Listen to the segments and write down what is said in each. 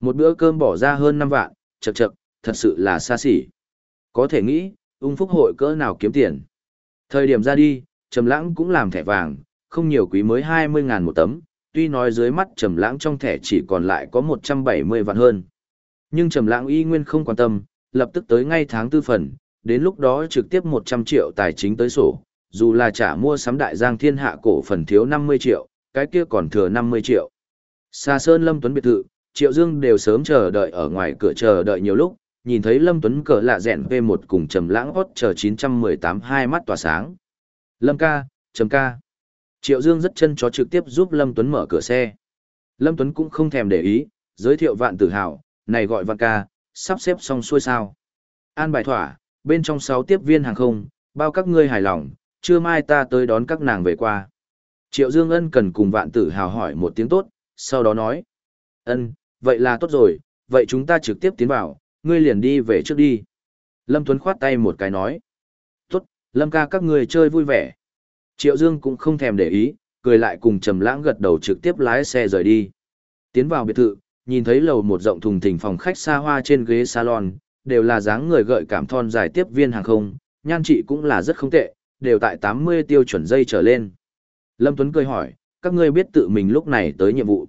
Một bữa cơm bỏ ra hơn 5 vạn, chật chật, thật sự là xa xỉ. Có thể nghĩ, ung phúc hội cỡ nào kiếm tiền. Thời điểm ra đi, Trầm Lãng cũng làm thẻ vàng, không nhiều quý mới 20 ngàn một tấm, tuy nói dưới mắt Trầm Lãng trong thẻ chỉ còn lại có 170 vạn hơn. Nhưng Trầm Lãng y nguyên không quan tâm, lập tức tới ngay tháng tư phần, đến lúc đó trực tiếp 100 triệu tài chính tới sổ, dù là trả mua sắm đại giang thiên hạ cổ phần thiếu 50 triệu, cái kia còn thừa 50 triệu. Xa Sơn Lâm Tuấn biệt thự, Triệu Dương đều sớm chờ đợi ở ngoài cửa chờ đợi nhiều lúc, nhìn thấy Lâm Tuấn cờ lạ rèn V1 cùng Trầm Lãng hót chờ 918 hai mắt tỏa sáng. Lâm ca, Trầm ca. Triệu Dương rất chân chó trực tiếp giúp Lâm Tuấn mở cửa xe. Lâm Tuấn cũng không thèm để ý, giới thiệu vạn tử hào, này gọi vạn ca, sắp xếp xong xuôi sao. An bài thỏa, bên trong 6 tiếp viên hàng không, bao các ngươi hài lòng, trưa mai ta tới đón các nàng về qua. Triệu Dương Ân cần cùng vạn tử hào hỏi một tiếng tốt, sau đó nói. Ân, vậy là tốt rồi, vậy chúng ta trực tiếp tiến vào, ngươi liền đi về trước đi. Lâm Tuấn khoát tay một cái nói. Tốt, Lâm ca các ngươi chơi vui vẻ. Triệu Dương cũng không thèm để ý, cười lại cùng Trầm Lãng gật đầu trực tiếp lái xe rời đi. Tiến vào biệt thự, nhìn thấy lầu một rộng thùng thình phòng khách xa hoa trên ghế salon, đều là dáng người gợi cảm thon dài tiếp viên hàng không, nhan trị cũng là rất không tệ, đều tại 80 tiêu chuẩn dây trở lên. Lâm Tuấn cười hỏi, các ngươi biết tự mình lúc này tới nhiệm vụ.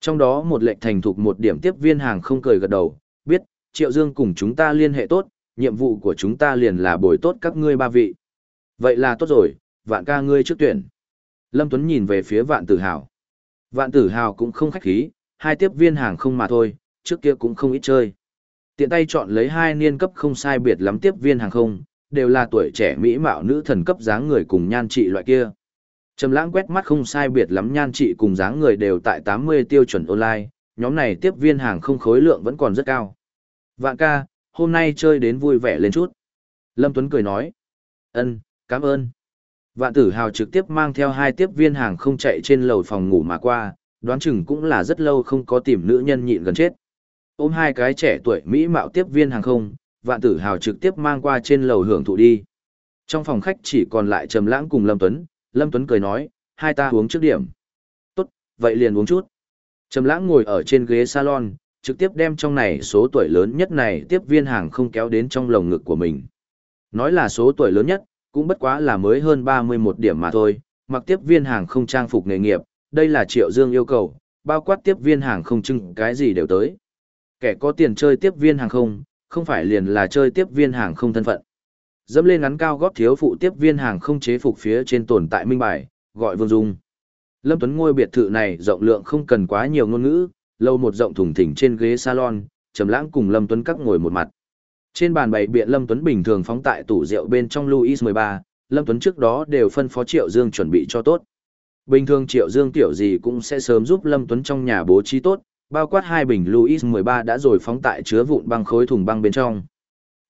Trong đó một lệnh thành thục một điểm tiếp viên hàng không cười gật đầu, biết, Triệu Dương cùng chúng ta liên hệ tốt, nhiệm vụ của chúng ta liền là bồi tốt các ngươi ba vị. Vậy là tốt rồi, vạn ca ngươi trước tuyển. Lâm Tuấn nhìn về phía vạn tử hào. Vạn tử hào cũng không khách khí, hai tiếp viên hàng không mà thôi, trước kia cũng không ít chơi. Tiện tay chọn lấy hai niên cấp không sai biệt lắm tiếp viên hàng không, đều là tuổi trẻ mỹ mạo nữ thần cấp dáng người cùng nhan trị loại kia. Trầm lãng quét mắt không sai biệt lắm nhan trị cùng dáng người đều tại 80 tiêu chuẩn online, nhóm này tiếp viên hàng không khối lượng vẫn còn rất cao. Vạn ca, hôm nay chơi đến vui vẻ lên chút. Lâm Tuấn cười nói. Ân, cảm ơn. Vạn tử hào trực tiếp mang theo hai tiếp viên hàng không chạy trên lầu phòng ngủ mà qua, đoán chừng cũng là rất lâu không có tìm nữ nhân nhịn gần chết. Ôm hai cái trẻ tuổi Mỹ mạo tiếp viên hàng không, vạn tử hào trực tiếp mang qua trên lầu hưởng thụ đi. Trong phòng khách chỉ còn lại Trầm Lãng cùng Lâm Tuấn, Lâm Tuấn cười nói, hai ta uống trước điểm. Tốt, vậy liền uống chút. Trầm Lãng ngồi ở trên ghế salon, trực tiếp đem trong này số tuổi lớn nhất này tiếp viên hàng không kéo đến trong lồng ngực của mình. Nói là số tuổi lớn nhất, cũng bất quá là mới hơn 31 điểm mà thôi, mặc tiếp viên hàng không trang phục nghề nghiệp, đây là Triệu Dương yêu cầu, bao quát tiếp viên hàng không trưng cái gì đều tới. Kẻ có tiền chơi tiếp viên hàng không, không phải liền là chơi tiếp viên hàng không thân phận. Dẫm lên ngắn cao góp thiếu phụ tiếp viên hàng không chế phục phía trên tồn tại minh bài, gọi Vương Dung. Lâm Tuấn ngôi biệt thự này rộng lượng không cần quá nhiều ngôn ngữ, lâu một rộng thùng thỉnh trên ghế salon, Trầm Lãng cùng Lâm Tuấn các ngồi một mặt. Trên bàn bày biện Lâm Tuấn bình thường phóng tại tủ rượu bên trong Louis 13, Lâm Tuấn trước đó đều phân phó Triệu Dương chuẩn bị cho tốt. Bình thường Triệu Dương tiểu gì cũng sẽ sớm giúp Lâm Tuấn trong nhà bố trí tốt, bao quát hai bình Louis 13 đã rồi phóng tại chứa vụn băng khối thùng băng bên trong.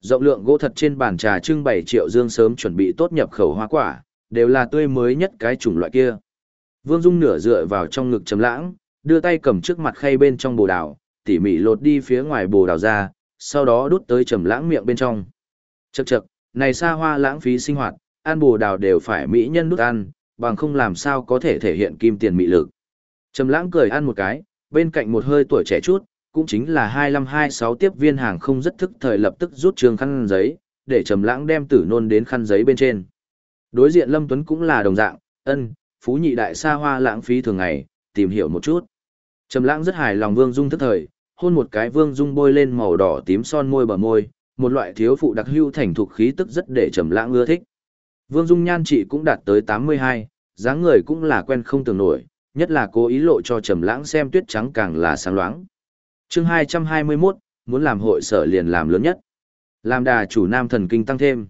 Rộng lượng gỗ thật trên bàn trà trưng bày Triệu Dương sớm chuẩn bị tốt nhập khẩu hoa quả, đều là tươi mới nhất cái chủng loại kia. Vương Dung nửa dựa vào trong ngực trầm lãng, đưa tay cầm trước mặt khay bên trong bồ đào, tỉ mỉ lột đi phía ngoài bồ đào ra, sau đó đút tới trầm lãng miệng bên trong. Chậc chậc, này xa hoa lãng phí sinh hoạt, ăn bồ đào đều phải mỹ nhân đút ăn, bằng không làm sao có thể thể hiện kim tiền mỹ lực. Trầm lãng cười ăn một cái, bên cạnh một hơi tuổi trẻ chút, cũng chính là 2526 tiếp viên hàng không rất thức thời lập tức rút trường khăn giấy, để trầm lãng đem tử nôn đến khăn giấy bên trên. Đối diện Lâm Tuấn cũng là đồng dạng, ân, phú nhị đại xa hoa lãng phí thường ngày, tìm hiểu một chút. Trầm lãng rất hài lòng Vương Dung thức thời, hôn một cái Vương Dung bôi lên màu đỏ tím son môi bờ môi, một loại thiếu phụ đặc hữu thành thục khí tức rất để Trầm lãng ưa thích. Vương Dung nhan trị cũng đạt tới 82, dáng người cũng là quen không tưởng nổi, nhất là cố ý lộ cho Trầm lãng xem tuyết trắng càng là sáng loáng. Chương 221, muốn làm hội sở liền làm lớn nhất. Làm đà chủ nam thần kinh tăng thêm.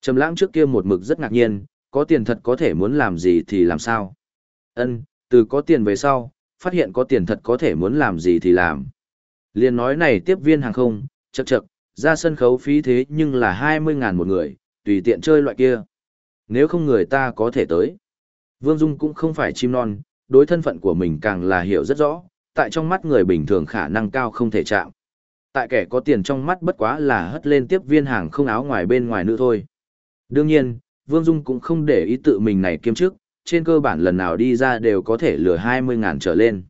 Trầm lãng trước kia một mực rất ngạc nhiên, có tiền thật có thể muốn làm gì thì làm sao. Ân, từ có tiền về sau, phát hiện có tiền thật có thể muốn làm gì thì làm. Liên nói này tiếp viên hàng không, chậc chậc, ra sân khấu phí thế nhưng là 20 ngàn một người, tùy tiện chơi loại kia. Nếu không người ta có thể tới. Vương Dung cũng không phải chim non, đối thân phận của mình càng là hiểu rất rõ, tại trong mắt người bình thường khả năng cao không thể chạm. Tại kẻ có tiền trong mắt bất quá là hất lên tiếp viên hàng không áo ngoài bên ngoài nữa thôi. Đương nhiên, Vương Dung cũng không để ý tự mình này kiêm chức, trên cơ bản lần nào đi ra đều có thể lừa 20 ngàn trở lên.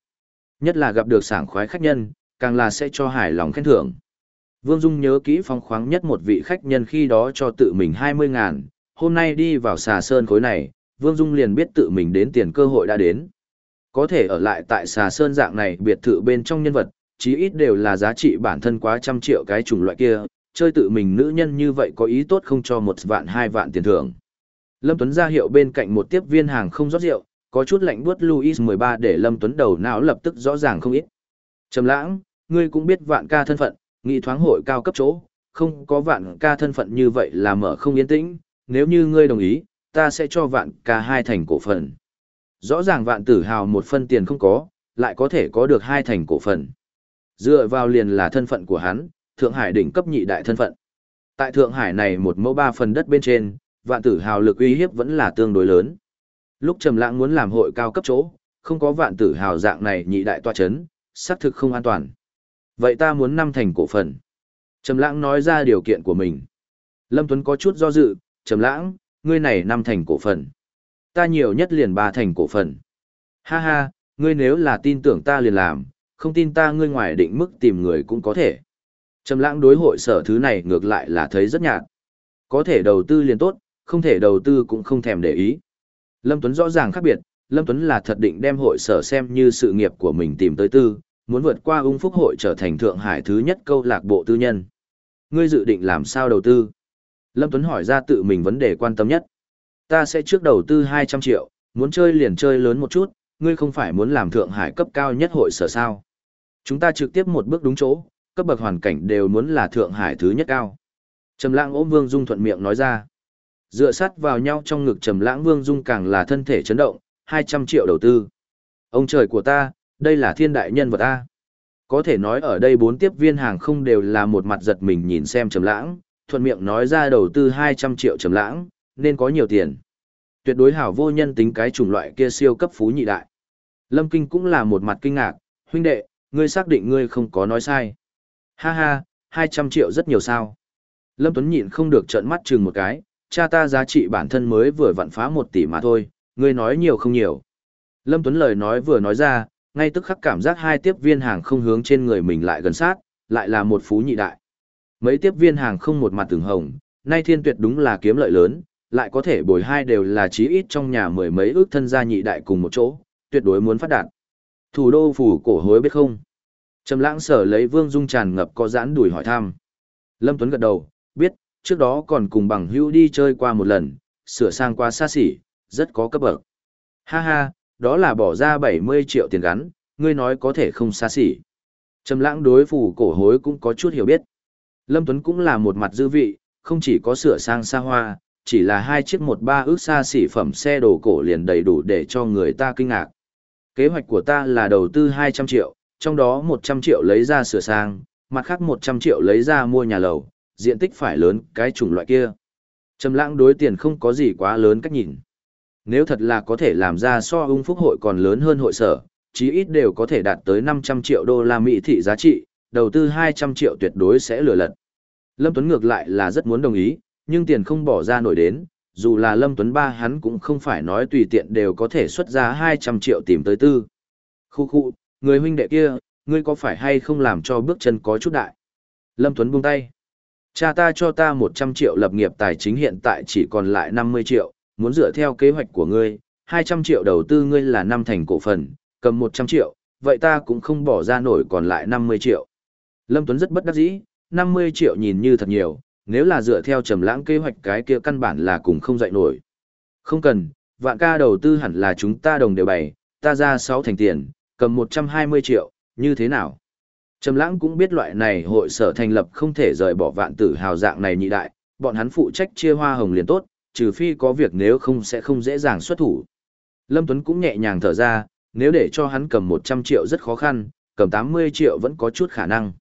Nhất là gặp được sảng khoái khách nhân, càng là sẽ cho hài lòng khen thưởng. Vương Dung nhớ kỹ phong khoáng nhất một vị khách nhân khi đó cho tự mình 20 ngàn, hôm nay đi vào xà sơn khối này, Vương Dung liền biết tự mình đến tiền cơ hội đã đến. Có thể ở lại tại xà sơn dạng này biệt thự bên trong nhân vật, chí ít đều là giá trị bản thân quá trăm triệu cái chủng loại kia, chơi tự mình nữ nhân như vậy có ý tốt không cho một vạn hai vạn tiền thưởng. Lâm Tuấn ra hiệu bên cạnh một tiếp viên hàng không rót rượu, có chút lạnh buốt Louis 13 để Lâm Tuấn đầu não lập tức rõ ràng không ít. Trầm lãng, ngươi cũng biết vạn ca thân phận, nghị thoáng hội cao cấp chỗ, không có vạn ca thân phận như vậy là mở không yên tĩnh, nếu như ngươi đồng ý, ta sẽ cho vạn ca hai thành cổ phần. Rõ ràng vạn tử hào một phân tiền không có, lại có thể có được hai thành cổ phần. Dựa vào liền là thân phận của hắn, Thượng Hải đỉnh cấp nhị đại thân phận. Tại Thượng Hải này một mẫu ba phần đất bên trên, vạn tử hào lực uy hiếp vẫn là tương đối lớn. Lúc Trầm Lãng muốn làm hội cao cấp chỗ, không có vạn tử hào dạng này nhị đại tọa chấn, xác thực không an toàn. Vậy ta muốn năm thành cổ phần. Trầm Lãng nói ra điều kiện của mình. Lâm Tuấn có chút do dự, Trầm Lãng, ngươi này năm thành cổ phần. Ta nhiều nhất liền ba thành cổ phần. Ha ha, ngươi nếu là tin tưởng ta liền làm, không tin ta ngươi ngoài định mức tìm người cũng có thể. Trầm lãng đối hội sở thứ này ngược lại là thấy rất nhạt. Có thể đầu tư liền tốt, không thể đầu tư cũng không thèm để ý. Lâm Tuấn rõ ràng khác biệt, Lâm Tuấn là thật định đem hội sở xem như sự nghiệp của mình tìm tới tư, muốn vượt qua ung phúc hội trở thành Thượng Hải thứ nhất câu lạc bộ tư nhân. Ngươi dự định làm sao đầu tư? Lâm Tuấn hỏi ra tự mình vấn đề quan tâm nhất. Ta sẽ trước đầu tư 200 triệu, muốn chơi liền chơi lớn một chút, ngươi không phải muốn làm Thượng Hải cấp cao nhất hội sở sao. Chúng ta trực tiếp một bước đúng chỗ, cấp bậc hoàn cảnh đều muốn là Thượng Hải thứ nhất cao. Trầm lãng ôm Vương Dung thuận miệng nói ra. Dựa sát vào nhau trong ngực Trầm lãng Vương Dung càng là thân thể chấn động, 200 triệu đầu tư. Ông trời của ta, đây là thiên đại nhân vật ta. Có thể nói ở đây bốn tiếp viên hàng không đều là một mặt giật mình nhìn xem Trầm lãng, thuận miệng nói ra đầu tư 200 triệu Trầm lãng, nên có nhiều tiền. Tuyệt đối hảo vô nhân tính cái chủng loại kia siêu cấp phú nhị đại. Lâm Kinh cũng là một mặt kinh ngạc, huynh đệ, ngươi xác định ngươi không có nói sai. Ha ha, 200 triệu rất nhiều sao. Lâm Tuấn nhịn không được trợn mắt chừng một cái, cha ta giá trị bản thân mới vừa vặn phá một tỷ mà thôi, ngươi nói nhiều không nhiều. Lâm Tuấn lời nói vừa nói ra, ngay tức khắc cảm giác hai tiếp viên hàng không hướng trên người mình lại gần sát, lại là một phú nhị đại. Mấy tiếp viên hàng không một mặt từng hồng, nay thiên tuyệt đúng là kiếm lợi lớn, lại có thể bồi hai đều là chí ít trong nhà mười mấy ước thân gia nhị đại cùng một chỗ, tuyệt đối muốn phát đạt. Thủ đô phủ cổ hối biết không? Trầm lãng sở lấy Vương Dung tràn ngập có giãn đuổi hỏi thăm. Lâm Tuấn gật đầu, biết, trước đó còn cùng bằng hữu đi chơi qua một lần, sửa sang qua xa xỉ, rất có cấp bậc. Ha ha, đó là bỏ ra 70 triệu tiền gắn, ngươi nói có thể không xa xỉ. Trầm lãng đối phủ cổ hối cũng có chút hiểu biết. Lâm Tuấn cũng là một mặt dư vị, không chỉ có sửa sang xa hoa, chỉ là hai chiếc một ba ước xa xỉ phẩm xe đồ cổ liền đầy đủ để cho người ta kinh ngạc. Kế hoạch của ta là đầu tư 200 triệu, trong đó 100 triệu lấy ra sửa sang, mặt khác 100 triệu lấy ra mua nhà lầu, diện tích phải lớn cái chủng loại kia. Trầm lãng đối tiền không có gì quá lớn cách nhìn. Nếu thật là có thể làm ra so ung phúc hội còn lớn hơn hội sở, chí ít đều có thể đạt tới 500 triệu đô la Mỹ thị giá trị, đầu tư 200 triệu tuyệt đối sẽ lừa lật. Lâm Tuấn ngược lại là rất muốn đồng ý, nhưng tiền không bỏ ra nổi đến, dù là Lâm Tuấn Ba hắn cũng không phải nói tùy tiện đều có thể xuất ra 200 triệu tìm tới tư. Khu khu, người huynh đệ kia, ngươi có phải hay không làm cho bước chân có chút đại? Lâm Tuấn buông tay. Cha ta cho ta 100 triệu lập nghiệp tài chính hiện tại chỉ còn lại 50 triệu, muốn dựa theo kế hoạch của ngươi, 200 triệu đầu tư ngươi là năm thành cổ phần, cầm 100 triệu, vậy ta cũng không bỏ ra nổi còn lại 50 triệu. Lâm Tuấn rất bất đắc dĩ, 50 triệu nhìn như thật nhiều, nếu là dựa theo trầm lãng kế hoạch cái kia căn bản là cùng không dậy nổi. Không cần, vạn ca đầu tư hẳn là chúng ta đồng đều bày, ta ra 6 thành tiền, cầm 120 triệu, như thế nào? Trầm lãng cũng biết loại này hội sở thành lập không thể rời bỏ vạn tử hào dạng này nhị đại, bọn hắn phụ trách chia hoa hồng liền tốt, trừ phi có việc nếu không sẽ không dễ dàng xuất thủ. Lâm Tuấn cũng nhẹ nhàng thở ra, nếu để cho hắn cầm 100 triệu rất khó khăn, cầm 80 triệu vẫn có chút khả năng.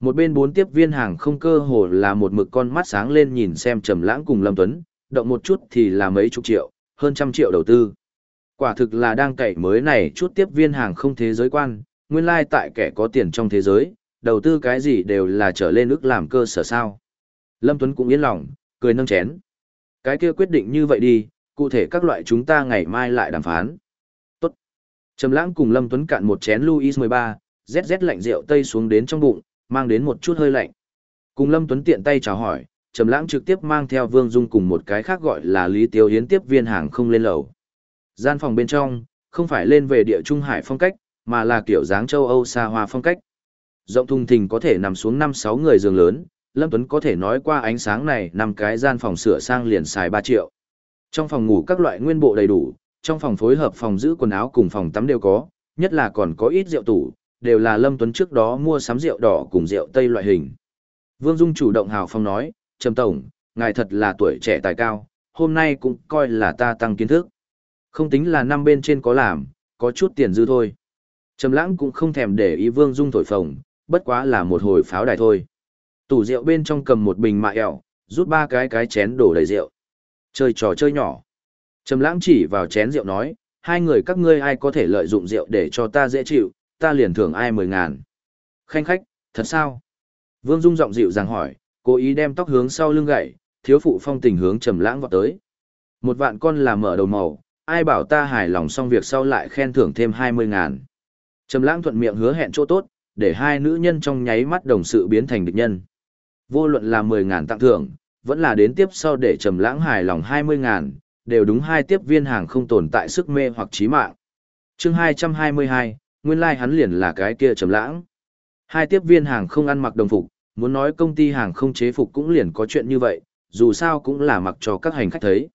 Một bên bốn tiếp viên hàng không cơ hồ là một mực con mắt sáng lên nhìn xem Trầm Lãng cùng Lâm Tuấn, động một chút thì là mấy chục triệu, hơn trăm triệu đầu tư. Quả thực là đang cậy mới này chút tiếp viên hàng không thế giới quan, nguyên lai like tại kẻ có tiền trong thế giới, đầu tư cái gì đều là trở lên ước làm cơ sở sao. Lâm Tuấn cũng yên lòng, cười nâng chén. Cái kia quyết định như vậy đi, cụ thể các loại chúng ta ngày mai lại đàm phán. Tốt. Trầm Lãng cùng Lâm Tuấn cạn một chén Louis 13, rét rét lạnh rượu tây xuống đến trong bụng, mang đến một chút hơi lạnh. Cùng Lâm Tuấn tiện tay chào hỏi, Trầm Lãng trực tiếp mang theo Vương Dung cùng một cái khác gọi là Lý Tiêu Hiến tiếp viên hàng không lên lầu. Gian phòng bên trong, không phải lên về địa trung hải phong cách, mà là kiểu dáng châu Âu xa hoa phong cách. Rộng thùng thình có thể nằm xuống 5-6 người giường lớn, Lâm Tuấn có thể nói qua ánh sáng này năm cái gian phòng sửa sang liền xài 3 triệu. Trong phòng ngủ các loại nguyên bộ đầy đủ, trong phòng phối hợp phòng giữ quần áo cùng phòng tắm đều có, nhất là còn có ít rượu tủ, đều là Lâm Tuấn trước đó mua sắm rượu đỏ cùng rượu tây loại hình. Vương Dung chủ động hào phong nói, Trầm Tổng, ngài thật là tuổi trẻ tài cao, hôm nay cũng coi là ta tăng kiến thức. Không tính là năm bên trên có làm, có chút tiền dư thôi. Trầm lãng cũng không thèm để ý Vương Dung thổi phồng, bất quá là một hồi pháo đài thôi. Tủ rượu bên trong cầm một bình mạ ẻo, rút ba cái cái chén đổ đầy rượu. Chơi trò chơi nhỏ. Trầm lãng chỉ vào chén rượu nói, hai người các ngươi ai có thể lợi dụng rượu để cho ta dễ chịu, ta liền thưởng ai mười ngàn. Khanh khách, thật sao? Vương Dung giọng dịu dàng hỏi, cố ý đem tóc hướng sau lưng gậy, thiếu phụ phong tình hướng trầm lãng vọt tới. Một vạn con là mở đầu màu, ai bảo ta hài lòng xong việc sau lại khen thưởng thêm hai mươi ngàn. Trầm lãng thuận miệng hứa hẹn chỗ tốt, để hai nữ nhân trong nháy mắt đồng sự biến thành địch nhân. Vô luận là mười ngàn tặng thưởng, vẫn là đến tiếp sau để trầm lãng hài lòng hai mươi ngàn, đều đúng hai tiếp viên hàng không tồn tại sức mê hoặc trí mạng. Chương hai hai mươi hai, nguyên lai like hắn liền là cái kia trầm lãng. Hai tiếp viên hàng không ăn mặc đồng phục, muốn nói công ty hàng không chế phục cũng liền có chuyện như vậy, dù sao cũng là mặc cho các hành khách thấy.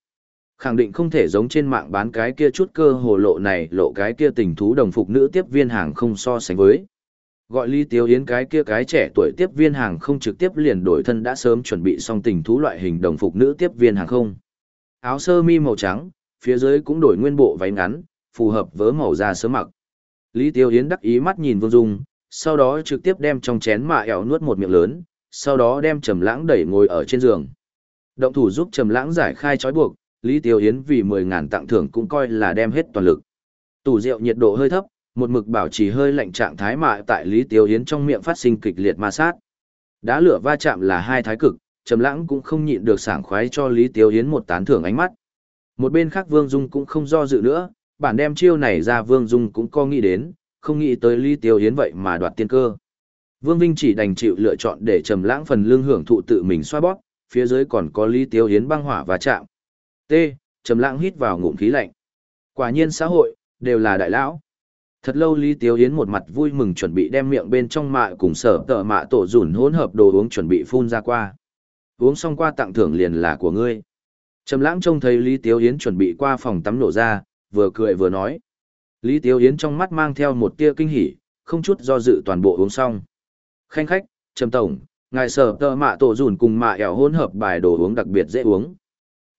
Khẳng định không thể giống trên mạng bán cái kia chút cơ hồ lộ này lộ cái kia tình thú đồng phục nữ tiếp viên hàng không so sánh với. Gọi Lý Tiếu Yến cái kia cái trẻ tuổi tiếp viên hàng không trực tiếp liền đổi thân đã sớm chuẩn bị xong tình thú loại hình đồng phục nữ tiếp viên hàng không. Áo sơ mi màu trắng, phía dưới cũng đổi nguyên bộ váy ngắn, phù hợp với màu da sớm mặc. Lý Tiêu Yến đắc ý mắt nhìn Vương Dung, sau đó trực tiếp đem trong chén mạ ẻo nuốt một miệng lớn, sau đó đem Trầm Lãng đẩy ngồi ở trên giường. Động thủ giúp Trầm Lãng giải khai trói buộc, Lý Tiêu Yến vì 10000 tặng thưởng cũng coi là đem hết toàn lực. Tủ rượu nhiệt độ hơi thấp, một mực bảo trì hơi lạnh trạng thái mạ tại Lý Tiêu Yến trong miệng phát sinh kịch liệt ma sát. Đá lửa va chạm là hai thái cực, Trầm Lãng cũng không nhịn được sảng khoái cho Lý Tiêu Yến một tán thưởng ánh mắt. Một bên khác Vương Dung cũng không do dự nữa, bản đem chiêu này ra Vương Dung cũng có nghĩ đến, không nghĩ tới Lý Tiêu Yến vậy mà đoạt tiên cơ. Vương Vinh chỉ đành chịu lựa chọn để trầm lãng phần lương hưởng thụ tự mình xoa bóp, phía dưới còn có Lý Tiêu Yến băng hỏa và chạm. T. Trầm lãng hít vào ngụm khí lạnh. Quả nhiên xã hội đều là đại lão. Thật lâu Lý Tiêu Yến một mặt vui mừng chuẩn bị đem miệng bên trong mạ cùng sở tợ mạ tổ rủn hỗn hợp đồ uống chuẩn bị phun ra qua. Uống xong qua tặng thưởng liền là của ngươi. Trầm lãng trông thấy Lý Tiêu Yến chuẩn bị qua phòng tắm nổ ra, vừa cười vừa nói. Lý Tiêu Yến trong mắt mang theo một tia kinh hỉ, không chút do dự toàn bộ uống xong. Khanh khách, Trầm Tổng, ngài sở tơ mạ tổ rủn cùng mạ ẻo hỗn hợp bài đồ uống đặc biệt dễ uống.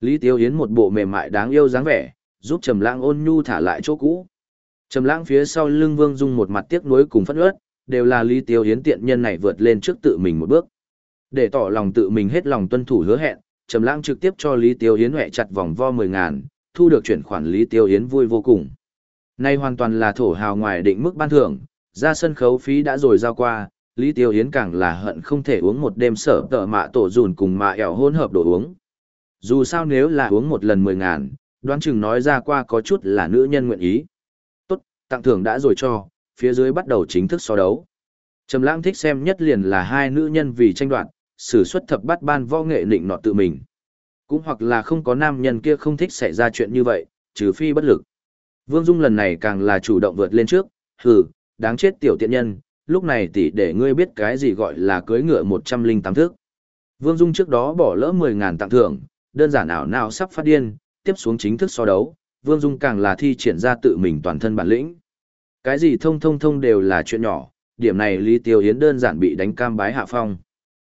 Lý Tiêu Yến một bộ mềm mại đáng yêu dáng vẻ, giúp Trầm Lãng ôn nhu thả lại chỗ cũ. Trầm Lãng phía sau lưng Vương Dung một mặt tiếc nuối cùng phẫn uất, đều là Lý Tiêu Yến tiện nhân này vượt lên trước tự mình một bước. Để tỏ lòng tự mình hết lòng tuân thủ hứa hẹn, Trầm Lãng trực tiếp cho Lý Tiêu Yến hoẹ chặt vòng vo 10 ngàn, thu được chuyển khoản Lý Tiêu Yến vui vô cùng. Nay hoàn toàn là thổ hào ngoài định mức ban thưởng, ra sân khấu phí đã rồi giao qua, Lý Tiêu Yến càng là hận không thể uống một đêm sở tợ mạ tổ dùn cùng mạ ẻo hôn hợp đồ uống. Dù sao nếu là uống một lần mười ngàn, đoán chừng nói ra qua có chút là nữ nhân nguyện ý. Tốt, tặng thưởng đã rồi cho, phía dưới bắt đầu chính thức so đấu. Trầm lãng thích xem nhất liền là hai nữ nhân vì tranh đoạt, sử xuất thập bắt ban võ nghệ nịnh nọt tự mình. Cũng hoặc là không có nam nhân kia không thích xảy ra chuyện như vậy, trừ phi bất lực. Vương Dung lần này càng là chủ động vượt lên trước, hừ, đáng chết tiểu tiện nhân, lúc này tỷ để ngươi biết cái gì gọi là cưới ngựa 108 thước. Vương Dung trước đó bỏ lỡ 10.000 tặng thưởng, đơn giản ảo nào sắp phát điên, tiếp xuống chính thức so đấu, Vương Dung càng là thi triển ra tự mình toàn thân bản lĩnh. Cái gì thông thông thông đều là chuyện nhỏ, điểm này Lý Tiêu Hiến đơn giản bị đánh cam bái hạ phong.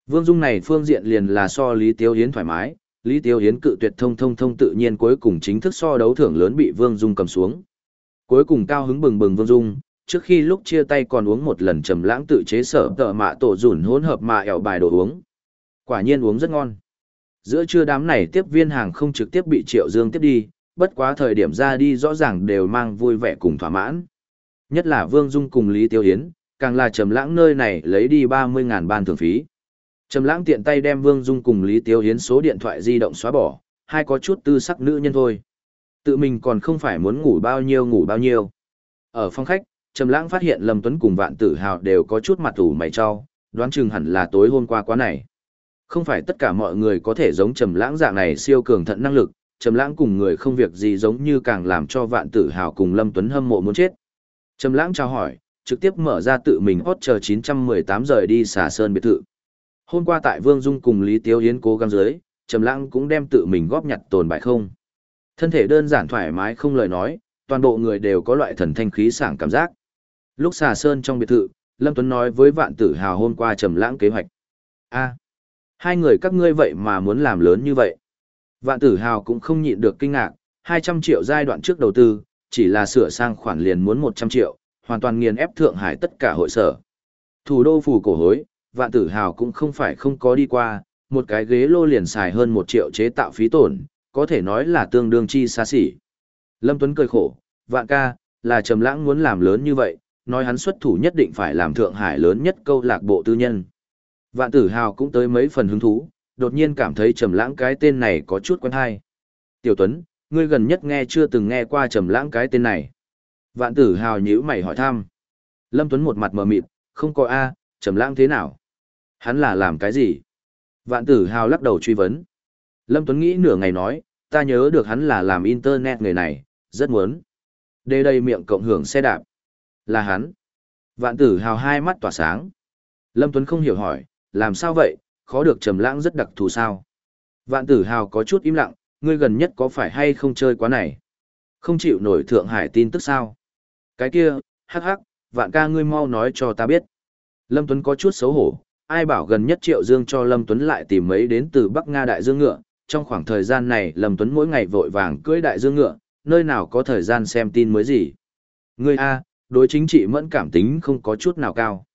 Vương Dung này phương diện liền là so Lý Tiêu Hiến thoải mái, Lý Tiêu Hiến cự tuyệt thông thông thông tự nhiên cuối cùng chính thức so đấu thưởng lớn bị Vương Dung cầm xuống. Cuối cùng cao hứng bừng bừng Vương Dung, trước khi lúc chia tay còn uống một lần trầm lãng tự chế sở tợ mạ tổ rủn hỗn hợp mạ ẻo bài đồ uống. Quả nhiên uống rất ngon. Giữa trưa đám này tiếp viên hàng không trực tiếp bị Triệu Dương tiếp đi, bất quá thời điểm ra đi rõ ràng đều mang vui vẻ cùng thỏa mãn. Nhất là Vương Dung cùng Lý Tiêu Hiến, càng là trầm lãng nơi này lấy đi 30.000 ban thưởng phí. Trầm lãng tiện tay đem Vương Dung cùng Lý Tiếu Hiến số điện thoại di động xóa bỏ, hai có chút tư sắc nữ nhân thôi. Tự mình còn không phải muốn ngủ bao nhiêu ngủ bao nhiêu. Ở phòng khách, Trầm Lãng phát hiện Lâm Tuấn cùng Vạn Tử Hào đều có chút mặt ủ mày cho, đoán chừng hẳn là tối hôm qua quá này. Không phải tất cả mọi người có thể giống Trầm Lãng dạng này siêu cường thận năng lực, Trầm Lãng cùng người không việc gì giống như càng làm cho Vạn Tử Hào cùng Lâm Tuấn hâm mộ muốn chết. Trầm Lãng chào hỏi, trực tiếp mở ra tự mình hot chờ 918 rời đi xà sơn biệt thự. Hôm qua tại Vương Dung cùng Lý Tiếu Yến cố gắng dưới, Trầm Lãng cũng đem tự mình góp nhặt tồn bại không. Thân thể đơn giản thoải mái không lời nói, toàn bộ người đều có loại thần thanh khí sảng cảm giác. Lúc xà sơn trong biệt thự, Lâm Tuấn nói với Vạn Tử Hào hôm qua Trầm Lãng kế hoạch. A, hai người các ngươi vậy mà muốn làm lớn như vậy. Vạn Tử Hào cũng không nhịn được kinh ngạc, 200 triệu giai đoạn trước đầu tư, chỉ là sửa sang khoản liền muốn 100 triệu, hoàn toàn nghiền ép Thượng Hải tất cả hội sở. Thủ đô phủ cổ hối, vạn tử hào cũng không phải không có đi qua, một cái ghế lô liền xài hơn một triệu chế tạo phí tổn, có thể nói là tương đương chi xa xỉ. Lâm Tuấn cười khổ, vạn ca, là trầm lãng muốn làm lớn như vậy, nói hắn xuất thủ nhất định phải làm Thượng Hải lớn nhất câu lạc bộ tư nhân. Vạn tử hào cũng tới mấy phần hứng thú, đột nhiên cảm thấy trầm lãng cái tên này có chút quen hay. Tiểu Tuấn, ngươi gần nhất nghe chưa từng nghe qua trầm lãng cái tên này. Vạn tử hào nhíu mày hỏi thăm. Lâm Tuấn một mặt mờ mịt, không có A, trầm lãng thế nào? Hắn là làm cái gì? Vạn tử hào lắc đầu truy vấn. Lâm Tuấn nghĩ nửa ngày nói, ta nhớ được hắn là làm internet người này, rất muốn. Đây đây miệng cộng hưởng xe đạp. Là hắn. Vạn tử hào hai mắt tỏa sáng. Lâm Tuấn không hiểu hỏi, làm sao vậy, khó được trầm lãng rất đặc thù sao? Vạn tử hào có chút im lặng, ngươi gần nhất có phải hay không chơi quá này? Không chịu nổi Thượng Hải tin tức sao? Cái kia, hắc hắc, vạn ca ngươi mau nói cho ta biết. Lâm Tuấn có chút xấu hổ, ai bảo gần nhất Triệu Dương cho Lâm Tuấn lại tìm mấy đến từ Bắc Nga Đại Dương Ngựa, trong khoảng thời gian này Lâm Tuấn mỗi ngày vội vàng cưỡi Đại Dương Ngựa, nơi nào có thời gian xem tin mới gì. Ngươi A, đối chính trị mẫn cảm tính không có chút nào cao.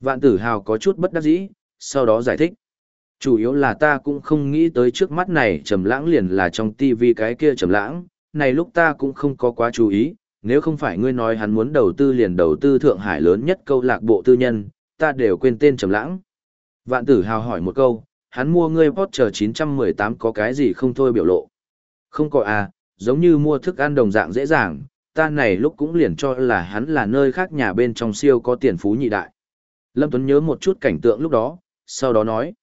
Vạn tử hào có chút bất đắc dĩ, sau đó giải thích. Chủ yếu là ta cũng không nghĩ tới trước mắt này trầm lãng liền là trong tivi cái kia trầm lãng, này lúc ta cũng không có quá chú ý, nếu không phải ngươi nói hắn muốn đầu tư liền đầu tư Thượng Hải lớn nhất câu lạc bộ tư nhân, ta đều quên tên trầm lãng. Vạn tử hào hỏi một câu, hắn mua ngươi Porsche 918 có cái gì không thôi biểu lộ. Không có à, giống như mua thức ăn đồng dạng dễ dàng, ta này lúc cũng liền cho là hắn là nơi khác nhà bên trong siêu có tiền phú nhị đại. Lâm Tuấn nhớ một chút cảnh tượng lúc đó, sau đó nói.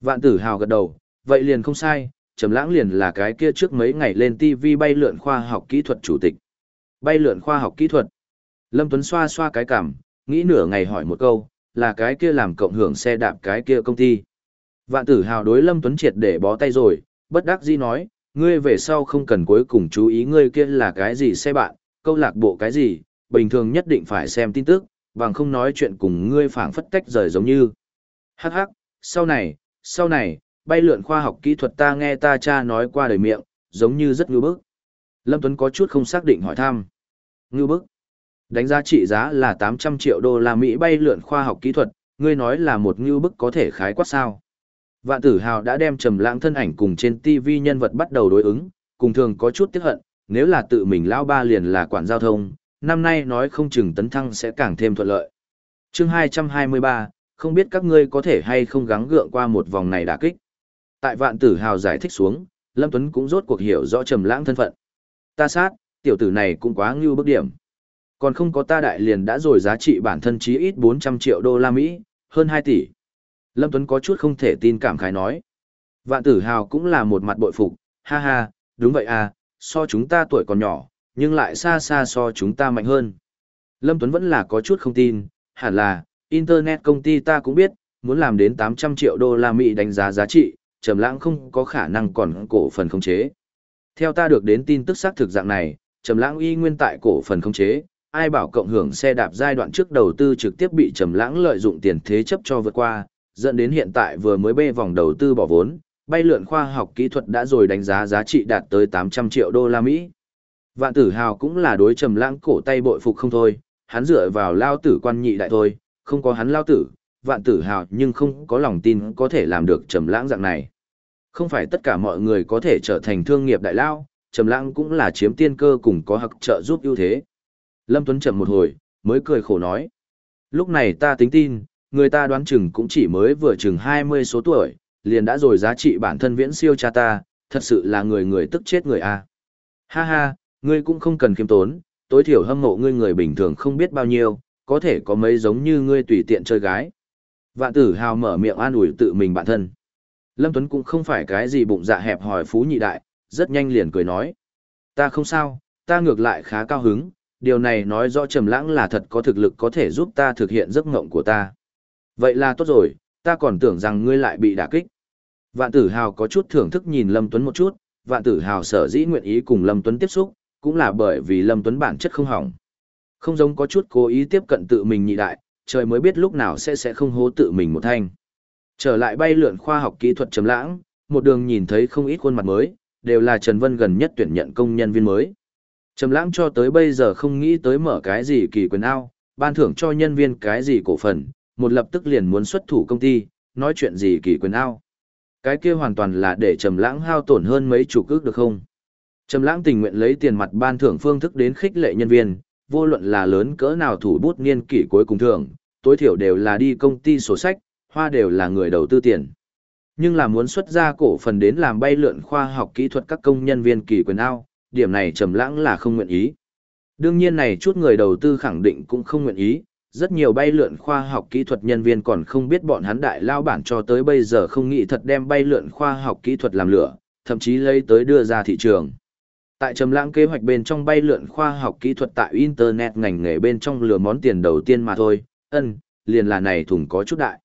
Vạn tử hào gật đầu, vậy liền không sai, Trầm Lãng liền là cái kia trước mấy ngày lên TV bay lượn khoa học kỹ thuật chủ tịch. Bay lượn khoa học kỹ thuật. Lâm Tuấn xoa xoa cái cằm, nghĩ nửa ngày hỏi một câu, là cái kia làm cộng hưởng xe đạp cái kia công ty. Vạn tử hào đối Lâm Tuấn triệt để bó tay rồi, bất đắc dĩ nói, ngươi về sau không cần cuối cùng chú ý ngươi kia là cái gì xe bạn, câu lạc bộ cái gì, bình thường nhất định phải xem tin tức, bằng không nói chuyện cùng ngươi phảng phất tách rời giống như. Hắc hắc, sau này, sau này, bay lượn khoa học kỹ thuật ta nghe ta cha nói qua đời miệng, giống như rất ngư bức. Lâm Tuấn có chút không xác định hỏi thăm. Ngư bức. Đánh giá trị giá là 800 triệu đô la Mỹ bay lượn khoa học kỹ thuật, ngươi nói là một ngưu bức có thể khái quát sao. Vạn tử hào đã đem trầm lãng thân ảnh cùng trên TV nhân vật bắt đầu đối ứng, cùng thường có chút tiếc hận, nếu là tự mình lão ba liền là quản giao thông, năm nay nói không chừng tấn thăng sẽ càng thêm thuận lợi. Chương 223, không biết các ngươi có thể hay không gắng gượng qua một vòng này đả kích. Tại vạn tử hào giải thích xuống, Lâm Tuấn cũng rốt cuộc hiểu rõ trầm lãng thân phận. Ta sát, tiểu tử này cũng quá ngưu bức điểm. Còn không có ta đại liền đã rồi giá trị bản thân chí ít 400 triệu đô la Mỹ, hơn 2 tỷ. Lâm Tuấn có chút không thể tin cảm khái nói. Vạn tử hào cũng là một mặt bội phục, ha ha, đúng vậy à, so chúng ta tuổi còn nhỏ, nhưng lại xa xa so chúng ta mạnh hơn. Lâm Tuấn vẫn là có chút không tin, hẳn là, Internet công ty ta cũng biết, muốn làm đến 800 triệu đô la Mỹ đánh giá giá trị, trầm lãng không có khả năng còn cổ phần khống chế. Theo ta được đến tin tức xác thực dạng này, trầm lãng y nguyên tại cổ phần khống chế, ai bảo cộng hưởng xe đạp giai đoạn trước đầu tư trực tiếp bị trầm lãng lợi dụng tiền thế chấp cho vượt qua, dẫn đến hiện tại vừa mới bê vòng đầu tư bỏ vốn, bay lượn khoa học kỹ thuật đã rồi đánh giá giá trị đạt tới 800 triệu đô la Mỹ. Vạn tử hào cũng là đối trầm lãng cổ tay bội phục không thôi, hắn dựa vào lao tử quan nhị đại thôi, không có hắn lao tử, vạn tử hào nhưng không có lòng tin có thể làm được trầm lãng dạng này. Không phải tất cả mọi người có thể trở thành thương nghiệp đại lao, trầm lãng cũng là chiếm tiên cơ cùng có học trợ giúp ưu thế. Lâm Tuấn chậm một hồi, mới cười khổ nói. Lúc này ta tính tin, người ta đoán chừng cũng chỉ mới vừa chừng 20 số tuổi, liền đã rồi giá trị bản thân viễn siêu cha ta, thật sự là người người tức chết người a. Ha ha, ngươi cũng không cần khiêm tốn, tối thiểu hâm mộ ngươi người bình thường không biết bao nhiêu, có thể có mấy giống như ngươi tùy tiện chơi gái. Vạn tử hào mở miệng an ủi tự mình bản thân. Lâm Tuấn cũng không phải cái gì bụng dạ hẹp hòi phú nhị đại, rất nhanh liền cười nói. Ta không sao, ta ngược lại khá cao hứng, điều này nói rõ Trầm Lãng là thật có thực lực có thể giúp ta thực hiện giấc mộng của ta. Vậy là tốt rồi, ta còn tưởng rằng ngươi lại bị đả kích. Vạn Tử Hào có chút thưởng thức nhìn Lâm Tuấn một chút, Vạn Tử Hào sở dĩ nguyện ý cùng Lâm Tuấn tiếp xúc, cũng là bởi vì Lâm Tuấn bản chất không hỏng. Không giống có chút cố ý tiếp cận tự mình nhị đại, trời mới biết lúc nào sẽ sẽ không hố tự mình một thanh. Trở lại bay lượn khoa học kỹ thuật Trầm Lãng, một đường nhìn thấy không ít khuôn mặt mới, đều là Trần Vân gần nhất tuyển nhận công nhân viên mới. Trầm lãng cho tới bây giờ không nghĩ tới mở cái gì kỳ quyền ao, ban thưởng cho nhân viên cái gì cổ phần, một lập tức liền muốn xuất thủ công ty, nói chuyện gì kỳ quyền ao. Cái kia hoàn toàn là để Trầm lãng hao tổn hơn mấy chục ức được không? Trầm lãng tình nguyện lấy tiền mặt ban thưởng phương thức đến khích lệ nhân viên, vô luận là lớn cỡ nào thủ bút niên kỷ cuối cùng thưởng, tối thiểu đều là đi công ty sổ sách, hoa đều là người đầu tư tiền. Nhưng là muốn xuất ra cổ phần đến làm bay lượn khoa học kỹ thuật các công nhân viên kỳ quyền ao, điểm này trầm lãng là không nguyện ý. Đương nhiên này chút người đầu tư khẳng định cũng không nguyện ý, rất nhiều bay lượn khoa học kỹ thuật nhân viên còn không biết bọn hắn đại lao bản cho tới bây giờ không nghĩ thật đem bay lượn khoa học kỹ thuật làm lửa, thậm chí lấy tới đưa ra thị trường. Tại trầm lãng kế hoạch bên trong bay lượn khoa học kỹ thuật tại internet ngành nghề bên trong lừa món tiền đầu tiên mà thôi, ân, liền là này thùng có chút đại.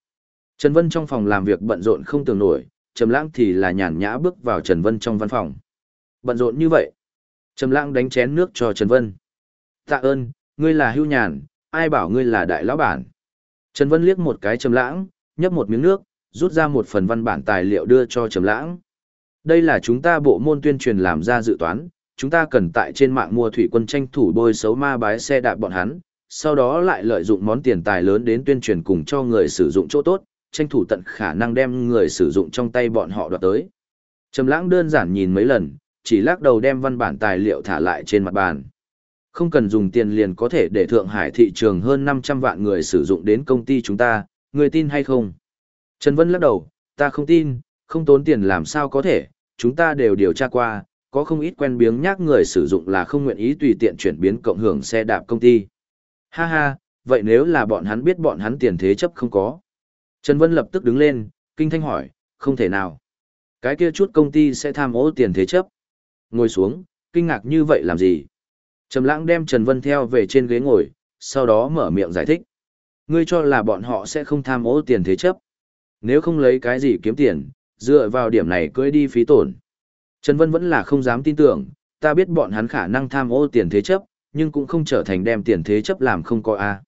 Trần Vân trong phòng làm việc bận rộn không tưởng nổi, Trầm Lãng thì là nhàn nhã bước vào Trần Vân trong văn phòng. Bận rộn như vậy, Trầm Lãng đánh chén nước cho Trần Vân. "Tạ ơn, ngươi là Hưu Nhàn, ai bảo ngươi là đại lão bản?" Trần Vân liếc một cái Trầm Lãng, nhấp một miếng nước, rút ra một phần văn bản tài liệu đưa cho Trầm Lãng. "Đây là chúng ta bộ môn tuyên truyền làm ra dự toán, chúng ta cần tại trên mạng mua thủy quân tranh thủ bôi xấu ma bái xe đạp bọn hắn, sau đó lại lợi dụng món tiền tài lớn đến tuyên truyền cùng cho người sử dụng chỗ tốt, tranh thủ tận khả năng đem người sử dụng trong tay bọn họ đoạt tới." Trầm Lãng đơn giản nhìn mấy lần, chỉ lắc đầu đem văn bản tài liệu thả lại trên mặt bàn. Không cần dùng tiền liền có thể để Thượng Hải thị trường hơn 500 vạn người sử dụng đến công ty chúng ta, người tin hay không? Trần Vân lắc đầu, ta không tin, không tốn tiền làm sao có thể, chúng ta đều điều tra qua, có không ít quen biếng nhác người sử dụng là không nguyện ý tùy tiện chuyển biến cộng hưởng xe đạp công ty. Ha ha, vậy nếu là bọn hắn biết bọn hắn tiền thế chấp không có. Trần Vân lập tức đứng lên, kinh thanh hỏi, không thể nào. Cái kia chút công ty sẽ tham ô tiền thế chấp. Ngồi xuống, kinh ngạc như vậy làm gì? Trầm lãng đem Trần Vân theo về trên ghế ngồi, sau đó mở miệng giải thích. Ngươi cho là bọn họ sẽ không tham ô tiền thế chấp. Nếu không lấy cái gì kiếm tiền, dựa vào điểm này cưỡi đi phí tổn. Trần Vân vẫn là không dám tin tưởng, ta biết bọn hắn khả năng tham ô tiền thế chấp, nhưng cũng không trở thành đem tiền thế chấp làm không có a.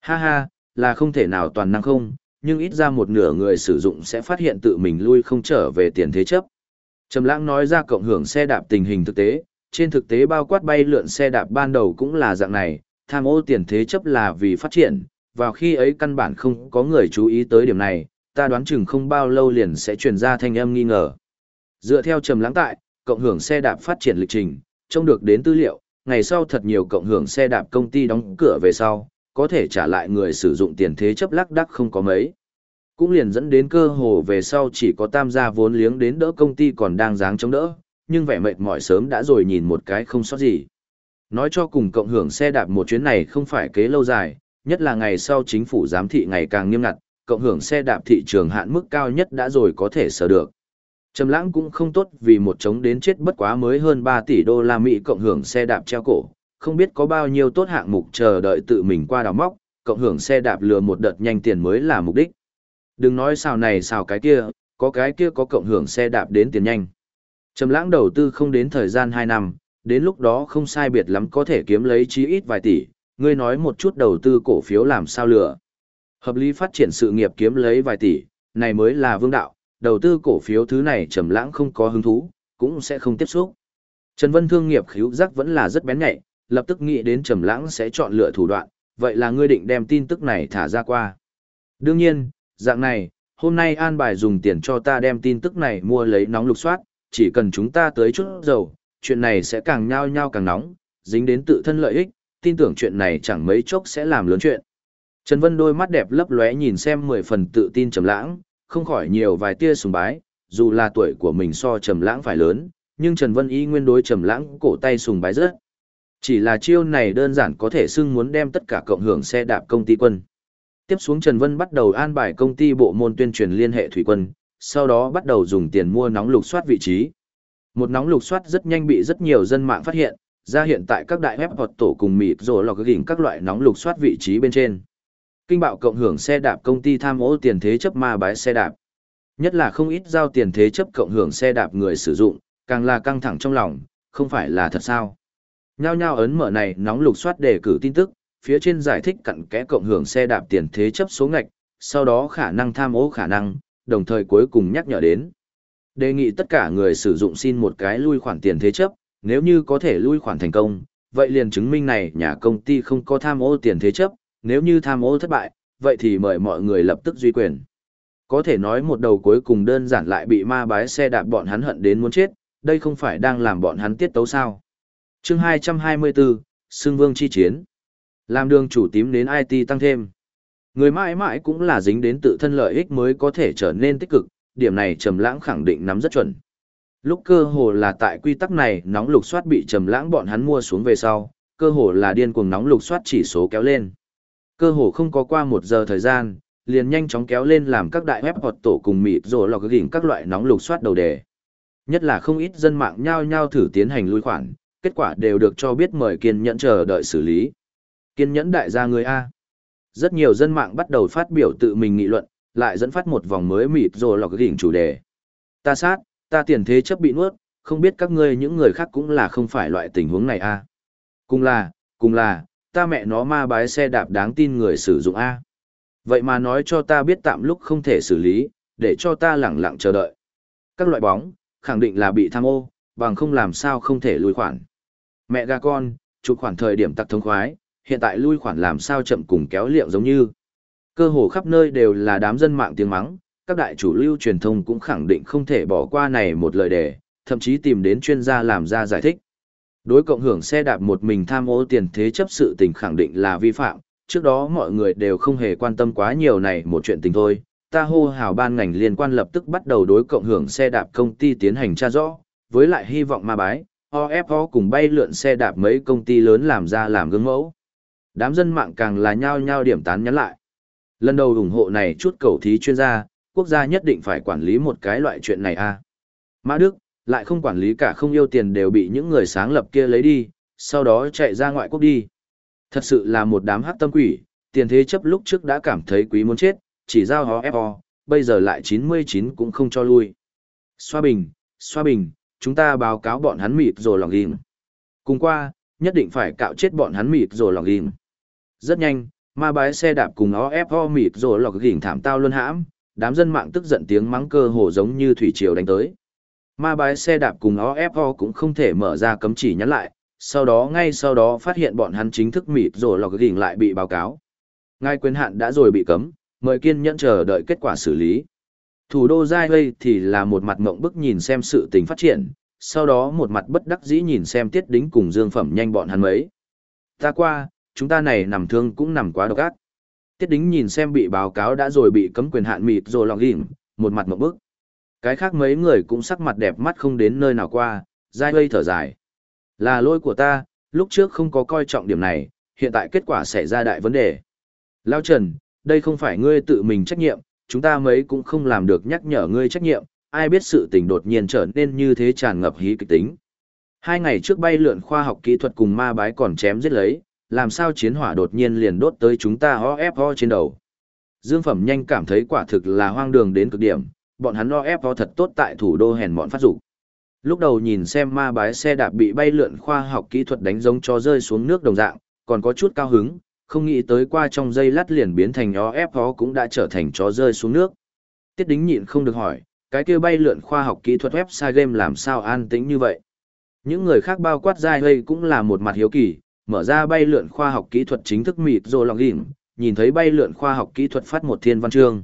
Ha ha, là không thể nào toàn năng không, nhưng ít ra một nửa người sử dụng sẽ phát hiện tự mình lui không trở về tiền thế chấp. Trầm lãng nói ra cộng hưởng xe đạp tình hình thực tế, trên thực tế bao quát bay lượn xe đạp ban đầu cũng là dạng này, tham ô tiền thế chấp là vì phát triển, vào khi ấy căn bản không có người chú ý tới điểm này, ta đoán chừng không bao lâu liền sẽ truyền ra thanh âm nghi ngờ. Dựa theo trầm lãng tại, cộng hưởng xe đạp phát triển lịch trình, trông được đến tư liệu, ngày sau thật nhiều cộng hưởng xe đạp công ty đóng cửa về sau, có thể trả lại người sử dụng tiền thế chấp lắc đắc không có mấy cũng liền dẫn đến cơ hồ về sau chỉ có tam gia vốn liếng đến đỡ công ty còn đang dáng chống đỡ, nhưng vẻ mệt mỏi sớm đã rồi nhìn một cái không sót gì. Nói cho cùng cộng hưởng xe đạp một chuyến này không phải kế lâu dài, nhất là ngày sau chính phủ giám thị ngày càng nghiêm ngặt, cộng hưởng xe đạp thị trường hạn mức cao nhất đã rồi có thể sở được. Trầm lãng cũng không tốt vì một chống đến chết bất quá mới hơn 3 tỷ đô la Mỹ cộng hưởng xe đạp treo cổ, không biết có bao nhiêu tốt hạng mục chờ đợi tự mình qua đào móc, cộng hưởng xe đạp lừa một đợt nhanh tiền mới là mục đích. Đừng nói xào này xào cái kia, có cái kia có cộng hưởng xe đạp đến tiền nhanh. Trầm lãng đầu tư không đến thời gian 2 năm, đến lúc đó không sai biệt lắm có thể kiếm lấy chí ít vài tỷ, ngươi nói một chút đầu tư cổ phiếu làm sao lựa. Hợp lý phát triển sự nghiệp kiếm lấy vài tỷ, này mới là vương đạo, đầu tư cổ phiếu thứ này trầm lãng không có hứng thú, cũng sẽ không tiếp xúc. Trần Vân thương nghiệp khíu giác vẫn là rất bén nhạy, lập tức nghĩ đến trầm lãng sẽ chọn lựa thủ đoạn, vậy là ngươi định đem tin tức này thả ra qua. Đương nhiên, Dạng này, hôm nay an bài dùng tiền cho ta đem tin tức này mua lấy nóng lục soát, chỉ cần chúng ta tới chút dầu, chuyện này sẽ càng nhao nhao càng nóng, dính đến tự thân lợi ích, tin tưởng chuyện này chẳng mấy chốc sẽ làm lớn chuyện. Trần Vân đôi mắt đẹp lấp lóe nhìn xem mười phần tự tin trầm lãng, không khỏi nhiều vài tia sùng bái, dù là tuổi của mình so trầm lãng phải lớn, nhưng Trần Vân y nguyên đối trầm lãng cổ tay sùng bái rất. Chỉ là chiêu này đơn giản có thể xưng muốn đem tất cả cộng hưởng xe đạp công ty quân. Tiếp xuống Trần Vân bắt đầu an bài công ty bộ môn tuyên truyền liên hệ thủy quân, sau đó bắt đầu dùng tiền mua nóng lục soát vị trí. Một nóng lục soát rất nhanh bị rất nhiều dân mạng phát hiện, ra hiện tại các đại web hoặc tổ cùng mịt rồi lọc gỉnh các loại nóng lục soát vị trí bên trên. Kinh bạo cộng hưởng xe đạp công ty tham ô tiền thế chấp ma bái xe đạp. Nhất là không ít giao tiền thế chấp cộng hưởng xe đạp người sử dụng, càng là căng thẳng trong lòng, không phải là thật sao. Nhao nhao ấn mở này nóng lục soát để cử tin tức, phía trên giải thích cặn kẽ cộng hưởng xe đạp tiền thế chấp số ngạch, sau đó khả năng tham ô khả năng, đồng thời cuối cùng nhắc nhở đến. Đề nghị tất cả người sử dụng xin một cái lui khoản tiền thế chấp, nếu như có thể lui khoản thành công, vậy liền chứng minh này nhà công ty không có tham ô tiền thế chấp, nếu như tham ô thất bại, vậy thì mời mọi người lập tức duy quyền. Có thể nói một đầu cuối cùng đơn giản lại bị ma bái xe đạp bọn hắn hận đến muốn chết, đây không phải đang làm bọn hắn tiết tấu sao. chương 224, Sương Vương chi chiến. Làm đường chủ tím đến IT tăng thêm. Người mãi mãi cũng là dính đến tự thân lợi ích mới có thể trở nên tích cực, điểm này Trầm Lãng khẳng định nắm rất chuẩn. Lúc cơ hồ là tại quy tắc này, nóng lục soát bị Trầm Lãng bọn hắn mua xuống về sau, cơ hồ là điên cuồng nóng lục soát chỉ số kéo lên. Cơ hồ không có qua một giờ thời gian, liền nhanh chóng kéo lên làm các đại web hoạt tổ cùng mịt rồi lò gỉnh các loại nóng lục soát đầu đề. Nhất là không ít dân mạng nhao nhao thử tiến hành lui khoản, kết quả đều được cho biết mời kiên nhẫn chờ đợi xử lý. Kiên nhẫn đại gia người A. Rất nhiều dân mạng bắt đầu phát biểu tự mình nghị luận, lại dẫn phát một vòng mới mịt rồi lọc đỉnh chủ đề. Ta sát, ta tiền thế chấp bị nuốt, không biết các ngươi những người khác cũng là không phải loại tình huống này A. Cùng là, cùng là, ta mẹ nó ma bái xe đạp đáng tin người sử dụng A. Vậy mà nói cho ta biết tạm lúc không thể xử lý, để cho ta lẳng lặng chờ đợi. Các loại bóng, khẳng định là bị tham ô, bằng không làm sao không thể lùi khoản. Mẹ gà con, chụp khoản thời điểm tặc thông khoái, hiện tại lui khoản làm sao chậm cùng kéo liệu giống như. Cơ hồ khắp nơi đều là đám dân mạng tiếng mắng, các đại chủ lưu truyền thông cũng khẳng định không thể bỏ qua này một lời đề, thậm chí tìm đến chuyên gia làm ra giải thích. Đối cộng hưởng xe đạp một mình tham ô tiền thế chấp sự tình khẳng định là vi phạm, trước đó mọi người đều không hề quan tâm quá nhiều này một chuyện tình thôi. Ta hô hào ban ngành liên quan lập tức bắt đầu đối cộng hưởng xe đạp công ty tiến hành tra rõ, với lại hy vọng ma bái, OFO cùng bay lượn xe đạp mấy công ty lớn làm ra làm gương mẫu. Đám dân mạng càng là nhao nhao điểm tán nhắn lại. Lần đầu ủng hộ này chút cầu thí chuyên gia, quốc gia nhất định phải quản lý một cái loại chuyện này a. À. Mã Đức, lại không quản lý cả không yêu tiền đều bị những người sáng lập kia lấy đi, sau đó chạy ra ngoại quốc đi. Thật sự là một đám hắc tâm quỷ, tiền thế chấp lúc trước đã cảm thấy quý muốn chết, chỉ giao hó FO, bây giờ lại 99 cũng không cho lui. Xoa bình, xoa bình, chúng ta báo cáo bọn hắn mịt rồi lòng ghim. Cùng qua, nhất định phải cạo chết bọn hắn mịt rồi lòng ghim. Rất nhanh, ma bái xe đạp cùng ó fom mịt rồi lọc gỉnh thảm tao luôn hãm, đám dân mạng tức giận tiếng mắng cơ hồ giống như thủy triều đánh tới. Ma bái xe đạp cùng ó fom cũng không thể mở ra cấm chỉ nhắn lại, sau đó ngay sau đó phát hiện bọn hắn chính thức mịt rồi lọc gỉnh lại bị báo cáo. ngay quyền hạn đã rồi bị cấm, mời kiên nhẫn chờ đợi kết quả xử lý. Thủ đô Giai Vây thì là một mặt mộng bức nhìn xem sự tình phát triển, sau đó một mặt bất đắc dĩ nhìn xem tiết đính cùng dương phẩm nhanh bọn hắn mấy. Ta qua, chúng ta này nằm thương cũng nằm quá độc ác. Tiết đính nhìn xem bị báo cáo đã rồi bị cấm quyền hạn mịt rồi lòng ghim, một mặt một bức. Cái khác mấy người cũng sắc mặt đẹp mắt không đến nơi nào qua, dai hơi thở dài. Là lỗi của ta, lúc trước không có coi trọng điểm này, hiện tại kết quả xảy ra đại vấn đề. Lao Trần, đây không phải ngươi tự mình trách nhiệm, chúng ta mấy cũng không làm được nhắc nhở ngươi trách nhiệm, ai biết sự tình đột nhiên trở nên như thế tràn ngập hí kịch tính. Hai ngày trước bay lượn khoa học kỹ thuật cùng ma bái còn chém giết lấy, làm sao chiến hỏa đột nhiên liền đốt tới chúng ta ho ép ho trên đầu. Dương Phẩm nhanh cảm thấy quả thực là hoang đường đến cực điểm, bọn hắn ho ép ho thật tốt tại thủ đô hèn bọn phát dục. Lúc đầu nhìn xem ma bái xe đạp bị bay lượn khoa học kỹ thuật đánh giống cho rơi xuống nước đồng dạng, còn có chút cao hứng, không nghĩ tới qua trong dây lát liền biến thành ó ép ó cũng đã trở thành chó rơi xuống nước. Tiết đính nhịn không được hỏi, cái kia bay lượn khoa học kỹ thuật website game làm sao an tĩnh như vậy. Những người khác bao quát dai hơi cũng là một mặt hiếu kỳ, mở ra bay lượn khoa học kỹ thuật chính thức mịt rồi lòng ghiểm, nhìn thấy bay lượn khoa học kỹ thuật phát một thiên văn chương.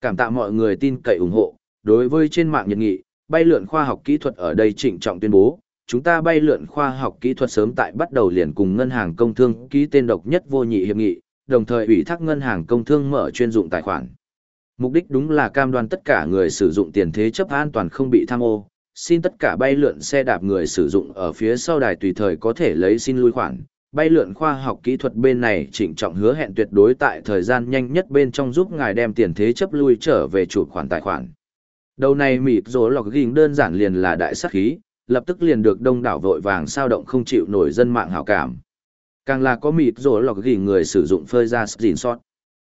Cảm tạ mọi người tin cậy ủng hộ, đối với trên mạng nhật nghị, bay lượn khoa học kỹ thuật ở đây trịnh trọng tuyên bố, chúng ta bay lượn khoa học kỹ thuật sớm tại bắt đầu liền cùng ngân hàng công thương ký tên độc nhất vô nhị hiệp nghị, đồng thời ủy thác ngân hàng công thương mở chuyên dụng tài khoản. Mục đích đúng là cam đoan tất cả người sử dụng tiền thế chấp an toàn không bị tham ô, xin tất cả bay lượn xe đạp người sử dụng ở phía sau đài tùy thời có thể lấy xin lui khoản. Bay lượn khoa học kỹ thuật bên này trịnh trọng hứa hẹn tuyệt đối tại thời gian nhanh nhất bên trong giúp ngài đem tiền thế chấp lui trở về chủ khoản tài khoản. Đầu này mịt rổ lọc ghiền đơn giản liền là đại sắc khí, lập tức liền được đông đảo vội vàng sao động không chịu nổi dân mạng hảo cảm. Càng là có mịt rổ lọc ghiền người sử dụng phơi ra gìn sót.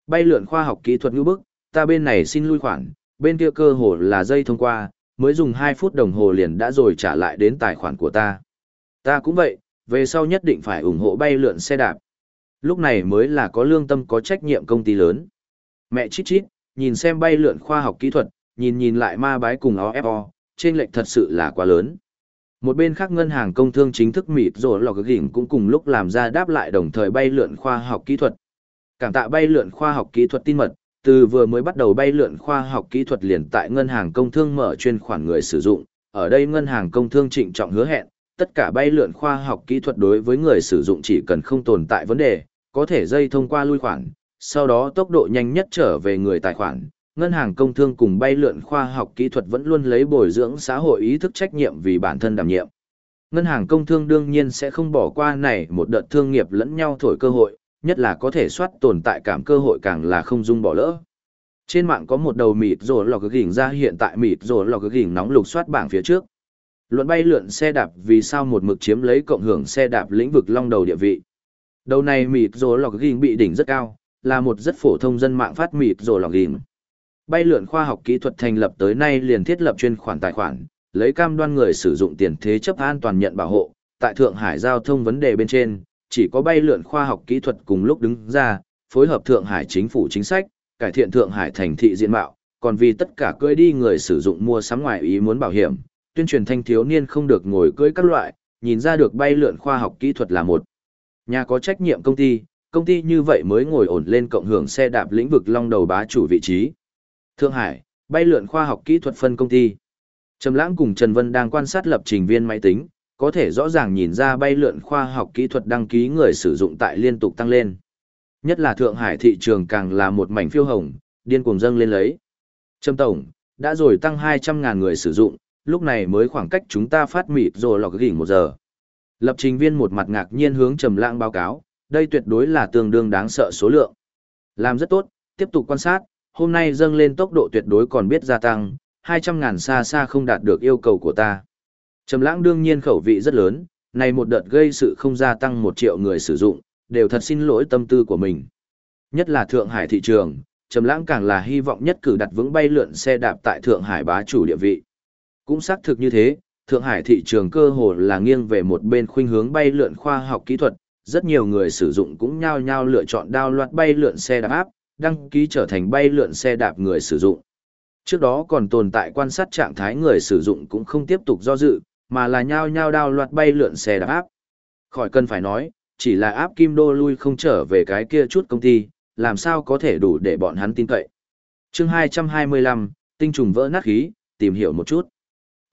Bay lượn khoa học kỹ thuật ngữ bức, ta bên này xin lui khoản, bên kia cơ hồ là dây thông qua, mới dùng 2 phút đồng hồ liền đã rồi trả lại đến tài khoản của ta. Ta cũng vậy, về sau nhất định phải ủng hộ bay lượn xe đạp. Lúc này mới là có lương tâm có trách nhiệm công ty lớn. Mẹ chít chít, nhìn xem bay lượn khoa học kỹ thuật, nhìn nhìn lại ma bái cùng OFO, trên lệnh thật sự là quá lớn. Một bên khác ngân hàng công thương chính thức mịt rồi lò gỉnh cũng cùng lúc làm ra đáp lại đồng thời bay lượn khoa học kỹ thuật. Cảm tạ bay lượn khoa học kỹ thuật tin mật, từ vừa mới bắt đầu bay lượn khoa học kỹ thuật liền tại ngân hàng công thương mở chuyên khoản người sử dụng, ở đây ngân hàng công thương trịnh trọng hứa hẹn, tất cả bay lượn khoa học kỹ thuật đối với người sử dụng chỉ cần không tồn tại vấn đề, có thể dây thông qua lui khoản, sau đó tốc độ nhanh nhất trở về người tài khoản. Ngân hàng công thương cùng bay lượn khoa học kỹ thuật vẫn luôn lấy bồi dưỡng xã hội ý thức trách nhiệm vì bản thân đảm nhiệm. Ngân hàng công thương đương nhiên sẽ không bỏ qua này một đợt thương nghiệp lẫn nhau thổi cơ hội, nhất là có thể soát tồn tại cảm cơ hội càng là không dung bỏ lỡ. Trên mạng có một đầu mịt rồi lò cực gỉnh ra hiện tại mịt rồi lò cực gỉnh nóng lục soát bảng phía trước. Luận bay lượn xe đạp vì sao một mực chiếm lấy cộng hưởng xe đạp lĩnh vực long đầu địa vị. Đầu này mịt rồ lọc ghim bị đỉnh rất cao, là một rất phổ thông dân mạng phát mịt rồ lọc ghim. Bay lượn khoa học kỹ thuật thành lập tới nay liền thiết lập chuyên khoản tài khoản, lấy cam đoan người sử dụng tiền thế chấp an toàn nhận bảo hộ, tại Thượng Hải giao thông vấn đề bên trên, chỉ có bay lượn khoa học kỹ thuật cùng lúc đứng ra, phối hợp Thượng Hải chính phủ chính sách, cải thiện Thượng Hải thành thị diện mạo, còn vì tất cả cưỡi đi người sử dụng mua sắm ngoài ý muốn bảo hiểm, tuyên truyền thanh thiếu niên không được ngồi cưỡi các loại, nhìn ra được bay lượn khoa học kỹ thuật là một nhà có trách nhiệm công ty, công ty như vậy mới ngồi ổn lên cộng hưởng xe đạp lĩnh vực long đầu bá chủ vị trí. Thượng Hải, bay lượn khoa học kỹ thuật phân công ty. Trầm Lãng cùng Trần Vân đang quan sát lập trình viên máy tính, có thể rõ ràng nhìn ra bay lượn khoa học kỹ thuật đăng ký người sử dụng tại liên tục tăng lên. Nhất là Thượng Hải thị trường càng là một mảnh phiêu hồng, điên cuồng dâng lên lấy. Trâm Tổng, đã rồi tăng 200.000 người sử dụng, lúc này mới khoảng cách chúng ta phát mịt rồi lọc gỉnh một giờ. Lập trình viên một mặt ngạc nhiên hướng Trầm Lãng báo cáo, đây tuyệt đối là tương đương đáng sợ số lượng. Làm rất tốt, tiếp tục quan sát, hôm nay dâng lên tốc độ tuyệt đối còn biết gia tăng, 200 ngàn xa xa không đạt được yêu cầu của ta. Trầm lãng đương nhiên khẩu vị rất lớn, này một đợt gây sự không gia tăng một triệu người sử dụng, đều thật xin lỗi tâm tư của mình. Nhất là Thượng Hải thị trường, Trầm lãng càng là hy vọng nhất cử đặt vững bay lượn xe đạp tại Thượng Hải bá chủ địa vị. Cũng xác thực như thế, Thượng Hải thị trường cơ hồ là nghiêng về một bên khuynh hướng bay lượn khoa học kỹ thuật, rất nhiều người sử dụng cũng nhao nhao lựa chọn đao loạt bay lượn xe đạp áp, đăng ký trở thành bay lượn xe đạp người sử dụng. Trước đó còn tồn tại quan sát trạng thái người sử dụng cũng không tiếp tục do dự, mà là nhao nhao đao loạt bay lượn xe đạp áp. Khỏi cần phải nói, chỉ là áp kim đô lui không trở về cái kia chút công ty, làm sao có thể đủ để bọn hắn tin cậy. chương 225, tinh trùng vỡ nát khí, tìm hiểu một chút.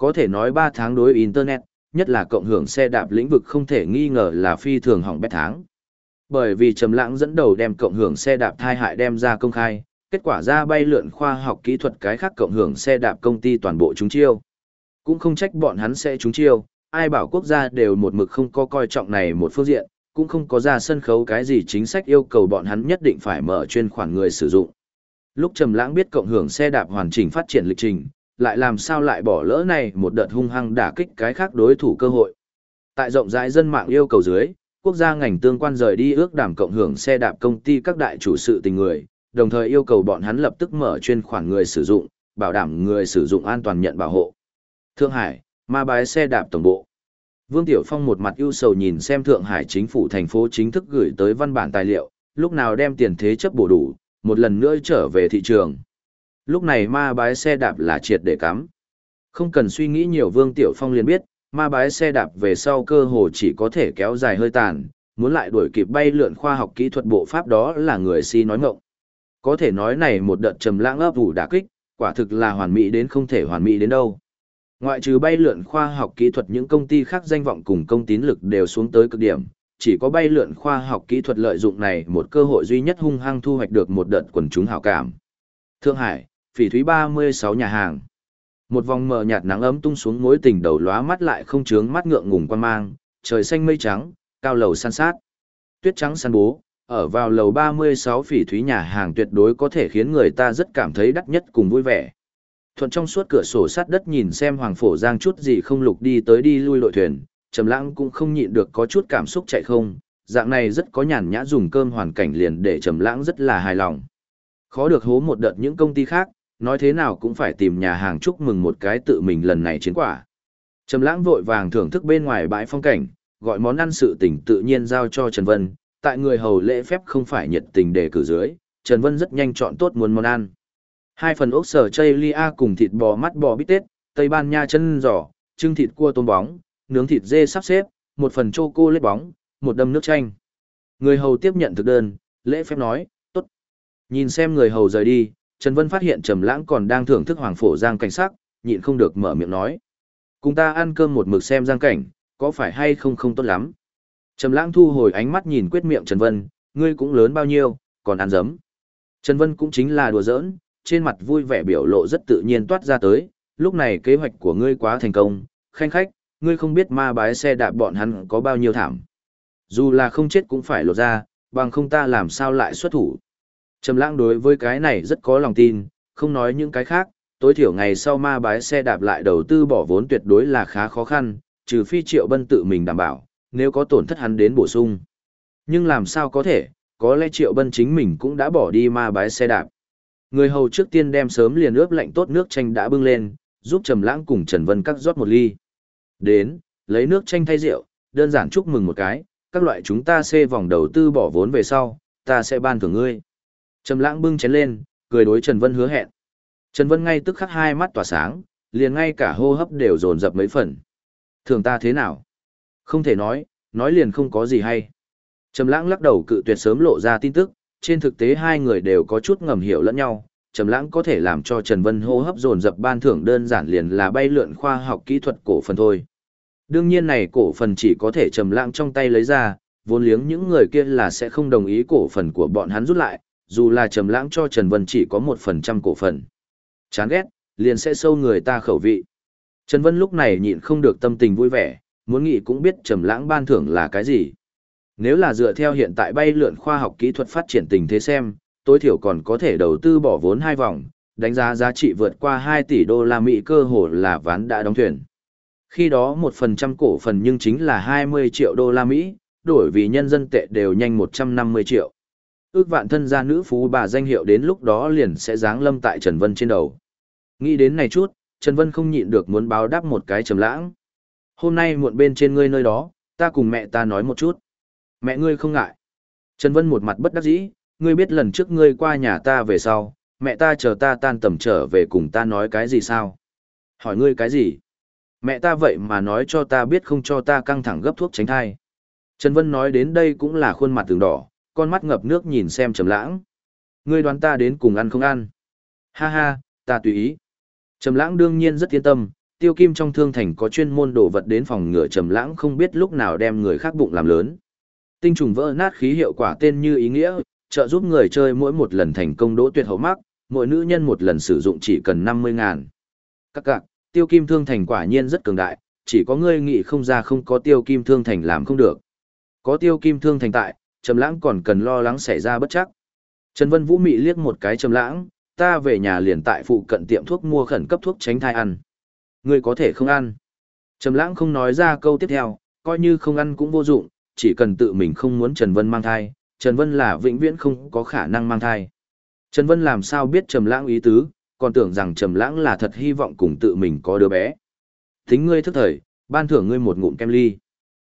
Có thể nói 3 tháng đối Internet, nhất là cộng hưởng xe đạp lĩnh vực không thể nghi ngờ là phi thường hỏng bét tháng. Bởi vì Trầm Lãng dẫn đầu đem cộng hưởng xe đạp thai hại đem ra công khai, kết quả ra bay lượn khoa học kỹ thuật cái khác cộng hưởng xe đạp công ty toàn bộ chúng chiêu. Cũng không trách bọn hắn sẽ chúng chiêu, ai bảo quốc gia đều một mực không có coi trọng này một phương diện, cũng không có ra sân khấu cái gì chính sách yêu cầu bọn hắn nhất định phải mở chuyên khoản người sử dụng. Lúc Trầm Lãng biết cộng hưởng xe đạp hoàn chỉnh phát triển lịch trình, lại làm sao lại bỏ lỡ này một đợt hung hăng đả kích cái khác đối thủ cơ hội. Tại rộng rãi dân mạng yêu cầu dưới, quốc gia ngành tương quan rời đi ước đảm cộng hưởng xe đạp công ty các đại chủ sự tình người, đồng thời yêu cầu bọn hắn lập tức mở chuyên khoản người sử dụng, bảo đảm người sử dụng an toàn nhận bảo hộ. Thượng Hải, ma bái xe đạp tổng bộ. Vương Tiểu Phong một mặt ưu sầu nhìn xem Thượng Hải chính phủ thành phố chính thức gửi tới văn bản tài liệu, lúc nào đem tiền thế chấp bổ đủ, một lần nữa trở về thị trường. Lúc này ma bái xe đạp là triệt để cắm. Không cần suy nghĩ nhiều Vương Tiểu Phong liền biết, ma bái xe đạp về sau cơ hồ chỉ có thể kéo dài hơi tàn, muốn lại đuổi kịp bay lượn khoa học kỹ thuật bộ pháp đó là người si nói ngộng. Có thể nói này một đợt trầm lãng ấp ủ đả kích, quả thực là hoàn mỹ đến không thể hoàn mỹ đến đâu. Ngoại trừ bay lượn khoa học kỹ thuật những công ty khác danh vọng cùng công tín lực đều xuống tới cực điểm, chỉ có bay lượn khoa học kỹ thuật lợi dụng này một cơ hội duy nhất hung hăng thu hoạch được một đợt quần chúng hảo cảm. Thượng Hải, phỉ thúy 36 nhà hàng. Một vòng mờ nhạt nắng ấm tung xuống mối tình đầu lóa mắt lại không chướng mắt ngượng ngùng quan mang, trời xanh mây trắng, cao lầu san sát. Tuyết trắng san bố, ở vào lầu 36 phỉ thúy nhà hàng tuyệt đối có thể khiến người ta rất cảm thấy đắt nhất cùng vui vẻ. Thuận trong suốt cửa sổ sát đất nhìn xem Hoàng Phổ Giang chút gì không lục đi tới đi lui lội thuyền, Trầm Lãng cũng không nhịn được có chút cảm xúc chạy không, dạng này rất có nhàn nhã dùng cơm hoàn cảnh liền để Trầm Lãng rất là hài lòng. Khó được hố một đợt những công ty khác, nói thế nào cũng phải tìm nhà hàng chúc mừng một cái tự mình lần này chiến quả. Trầm Lãng vội vàng thưởng thức bên ngoài bãi phong cảnh, gọi món ăn sự tình tự nhiên giao cho Trần Vân, tại người hầu lễ phép không phải nhiệt tình để cử dưới, Trần Vân rất nhanh chọn tốt muốn món ăn. Hai phần ốc sở chay lia cùng thịt bò mắt bò bít tết, Tây Ban Nha chân giò, trưng thịt cua tôm bóng, nướng thịt dê sắp xếp, một phần chocolate lết bóng, một đâm nước chanh. Người hầu tiếp nhận thực đơn, lễ phép nói, tốt. Nhìn xem người hầu rời đi, Trần Vân phát hiện Trầm Lãng còn đang thưởng thức Hoàng Phổ Giang cảnh sắc, nhịn không được mở miệng nói. Cùng ta ăn cơm một mực xem giang cảnh, có phải hay không không tốt lắm. Trầm Lãng thu hồi ánh mắt nhìn quyết miệng Trần Vân, ngươi cũng lớn bao nhiêu, còn ăn dấm. Trần Vân cũng chính là đùa giỡn, trên mặt vui vẻ biểu lộ rất tự nhiên toát ra tới, lúc này kế hoạch của ngươi quá thành công, khanh khách, ngươi không biết ma bái xe đạp bọn hắn có bao nhiêu thảm. Dù là không chết cũng phải lột ra, bằng không ta làm sao lại xuất thủ. Trầm lãng đối với cái này rất có lòng tin, không nói những cái khác, tối thiểu ngày sau ma bái xe đạp lại đầu tư bỏ vốn tuyệt đối là khá khó khăn, trừ phi triệu bân tự mình đảm bảo, nếu có tổn thất hắn đến bổ sung. Nhưng làm sao có thể, có lẽ triệu bân chính mình cũng đã bỏ đi ma bái xe đạp. Người hầu trước tiên đem sớm liền ướp lạnh tốt nước chanh đã bưng lên, giúp Trầm Lãng cùng Trần Vân cắt rót một ly. Đến, lấy nước chanh thay rượu, đơn giản chúc mừng một cái, các loại chúng ta xê vòng đầu tư bỏ vốn về sau, ta sẽ ban thưởng ngươi. Trầm Lãng bưng chén lên, cười đối Trần Vân hứa hẹn. Trần Vân ngay tức khắc hai mắt tỏa sáng, liền ngay cả hô hấp đều dồn dập mấy phần. Thường ta thế nào? Không thể nói, nói liền không có gì hay. Trầm Lãng lắc đầu cự tuyệt sớm lộ ra tin tức, trên thực tế hai người đều có chút ngầm hiểu lẫn nhau, Trầm Lãng có thể làm cho Trần Vân hô hấp dồn dập ban thưởng đơn giản liền là bay lượn khoa học kỹ thuật cổ phần thôi. Đương nhiên này cổ phần chỉ có thể Trầm Lãng trong tay lấy ra, vốn liếng những người kia là sẽ không đồng ý cổ phần của bọn hắn rút lại, dù là Trầm Lãng cho Trần Vân chỉ có 1% cổ phần. Chán ghét, liền sẽ sâu người ta khẩu vị. Trần Vân lúc này nhịn không được tâm tình vui vẻ, muốn nghĩ cũng biết Trầm Lãng ban thưởng là cái gì. Nếu là dựa theo hiện tại bay lượn khoa học kỹ thuật phát triển tình thế xem, tối thiểu còn có thể đầu tư bỏ vốn hai vòng, đánh giá giá trị vượt qua 2 tỷ đô la Mỹ cơ hồ là ván đã đóng thuyền. Khi đó 1% cổ phần nhưng chính là 20 triệu đô la Mỹ, đổi vì nhân dân tệ đều nhanh 150 triệu. Ước vạn thân gia nữ phú bà danh hiệu đến lúc đó liền sẽ giáng lâm tại Trần Vân trên đầu. Nghĩ đến này chút, Trần Vân không nhịn được muốn báo đáp một cái trầm lãng. Hôm nay muộn bên trên ngươi nơi đó, ta cùng mẹ ta nói một chút. Mẹ ngươi không ngại. Trần Vân một mặt bất đắc dĩ, ngươi biết lần trước ngươi qua nhà ta về sau, mẹ ta chờ ta tan tầm trở về cùng ta nói cái gì sao? Hỏi ngươi cái gì? Mẹ ta vậy mà nói cho ta biết không cho ta căng thẳng gấp thuốc tránh thai. Trần Vân nói đến đây cũng là khuôn mặt từng đỏ, con mắt ngập nước nhìn xem trầm lãng. Ngươi đoán ta đến cùng ăn không ăn? Ha ha, ta tùy ý. Trầm lãng đương nhiên rất yên tâm, tiêu kim trong thương thành có chuyên môn đồ vật đến phòng ngựa trầm lãng không biết lúc nào đem người khác bụng làm lớn. Tinh trùng vỡ nát khí hiệu quả tên như ý nghĩa, trợ giúp người chơi mỗi một lần thành công đỗ tuyệt hậu mắc, mỗi nữ nhân một lần sử dụng chỉ cần 50 ngàn. Các cạc, tiêu kim thương thành quả nhiên rất cường đại, chỉ có ngươi nghĩ không ra không có tiêu kim thương thành làm không được. Có tiêu kim thương thành tại, Trầm Lãng còn cần lo lắng xảy ra bất chắc. Trần Vân Vũ mị liếc một cái Trầm Lãng, ta về nhà liền tại phụ cận tiệm thuốc mua khẩn cấp thuốc tránh thai ăn. Ngươi có thể không ăn. Trầm Lãng không nói ra câu tiếp theo, coi như không ăn cũng vô dụng, chỉ cần tự mình không muốn Trần Vân mang thai, Trần Vân là vĩnh viễn không có khả năng mang thai. Trần Vân làm sao biết Trầm Lãng ý tứ, còn tưởng rằng Trầm Lãng là thật hy vọng cùng tự mình có đứa bé. Tính ngươi thức thời, ban thưởng ngươi một ngụm kem ly.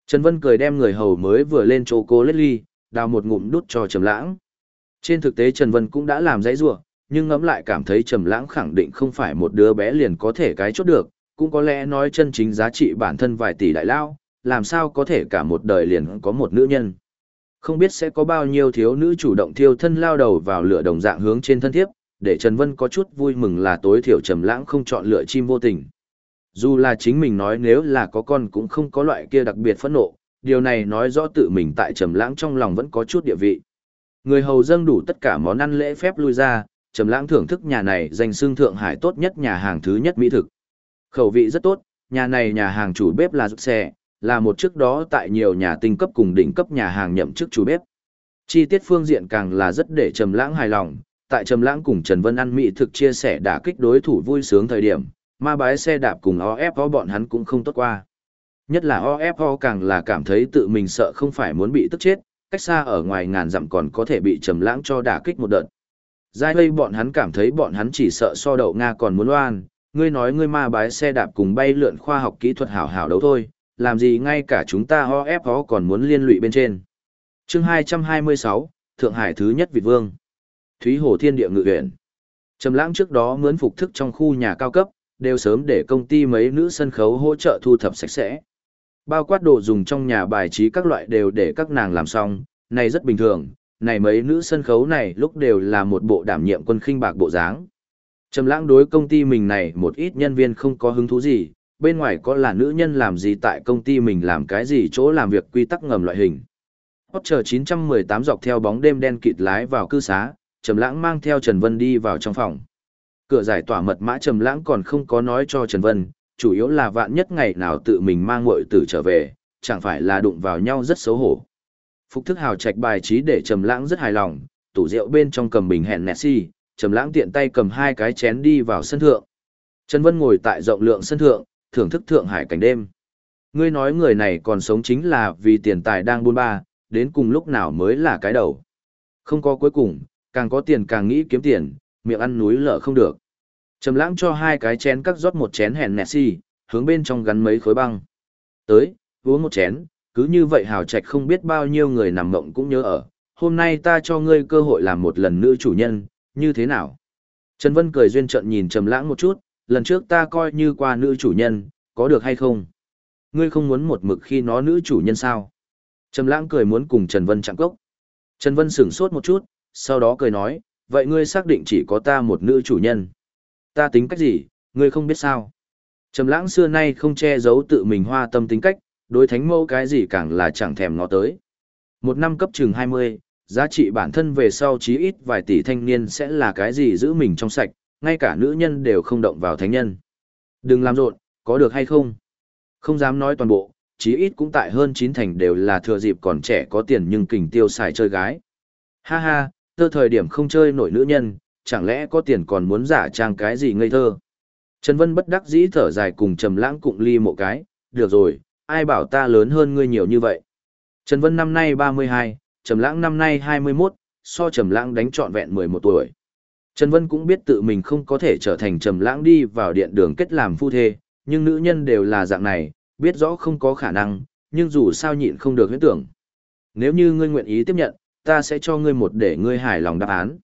Trần Vân cười đem người hầu mới vừa lên chỗ cô lết ly, đào một ngụm đút cho Trầm Lãng. Trên thực tế Trần Vân cũng đã làm dãy rủa, nhưng ngẫm lại cảm thấy Trầm Lãng khẳng định không phải một đứa bé liền có thể cái chốt được, cũng có lẽ nói chân chính giá trị bản thân vài tỷ đại lao, làm sao có thể cả một đời liền có một nữ nhân. Không biết sẽ có bao nhiêu thiếu nữ chủ động thiêu thân lao đầu vào lửa đồng dạng hướng trên thân thiếp, để Trần Vân có chút vui mừng là tối thiểu Trầm Lãng không chọn lựa chim vô tình. Dù là chính mình nói nếu là có con cũng không có loại kia đặc biệt phẫn nộ, điều này nói rõ tự mình tại Trầm Lãng trong lòng vẫn có chút địa vị. Người hầu dâng đủ tất cả món ăn lễ phép lui ra, Trầm Lãng thưởng thức nhà này danh xưng Thượng Hải tốt nhất nhà hàng thứ nhất mỹ thực. Khẩu vị rất tốt, nhà này nhà hàng chủ bếp là rút xe, là một trước đó tại nhiều nhà tinh cấp cùng đỉnh cấp nhà hàng nhậm chức chủ bếp. Chi tiết phương diện càng là rất để Trầm Lãng hài lòng, tại Trầm Lãng cùng Trần Vân ăn mỹ thực chia sẻ đả kích đối thủ vui sướng thời điểm, ma bái xe đạp cùng OFO bọn hắn cũng không tốt qua. Nhất là OFO càng là cảm thấy tự mình sợ không phải muốn bị tức chết, cách xa ở ngoài ngàn dặm còn có thể bị Trầm Lãng cho đả kích một đợt. Giai lây bọn hắn cảm thấy bọn hắn chỉ sợ so đậu Nga còn muốn loan, ngươi nói ngươi ma bái xe đạp cùng bay lượn khoa học kỹ thuật hảo hảo đấu thôi, làm gì ngay cả chúng ta ho ép ho còn muốn liên lụy bên trên. chương 226, Thượng Hải thứ nhất Việt Vương. Thúy Hồ Thiên Địa Ngự huyện. Trầm lãng trước đó mướn phục thức trong khu nhà cao cấp, đều sớm để công ty mấy nữ sân khấu hỗ trợ thu thập sạch sẽ. Bao quát đồ dùng trong nhà bài trí các loại đều để các nàng làm xong, này rất bình thường, này mấy nữ sân khấu này lúc đều là một bộ đảm nhiệm quân khinh bạc bộ dáng. Trầm lãng đối công ty mình này một ít nhân viên không có hứng thú gì, bên ngoài có là nữ nhân làm gì tại công ty mình làm cái gì chỗ làm việc quy tắc ngầm loại hình. Porsche 918 dọc theo bóng đêm đen kịt lái vào cư xá, Trầm Lãng mang theo Trần Vân đi vào trong phòng. Cửa giải tỏa mật mã Trầm Lãng còn không có nói cho Trần Vân, chủ yếu là vạn nhất ngày nào tự mình mang muội tử trở về, chẳng phải là đụng vào nhau rất xấu hổ. Phục thức hào trạch bài trí để Trầm Lãng rất hài lòng, tủ rượu bên trong cầm bình hẹn Nessie, Trầm Lãng tiện tay cầm hai cái chén đi vào sân thượng. Trần Vân ngồi tại rộng lượng sân thượng, thưởng thức Thượng Hải cảnh đêm. Ngươi nói người này còn sống chính là vì tiền tài đang buôn ba, đến cùng lúc nào mới là cái đầu. Không có cuối cùng, càng có tiền càng nghĩ kiếm tiền, miệng ăn núi lở không được. Trầm lãng cho hai cái chén cắt rót một chén hèn Nessi, hướng bên trong gắn mấy khối băng. Tới, uống một chén, cứ như vậy hào trạch không biết bao nhiêu người nằm mộng cũng nhớ ở. Hôm nay ta cho ngươi cơ hội làm một lần nữ chủ nhân, như thế nào? Trần Vân cười duyên trận nhìn Trầm lãng một chút, lần trước ta coi như qua nữ chủ nhân, có được hay không? Ngươi không muốn một mực khi nó nữ chủ nhân sao? Trầm lãng cười muốn cùng Trần Vân chạm cốc. Trần Vân sửng sốt một chút, sau đó cười nói, vậy ngươi xác định chỉ có ta một nữ chủ nhân. Ta tính cách gì, ngươi không biết sao? Trầm lãng xưa nay không che giấu tự mình hoa tâm tính cách, đối thánh mẫu cái gì càng là chẳng thèm ngó tới. Một năm cấp chừng 20, giá trị bản thân về sau chí ít vài tỷ thanh niên sẽ là cái gì giữ mình trong sạch, ngay cả nữ nhân đều không động vào thánh nhân. Đừng làm rộn, có được hay không? Không dám nói toàn bộ, chí ít cũng tại hơn chín thành đều là thừa dịp còn trẻ có tiền nhưng kình tiêu xài chơi gái. Ha ha, tơ thời điểm không chơi nổi nữ nhân, chẳng lẽ có tiền còn muốn giả trang cái gì ngây thơ? Trần Vân bất đắc dĩ thở dài cùng Trầm Lãng cụng ly một cái, được rồi, ai bảo ta lớn hơn ngươi nhiều như vậy. Trần Vân năm nay 32, Trầm Lãng năm nay 21, so Trầm Lãng đánh trọn vẹn 11 tuổi. Trần Vân cũng biết tự mình không có thể trở thành trầm lãng đi vào điện đường kết làm phu thê, nhưng nữ nhân đều là dạng này, biết rõ không có khả năng, nhưng dù sao nhịn không được huyễn tưởng. Nếu như ngươi nguyện ý tiếp nhận, ta sẽ cho ngươi một để ngươi hài lòng đáp án.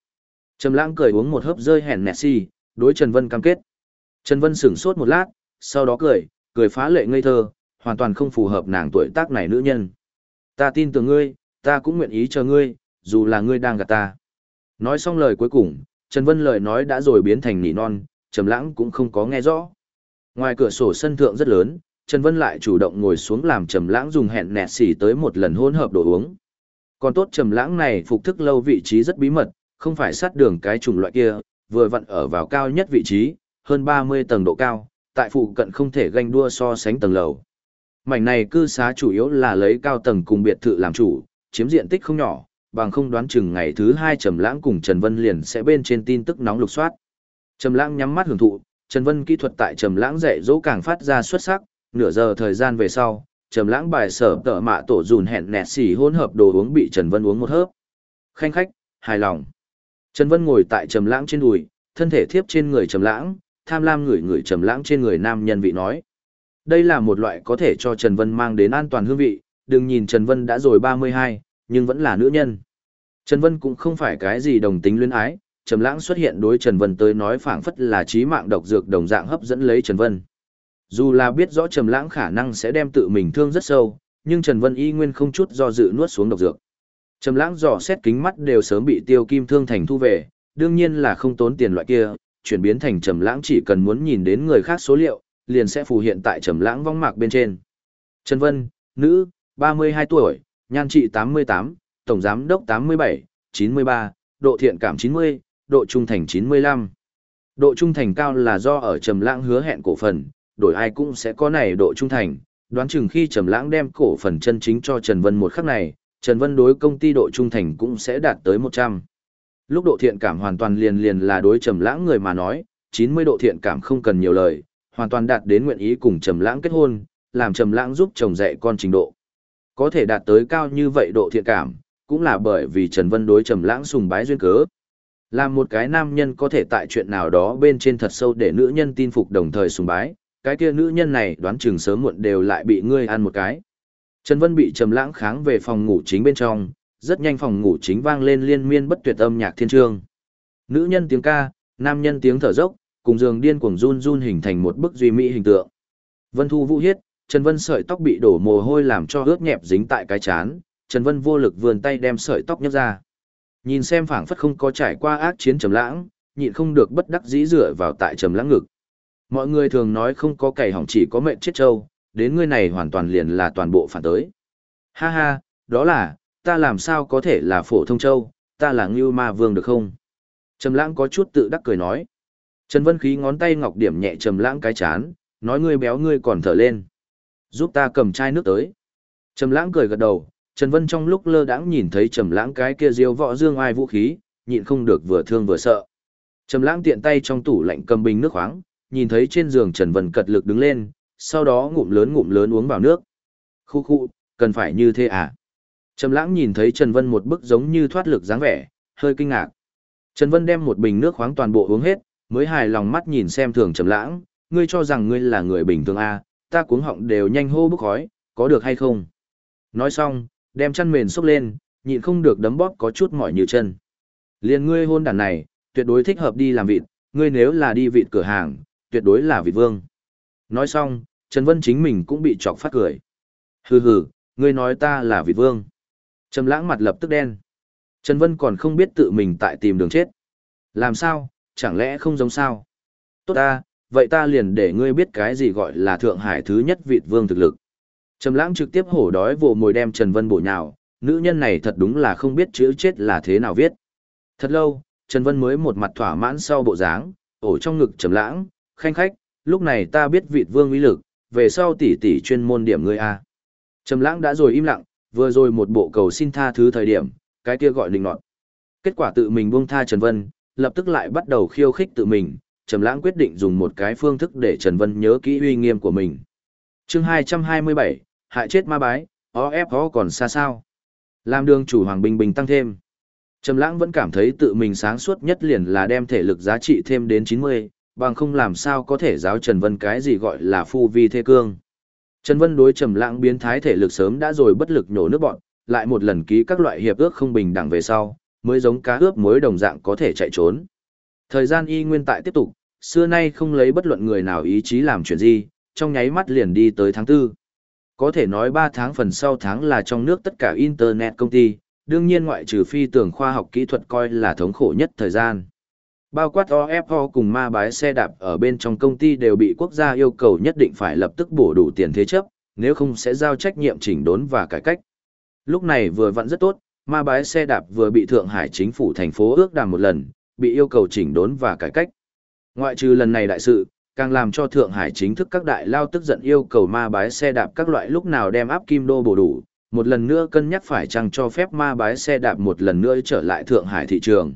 Trầm lãng cười uống một hớp rơi hèn Messi, đối Trần Vân cam kết. Trần Vân sững sốt một lát, sau đó cười, cười phá lệ ngây thơ, hoàn toàn không phù hợp nàng tuổi tác này nữ nhân. Ta tin tưởng ngươi, ta cũng nguyện ý chờ ngươi, dù là ngươi đang gạt ta. Nói xong lời cuối cùng, Trần Vân lời nói đã rồi biến thành nỉ non, Trầm Lãng cũng không có nghe rõ. Ngoài cửa sổ sân thượng rất lớn, Trần Vân lại chủ động ngồi xuống làm Trầm Lãng dùng hẹn nẹt xỉ tới một lần hỗn hợp đồ uống. Còn tốt Trầm Lãng này phục thức lâu vị trí rất bí mật, không phải sát đường cái chủng loại kia, vừa vặn ở vào cao nhất vị trí, hơn 30 tầng độ cao, tại phụ cận không thể ganh đua so sánh tầng lầu. Mảnh này cư xá chủ yếu là lấy cao tầng cùng biệt thự làm chủ, chiếm diện tích không nhỏ, bằng không đoán chừng ngày thứ hai Trầm Lãng cùng Trần Vân liền sẽ bên trên tin tức nóng lục soát. Trầm Lãng nhắm mắt hưởng thụ, Trần Vân kỹ thuật tại Trầm Lãng dạy dỗ càng phát ra xuất sắc, nửa giờ thời gian về sau, Trầm Lãng bài sở tợ mạ tổ dùn hẹn nẹt xỉ hỗn hợp đồ uống bị Trần Vân uống một hớp. Khanh khách, hài lòng. Trần Vân ngồi tại Trầm Lãng trên đùi, thân thể thiếp trên người Trầm Lãng, tham lam người người Trầm Lãng trên người nam nhân vị nói. Đây là một loại có thể cho Trần Vân mang đến an toàn hương vị, đừng nhìn Trần Vân đã rồi 32, nhưng vẫn là nữ nhân. Trần Vân cũng không phải cái gì đồng tính luyến ái, Trầm Lãng xuất hiện đối Trần Vân tới nói phảng phất là chí mạng độc dược đồng dạng hấp dẫn lấy Trần Vân. Dù là biết rõ Trầm Lãng khả năng sẽ đem tự mình thương rất sâu, nhưng Trần Vân y nguyên không chút do dự nuốt xuống độc dược. Trầm Lãng dò xét kính mắt đều sớm bị Tiêu Kim Thương thành thu về, đương nhiên là không tốn tiền loại kia, chuyển biến thành Trầm Lãng chỉ cần muốn nhìn đến người khác số liệu, liền sẽ phù hiện tại Trầm Lãng vong mạc bên trên. Trần Vân, nữ, 32 tuổi, nhan trị 88, tổng giám đốc 87, 93, độ thiện cảm 90, độ trung thành 95. Độ trung thành cao là do ở trầm lãng hứa hẹn cổ phần, đổi ai cũng sẽ có này độ trung thành, đoán chừng khi Trầm Lãng đem cổ phần chân chính cho Trần Vân một khắc này, Trần Vân đối công ty độ trung thành cũng sẽ đạt tới 100. Lúc độ thiện cảm hoàn toàn liền liền là đối Trầm Lãng người mà nói, 90 độ thiện cảm không cần nhiều lời, hoàn toàn đạt đến nguyện ý cùng Trầm Lãng kết hôn, làm Trầm Lãng giúp chồng dạy con trình độ. Có thể đạt tới cao như vậy độ thiện cảm, cũng là bởi vì Trần Vân đối Trầm Lãng sùng bái duyên cớ. Làm một cái nam nhân có thể tại chuyện nào đó bên trên thật sâu để nữ nhân tin phục đồng thời sùng bái, cái kia nữ nhân này đoán chừng sớm muộn đều lại bị ngươi ăn một cái. Trần Vân bị Trầm Lãng kháng về phòng ngủ chính bên trong, rất nhanh phòng ngủ chính vang lên liên miên bất tuyệt âm nhạc thiên trương. Nữ nhân tiếng ca, nam nhân tiếng thở dốc, cùng giường điên cuồng run run hình thành một bức duy mỹ hình tượng. Vân Thu Vũ hiết, Trần Vân sợi tóc bị đổ mồ hôi làm cho ướt nhẹp dính tại cái chán, Trần Vân vô lực vươn tay đem sợi tóc nhấc ra. Nhìn xem phảng phất không có trải qua ác chiến trầm lãng, nhịn không được bất đắc dĩ dựa vào tại trầm lãng ngực. Mọi người thường nói không có cày hỏng chỉ có mệnh chết trâu, đến ngươi này hoàn toàn liền là toàn bộ phản tới. Ha ha, đó là, ta làm sao có thể là phổ thông châu, ta là Ngưu Ma Vương được không? Trầm lãng có chút tự đắc cười nói. Trần Vân Khí ngón tay ngọc điểm nhẹ trầm lãng cái chán, nói ngươi béo ngươi còn thở lên. Giúp ta cầm chai nước tới. Trầm lãng cười gật đầu, Trần Vân trong lúc lơ đãng nhìn thấy trầm lãng cái kia diêu võ dương ai vũ khí, nhịn không được vừa thương vừa sợ. Trầm lãng tiện tay trong tủ lạnh cầm bình nước khoáng, nhìn thấy trên giường Trần Vân cật lực đứng lên, sau đó ngụm lớn ngụm lớn uống vào nước. Khu khu, cần phải như thế à? Trầm lãng nhìn thấy Trần Vân một bức giống như thoát lực dáng vẻ, hơi kinh ngạc. Trần Vân đem một bình nước khoáng toàn bộ uống hết, mới hài lòng mắt nhìn xem thường Trầm lãng, ngươi cho rằng ngươi là người bình thường à, ta cuống họng đều nhanh hô bức khói, có được hay không? Nói xong, đem chăn mền xốc lên, nhịn không được đấm bóp có chút mỏi như chân. Liên ngươi hôn đàn này, tuyệt đối thích hợp đi làm vịt, ngươi nếu là đi vịt cửa hàng, tuyệt đối là vịt vương. Nói xong, Trần Vân chính mình cũng bị chọc phát cười. Hừ hừ, ngươi nói ta là vị vương. Trầm lãng mặt lập tức đen. Trần Vân còn không biết tự mình tại tìm đường chết. Làm sao, chẳng lẽ không giống sao? Tốt ta, vậy ta liền để ngươi biết cái gì gọi là Thượng Hải thứ nhất vịt vương thực lực. Trầm lãng trực tiếp hổ đói vồ mồi đem Trần Vân bổ nhào, nữ nhân này thật đúng là không biết chữ chết là thế nào viết. Thật lâu, Trần Vân mới một mặt thỏa mãn sau bộ dáng, ổ trong ngực trầm lãng, khanh khách, lúc này ta biết vịt vương uy lực, về sau tỷ tỷ chuyên môn điểm ngươi a. Trầm lãng đã rồi im lặng, vừa rồi một bộ cầu xin tha thứ thời điểm, cái kia gọi linh nọt. Kết quả tự mình buông tha Trần Vân, lập tức lại bắt đầu khiêu khích tự mình, Trầm lãng quyết định dùng một cái phương thức để Trần Vân nhớ kỹ uy nghiêm của mình. Chương 227, hại chết ma bái, ó ép ó còn xa sao. Làm đường chủ Hoàng Bình Bình tăng thêm. Trầm lãng vẫn cảm thấy tự mình sáng suốt nhất liền là đem thể lực giá trị thêm đến 90, bằng không làm sao có thể giáo Trần Vân cái gì gọi là phu vi thế cương. Trần Vân đối trầm lãng biến thái thể lực sớm đã rồi bất lực nhổ nước bọn, lại một lần ký các loại hiệp ước không bình đẳng về sau, mới giống cá ướp muối đồng dạng có thể chạy trốn. Thời gian y nguyên tại tiếp tục, xưa nay không lấy bất luận người nào ý chí làm chuyện gì, trong nháy mắt liền đi tới tháng 4. Có thể nói 3 tháng phần sau tháng là trong nước tất cả Internet công ty, đương nhiên ngoại trừ phi tưởng khoa học kỹ thuật coi là thống khổ nhất thời gian. Bao quát OFO cùng ma bái xe đạp ở bên trong công ty đều bị quốc gia yêu cầu nhất định phải lập tức bổ đủ tiền thế chấp, nếu không sẽ giao trách nhiệm chỉnh đốn và cải cách. Lúc này vừa vặn rất tốt, ma bái xe đạp vừa bị Thượng Hải chính phủ thành phố ước đàm một lần, bị yêu cầu chỉnh đốn và cải cách. Ngoại trừ lần này đại sự, càng làm cho Thượng Hải chính thức các đại lao tức giận yêu cầu ma bái xe đạp các loại lúc nào đem áp kim đô bổ đủ, một lần nữa cân nhắc phải chăng cho phép ma bái xe đạp một lần nữa trở lại Thượng Hải thị trường.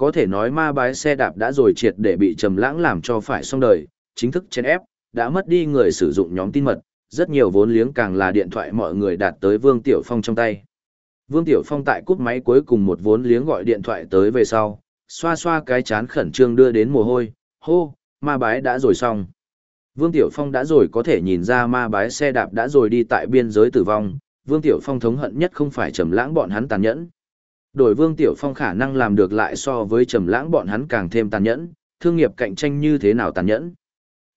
Có thể nói ma bái xe đạp đã rồi triệt để bị trầm lãng làm cho phải xong đời, chính thức chèn ép, đã mất đi người sử dụng nhóm tin mật, rất nhiều vốn liếng càng là điện thoại mọi người đạt tới Vương Tiểu Phong trong tay. Vương Tiểu Phong tại cúp máy cuối cùng một vốn liếng gọi điện thoại tới về sau, xoa xoa cái chán khẩn trương đưa đến mồ hôi, hô, ma bái đã rồi xong. Vương Tiểu Phong đã rồi có thể nhìn ra ma bái xe đạp đã rồi đi tại biên giới tử vong, Vương Tiểu Phong thống hận nhất không phải trầm lãng bọn hắn tàn nhẫn. Đổi Vương Tiểu Phong khả năng làm được lại so với trầm lãng bọn hắn càng thêm tàn nhẫn, thương nghiệp cạnh tranh như thế nào tàn nhẫn.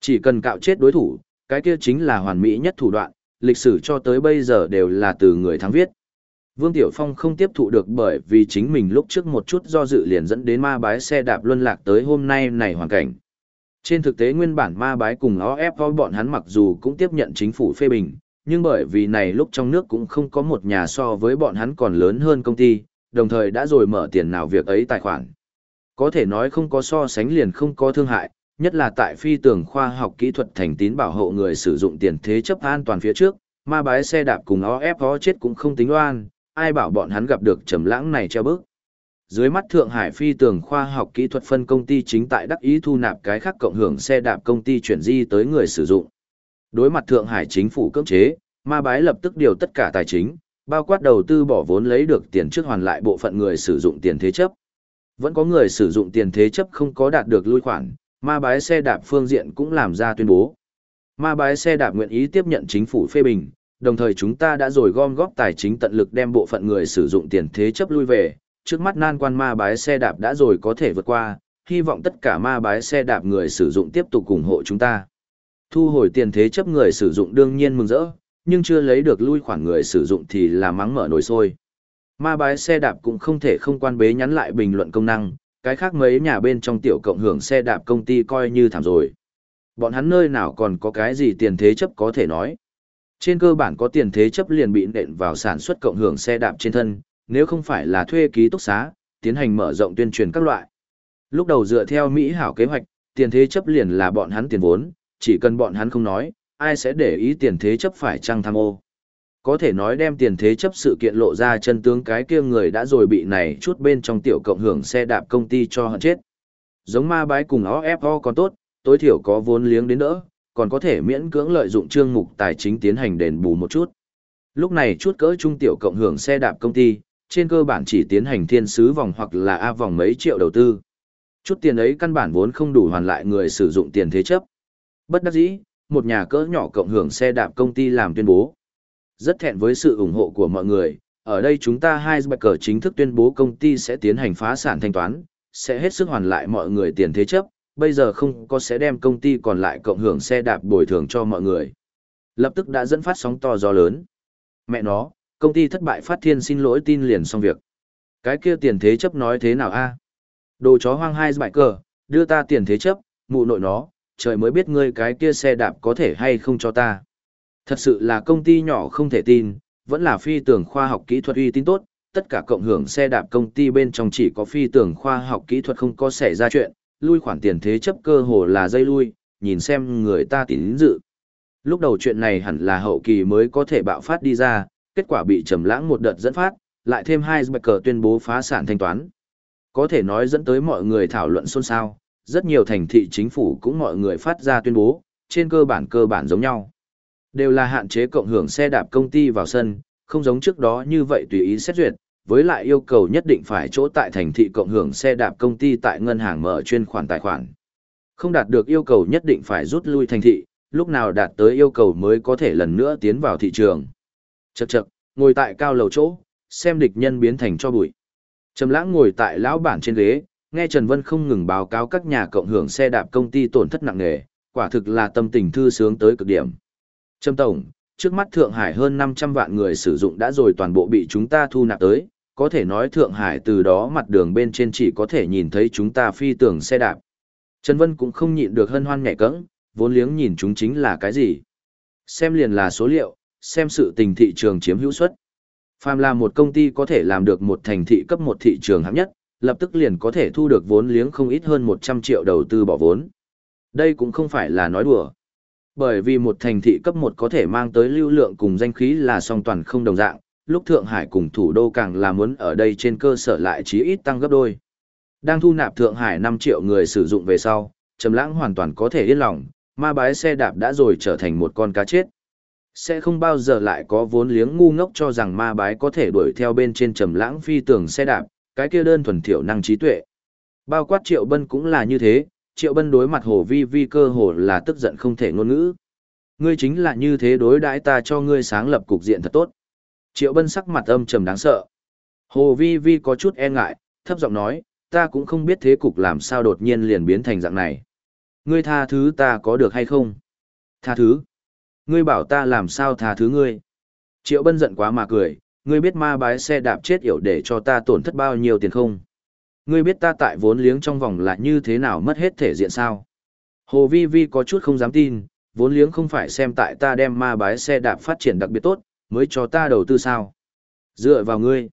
Chỉ cần cạo chết đối thủ, cái kia chính là hoàn mỹ nhất thủ đoạn, lịch sử cho tới bây giờ đều là từ người thắng viết. Vương Tiểu Phong không tiếp thụ được bởi vì chính mình lúc trước một chút do dự liền dẫn đến ma bái xe đạp luân lạc tới hôm nay này hoàn cảnh. Trên thực tế nguyên bản ma bái cùng OFO bọn hắn mặc dù cũng tiếp nhận chính phủ phê bình, nhưng bởi vì này lúc trong nước cũng không có một nhà so với bọn hắn còn lớn hơn công ty, đồng thời đã rồi mở tiền nào việc ấy tài khoản. Có thể nói không có so sánh liền không có thương hại, nhất là tại phi tường khoa học kỹ thuật thành tín bảo hộ người sử dụng tiền thế chấp an toàn phía trước, ma bái xe đạp cùng OF chết cũng không tính oan, ai bảo bọn hắn gặp được trầm lãng này treo bước. Dưới mắt Thượng Hải phi tường khoa học kỹ thuật phân công ty chính tại đắc ý thu nạp cái khác cộng hưởng xe đạp công ty chuyển di tới người sử dụng. Đối mặt Thượng Hải chính phủ cưỡng chế, ma bái lập tức điều tất cả tài chính, bao quát đầu tư bỏ vốn lấy được tiền trước hoàn lại bộ phận người sử dụng tiền thế chấp. Vẫn có người sử dụng tiền thế chấp không có đạt được lui khoản, ma bái xe đạp phương diện cũng làm ra tuyên bố. Ma bái xe đạp nguyện ý tiếp nhận chính phủ phê bình, đồng thời chúng ta đã rồi gom góp tài chính tận lực đem bộ phận người sử dụng tiền thế chấp lui về, trước mắt nan quan ma bái xe đạp đã rồi có thể vượt qua, hy vọng tất cả ma bái xe đạp người sử dụng tiếp tục ủng hộ chúng ta. Thu hồi tiền thế chấp người sử dụng đương nhiên mừng rỡ, nhưng chưa lấy được lui khoản người sử dụng thì là mắng mở nồi sôi. Ma bái xe đạp cũng không thể không quan bế nhắn lại bình luận công năng, cái khác mấy nhà bên trong tiểu cộng hưởng xe đạp công ty coi như thảm rồi. Bọn hắn nơi nào còn có cái gì tiền thế chấp có thể nói. Trên cơ bản có tiền thế chấp liền bị nện vào sản xuất cộng hưởng xe đạp trên thân, nếu không phải là thuê ký túc xá, tiến hành mở rộng tuyên truyền các loại. Lúc đầu dựa theo Mỹ hảo kế hoạch, tiền thế chấp liền là bọn hắn tiền vốn, chỉ cần bọn hắn không nói, ai sẽ để ý tiền thế chấp phải trăng tham ô. Có thể nói đem tiền thế chấp sự kiện lộ ra chân tướng cái kia người đã rồi bị này chút bên trong tiểu cộng hưởng xe đạp công ty cho hận chết. Giống ma bái cùng OFO còn tốt, tối thiểu có vốn liếng đến đỡ, còn có thể miễn cưỡng lợi dụng trương mục tài chính tiến hành đền bù một chút. Lúc này chút cỡ trung tiểu cộng hưởng xe đạp công ty, trên cơ bản chỉ tiến hành thiên sứ vòng hoặc là A vòng mấy triệu đầu tư. Chút tiền ấy căn bản vốn không đủ hoàn lại người sử dụng tiền thế chấp. Bất đắc dĩ, một nhà cỡ nhỏ cộng hưởng xe đạp công ty làm tuyên bố. Rất thẹn với sự ủng hộ của mọi người, ở đây chúng ta hai cờ chính thức tuyên bố công ty sẽ tiến hành phá sản thanh toán, sẽ hết sức hoàn lại mọi người tiền thế chấp, bây giờ không có sẽ đem công ty còn lại cộng hưởng xe đạp bồi thường cho mọi người. Lập tức đã dẫn phát sóng to gió lớn. Mẹ nó, công ty thất bại phát thiên xin lỗi tin liền xong việc. Cái kia tiền thế chấp nói thế nào a? Đồ chó hoang hai bại cờ, đưa ta tiền thế chấp, mụ nội nó, trời mới biết ngươi cái kia xe đạp có thể hay không cho ta. Thật sự là công ty nhỏ không thể tin, vẫn là phi tưởng khoa học kỹ thuật uy tín tốt, tất cả cộng hưởng xe đạp công ty bên trong chỉ có phi tưởng khoa học kỹ thuật không có xảy ra chuyện, lui khoản tiền thế chấp cơ hồ là dây lui, nhìn xem người ta tín dự. Lúc đầu chuyện này hẳn là hậu kỳ mới có thể bạo phát đi ra, kết quả bị trầm lãng một đợt dẫn phát, lại thêm hai cờ tuyên bố phá sản thanh toán. Có thể nói dẫn tới mọi người thảo luận xôn xao, rất nhiều thành thị chính phủ cũng mọi người phát ra tuyên bố, trên cơ bản cơ bản giống nhau. Đều là hạn chế cộng hưởng xe đạp công ty vào sân, không giống trước đó như vậy tùy ý xét duyệt, với lại yêu cầu nhất định phải chỗ tại thành thị cộng hưởng xe đạp công ty tại ngân hàng mở chuyên khoản tài khoản. Không đạt được yêu cầu nhất định phải rút lui thành thị, lúc nào đạt tới yêu cầu mới có thể lần nữa tiến vào thị trường. Chậc chậc, ngồi tại cao lầu chỗ, xem địch nhân biến thành cho bụi. Trầm lãng ngồi tại lão bản trên ghế, nghe Trần Vân không ngừng báo cáo các nhà cộng hưởng xe đạp công ty tổn thất nặng nề, quả thực là tâm tình thư sướng tới cực điểm. Trâm Tổng, trước mắt Thượng Hải hơn 500 vạn người sử dụng đã rồi toàn bộ bị chúng ta thu nạp tới, có thể nói Thượng Hải từ đó mặt đường bên trên chỉ có thể nhìn thấy chúng ta phi tưởng xe đạp. Trần Vân cũng không nhịn được hân hoan nhảy cẫng, vốn liếng nhìn chúng chính là cái gì. Xem liền là số liệu, xem sự tình thị trường chiếm hữu suất. Phàm là một công ty có thể làm được một thành thị cấp một thị trường hạng nhất, lập tức liền có thể thu được vốn liếng không ít hơn 100 triệu đầu tư bỏ vốn. Đây cũng không phải là nói đùa. Bởi vì một thành thị cấp một có thể mang tới lưu lượng cùng danh khí là song toàn không đồng dạng, lúc Thượng Hải cùng thủ đô càng là muốn ở đây trên cơ sở lại chí ít tăng gấp đôi. Đang thu nạp Thượng Hải 5 triệu người sử dụng về sau, Trầm Lãng hoàn toàn có thể yên lòng, ma bái xe đạp đã rồi trở thành một con cá chết. Sẽ không bao giờ lại có vốn liếng ngu ngốc cho rằng ma bái có thể đuổi theo bên trên Trầm Lãng phi tưởng xe đạp, cái kia đơn thuần thiểu năng trí tuệ. Bao quát Triệu Bân cũng là như thế, Triệu Bân đối mặt Hồ Vi Vi cơ hồ là tức giận không thể ngôn ngữ. Ngươi chính là như thế đối đãi ta cho ngươi sáng lập cục diện thật tốt. Triệu Bân sắc mặt âm trầm đáng sợ. Hồ Vi Vi có chút e ngại, thấp giọng nói, ta cũng không biết thế cục làm sao đột nhiên liền biến thành dạng này. Ngươi tha thứ ta có được hay không? Tha thứ? Ngươi bảo ta làm sao tha thứ ngươi? Triệu Bân giận quá mà cười, ngươi biết ma bái xe đạp chết yểu để cho ta tổn thất bao nhiêu tiền không? Ngươi biết ta tại vốn liếng trong vòng là như thế nào mất hết thể diện sao? Hồ Vi Vi có chút không dám tin, vốn liếng không phải xem tại ta đem ma bái xe đạp phát triển đặc biệt tốt, mới cho ta đầu tư sao? Dựa vào ngươi.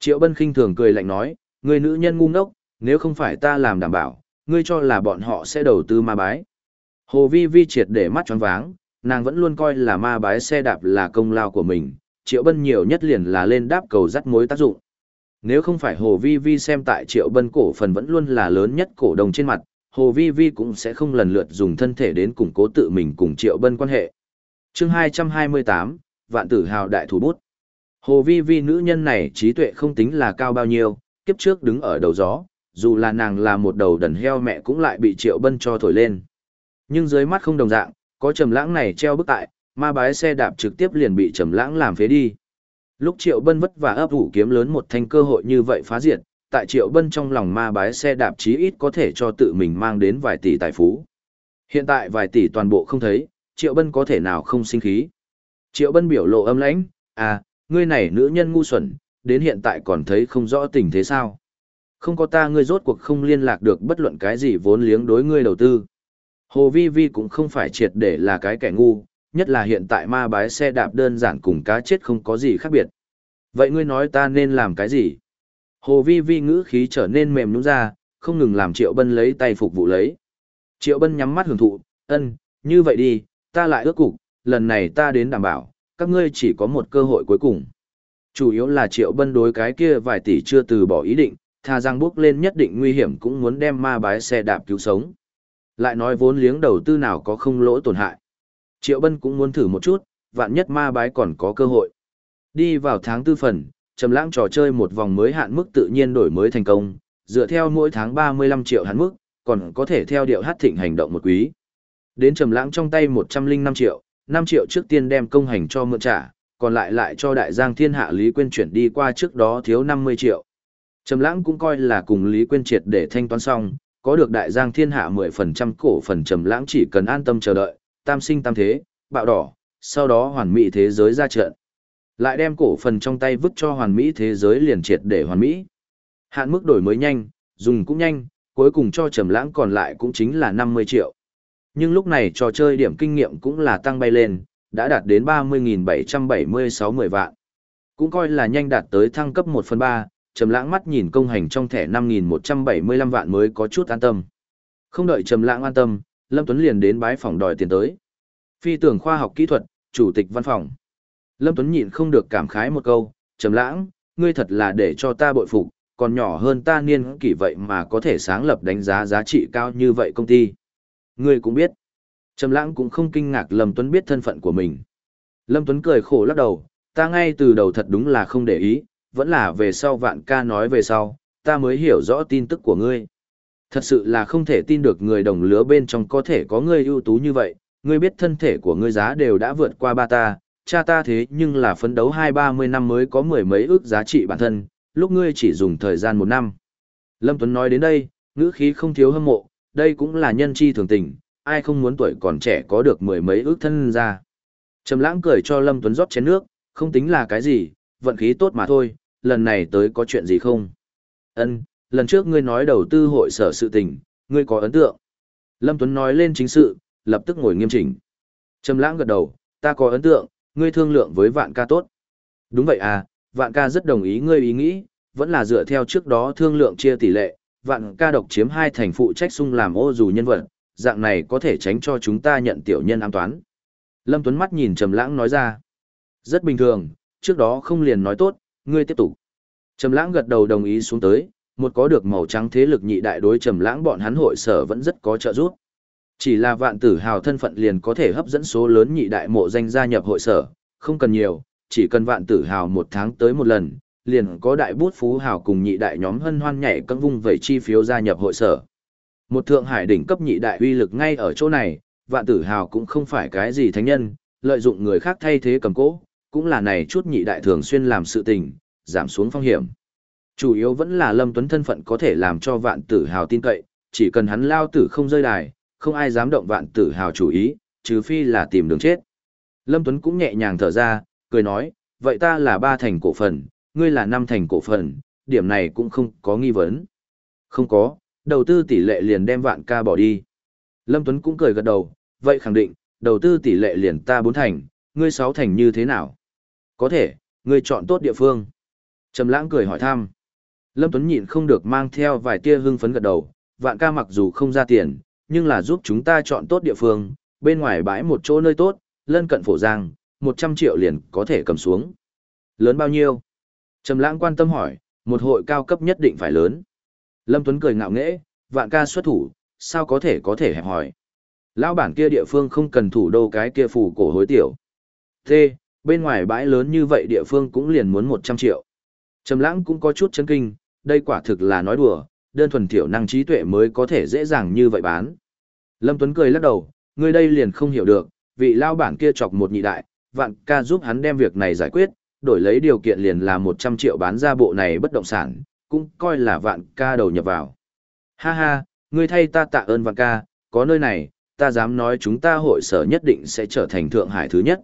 Triệu Bân khinh thường cười lạnh nói, ngươi nữ nhân ngu ngốc, nếu không phải ta làm đảm bảo, ngươi cho là bọn họ sẽ đầu tư ma bái. Hồ Vi Vi triệt để mắt choáng váng, nàng vẫn luôn coi là ma bái xe đạp là công lao của mình, Triệu Bân nhiều nhất liền là lên đáp cầu dắt mối tác dụng. Nếu không phải Hồ Vi Vi xem tại Triệu Bân cổ phần vẫn luôn là lớn nhất cổ đồng trên mặt, Hồ Vi Vi cũng sẽ không lần lượt dùng thân thể đến củng cố tự mình cùng Triệu Bân quan hệ. chương 228, Vạn Tử Hào Đại Thủ Bút Hồ Vi Vi nữ nhân này trí tuệ không tính là cao bao nhiêu, kiếp trước đứng ở đầu gió, dù là nàng là một đầu đần heo mẹ cũng lại bị Triệu Bân cho thổi lên. Nhưng dưới mắt không đồng dạng, có trầm lãng này treo bức tại, ma bái xe đạp trực tiếp liền bị trầm lãng làm phế đi. Lúc Triệu Bân vất vả ấp ủ kiếm lớn một thanh cơ hội như vậy phá diệt, tại Triệu Bân trong lòng ma bái xe đạp chí ít có thể cho tự mình mang đến vài tỷ tài phú. Hiện tại vài tỷ toàn bộ không thấy, Triệu Bân có thể nào không sinh khí. Triệu Bân biểu lộ âm lãnh, à, ngươi này nữ nhân ngu xuẩn, đến hiện tại còn thấy không rõ tình thế sao. Không có ta ngươi rốt cuộc không liên lạc được bất luận cái gì vốn liếng đối ngươi đầu tư. Hồ Vi Vi cũng không phải triệt để là cái kẻ ngu, nhất là hiện tại ma bái xe đạp đơn giản cùng cá chết không có gì khác biệt. Vậy ngươi nói ta nên làm cái gì? Hồ Vi Vi ngữ khí trở nên mềm nhũn ra, không ngừng làm Triệu Bân lấy tay phục vụ lấy. Triệu Bân nhắm mắt hưởng thụ, ân, như vậy đi, ta lại ước cục, lần này ta đến đảm bảo, các ngươi chỉ có một cơ hội cuối cùng. Chủ yếu là Triệu Bân đối cái kia vài tỷ chưa từ bỏ ý định, tha rằng bước lên nhất định nguy hiểm cũng muốn đem ma bái xe đạp cứu sống. Lại nói vốn liếng đầu tư nào có không lỗ tổn hại. Triệu Bân cũng muốn thử một chút, vạn nhất ma bái còn có cơ hội. Đi vào tháng tư phần, Trầm Lãng trò chơi một vòng mới hạn mức tự nhiên đổi mới thành công, dựa theo mỗi tháng 35 triệu hạn mức, còn có thể theo điệu hát thịnh hành động một quý. Đến Trầm Lãng trong tay 105 triệu, 5 triệu trước tiên đem công hành cho mượn trả, còn lại lại cho đại giang thiên hạ Lý Quyên chuyển đi qua trước đó thiếu 50 triệu. Trầm Lãng cũng coi là cùng Lý Quyên triệt để thanh toán xong, có được đại giang thiên hạ 10% cổ phần Trầm Lãng chỉ cần an tâm chờ đợi, tam sinh tam thế, bạo đỏ, sau đó hoàn mỹ thế giới ra trận. Lại đem cổ phần trong tay vứt cho hoàn mỹ thế giới liền triệt để hoàn mỹ. Hạn mức đổi mới nhanh, dùng cũng nhanh, cuối cùng cho Trầm Lãng còn lại cũng chính là 50 triệu. Nhưng lúc này trò chơi điểm kinh nghiệm cũng là tăng bay lên, đã đạt đến 30.776 10 vạn. Cũng coi là nhanh đạt tới thăng cấp 1 phần 3, Trầm Lãng mắt nhìn công hành trong thẻ 5.175 vạn mới có chút an tâm. Không đợi Trầm Lãng an tâm, Lâm Tuấn liền đến bái phòng đòi tiền tới. Phi tưởng khoa học kỹ thuật, chủ tịch văn phòng. Lâm Tuấn nhịn không được cảm khái một câu, Trầm Lãng, ngươi thật là để cho ta bội phục, còn nhỏ hơn ta niên kỷ vậy mà có thể sáng lập đánh giá giá trị cao như vậy công ty. Ngươi cũng biết. Trầm lãng cũng không kinh ngạc Lâm Tuấn biết thân phận của mình. Lâm Tuấn cười khổ lắc đầu, ta ngay từ đầu thật đúng là không để ý, vẫn là về sau vạn ca nói về sau, ta mới hiểu rõ tin tức của ngươi. Thật sự là không thể tin được người đồng lứa bên trong có thể có người ưu tú như vậy, ngươi biết thân thể của ngươi giá đều đã vượt qua ba ta, cha ta thế nhưng là phấn đấu hai ba mươi năm mới có mười mấy ước giá trị bản thân, lúc ngươi chỉ dùng thời gian một năm. Lâm Tuấn nói đến đây, ngữ khí không thiếu hâm mộ, đây cũng là nhân chi thường tình, ai không muốn tuổi còn trẻ có được mười mấy ước thân ra. Trầm lãng cười cho Lâm Tuấn rót chén nước, không tính là cái gì, vận khí tốt mà thôi, lần này tới có chuyện gì không? Ân, lần trước ngươi nói đầu tư hội sở sự tình, ngươi có ấn tượng. Lâm Tuấn nói lên chính sự, lập tức ngồi nghiêm chỉnh. Trầm lãng gật đầu, ta có ấn tượng, ngươi thương lượng với vạn ca tốt. Đúng vậy à, vạn ca rất đồng ý ngươi ý nghĩ, vẫn là dựa theo trước đó thương lượng chia tỷ lệ, vạn ca độc chiếm hai thành phụ trách sung làm ô dù nhân vật, dạng này có thể tránh cho chúng ta nhận tiểu nhân ám toán. Lâm Tuấn mắt nhìn Trầm Lãng nói ra. Rất bình thường, trước đó không liền nói tốt, ngươi tiếp tục. Trầm Lãng gật đầu đồng ý xuống tới, một có được màu trắng thế lực nhị đại đối Trầm Lãng bọn hắn hội sở vẫn rất có trợ giúp. Chỉ là vạn tử hào thân phận liền có thể hấp dẫn số lớn nhị đại mộ danh gia nhập hội sở, không cần nhiều, chỉ cần vạn tử hào một tháng tới một lần, liền có đại bút phú hào cùng nhị đại nhóm hân hoan nhảy cân vung vẩy chi phiếu gia nhập hội sở. Một thượng hải đỉnh cấp nhị đại uy lực ngay ở chỗ này, vạn tử hào cũng không phải cái gì thánh nhân, lợi dụng người khác thay thế cầm cố, cũng là này chút nhị đại thường xuyên làm sự tình, giảm xuống phong hiểm. Chủ yếu vẫn là Lâm Tuấn thân phận có thể làm cho vạn tử hào tin cậy, chỉ cần hắn lao tử không rơi đài, không ai dám động vạn tử hào chủ ý, trừ phi là tìm đường chết. Lâm Tuấn cũng nhẹ nhàng thở ra, cười nói, vậy ta là ba thành cổ phần, ngươi là năm thành cổ phần, điểm này cũng không có nghi vấn. Không có, đầu tư tỷ lệ liền đem vạn ca bỏ đi. Lâm Tuấn cũng cười gật đầu, vậy khẳng định, đầu tư tỷ lệ liền ta bốn thành, ngươi sáu thành như thế nào? Có thể, ngươi chọn tốt địa phương. Trầm lãng cười hỏi thăm. Lâm Tuấn nhịn không được mang theo vài tia hưng phấn gật đầu, vạn ca mặc dù không ra tiền, nhưng là giúp chúng ta chọn tốt địa phương, bên ngoài bãi một chỗ nơi tốt, lân cận phổ giang, 100 triệu liền có thể cầm xuống. Lớn bao nhiêu? Trầm lãng quan tâm hỏi, một hội cao cấp nhất định phải lớn. Lâm Tuấn cười ngạo nghễ, vạn ca xuất thủ, sao có thể có thể hẹp hỏi. Lão bản kia địa phương không cần thủ đô cái kia phủ cổ hối tiểu. Thế, bên ngoài bãi lớn như vậy địa phương cũng liền muốn 100 triệu. Trầm lãng cũng có chút chấn kinh, đây quả thực là nói đùa, đơn thuần thiểu năng trí tuệ mới có thể dễ dàng như vậy bán. Lâm Tuấn cười lắc đầu, người đây liền không hiểu được, vị lao bản kia chọc một nhị đại, vạn ca giúp hắn đem việc này giải quyết, đổi lấy điều kiện liền là 100 triệu bán ra bộ này bất động sản, cũng coi là vạn ca đầu nhập vào. Ha ha, ngươi thay ta tạ ơn vạn ca, có nơi này, ta dám nói chúng ta hội sở nhất định sẽ trở thành Thượng Hải thứ nhất.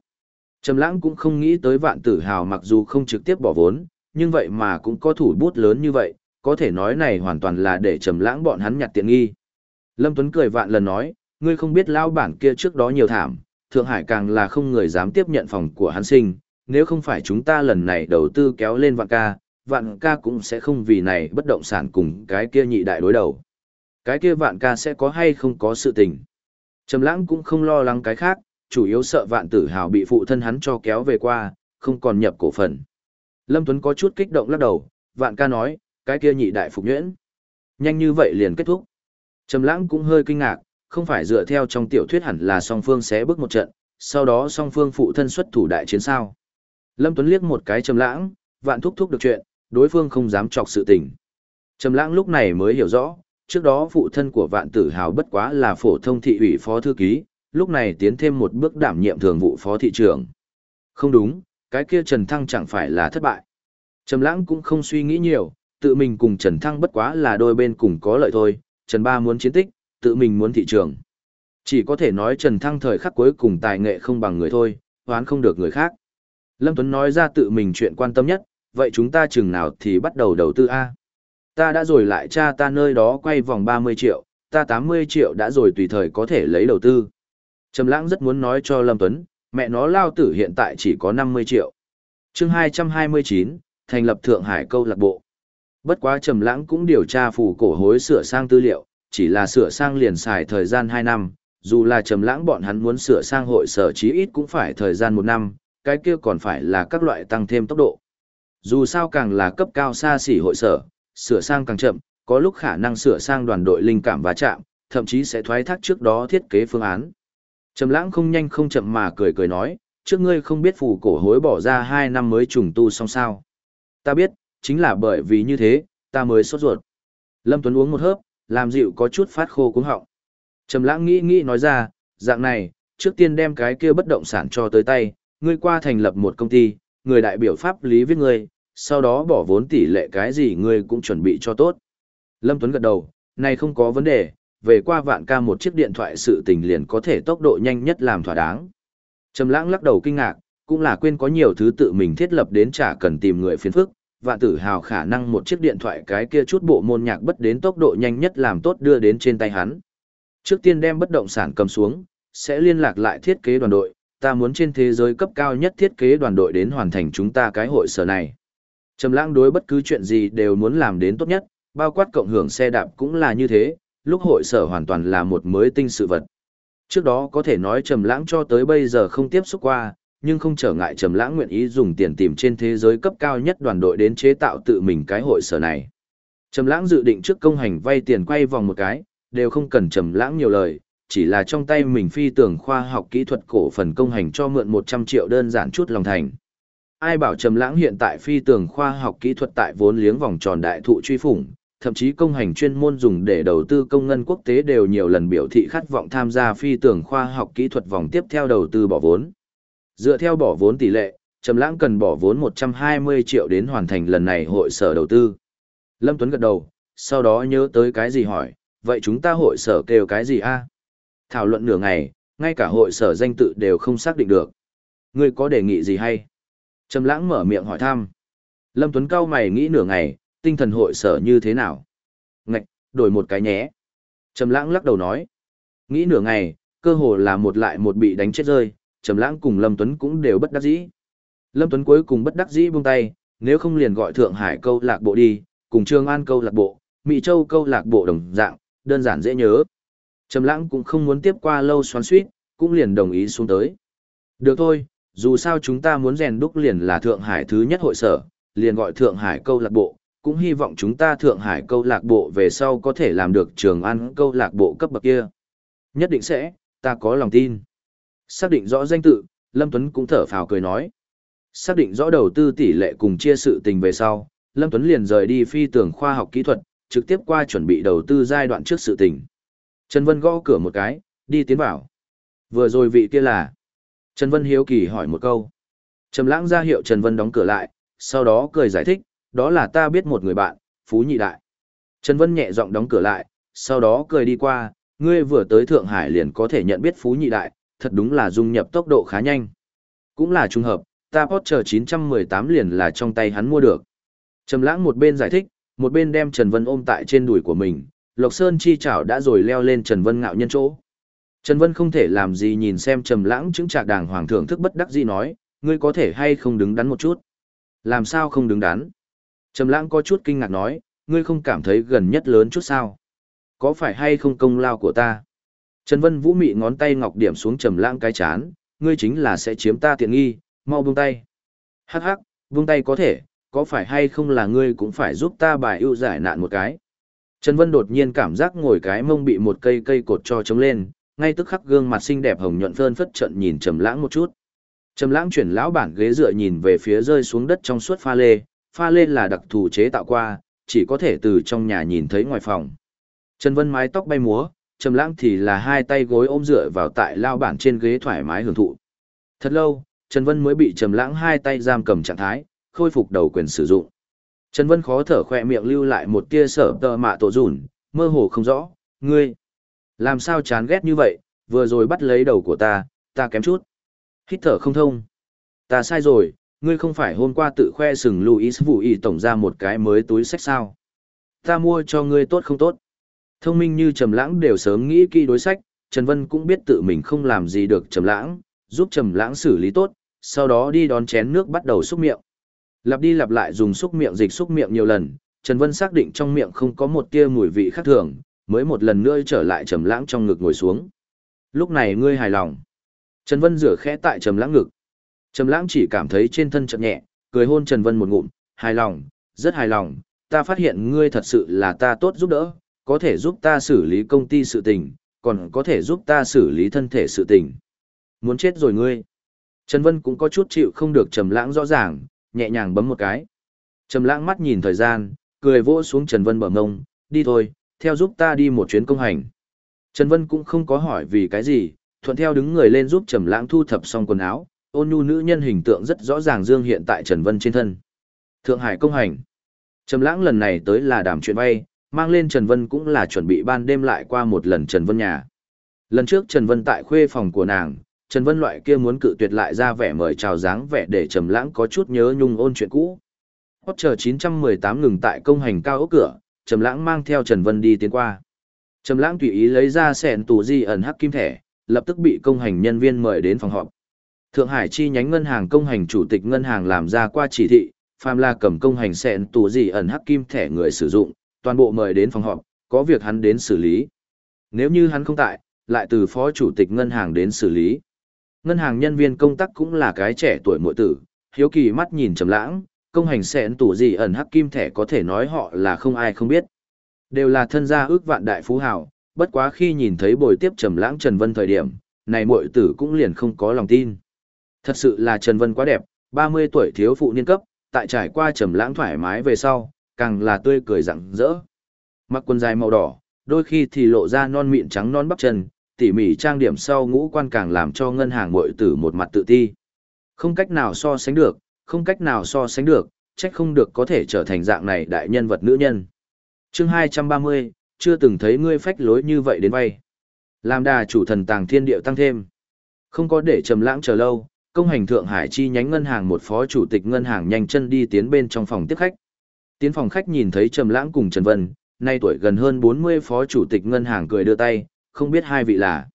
Trầm lãng cũng không nghĩ tới vạn tử hào mặc dù không trực tiếp bỏ vốn, nhưng vậy mà cũng có thủ bút lớn như vậy, có thể nói này hoàn toàn là để trầm lãng bọn hắn nhặt tiện nghi. Lâm Tuấn cười vạn lần nói, ngươi không biết lao bản kia trước đó nhiều thảm, Thượng Hải càng là không người dám tiếp nhận phòng của hắn sinh, nếu không phải chúng ta lần này đầu tư kéo lên vạn ca, vạn ca cũng sẽ không vì này bất động sản cùng cái kia nhị đại đối đầu. Cái kia vạn ca sẽ có hay không có sự tình. Trầm lãng cũng không lo lắng cái khác, chủ yếu sợ vạn tử hào bị phụ thân hắn cho kéo về qua, không còn nhập cổ phần. Lâm Tuấn có chút kích động lắc đầu, vạn ca nói, cái kia nhị đại phục nhuyễn. Nhanh như vậy liền kết thúc. Trầm lãng cũng hơi kinh ngạc, không phải dựa theo trong tiểu thuyết hẳn là song phương sẽ bước một trận, sau đó song phương phụ thân xuất thủ đại chiến sao. Lâm Tuấn liếc một cái trầm lãng, vạn thúc thúc được chuyện, đối phương không dám chọc sự tình. Trầm lãng lúc này mới hiểu rõ, trước đó phụ thân của vạn tử hào bất quá là phổ thông thị ủy phó thư ký, lúc này tiến thêm một bước đảm nhiệm thường vụ phó thị trưởng. Không đúng, cái kia Trần Thăng chẳng phải là thất bại. Trầm lãng cũng không suy nghĩ nhiều, tự mình cùng Trần Thăng bất quá là đôi bên cùng có lợi thôi, Trần Ba muốn chiến tích, tự mình muốn thị trường. Chỉ có thể nói Trần Thăng thời khắc cuối cùng tài nghệ không bằng người thôi, hoán không được người khác. Lâm Tuấn nói ra tự mình chuyện quan tâm nhất, vậy chúng ta chừng nào thì bắt đầu đầu tư A. Ta đã rồi lại cha ta nơi đó quay vòng 30 triệu, ta 80 triệu đã rồi tùy thời có thể lấy đầu tư. Trầm lãng rất muốn nói cho Lâm Tuấn, mẹ nó lao tử hiện tại chỉ có 50 triệu. chương 229, thành lập Thượng Hải câu lạc bộ. Bất quá Trầm lãng cũng điều tra phủ cổ hối sửa sang tư liệu, chỉ là sửa sang liền xài thời gian 2 năm, dù là Trầm lãng bọn hắn muốn sửa sang hội sở chí ít cũng phải thời gian 1 năm, cái kia còn phải là các loại tăng thêm tốc độ. Dù sao càng là cấp cao xa xỉ hội sở, sửa sang càng chậm, có lúc khả năng sửa sang đoàn đội linh cảm và chạm, thậm chí sẽ thoái thác trước đó thiết kế phương án. Trầm lãng không nhanh không chậm mà cười cười nói, trước ngươi không biết phù cổ hối bỏ ra 2 năm mới trùng tu xong sao. Ta biết, chính là bởi vì như thế, ta mới sốt ruột. Lâm Tuấn uống một hớp, làm dịu có chút phát khô cuống họng. Trầm lãng nghĩ nghĩ nói ra, dạng này, trước tiên đem cái kia bất động sản cho tới tay, ngươi qua thành lập một công ty, người đại biểu pháp lý viết ngươi, sau đó bỏ vốn tỷ lệ cái gì ngươi cũng chuẩn bị cho tốt. Lâm Tuấn gật đầu, này không có vấn đề, về qua vạn ca một chiếc điện thoại sự tình liền có thể tốc độ nhanh nhất làm thỏa đáng. Trầm lãng lắc đầu kinh ngạc, cũng là quên có nhiều thứ tự mình thiết lập đến chả cần tìm người phiền phức, vạn tử hào khả năng một chiếc điện thoại cái kia chút bộ môn nhạc bất đến tốc độ nhanh nhất làm tốt đưa đến trên tay hắn. Trước tiên đem bất động sản cầm xuống, sẽ liên lạc lại thiết kế đoàn đội, ta muốn trên thế giới cấp cao nhất thiết kế đoàn đội đến hoàn thành chúng ta cái hội sở này. Trầm lãng đối bất cứ chuyện gì đều muốn làm đến tốt nhất, bao quát cộng hưởng xe đạp cũng là như thế, lúc hội sở hoàn toàn là một mới tinh sự vật. Trước đó có thể nói Trầm lãng cho tới bây giờ không tiếp xúc qua, nhưng không trở ngại Trầm lãng nguyện ý dùng tiền tìm trên thế giới cấp cao nhất đoàn đội đến chế tạo tự mình cái hội sở này. Trầm lãng dự định trước công hành vay tiền quay vòng một cái, đều không cần Trầm lãng nhiều lời, chỉ là trong tay mình phi tưởng khoa học kỹ thuật cổ phần công hành cho mượn 100 triệu đơn giản chút lòng thành. Ai bảo Trầm Lãng hiện tại phi tưởng khoa học kỹ thuật tại vốn liếng vòng tròn đại thụ truy phủng, thậm chí công hành chuyên môn dùng để đầu tư công ngân quốc tế đều nhiều lần biểu thị khát vọng tham gia phi tưởng khoa học kỹ thuật vòng tiếp theo đầu tư bỏ vốn. Dựa theo bỏ vốn tỷ lệ, Trầm Lãng cần bỏ vốn 120 triệu đến hoàn thành lần này hội sở đầu tư. Lâm Tuấn gật đầu, sau đó nhớ tới cái gì hỏi, vậy chúng ta hội sở kêu cái gì a? Thảo luận nửa ngày, ngay cả hội sở danh tự đều không xác định được. Ngươi có đề nghị gì hay? Trầm lãng mở miệng hỏi thăm. Lâm Tuấn cao mày nghĩ nửa ngày, tinh thần hội sở như thế nào? Ngạch, đổi một cái nhé. Trầm lãng lắc đầu nói. Nghĩ nửa ngày, cơ hồ là một lại một bị đánh chết rơi, Trầm lãng cùng Lâm Tuấn cũng đều bất đắc dĩ. Lâm Tuấn cuối cùng bất đắc dĩ buông tay, nếu không liền gọi Thượng Hải câu lạc bộ đi, cùng Trương An câu lạc bộ, Mỹ Châu câu lạc bộ đồng dạng, đơn giản dễ nhớ. Trầm Lãng cũng không muốn tiếp qua lâu xoắn xuýt, cũng liền đồng ý xuống tới. Được thôi, dù sao chúng ta muốn rèn đúc liền là Thượng Hải thứ nhất hội sở, liền gọi Thượng Hải câu lạc bộ, cũng hy vọng chúng ta Thượng Hải câu lạc bộ về sau có thể làm được trường ăn câu lạc bộ cấp bậc kia. Nhất định sẽ, ta có lòng tin. Xác định rõ danh tự, Lâm Tuấn cũng thở phào cười nói. Xác định rõ đầu tư tỷ lệ cùng chia sự tình về sau, Lâm Tuấn liền rời đi phi tưởng khoa học kỹ thuật, trực tiếp qua chuẩn bị đầu tư giai đoạn trước sự tình. Trần Vân gõ cửa một cái, đi tiến vào. Vừa rồi vị kia là. Trần Vân hiếu kỳ hỏi một câu. Trầm lãng ra hiệu Trần Vân đóng cửa lại, sau đó cười giải thích, đó là ta biết một người bạn, Phú Nhị Đại. Trần Vân nhẹ giọng đóng cửa lại, sau đó cười đi qua, ngươi vừa tới Thượng Hải liền có thể nhận biết Phú Nhị Đại, thật đúng là dung nhập tốc độ khá nhanh. Cũng là trùng hợp, ta Porsche 918 liền là trong tay hắn mua được. Trầm lãng một bên giải thích, một bên đem Trần Vân ôm tại trên đùi của mình, Lộc Sơn chi chảo đã rồi leo lên Trần Vân ngạo nhân chỗ. Trần Vân không thể làm gì nhìn xem Trầm lãng chứng trạc đàng hoàng thượng thức bất đắc dĩ nói, ngươi có thể hay không đứng đắn một chút. Làm sao không đứng đắn? Trầm lãng có chút kinh ngạc nói, ngươi không cảm thấy gần nhất lớn chút sao? Có phải hay không công lao của ta? Trần Vân Vũ mị ngón tay ngọc điểm xuống Trầm lãng cái chán, ngươi chính là sẽ chiếm ta tiện nghi, mau buông tay. Hắc hắc, buông tay có thể, có phải hay không là ngươi cũng phải giúp ta bài ưu giải nạn một cái. Trần Vân đột nhiên cảm giác ngồi cái mông bị một cây cây cột cho chống lên, ngay tức khắc gương mặt xinh đẹp hồng nhuận phơn phất trận nhìn Trầm Lãng một chút. Trầm Lãng chuyển lão bản ghế dựa nhìn về phía rơi xuống đất trong suốt pha lê, pha lên là đặc thù chế tạo qua, chỉ có thể từ trong nhà nhìn thấy ngoài phòng. Trần Vân mái tóc bay múa, Trầm Lãng thì là hai tay gối ôm dựa vào tại lao bản trên ghế thoải mái hưởng thụ. Thật lâu, Trần Vân mới bị Trầm Lãng hai tay giam cầm trạng thái, khôi phục đầu quyền sử dụng. Trần Vân khó thở khẽ miệng lưu lại một tia sợ tơ mạ tổ rủn, mơ hồ không rõ, ngươi, làm sao chán ghét như vậy, vừa rồi bắt lấy đầu của ta, ta kém chút. Hít thở không thông. Ta sai rồi, ngươi không phải hôm qua tự khoe sừng Louis vụ Y tổng ra một cái mới túi sách sao. Ta mua cho ngươi tốt không tốt. Thông minh như Trầm Lãng đều sớm nghĩ kỹ đối sách, Trần Vân cũng biết tự mình không làm gì được Trầm Lãng, giúp Trầm Lãng xử lý tốt, sau đó đi đón chén nước bắt đầu xúc miệng. Lặp đi lặp lại dùng xúc miệng dịch xúc miệng nhiều lần, Trần Vân xác định trong miệng không có một tia mùi vị khác thường, mới một lần nữa trở lại trầm lãng trong ngực ngồi xuống. Lúc này ngươi hài lòng. Trần Vân rửa khẽ tại trầm lãng ngực. Trầm lãng chỉ cảm thấy trên thân chợt nhẹ, cười hôn Trần Vân một ngụm, hài lòng, rất hài lòng, ta phát hiện ngươi thật sự là ta tốt giúp đỡ, có thể giúp ta xử lý công ty sự tình, còn có thể giúp ta xử lý thân thể sự tình. Muốn chết rồi ngươi. Trần Vân cũng có chút chịu không được trầm lãng rõ ràng, nhẹ nhàng bấm một cái. Trầm lãng mắt nhìn thời gian, cười vỗ xuống Trần Vân bờ ngông, đi thôi, theo giúp ta đi một chuyến công hành. Trần Vân cũng không có hỏi vì cái gì, thuận theo đứng người lên giúp Trầm lãng thu thập xong quần áo, ôn nhu nữ nhân hình tượng rất rõ ràng dương hiện tại Trần Vân trên thân. Thượng Hải công hành. Trầm lãng lần này tới là đàm chuyện vay, mang lên Trần Vân cũng là chuẩn bị ban đêm lại qua một lần Trần Vân nhà. Lần trước Trần Vân tại khuê phòng của nàng, Trần Vân loại kia muốn cự tuyệt lại ra vẻ mời chào dáng vẻ để Trầm Lãng có chút nhớ nhung ôn chuyện cũ. Porsche 918 ngừng tại công hành cao ốc cửa, Trầm Lãng mang theo Trần Vân đi tiến qua. Trầm Lãng tùy ý lấy ra sẹn tủ di ẩn hắc kim thẻ, lập tức bị công hành nhân viên mời đến phòng họp. Thượng Hải chi nhánh ngân hàng công hành chủ tịch ngân hàng làm ra qua chỉ thị, phàm là cầm công hành sẹn tủ gì ẩn hắc kim thẻ người sử dụng, toàn bộ mời đến phòng họp, có việc hắn đến xử lý. Nếu như hắn không tại, lại từ phó chủ tịch ngân hàng đến xử lý ngân hàng nhân viên công tác cũng là cái trẻ tuổi muội tử, hiếu kỳ mắt nhìn trầm lãng, công hành xẹn tủ gì ẩn hắc kim thẻ có thể nói họ là không ai không biết. Đều là thân gia ước vạn đại phú hào, bất quá khi nhìn thấy bồi tiếp trầm lãng Trần Vân thời điểm, này muội tử cũng liền không có lòng tin. Thật sự là Trần Vân quá đẹp, 30 tuổi thiếu phụ niên cấp, tại trải qua trầm lãng thoải mái về sau, càng là tươi cười rạng rỡ. Mặc quần dài màu đỏ, đôi khi thì lộ ra non mịn trắng non bắp chân, tỉ mỉ trang điểm sau ngũ quan càng làm cho ngân hàng muội tử một mặt tự ti. Không cách nào so sánh được, không cách nào so sánh được, trách không được có thể trở thành dạng này đại nhân vật nữ nhân. chương 230, chưa từng thấy ngươi phách lối như vậy đến vay. Làm đà chủ thần tàng thiên điệu tăng thêm. Không có để trầm lãng chờ lâu, công hành Thượng Hải chi nhánh ngân hàng một phó chủ tịch ngân hàng nhanh chân đi tiến bên trong phòng tiếp khách. Tiến phòng khách nhìn thấy trầm lãng cùng Trần Vân, nay tuổi gần hơn 40 phó chủ tịch ngân hàng cười đưa tay, không biết hai vị là.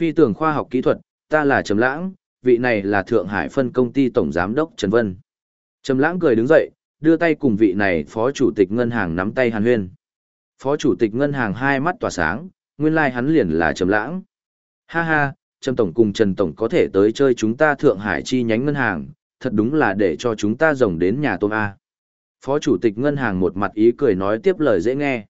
Phi tưởng khoa học kỹ thuật, ta là Trầm Lãng, vị này là Thượng Hải phân công ty tổng giám đốc Trần Vân. Trầm Lãng cười đứng dậy, đưa tay cùng vị này phó chủ tịch ngân hàng nắm tay Hàn Huyên. Phó chủ tịch ngân hàng hai mắt tỏa sáng, nguyên lai like hắn liền là Trầm Lãng. Ha ha, Trâm tổng cùng Trần tổng có thể tới chơi chúng ta Thượng Hải chi nhánh ngân hàng, thật đúng là để cho chúng ta rồng đến nhà tôm a. Phó chủ tịch ngân hàng một mặt ý cười nói tiếp lời dễ nghe.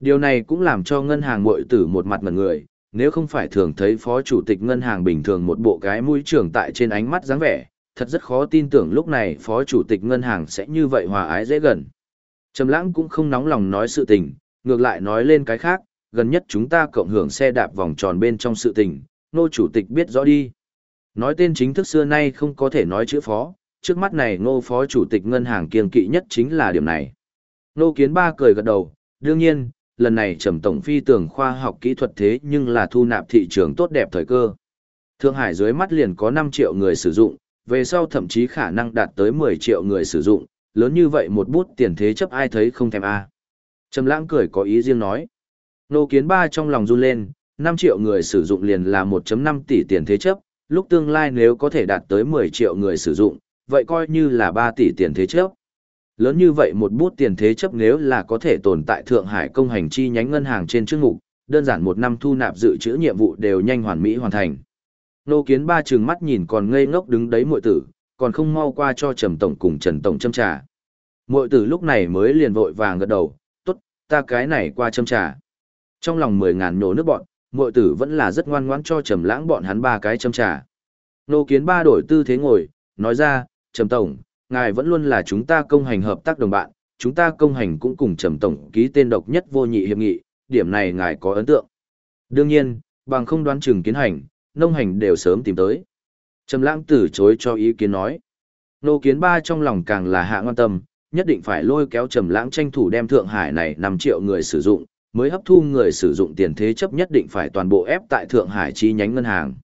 Điều này cũng làm cho ngân hàng muội tử một mặt ngẩn người, nếu không phải thường thấy phó chủ tịch ngân hàng bình thường một bộ cái mũi trưởng tại trên ánh mắt dáng vẻ, thật rất khó tin tưởng lúc này phó chủ tịch ngân hàng sẽ như vậy hòa ái dễ gần. Trầm lãng cũng không nóng lòng nói sự tình, ngược lại nói lên cái khác, gần nhất chúng ta cộng hưởng xe đạp vòng tròn bên trong sự tình, nô chủ tịch biết rõ đi. Nói tên chính thức xưa nay không có thể nói chữ phó, trước mắt này ngô phó chủ tịch ngân hàng kiên kỵ nhất chính là điểm này. Nô kiến ba cười gật đầu, đương nhiên, lần này trầm tổng phi tưởng khoa học kỹ thuật thế nhưng là thu nạp thị trường tốt đẹp thời cơ. Thượng Hải dưới mắt liền có 5 triệu người sử dụng, về sau thậm chí khả năng đạt tới 10 triệu người sử dụng, lớn như vậy một bút tiền thế chấp ai thấy không thèm a. Trầm lãng cười có ý riêng nói. Nô kiến ba trong lòng run lên, 5 triệu người sử dụng liền là 1.5 tỷ tiền thế chấp, lúc tương lai nếu có thể đạt tới 10 triệu người sử dụng, vậy coi như là 3 tỷ tiền thế chấp. Lớn như vậy một bút tiền thế chấp nếu là có thể tồn tại Thượng Hải công hành chi nhánh ngân hàng trên chương mục, đơn giản một năm thu nạp dự trữ nhiệm vụ đều nhanh hoàn mỹ hoàn thành. Nô kiến ba trừng mắt nhìn còn ngây ngốc đứng đấy muội tử, còn không mau qua cho Trầm Tổng cùng Trần Tổng châm trà. Muội tử lúc này mới liền vội vàng gật đầu, tốt, ta cái này qua châm trà. Trong lòng mười ngàn nổ nước bọn, muội tử vẫn là rất ngoan ngoãn cho Trầm lãng bọn hắn ba cái châm trà. Nô kiến ba đổi tư thế ngồi, nói ra, Trầm Tổng, ngài vẫn luôn là chúng ta công hành hợp tác đồng bạn, chúng ta công hành cũng cùng Trầm Tổng ký tên độc nhất vô nhị hiệp nghị, điểm này ngài có ấn tượng. Đương nhiên, bằng không đoán chừng kiến hành, nông hành đều sớm tìm tới. Trầm lãng từ chối cho ý kiến nói. Nô kiến ba trong lòng càng là hạ ngoan tâm, nhất định phải lôi kéo trầm lãng tranh thủ đem Thượng Hải này 5 triệu người sử dụng, mới hấp thu người sử dụng tiền thế chấp nhất định phải toàn bộ ép tại Thượng Hải chi nhánh ngân hàng.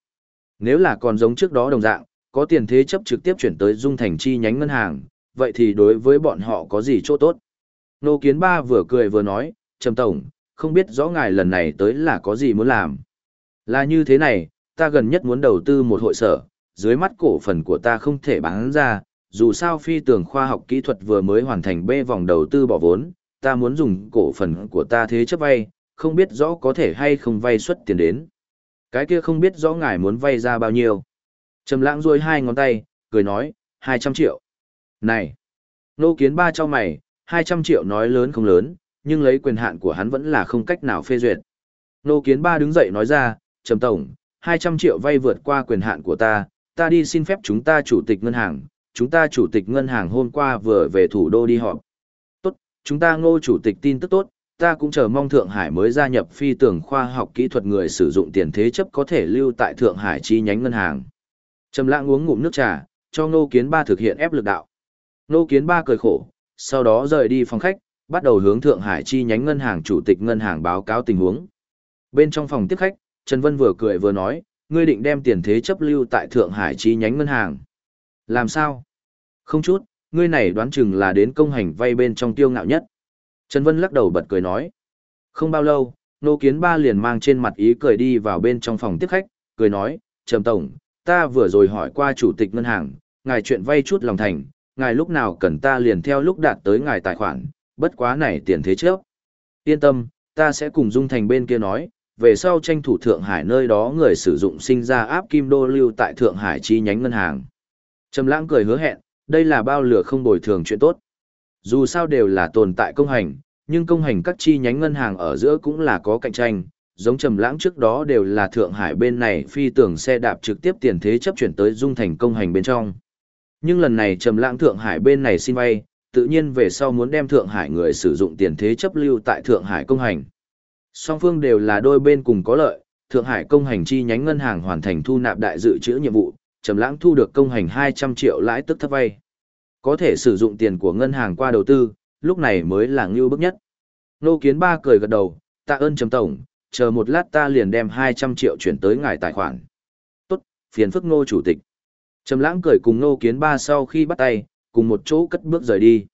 Nếu là còn giống trước đó đồng dạng, có tiền thế chấp trực tiếp chuyển tới Dung Thành chi nhánh ngân hàng, vậy thì đối với bọn họ có gì chỗ tốt? Nô Kiến Ba vừa cười vừa nói, Trầm Tổng, không biết rõ ngài lần này tới là có gì muốn làm. Là như thế này, ta gần nhất muốn đầu tư một hội sở, dưới mắt cổ phần của ta không thể bán ra, dù sao phi tường khoa học kỹ thuật vừa mới hoàn thành bê vòng đầu tư bỏ vốn, ta muốn dùng cổ phần của ta thế chấp vay, không biết rõ có thể hay không vay xuất tiền đến. Cái kia không biết rõ ngài muốn vay ra bao nhiêu. Trầm lãng duỗi hai ngón tay, cười nói, 200 triệu. Này! Nô kiến ba cho mày, 200 triệu nói lớn không lớn, nhưng lấy quyền hạn của hắn vẫn là không cách nào phê duyệt. Nô kiến ba đứng dậy nói ra, Trầm Tổng, 200 triệu vay vượt qua quyền hạn của ta, ta đi xin phép chúng ta chủ tịch ngân hàng, chúng ta chủ tịch ngân hàng hôm qua vừa về thủ đô đi họp. Chúng ta ngô chủ tịch tin tức tốt, ta cũng chờ mong Thượng Hải mới gia nhập phi tưởng khoa học kỹ thuật người sử dụng tiền thế chấp có thể lưu tại Thượng Hải chi nhánh ngân hàng. Trầm lãng uống ngụm nước trà, cho Ngô Kiến Ba thực hiện ép lực đạo. Ngô Kiến Ba cười khổ, sau đó rời đi phòng khách, bắt đầu hướng Thượng Hải chi nhánh ngân hàng chủ tịch ngân hàng báo cáo tình huống. Bên trong phòng tiếp khách, Trần Vân vừa cười vừa nói, ngươi định đem tiền thế chấp lưu tại Thượng Hải chi nhánh ngân hàng. Làm sao? Không chút, ngươi này đoán chừng là đến công hành vay bên trong tiêu ngạo nhất. Trần Vân lắc đầu bật cười nói. Không bao lâu, Nô Kiến Ba liền mang trên mặt ý cười đi vào bên trong phòng tiếp khách, cười nói, Trầm Tổng, ta vừa rồi hỏi qua chủ tịch ngân hàng, ngài chuyện vay chút lòng thành, ngài lúc nào cần ta liền theo lúc đạt tới ngài tài khoản, bất quá này tiền thế trước, Yên tâm, ta sẽ cùng Dung Thành bên kia nói, về sau tranh thủ Thượng Hải nơi đó người sử dụng sinh ra áp kim đô lưu tại Thượng Hải chi nhánh ngân hàng. Trầm lãng cười hứa hẹn, đây là bao lửa không bồi thường chuyện tốt. Dù sao đều là tồn tại công hành, nhưng công hành các chi nhánh ngân hàng ở giữa cũng là có cạnh tranh, giống Trầm lãng trước đó đều là Thượng Hải bên này phi tưởng xe đạp trực tiếp tiền thế chấp chuyển tới dung thành công hành bên trong. Nhưng lần này Trầm lãng Thượng Hải bên này xin vay, tự nhiên về sau muốn đem Thượng Hải người sử dụng tiền thế chấp lưu tại Thượng Hải công hành. Song phương đều là đôi bên cùng có lợi, Thượng Hải công hành chi nhánh ngân hàng hoàn thành thu nạp đại dự trữ nhiệm vụ, Trầm Lãng thu được công hành 200 triệu lãi tức thấp vay. Có thể sử dụng tiền của ngân hàng qua đầu tư, lúc này mới là ưu bức nhất. Nô Kiến Ba cười gật đầu, tạ ơn Trầm tổng, chờ một lát ta liền đem 200 triệu chuyển tới ngài tài khoản. Tốt, phiền phức Nô chủ tịch. Trầm Lãng cười cùng Nô Kiến Ba sau khi bắt tay, cùng một chỗ cất bước rời đi.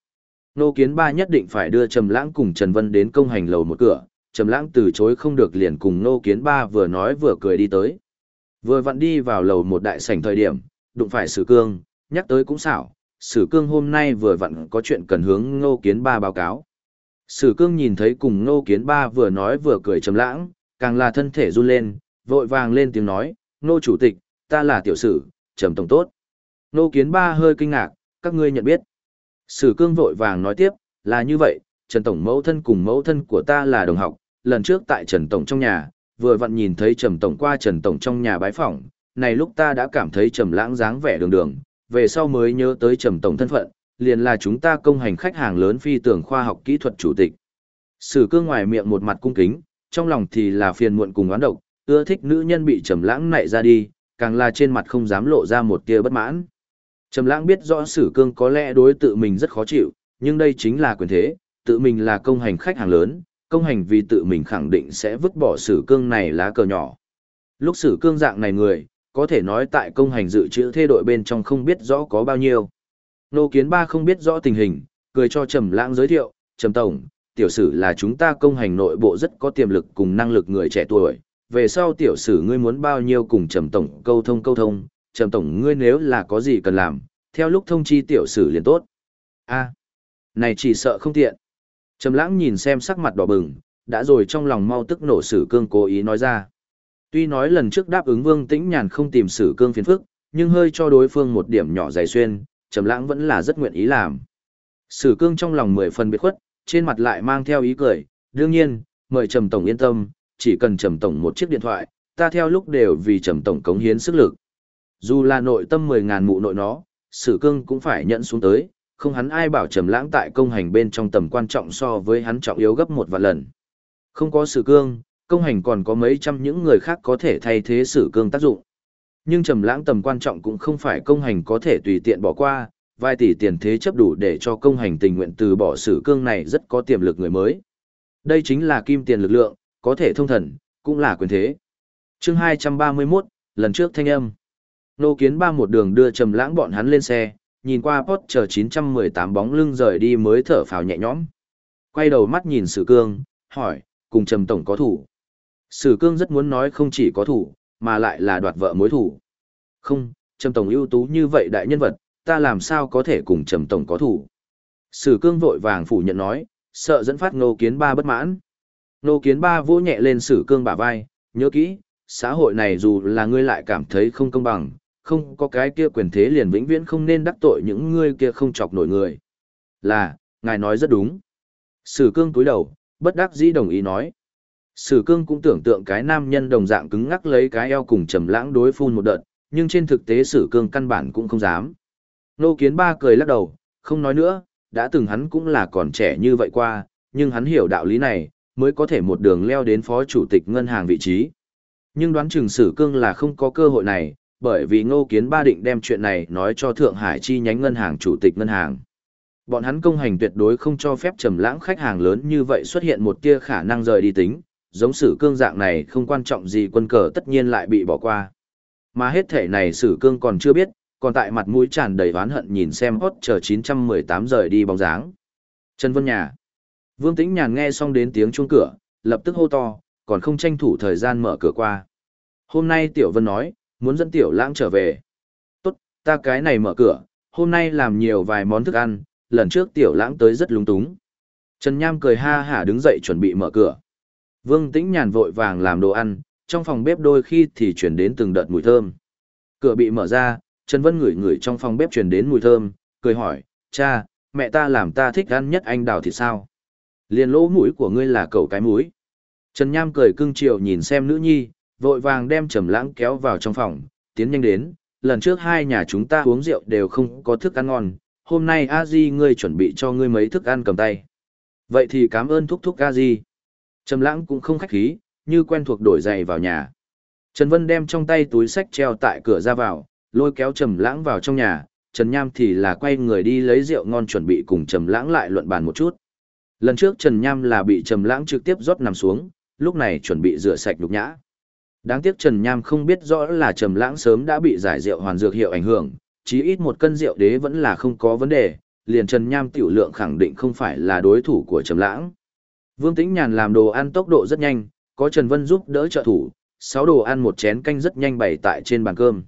Nô Kiến Ba nhất định phải đưa Trầm Lãng cùng Trần Vân đến công hành lầu một cửa, Trầm Lãng từ chối không được liền cùng Nô Kiến Ba vừa nói vừa cười đi tới. Vừa vặn đi vào lầu một đại sảnh thời điểm, đụng phải Sử Cương, nhắc tới cũng xảo, Sử Cương hôm nay vừa vặn có chuyện cần hướng Ngô Kiến Ba báo cáo. Sử cương nhìn thấy cùng Ngô Kiến Ba vừa nói vừa cười trầm lãng, càng là thân thể run lên, vội vàng lên tiếng nói, Ngô Chủ tịch, ta là tiểu sử, trầm tổng tốt. Ngô Kiến Ba hơi kinh ngạc, các ngươi nhận biết. Sử cương vội vàng nói tiếp, là như vậy, Trần Tổng mẫu thân cùng mẫu thân của ta là đồng học, lần trước tại Trần Tổng trong nhà, vừa vặn nhìn thấy Trầm Tổng qua Trần Tổng trong nhà bái phỏng, này lúc ta đã cảm thấy Trầm lãng dáng vẻ đường đường, về sau mới nhớ tới Trầm Tổng thân phận, liền là chúng ta công hành khách hàng lớn phi tưởng khoa học kỹ thuật chủ tịch. Sử cương ngoài miệng một mặt cung kính, trong lòng thì là phiền muộn cùng oán độc, ưa thích nữ nhân bị Trầm lãng nảy ra đi, càng là trên mặt không dám lộ ra một tia bất mãn. Trầm lãng biết rõ Sử cương có lẽ đối tự mình rất khó chịu, nhưng đây chính là quyền thế, tự mình là công hành khách hàng lớn, công hành vì tự mình khẳng định sẽ vứt bỏ sử cương này lá cờ nhỏ. Lúc sử cương dạng này người, có thể nói tại công hành dự trữ thê đội bên trong không biết rõ có bao nhiêu. Nô kiến ba không biết rõ tình hình, cười cho Trầm lãng giới thiệu, Trầm Tổng, tiểu sử là chúng ta công hành nội bộ rất có tiềm lực cùng năng lực người trẻ tuổi. Về sau tiểu sử ngươi muốn bao nhiêu cùng Trầm Tổng câu thông câu thông, Trầm Tổng ngươi nếu là có gì cần làm, theo lúc thông chi tiểu sử liền tốt. a này chỉ sợ không tiện. Trầm lãng nhìn xem sắc mặt đỏ bừng, đã rồi trong lòng mau tức nổ sử cương cố ý nói ra. Tuy nói lần trước đáp ứng Vương Tĩnh Nhàn không tìm sử cương phiền phức, nhưng hơi cho đối phương một điểm nhỏ dày xuyên, Trầm lãng vẫn là rất nguyện ý làm. Sử cương trong lòng mười phần biệt khuất, trên mặt lại mang theo ý cười, đương nhiên, mời Trầm Tổng yên tâm, chỉ cần Trầm Tổng một chiếc điện thoại, ta theo lúc đều vì Trầm Tổng cống hiến sức lực. Dù là nội tâm mười ngàn mụ nội nó, Sử Cương cũng phải nhận xuống tới, không hắn ai bảo trầm lãng tại công hành bên trong tầm quan trọng so với hắn trọng yếu gấp một vạn lần. Không có sử cương, công hành còn có mấy trăm những người khác có thể thay thế sử cương tác dụng. Nhưng trầm lãng tầm quan trọng cũng không phải công hành có thể tùy tiện bỏ qua, vài tỷ tiền thế chấp đủ để cho công hành tình nguyện từ bỏ sử cương này rất có tiềm lực người mới. Đây chính là kim tiền lực lượng, có thể thông thần, cũng là quyền thế. Chương 231, lần trước thanh âm. Nô kiến ba một đường đưa trầm lãng bọn hắn lên xe, nhìn qua Porsche 918 bóng lưng rời đi mới thở phào nhẹ nhõm. Quay đầu mắt nhìn Sử Cương, hỏi, cùng Trầm Tổng có thủ. Sử Cương rất muốn nói không chỉ có thủ, mà lại là đoạt vợ mối thủ. Không, Trầm Tổng ưu tú như vậy đại nhân vật, ta làm sao có thể cùng Trầm Tổng có thủ. Sử Cương vội vàng phủ nhận nói, sợ dẫn phát Ngô Kiến Ba bất mãn. Ngô Kiến Ba vỗ nhẹ lên Sử Cương bả vai, nhớ kỹ, xã hội này dù là ngươi lại cảm thấy không công bằng, không có cái kia quyền thế liền vĩnh viễn không nên đắc tội những ngươi kia không chọc nổi người. Là, ngài nói rất đúng. Sử cương túi đầu, bất đắc dĩ đồng ý nói. Sử cương cũng tưởng tượng cái nam nhân đồng dạng cứng ngắc lấy cái eo cùng trầm lãng đối phun một đợt, nhưng trên thực tế sử cương căn bản cũng không dám. Nô kiến ba cười lắc đầu, không nói nữa, đã từng hắn cũng là còn trẻ như vậy qua, nhưng hắn hiểu đạo lý này, mới có thể một đường leo đến phó chủ tịch ngân hàng vị trí. Nhưng đoán chừng sử cương là không có cơ hội này, bởi vì Ngô Kiến Ba định đem chuyện này nói cho Thượng Hải chi nhánh ngân hàng chủ tịch ngân hàng. Bọn hắn công hành tuyệt đối không cho phép trầm lãng khách hàng lớn như vậy xuất hiện một tia khả năng rời đi tính, giống sử cương dạng này không quan trọng gì quân cờ tất nhiên lại bị bỏ qua. Mà hết thể này sử cương còn chưa biết, còn tại mặt mũi tràn đầy oán hận nhìn xem hốt chờ 918 rời đi bóng dáng. Trần Vân Nhà. Vương Tĩnh Nhàn nghe xong đến tiếng chuông cửa, lập tức hô to, còn không tranh thủ thời gian mở cửa qua. Hôm nay Tiểu Vân nói, muốn dẫn tiểu lãng trở về. Tốt, ta cái này mở cửa, hôm nay làm nhiều vài món thức ăn, lần trước tiểu lãng tới rất lúng túng. Trần Nham cười ha hả đứng dậy chuẩn bị mở cửa. Vương Tĩnh nhàn vội vàng làm đồ ăn, trong phòng bếp đôi khi thì chuyển đến từng đợt mùi thơm. Cửa bị mở ra, Trần Vân ngửi ngửi trong phòng bếp chuyển đến mùi thơm, cười hỏi, cha, mẹ ta làm ta thích ăn nhất anh đào thì sao? Liền lỗ mũi của ngươi là cậu cái mũi. Trần Nham cười cưng chiều nhìn xem nữ nhi, vội vàng đem trầm lãng kéo vào trong phòng, tiến nhanh đến, lần trước hai nhà chúng ta uống rượu đều không có thức ăn ngon, hôm nay a di ngươi chuẩn bị cho ngươi mấy thức ăn cầm tay. Vậy thì cảm ơn thúc thúc a di. Trầm lãng cũng không khách khí, như quen thuộc đổi giày vào nhà. Trần Vân đem trong tay túi sách treo tại cửa ra vào, lôi kéo Trầm lãng vào trong nhà, Trần Nham thì là quay người đi lấy rượu ngon chuẩn bị cùng Trầm lãng lại luận bàn một chút. Lần trước Trần Nham là bị Trầm lãng trực tiếp rót nằm xuống, lúc này chuẩn bị rửa sạch nhục nhã. Đáng tiếc Trần Nham không biết rõ là Trầm Lãng sớm đã bị giải rượu hoàn dược hiệu ảnh hưởng, chí ít một cân rượu đế vẫn là không có vấn đề, liền Trần Nham tiểu lượng khẳng định không phải là đối thủ của Trầm Lãng. Vương Tĩnh Nhàn làm đồ ăn tốc độ rất nhanh, có Trần Vân giúp đỡ trợ thủ, sáu đồ ăn một chén canh rất nhanh bày tại trên bàn cơm.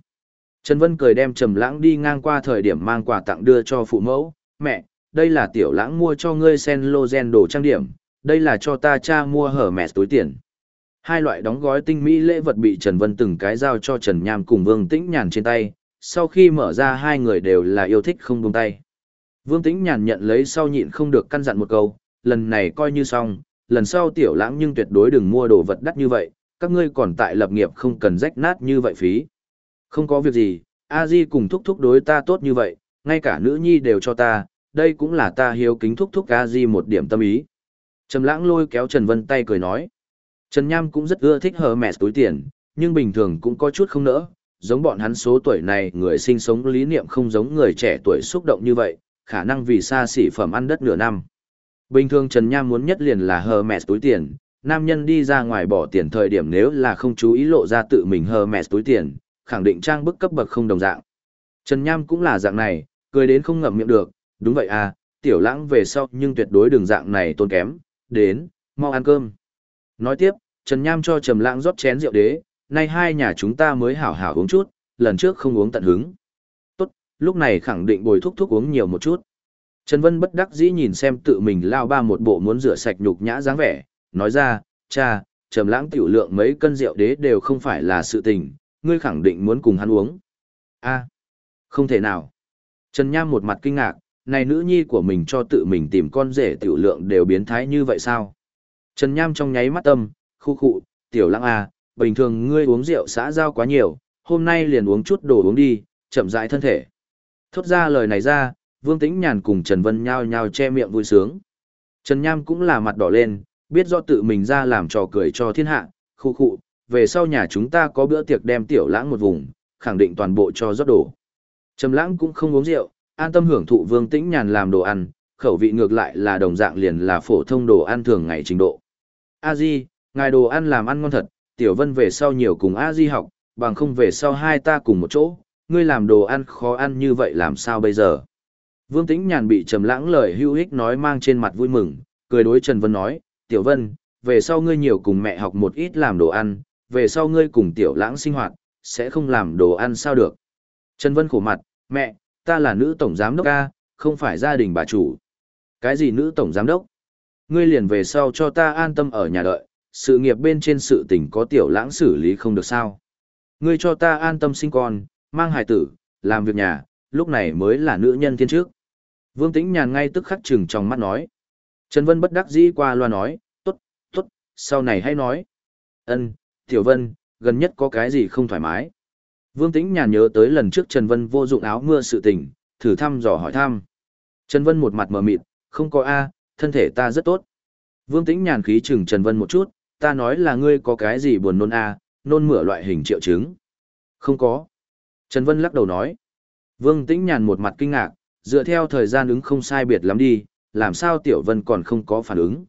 Trần Vân cười đem Trầm Lãng đi ngang qua thời điểm mang quà tặng đưa cho phụ mẫu, "Mẹ, đây là tiểu lãng mua cho ngươi sen lô gen đồ trang điểm, đây là cho ta cha mua hở mẹ túi tiền. Hai loại đóng gói tinh mỹ lễ vật bị Trần Vân từng cái giao cho Trần Nham cùng Vương Tĩnh Nhàn trên tay, sau khi mở ra hai người đều là yêu thích không buông tay. Vương Tĩnh Nhàn nhận lấy sau nhịn không được căn dặn một câu, lần này coi như xong, lần sau tiểu lãng nhưng tuyệt đối đừng mua đồ vật đắt như vậy, các ngươi còn tại lập nghiệp không cần rách nát như vậy phí. Không có việc gì, A Di cùng thúc thúc đối ta tốt như vậy, ngay cả nữ nhi đều cho ta, đây cũng là ta hiếu kính thúc thúc A Di một điểm tâm ý. Trầm lãng lôi kéo Trần Vân tay cười nói. Trần Nham cũng rất ưa thích hờ mẹ túi tiền, nhưng bình thường cũng có chút không nỡ, giống bọn hắn số tuổi này người sinh sống lý niệm không giống người trẻ tuổi xúc động như vậy, khả năng vì xa xỉ phẩm ăn đất nửa năm. Bình thường Trần Nham muốn nhất liền là hờ mẹ túi tiền, nam nhân đi ra ngoài bỏ tiền thời điểm nếu là không chú ý lộ ra tự mình hờ mẹ túi tiền, khẳng định trang bức cấp bậc không đồng dạng. Trần Nham cũng là dạng này, cười đến không ngậm miệng được, đúng vậy à, tiểu lãng về sau nhưng tuyệt đối đường dạng này tôn kém, đến, mau ăn cơm. Nói tiếp, Trần Nham cho Trầm Lãng rót chén rượu đế, nay hai nhà chúng ta mới hảo hảo uống chút, lần trước không uống tận hứng. Tốt, lúc này khẳng định bồi thúc thúc uống nhiều một chút. Trần Vân bất đắc dĩ nhìn xem tự mình lao ba một bộ muốn rửa sạch nhục nhã dáng vẻ, nói ra, cha, Trầm Lãng tiểu lượng mấy cân rượu đế đều không phải là sự tình, ngươi khẳng định muốn cùng hắn uống. A, không thể nào. Trần Nham một mặt kinh ngạc, này nữ nhi của mình cho tự mình tìm con rể tiểu lượng đều biến thái như vậy sao? Trần Nham trong nháy mắt tâm, khu khụ, tiểu lãng à, bình thường ngươi uống rượu xã giao quá nhiều, hôm nay liền uống chút đồ uống đi, chậm rãi thân thể. Thốt ra lời này ra, Vương Tĩnh Nhàn cùng Trần Vân nhao nhao che miệng vui sướng. Trần Nham cũng là mặt đỏ lên, biết do tự mình ra làm trò cười cho thiên hạ, khu khụ, về sau nhà chúng ta có bữa tiệc đem tiểu lãng một vùng, khẳng định toàn bộ cho rót đổ. Trầm lãng cũng không uống rượu, an tâm hưởng thụ Vương Tĩnh Nhàn làm đồ ăn, khẩu vị ngược lại là đồng dạng liền là phổ thông đồ ăn thường ngày trình độ. A Di, ngài đồ ăn làm ăn ngon thật, Tiểu Vân về sau nhiều cùng A Di học, bằng không về sau hai ta cùng một chỗ, ngươi làm đồ ăn khó ăn như vậy làm sao bây giờ? Vương Tĩnh Nhàn bị Trầm Lãng lời hữu ích nói mang trên mặt vui mừng, cười đối Trần Vân nói, "Tiểu Vân, về sau ngươi nhiều cùng mẹ học một ít làm đồ ăn, về sau ngươi cùng Tiểu Lãng sinh hoạt, sẽ không làm đồ ăn sao được?" Trần Vân khổ mặt, "Mẹ, ta là nữ tổng giám đốc ca, không phải gia đình bà chủ." "Cái gì nữ tổng giám đốc? Ngươi liền về sau cho ta an tâm ở nhà đợi, sự nghiệp bên trên sự tình có Tiểu Lãng xử lý không được sao? Ngươi cho ta an tâm sinh con, mang hài tử, làm việc nhà, lúc này mới là nữ nhân thiên trước." Vương Tĩnh Nhàn ngay tức khắc chừng trong mắt nói. Trần Vân bất đắc dĩ qua loa nói, tốt, tốt, sau này hãy nói. Ân, Tiểu Vân, gần nhất có cái gì không thoải mái. Vương Tĩnh Nhàn nhớ tới lần trước Trần Vân vô dụng áo mưa sự tình, thử thăm dò hỏi thăm. Trần Vân một mặt mờ mịt, không có A, thân thể ta rất tốt. Vương Tĩnh Nhàn khí chừng Trần Vân một chút, ta nói là ngươi có cái gì buồn nôn A, nôn mửa loại hình triệu chứng. Không có. Trần Vân lắc đầu nói. Vương Tĩnh Nhàn một mặt kinh ngạc, dựa theo thời gian ứng không sai biệt lắm đi, làm sao Tiểu Vân còn không có phản ứng.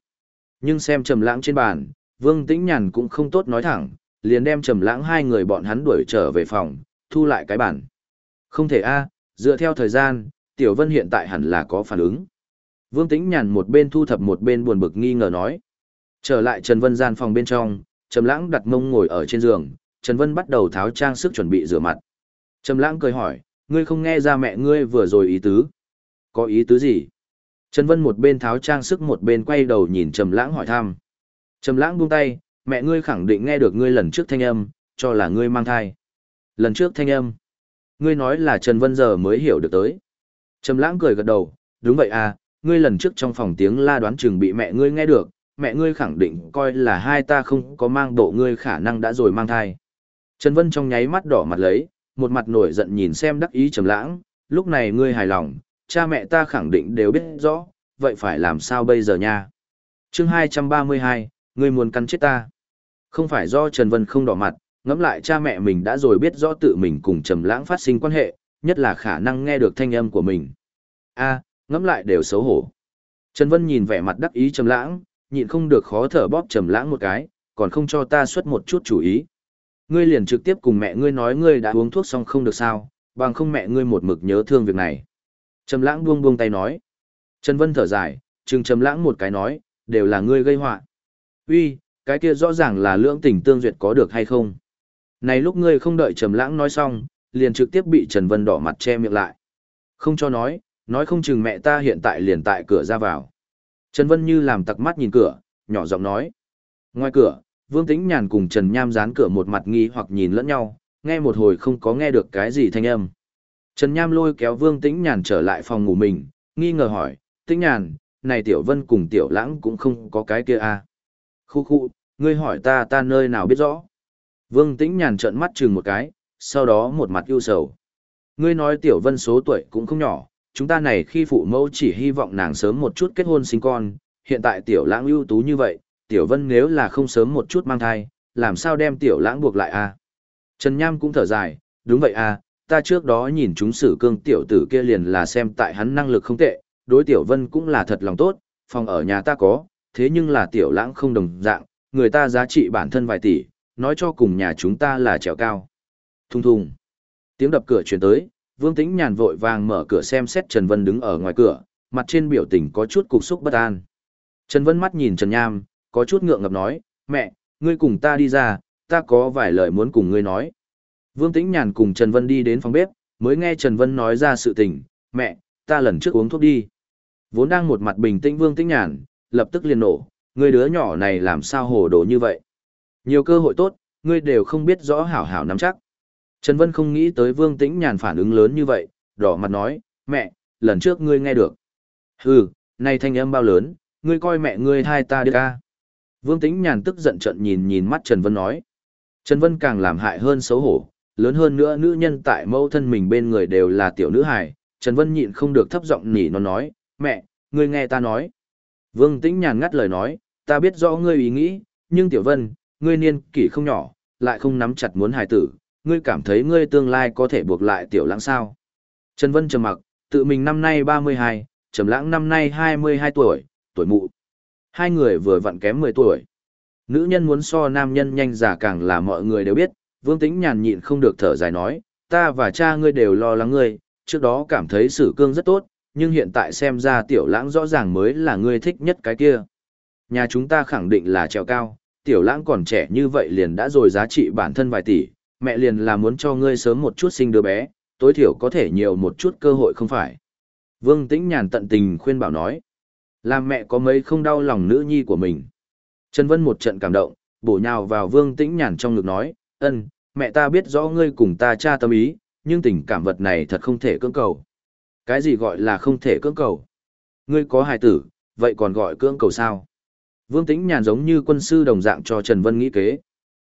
Nhưng xem trầm lãng trên bàn, Vương Tĩnh Nhàn cũng không tốt nói thẳng, liền đem trầm lãng hai người bọn hắn đuổi trở về phòng, thu lại cái bàn. Không thể a, dựa theo thời gian, Tiểu Vân hiện tại hẳn là có phản ứng. Vương Tĩnh Nhàn một bên thu thập một bên buồn bực nghi ngờ nói. Trở lại Trần Vân gian phòng bên trong, Trầm Lãng đặt mông ngồi ở trên giường, Trần Vân bắt đầu tháo trang sức chuẩn bị rửa mặt. Trầm Lãng cười hỏi, ngươi không nghe ra mẹ ngươi vừa rồi ý tứ. Có ý tứ gì? Trần Vân một bên tháo trang sức một bên quay đầu nhìn Trầm Lãng hỏi thăm. Trầm Lãng buông tay, mẹ ngươi khẳng định nghe được ngươi lần trước thanh âm, cho là ngươi mang thai. Lần trước thanh âm? Ngươi nói là Trần Vân giờ mới hiểu được tới. Trầm Lãng cười gật đầu, đúng vậy à, ngươi lần trước trong phòng tiếng la đoán chừng bị mẹ ngươi nghe được, mẹ ngươi khẳng định coi là hai ta không có mang bộ ngươi khả năng đã rồi mang thai. Trần Vân trong nháy mắt đỏ mặt lấy, một mặt nổi giận nhìn xem đắc ý trầm lãng, lúc này ngươi hài lòng, cha mẹ ta khẳng định đều biết rõ, vậy phải làm sao bây giờ nha? Chương 232, ngươi muốn cắn chết ta. Không phải do Trần Vân không đỏ mặt, ngẫm lại cha mẹ mình đã rồi biết rõ tự mình cùng Trầm Lãng phát sinh quan hệ, nhất là khả năng nghe được thanh âm của mình. A, ngẫm lại đều xấu hổ. Trần Vân nhìn vẻ mặt đắc ý Trầm Lãng, nhịn không được khó thở bóp Trầm Lãng một cái, còn không cho ta xuất một chút chủ ý. Ngươi liền trực tiếp cùng mẹ ngươi nói ngươi đã uống thuốc xong không được sao, bằng không mẹ ngươi một mực nhớ thương việc này. Trầm lãng buông buông tay nói. Trần Vân thở dài, trừng trầm lãng một cái nói, đều là ngươi gây họa. Uy, cái kia rõ ràng là lưỡng tình tương duyệt có được hay không? Này lúc ngươi không đợi trầm lãng nói xong, liền trực tiếp bị Trần Vân đỏ mặt che miệng lại. Không cho nói, nói không chừng mẹ ta hiện tại liền tại cửa ra vào. Trần Vân Như làm tặc mắt nhìn cửa, nhỏ giọng nói. Ngoài cửa, Vương Tĩnh Nhàn cùng Trần Nham dán cửa một mặt nghi hoặc nhìn lẫn nhau, nghe một hồi không có nghe được cái gì thanh âm. Trần Nham lôi kéo Vương Tĩnh Nhàn trở lại phòng ngủ mình, nghi ngờ hỏi, Tĩnh Nhàn, này Tiểu Vân cùng Tiểu Lãng cũng không có cái kia à. Khu khu, ngươi hỏi ta ta nơi nào biết rõ. Vương Tĩnh Nhàn trợn mắt chừng một cái, sau đó một mặt ưu sầu. Ngươi nói Tiểu Vân số tuổi cũng không nhỏ, chúng ta này khi phụ mẫu chỉ hy vọng nàng sớm một chút kết hôn sinh con, hiện tại Tiểu Lãng ưu tú như vậy, Tiểu Vân nếu là không sớm một chút mang thai, làm sao đem Tiểu Lãng buộc lại à? Trần Nham cũng thở dài, đúng vậy à, ta trước đó nhìn chúng sử cương tiểu tử kia liền là xem tại hắn năng lực không tệ, đối Tiểu Vân cũng là thật lòng tốt, phòng ở nhà ta có, thế nhưng là Tiểu Lãng không đồng dạng, người ta giá trị bản thân vài tỷ, nói cho cùng nhà chúng ta là trèo cao. thùng thùng Tiếng đập cửa chuyển tới, Vương Tĩnh nhàn vội vàng mở cửa xem xét Trần Vân đứng ở ngoài cửa, mặt trên biểu tình có chút cục xúc bất an. Trần Vân mắt nhìn Trần Nham, có chút ngượng ngập nói, mẹ, ngươi cùng ta đi ra, ta có vài lời muốn cùng ngươi nói. Vương Tĩnh nhàn cùng Trần Vân đi đến phòng bếp, mới nghe Trần Vân nói ra sự tình, mẹ, ta lần trước uống thuốc đi. Vốn đang một mặt bình tĩnh Vương Tĩnh nhàn, lập tức liền nổ, ngươi đứa nhỏ này làm sao hồ đồ như vậy. Nhiều cơ hội tốt, ngươi đều không biết rõ hảo hảo nắm chắc. Trần Vân không nghĩ tới Vương Tĩnh Nhàn phản ứng lớn như vậy, đỏ mặt nói, mẹ, lần trước ngươi nghe được. Hừ, này thanh âm bao lớn, ngươi coi mẹ ngươi thai ta đi ca. Vương Tĩnh Nhàn tức giận trận nhìn nhìn mắt Trần Vân nói. Trần Vân càng làm hại hơn xấu hổ, lớn hơn nữa nữ nhân tại mâu thân mình bên người đều là tiểu nữ hài. Trần Vân nhịn không được thấp giọng nỉ nó nói, mẹ, ngươi nghe ta nói. Vương Tĩnh Nhàn ngắt lời nói, ta biết rõ ngươi ý nghĩ, nhưng Tiểu Vân, ngươi niên kỷ không nhỏ, lại không nắm chặt muốn hài tử, ngươi cảm thấy ngươi tương lai có thể buộc lại Tiểu Lãng sao? Trần Vân trầm mặc, tự mình năm nay 32, Trầm Lãng năm nay 22 tuổi, tuổi mụ. Hai người vừa vặn kém 10 tuổi. Nữ nhân muốn so nam nhân nhanh già càng là mọi người đều biết, Vương Tĩnh nhàn nhịn không được thở dài nói, ta và cha ngươi đều lo lắng ngươi, trước đó cảm thấy Sử Cương rất tốt, nhưng hiện tại xem ra Tiểu Lãng rõ ràng mới là ngươi thích nhất cái kia. Nhà chúng ta khẳng định là trèo cao, tiểu lãng còn trẻ như vậy liền đã rồi giá trị bản thân vài tỷ, mẹ liền là muốn cho ngươi sớm một chút sinh đứa bé, tối thiểu có thể nhiều một chút cơ hội không phải. Vương Tĩnh Nhàn tận tình khuyên bảo nói, làm mẹ có mấy không đau lòng nữ nhi của mình. Trần Vân một trận cảm động, bổ nhào vào Vương Tĩnh Nhàn trong ngực nói, ân, mẹ ta biết rõ ngươi cùng ta cha tâm ý, nhưng tình cảm vật này thật không thể cưỡng cầu. Cái gì gọi là không thể cưỡng cầu? Ngươi có hài tử, vậy còn gọi cưỡng cầu sao? Vương Tĩnh Nhàn giống như quân sư đồng dạng cho Trần Vân nghĩ kế.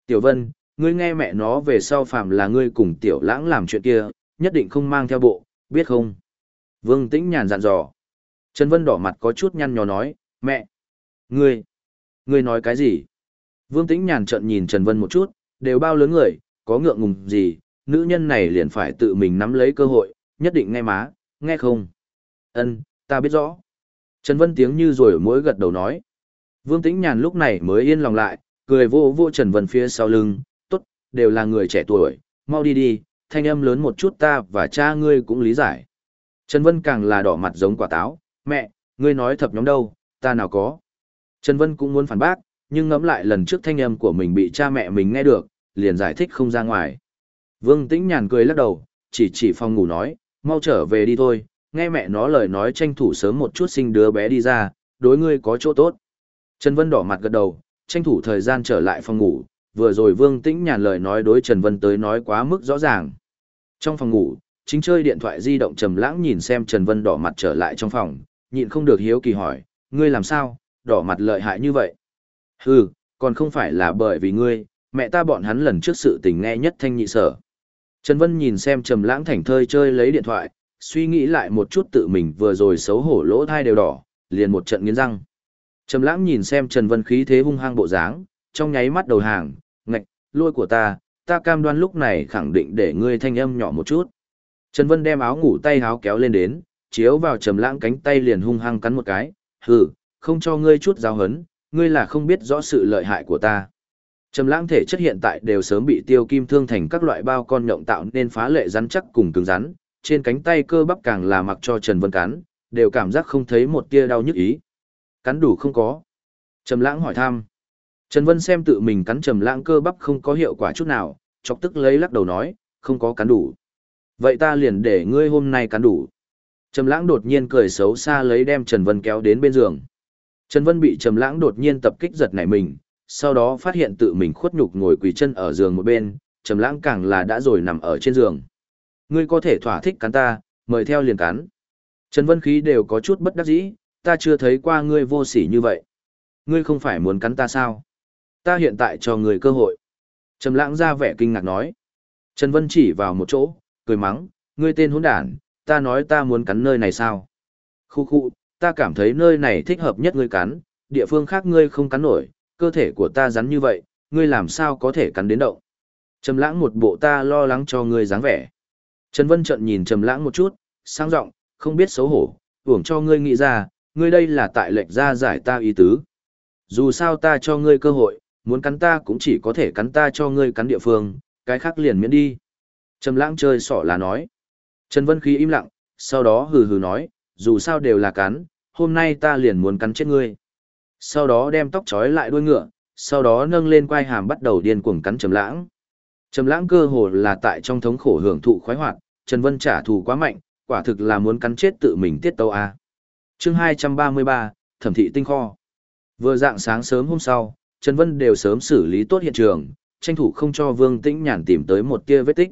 Tiểu Vân, ngươi nghe mẹ nó về sau phàm là ngươi cùng Tiểu Lãng làm chuyện kia, nhất định không mang theo bộ, biết không? Vương Tĩnh Nhàn dặn dò. Trần Vân đỏ mặt có chút nhăn nhó nói, mẹ, ngươi, ngươi nói cái gì? Vương Tĩnh Nhàn trợn nhìn Trần Vân một chút, đều bao lớn người, có ngượng ngùng gì, nữ nhân này liền phải tự mình nắm lấy cơ hội, nhất định nghe má, nghe không? Ân, ta biết rõ. Trần Vân tiếng như rồi mỗi gật đầu nói. Vương Tĩnh Nhàn lúc này mới yên lòng lại, cười vô vô Trần Vân phía sau lưng, đều là người trẻ tuổi, mau đi đi, thanh âm lớn một chút ta và cha ngươi cũng lý giải. Trần Vân càng là đỏ mặt giống quả táo, mẹ, ngươi nói thập nhóm đâu, ta nào có. Trần Vân cũng muốn phản bác, nhưng ngẫm lại lần trước thanh âm của mình bị cha mẹ mình nghe được, liền giải thích không ra ngoài. Vương Tĩnh Nhàn cười lắc đầu, chỉ chỉ phòng ngủ nói, mau trở về đi thôi, nghe mẹ nó lời nói tranh thủ sớm một chút sinh đứa bé đi ra, đối ngươi có chỗ tốt. Trần Vân đỏ mặt gật đầu, tranh thủ thời gian trở lại phòng ngủ, vừa rồi Vương Tĩnh nhàn lời nói đối Trần Vân tới nói quá mức rõ ràng. Trong phòng ngủ, chính chơi điện thoại di động trầm lãng nhìn xem Trần Vân đỏ mặt trở lại trong phòng, nhịn không được hiếu kỳ hỏi, ngươi làm sao, đỏ mặt lợi hại như vậy? Hừ, còn không phải là bởi vì ngươi, mẹ ta bọn hắn lần trước sự tình nghe nhất thanh nhị sở. Trần Vân nhìn xem trầm lãng thảnh thơi chơi lấy điện thoại, suy nghĩ lại một chút tự mình vừa rồi xấu hổ lỗ tai đều đỏ, liền một trận nghiến răng. Trầm lãng nhìn xem Trần Vân khí thế hung hăng bộ dáng, trong nháy mắt đầu hàng, ngạch, lôi của ta, ta cam đoan lúc này khẳng định để ngươi thanh âm nhỏ một chút. Trần Vân đem áo ngủ tay áo kéo lên đến, chiếu vào Trầm lãng cánh tay liền hung hăng cắn một cái, hừ, không cho ngươi chút giáo hấn, ngươi là không biết rõ sự lợi hại của ta. Trầm lãng thể chất hiện tại đều sớm bị tiêu kim thương thành các loại bao con nhộng tạo nên phá lệ rắn chắc cùng cứng rắn, trên cánh tay cơ bắp càng là mặc cho Trần Vân cắn, đều cảm giác không thấy một tia đau nhức ý. Cắn đủ không có. Trầm lãng hỏi thăm. Trần Vân xem tự mình cắn trầm lãng cơ bắp không có hiệu quả chút nào, chọc tức lấy lắc đầu nói, không có cắn đủ. Vậy ta liền để ngươi hôm nay cắn đủ. Trầm Lãng đột nhiên cười xấu xa lấy đem Trần Vân kéo đến bên giường. Trần Vân bị Trầm Lãng đột nhiên tập kích giật nảy mình, sau đó phát hiện tự mình khuất nhục ngồi quỳ chân ở giường một bên, Trầm Lãng càng là đã rồi nằm ở trên giường. Ngươi có thể thỏa thích cắn ta, mời theo liền cắn. Trần Vân Khí đều có chút bất đắc dĩ, ta chưa thấy qua ngươi vô sỉ như vậy. Ngươi không phải muốn cắn ta sao? Ta hiện tại cho người cơ hội. Trầm lãng ra vẻ kinh ngạc nói. Trần Vân chỉ vào một chỗ, cười mắng, ngươi tên hỗn đản, ta nói ta muốn cắn nơi này sao? Khu khu, ta cảm thấy nơi này thích hợp nhất ngươi cắn, địa phương khác ngươi không cắn nổi, cơ thể của ta rắn như vậy, ngươi làm sao có thể cắn đến động. Trầm lãng một bộ ta lo lắng cho ngươi dáng vẻ. Trần Vân trợn nhìn Trầm lãng một chút, sang giọng, không biết xấu hổ, uổng cho ngươi nghĩ ra, ngươi đây là tại lệch ra giải ta ý tứ. Dù sao ta cho ngươi cơ hội, muốn cắn ta cũng chỉ có thể cắn ta cho ngươi cắn địa phương, cái khác liền miễn đi. Trầm lãng chơi sỏ là nói. Trần Vân Khí im lặng, sau đó hừ hừ nói, dù sao đều là cắn, hôm nay ta liền muốn cắn chết ngươi. Sau đó đem tóc trói lại đuôi ngựa, sau đó nâng lên quai hàm bắt đầu điên cuồng cắn Trầm lãng. Trầm lãng cơ hồ là tại trong thống khổ hưởng thụ khoái hoạt, Trần Vân trả thù quá mạnh, quả thực là muốn cắn chết tự mình tiết tâu a. Chương 233, Thẩm thị tinh kho. Vừa dạng sáng sớm hôm sau, Trần Vân đều sớm xử lý tốt hiện trường, tranh thủ không cho Vương Tĩnh Nhàn tìm tới một tia vết tích.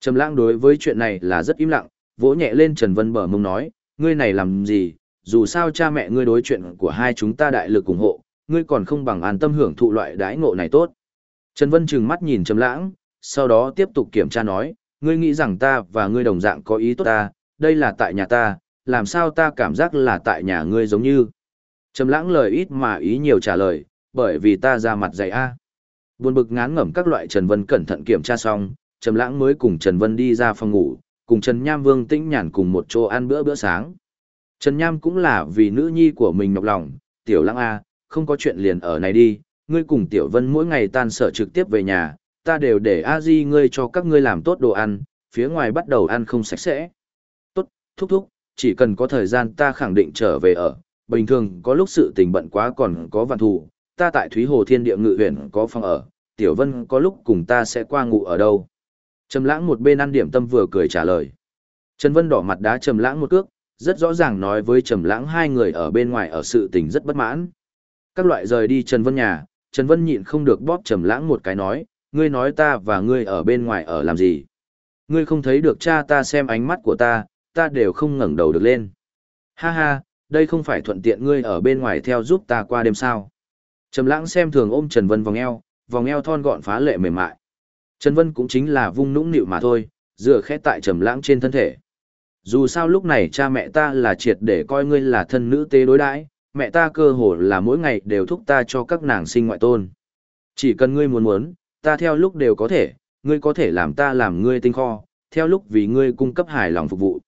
Trầm Lãng đối với chuyện này là rất im lặng, vỗ nhẹ lên Trần Vân bờ mông nói, ngươi này làm gì, dù sao cha mẹ ngươi đối chuyện của hai chúng ta đại lực ủng hộ, ngươi còn không bằng an tâm hưởng thụ loại đãi ngộ này tốt. Trần Vân trừng mắt nhìn Trầm Lãng, sau đó tiếp tục kiểm tra nói, ngươi nghĩ rằng ta và ngươi đồng dạng có ý tốt ta, đây là tại nhà ta, làm sao ta cảm giác là tại nhà ngươi giống như. Trầm lãng lời ít mà ý nhiều trả lời, bởi vì ta ra mặt dày a. Buồn bực ngán ngẩm các loại Trần Vân cẩn thận kiểm tra xong, Trầm lãng mới cùng Trần Vân đi ra phòng ngủ, cùng Trần Nham Vương tĩnh nhàn cùng một chỗ ăn bữa bữa sáng. Trần Nham cũng là vì nữ nhi của mình nhọc lòng, tiểu lãng a, không có chuyện liền ở này đi, ngươi cùng tiểu Vân mỗi ngày tan sở trực tiếp về nhà, ta đều để a di ngươi cho các ngươi làm tốt đồ ăn, phía ngoài bắt đầu ăn không sạch sẽ. Tốt, thúc thúc, chỉ cần có thời gian ta khẳng định trở về ở, bình thường có lúc sự tình bận quá còn có vạn thù, ta tại Thúy Hồ Thiên Địa Ngự huyện có phòng ở, Tiểu Vân có lúc cùng ta sẽ qua ngủ ở đâu. Trầm lãng một bên ăn điểm tâm vừa cười trả lời. Trần Vân đỏ mặt đá Trầm lãng một cước, rất rõ ràng nói với Trầm lãng hai người ở bên ngoài ở sự tình rất bất mãn. Các loại rời đi Trần Vân nhà, Trần Vân nhịn không được bóp Trầm lãng một cái nói, ngươi nói ta và ngươi ở bên ngoài ở làm gì? Ngươi không thấy được cha ta xem ánh mắt của ta, ta đều không ngẩng đầu được lên. Ha ha, đây không phải thuận tiện ngươi ở bên ngoài theo giúp ta qua đêm sao. Trầm lãng xem thường ôm Trần Vân vòng eo, vòng eo thon gọn phá lệ mềm mại. Trần Vân cũng chính là vung nũng nịu mà thôi, dựa khẽ tại Trầm lãng trên thân thể. Dù sao lúc này cha mẹ ta là triệt để coi ngươi là thân nữ tế đối đãi, mẹ ta cơ hồ là mỗi ngày đều thúc ta cho các nàng sinh ngoại tôn. Chỉ cần ngươi muốn muốn, ta theo lúc đều có thể, ngươi có thể làm ta làm ngươi tinh kho, theo lúc vì ngươi cung cấp hài lòng phục vụ.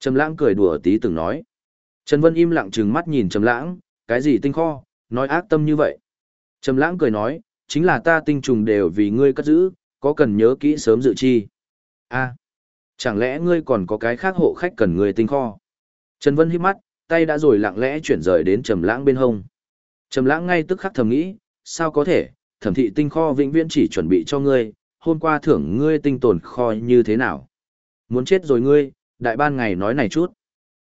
Trầm lãng cười đùa tí từng nói. Trần Vân im lặng trừng mắt nhìn Trầm lãng, cái gì tinh kho, nói ác tâm như vậy. Trầm lãng cười nói, chính là ta tinh trùng đều vì ngươi cất giữ, có cần nhớ kỹ sớm dự chi. A, chẳng lẽ ngươi còn có cái khác hộ khách cần ngươi tinh kho? Trần Vân hít mắt, tay đã rồi lặng lẽ chuyển rời đến Trầm lãng bên hông. Trầm lãng ngay tức khắc thầm nghĩ, sao có thể, thẩm thị tinh kho vĩnh viễn chỉ chuẩn bị cho ngươi, hôm qua thưởng ngươi tinh tồn kho như thế nào? Muốn chết rồi ngươi, đại ban ngày nói này chút.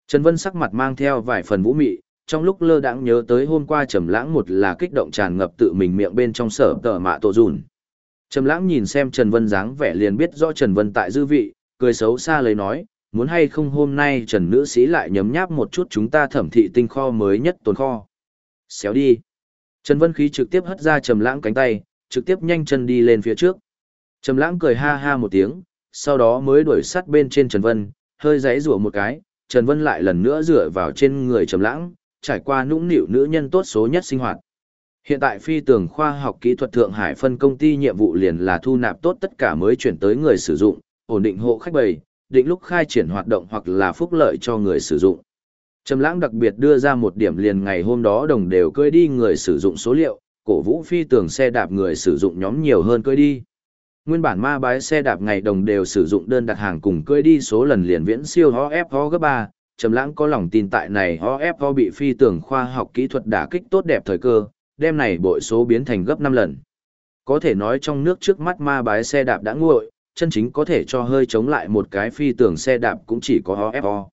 Trần Vân sắc mặt mang theo vài phần vũ mị, trong lúc lơ đãng nhớ tới hôm qua Trầm Lãng một là kích động tràn ngập tự mình miệng bên trong sở tờ mạ tổ dùn. Trầm Lãng nhìn xem Trần Vân dáng vẻ liền biết rõ Trần Vân tại dư vị, cười xấu xa lấy nói, muốn hay không hôm nay Trần nữ sĩ lại nhấm nháp một chút chúng ta thẩm thị tinh kho mới nhất tồn kho. Xéo đi. Trần Vân khí trực tiếp hất ra Trầm Lãng cánh tay, trực tiếp nhanh chân đi lên phía trước. Trầm Lãng cười ha ha một tiếng, sau đó mới đuổi sát bên trên Trần Vân, hơi giãy giụa một cái, Trần Vân lại lần nữa dựa vào trên người Trầm Lãng, trải qua nũng nịu nữ nhân tốt số nhất sinh hoạt. Hiện tại phi tường khoa học kỹ thuật Thượng Hải phân công ty nhiệm vụ liền là thu nạp tốt tất cả mới chuyển tới người sử dụng, ổn định hộ khách bầy, định lúc khai triển hoạt động hoặc là phúc lợi cho người sử dụng. Trầm Lãng đặc biệt đưa ra một điểm liền ngày hôm đó đồng đều cưỡi đi người sử dụng số liệu, cổ vũ phi tường xe đạp người sử dụng nhóm nhiều hơn cưỡi đi. Nguyên bản ma bái xe đạp ngày đồng đều sử dụng đơn đặt hàng cùng cưỡi đi số lần liền viễn siêu ho ép ho gấp 3, Trầm Lãng có lòng tin tại này OFO ho bị phi tưởng khoa học kỹ thuật đả kích tốt đẹp thời cơ, đem này bội số biến thành gấp 5 lần. Có thể nói trong nước trước mắt ma bái xe đạp đã nguội, chân chính có thể cho hơi chống lại một cái phi tưởng xe đạp cũng chỉ có OFO. ho.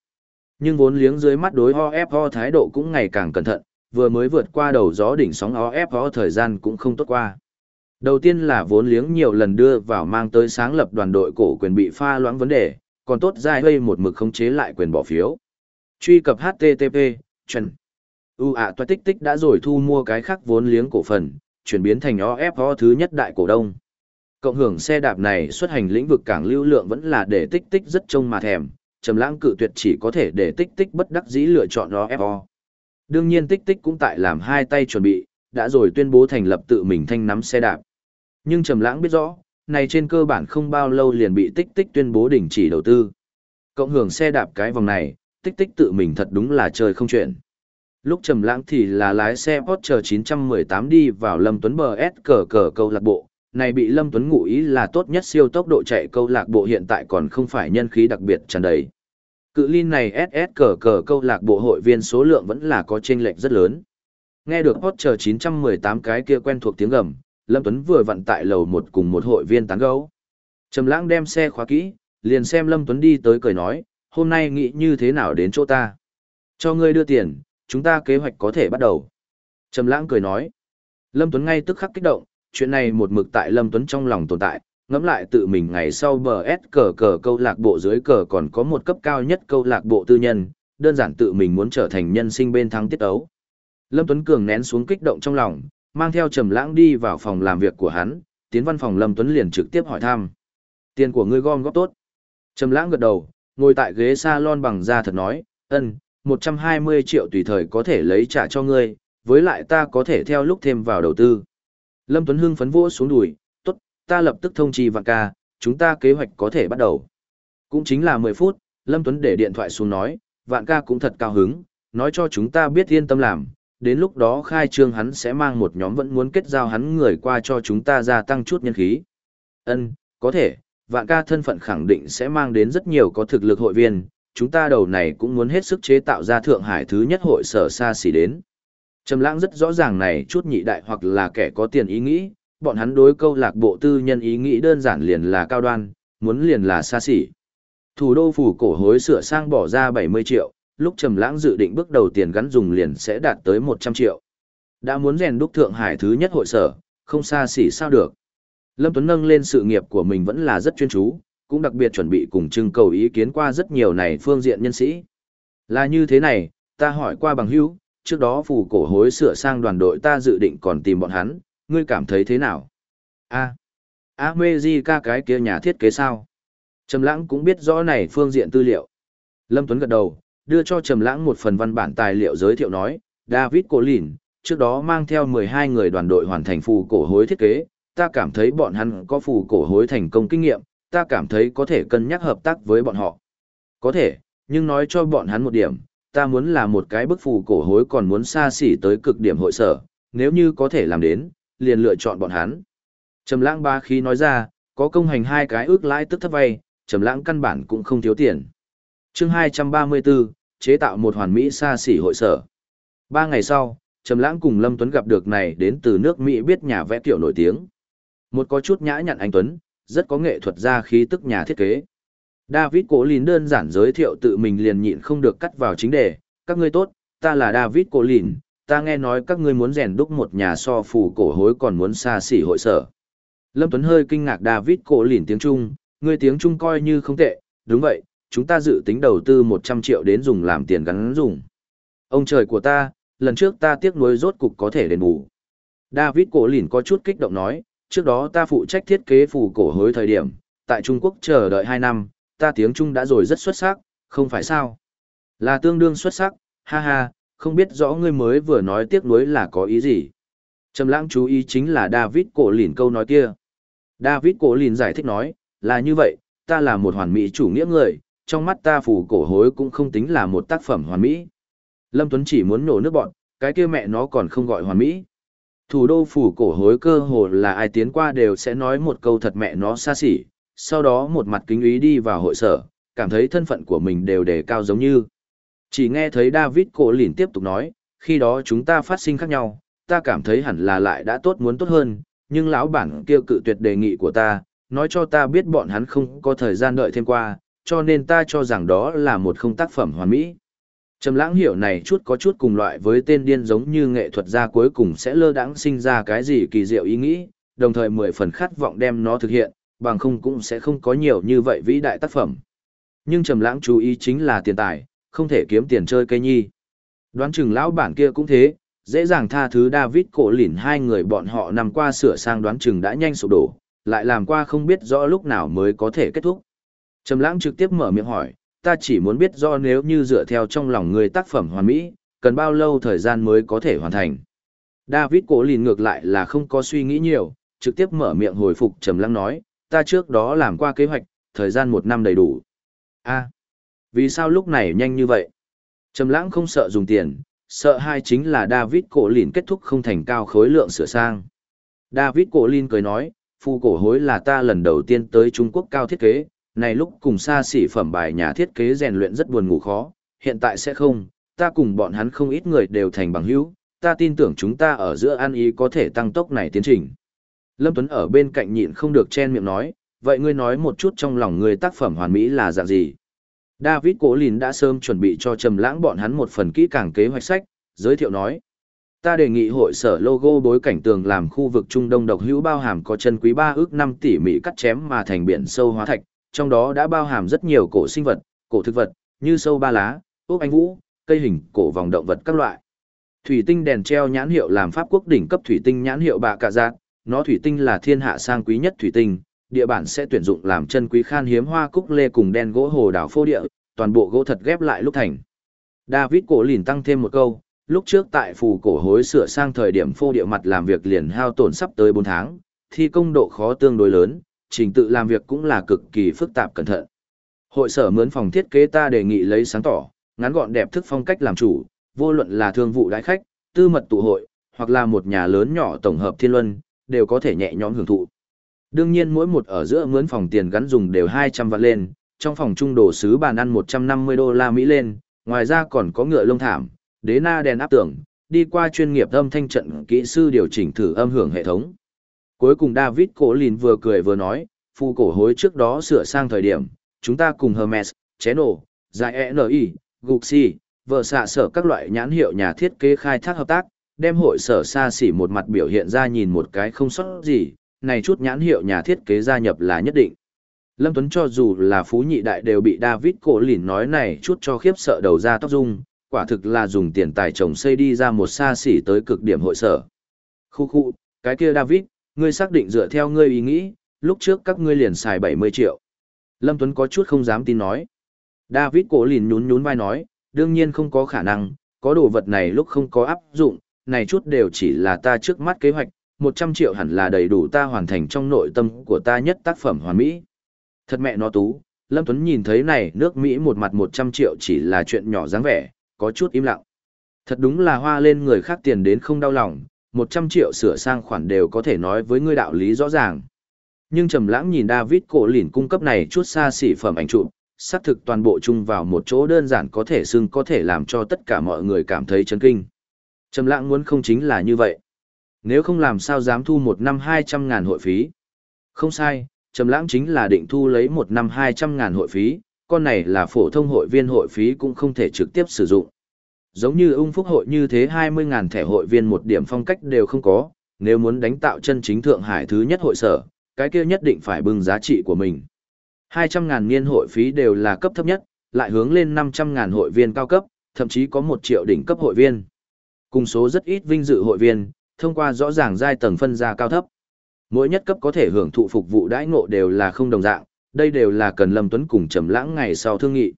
Nhưng vốn liếng dưới mắt đối OFO thái độ cũng ngày càng cẩn thận, vừa mới vượt qua đầu gió đỉnh sóng OFO thời gian cũng không tốt qua. Đầu tiên là vốn liếng nhiều lần đưa vào mang tới sáng lập đoàn đội cổ quyền bị pha loãng vấn đề, còn tốt dài gây một mực khống chế lại quyền bỏ phiếu. Truy cập HTTP, chuẩn. U ạ toa tích tích đã rồi thu mua cái khác vốn liếng cổ phần, chuyển biến thành OFO thứ nhất đại cổ đông. Cộng hưởng xe đạp này xuất hành lĩnh vực cảng lưu lượng vẫn là để tích tích rất trông mà thèm, trầm lãng cự tuyệt chỉ có thể để tích tích bất đắc dĩ lựa chọn OFO. Đương nhiên tích tích cũng tại làm hai tay chuẩn bị, đã rồi tuyên bố thành lập tự mình thanh nắm xe đạp. Nhưng trầm lãng biết rõ, này trên cơ bản không bao lâu liền bị tích tích tuyên bố đình chỉ đầu tư. Cộng hưởng xe đạp cái vòng này, tích tích tự mình thật đúng là trời không chuyện. Lúc trầm lãng thì là lái xe Porsche 918 đi vào Lâm Tuấn bờ S cờ cờ câu lạc bộ, này bị Lâm Tuấn ngụ ý là tốt nhất siêu tốc độ chạy câu lạc bộ hiện tại còn không phải nhân khí đặc biệt tràn đầy. Cự linh này SS cờ cờ câu lạc bộ hội viên số lượng vẫn là có chênh lệch rất lớn. Nghe được Porsche 918 cái kia quen thuộc tiếng gầm, Lâm Tuấn vừa vặn tại lầu một cùng một hội viên tán gẫu. Trầm Lãng đem xe khóa kỹ, liền xem Lâm Tuấn đi tới cười nói, "Hôm nay nghĩ như thế nào đến chỗ ta? Cho ngươi đưa tiền, chúng ta kế hoạch có thể bắt đầu." Trầm Lãng cười nói. Lâm Tuấn ngay tức khắc kích động, chuyện này một mực tại Lâm Tuấn trong lòng tồn tại, ngẫm lại tự mình ngày sau bờ S cờ cờ câu lạc bộ dưới cờ còn có một cấp cao nhất câu lạc bộ tư nhân, đơn giản tự mình muốn trở thành nhân sinh bên thắng tiết ấu. Lâm Tuấn Cường nén xuống kích động trong lòng, mang theo Trầm Lãng đi vào phòng làm việc của hắn, tiến văn phòng Lâm Tuấn liền trực tiếp hỏi thăm. Tiền của ngươi gom góp tốt. Trầm Lãng gật đầu, ngồi tại ghế salon bằng da thật nói, "Ân, 120 triệu tùy thời có thể lấy trả cho ngươi, với lại ta có thể theo lúc thêm vào đầu tư." Lâm Tuấn hưng phấn vỗ xuống đùi, tốt, ta lập tức thông trì vạn ca, chúng ta kế hoạch có thể bắt đầu. Cũng chính là 10 phút, Lâm Tuấn để điện thoại xuống nói, vạn ca cũng thật cao hứng, nói cho chúng ta biết yên tâm làm, đến lúc đó khai trương hắn sẽ mang một nhóm vẫn muốn kết giao hắn người qua cho chúng ta gia tăng chút nhân khí. Ân, có thể, vạn ca thân phận khẳng định sẽ mang đến rất nhiều có thực lực hội viên, chúng ta đầu này cũng muốn hết sức chế tạo ra Thượng Hải thứ nhất hội sở xa xỉ đến. Trầm lãng rất rõ ràng này chút nhị đại hoặc là kẻ có tiền ý nghĩ, bọn hắn đối câu lạc bộ tư nhân ý nghĩ đơn giản liền là cao đoan, muốn liền là xa xỉ. Thủ đô phủ cổ hối sửa sang bỏ ra 70 triệu, lúc Trầm lãng dự định bước đầu tiền gắn dùng liền sẽ đạt tới 100 triệu. Đã muốn rèn đúc Thượng Hải thứ nhất hội sở, không xa xỉ sao được. Lâm Tuấn nâng lên sự nghiệp của mình vẫn là rất chuyên chú, cũng đặc biệt chuẩn bị cùng trưng cầu ý kiến qua rất nhiều này phương diện nhân sĩ. Là như thế này, ta hỏi qua bằng hữu, trước đó phủ cổ hối sửa sang đoàn đội ta dự định còn tìm bọn hắn, ngươi cảm thấy thế nào? A. À, America cái kia nhà thiết kế sao? Trầm Lãng cũng biết rõ này phương diện tư liệu. Lâm Tuấn gật đầu, đưa cho Trầm Lãng một phần văn bản tài liệu giới thiệu nói, David Colin, trước đó mang theo 12 người đoàn đội hoàn thành phù cổ hối thiết kế, ta cảm thấy bọn hắn có phù cổ hối thành công kinh nghiệm, ta cảm thấy có thể cân nhắc hợp tác với bọn họ. Có thể, nhưng nói cho bọn hắn một điểm, ta muốn là một cái bức phù cổ hối còn muốn xa xỉ tới cực điểm hội sở, nếu như có thể làm đến, liền lựa chọn bọn hắn. Trầm lãng ba khí nói ra, có công hành hai cái ước lãi tức thấp vay, trầm lãng căn bản cũng không thiếu tiền. Chương 234, chế tạo một hoàn mỹ xa xỉ hội sở. Ba ngày sau, Trầm lãng cùng Lâm Tuấn gặp được này đến từ nước Mỹ biết nhà vẽ tiểu nổi tiếng. Một có chút nhã nhặn anh Tuấn, rất có nghệ thuật ra khí tức nhà thiết kế. David Cố Lìn đơn giản giới thiệu tự mình liền nhịn không được cắt vào chính đề, các ngươi tốt, ta là David Cố Lìn, ta nghe nói các ngươi muốn rèn đúc một nhà so phù cổ hối còn muốn xa xỉ hội sở. Lâm Tuấn hơi kinh ngạc David Cố Lìn tiếng Trung, ngươi tiếng Trung coi như không tệ, đúng vậy, chúng ta dự tính đầu tư 100 triệu đến dùng làm tiền gắn dùng. Ông trời của ta, lần trước ta tiếc nuối rốt cục có thể đền bù. David Cố Lìn có chút kích động nói, trước đó ta phụ trách thiết kế phù cổ hối thời điểm, tại Trung Quốc chờ đợi 2 năm, ta tiếng Trung đã rồi rất xuất sắc, không phải sao? Là tương đương xuất sắc, ha ha, không biết rõ ngươi mới vừa nói tiếc nuối là có ý gì. Trầm lãng chú ý chính là David cổ lìn câu nói kia. David cổ lìn giải thích nói, là như vậy, ta là một hoàn mỹ chủ nghĩa người, trong mắt ta phủ cổ hối cũng không tính là một tác phẩm hoàn mỹ. Lâm Tuấn chỉ muốn nổ nước bọn, cái kia mẹ nó còn không gọi hoàn mỹ. Thủ đô phủ cổ hối cơ hồ là ai tiến qua đều sẽ nói một câu thật mẹ nó xa xỉ, sau đó một mặt kính ý đi vào hội sở, cảm thấy thân phận của mình đều đề cao giống như. Chỉ nghe thấy David cổ lìn tiếp tục nói, khi đó chúng ta phát sinh khác nhau, ta cảm thấy hẳn là lại đã tốt muốn tốt hơn, nhưng lão bản kia cự tuyệt đề nghị của ta, nói cho ta biết bọn hắn không có thời gian đợi thêm qua, cho nên ta cho rằng đó là một không tác phẩm hoàn mỹ. Trầm lãng hiểu này chút có chút cùng loại với tên điên giống như nghệ thuật gia cuối cùng sẽ lơ đãng sinh ra cái gì kỳ diệu ý nghĩ, đồng thời mười phần khát vọng đem nó thực hiện, bằng không cũng sẽ không có nhiều như vậy vĩ đại tác phẩm. Nhưng Trầm lãng chú ý chính là tiền tài, không thể kiếm tiền chơi cây nhi. Đoán chừng lão bản kia cũng thế, dễ dàng tha thứ David cổ lỉn hai người bọn họ nằm qua sửa sang đoán chừng đã nhanh sụp đổ, lại làm qua không biết rõ lúc nào mới có thể kết thúc. Trầm lãng trực tiếp mở miệng hỏi, ta chỉ muốn biết do nếu như dựa theo trong lòng người tác phẩm hoàn mỹ, cần bao lâu thời gian mới có thể hoàn thành. David Cố lìn ngược lại là không có suy nghĩ nhiều, trực tiếp mở miệng hồi phục trầm lắng nói, ta trước đó làm qua kế hoạch, thời gian một năm đầy đủ. a vì sao lúc này nhanh như vậy? Trầm lãng không sợ dùng tiền, sợ hai chính là David cổ lìn kết thúc không thành cao khối lượng sửa sang. David cổ lìn cười nói, phu cổ hối là ta lần đầu tiên tới Trung Quốc cao thiết kế, này lúc cùng xa xỉ phẩm bài nhà thiết kế rèn luyện rất buồn ngủ khó, hiện tại sẽ không, ta cùng bọn hắn không ít người đều thành bằng hữu, ta tin tưởng chúng ta ở giữa ăn ý có thể tăng tốc này tiến trình. Lâm Tuấn ở bên cạnh nhịn không được chen miệng nói, vậy ngươi nói một chút trong lòng ngươi tác phẩm hoàn mỹ là dạng gì? David Cố Lìn đã sớm chuẩn bị cho Trầm Lãng bọn hắn một phần kỹ càng kế hoạch sách, giới thiệu nói: Ta đề nghị hội sở logo bối cảnh tường làm khu vực Trung Đông độc hữu bao hàm có chân quý 3 ước 5 tỷ mỹ cắt chém mà thành biển sâu hóa thạch, trong đó đã bao hàm rất nhiều cổ sinh vật, cổ thực vật, như sâu ba lá, ốc anh vũ, cây hình, cổ vòng động vật các loại. Thủy tinh đèn treo nhãn hiệu làm pháp quốc đỉnh cấp thủy tinh nhãn hiệu bạ cạ giác, nó thủy tinh là thiên hạ sang quý nhất thủy tinh, địa bản sẽ tuyển dụng làm chân quý khan hiếm hoa cúc lê cùng đen gỗ hồ đảo phô địa, toàn bộ gỗ thật ghép lại lúc thành. David cổ lìn tăng thêm một câu, lúc trước tại phù cổ hối sửa sang thời điểm phô địa mặt làm việc liền hao tổn sắp tới 4 tháng, thi công độ khó tương đối lớn, trình tự làm việc cũng là cực kỳ phức tạp cẩn thận. Hội sở mướn phòng thiết kế ta đề nghị lấy sáng tỏ, ngắn gọn đẹp thức phong cách làm chủ, vô luận là thương vụ đại khách, tư mật tụ hội, hoặc là một nhà lớn nhỏ tổng hợp thiên luân, đều có thể nhẹ nhõm hưởng thụ. Đương nhiên mỗi một ở giữa mướn phòng tiền gắn dùng đều 200 vạn lên, trong phòng trung đồ sứ bàn ăn 150 đô la Mỹ lên, ngoài ra còn có ngựa lông thảm, đế na đèn áp tưởng đi qua chuyên nghiệp âm thanh trận kỹ sư điều chỉnh thử âm hưởng hệ thống. Cuối cùng David Cổ Lìn vừa cười vừa nói, phu cổ hối trước đó sửa sang thời điểm, chúng ta cùng Hermes, Cheno, Giải NI, Gucci, vợ xạ sở các loại nhãn hiệu nhà thiết kế khai thác hợp tác, đem hội sở xa xỉ một mặt biểu hiện ra nhìn một cái không sót gì, này chút nhãn hiệu nhà thiết kế gia nhập là nhất định. Lâm Tuấn cho dù là phú nhị đại đều bị David cổ lìn nói này chút cho khiếp sợ đầu ra tóc dung, quả thực là dùng tiền tài chồng xây đi ra một xa xỉ tới cực điểm hội sở. Khu khu, cái kia David, ngươi xác định dựa theo ngươi ý nghĩ, lúc trước các ngươi liền xài 70 triệu. Lâm Tuấn có chút không dám tin nói. David cổ lìn nhún nhún vai nói, đương nhiên không có khả năng, có đồ vật này lúc không có áp dụng, này chút đều chỉ là ta trước mắt kế hoạch, 100 triệu hẳn là đầy đủ ta hoàn thành trong nội tâm của ta nhất tác phẩm hoàn mỹ. Thật mẹ nó tú, Lâm Tuấn nhìn thấy này nước Mỹ một mặt 100 triệu chỉ là chuyện nhỏ dáng vẻ, có chút im lặng. Thật đúng là hoa lên người khác tiền đến không đau lòng, 100 triệu sửa sang khoản đều có thể nói với ngươi đạo lý rõ ràng. Nhưng Trầm Lãng nhìn David cổ lìn cung cấp này chút xa xỉ phẩm ảnh chụp, xác thực toàn bộ chung vào một chỗ đơn giản có thể xưng có thể làm cho tất cả mọi người cảm thấy chấn kinh. Trầm Lãng muốn không chính là như vậy. Nếu không làm sao dám thu một năm 200 ngàn hội phí. Không sai, Trầm Lãng chính là định thu lấy một năm 200 ngàn hội phí, con này là phổ thông hội viên hội phí cũng không thể trực tiếp sử dụng. Giống như ung phúc hội như thế 20.000 thẻ hội viên một điểm phong cách đều không có, nếu muốn đánh tạo chân chính Thượng Hải thứ nhất hội sở, cái kia nhất định phải bưng giá trị của mình. 200.000 niên hội phí đều là cấp thấp nhất, lại hướng lên 500.000 hội viên cao cấp, thậm chí có 1 triệu đỉnh cấp hội viên. Cùng số rất ít vinh dự hội viên, thông qua rõ ràng giai tầng phân ra cao thấp. Mỗi nhất cấp có thể hưởng thụ phục vụ đãi ngộ đều là không đồng dạng, đây đều là cần Lâm Tuấn cùng Trầm Lãng ngày sau thương nghị.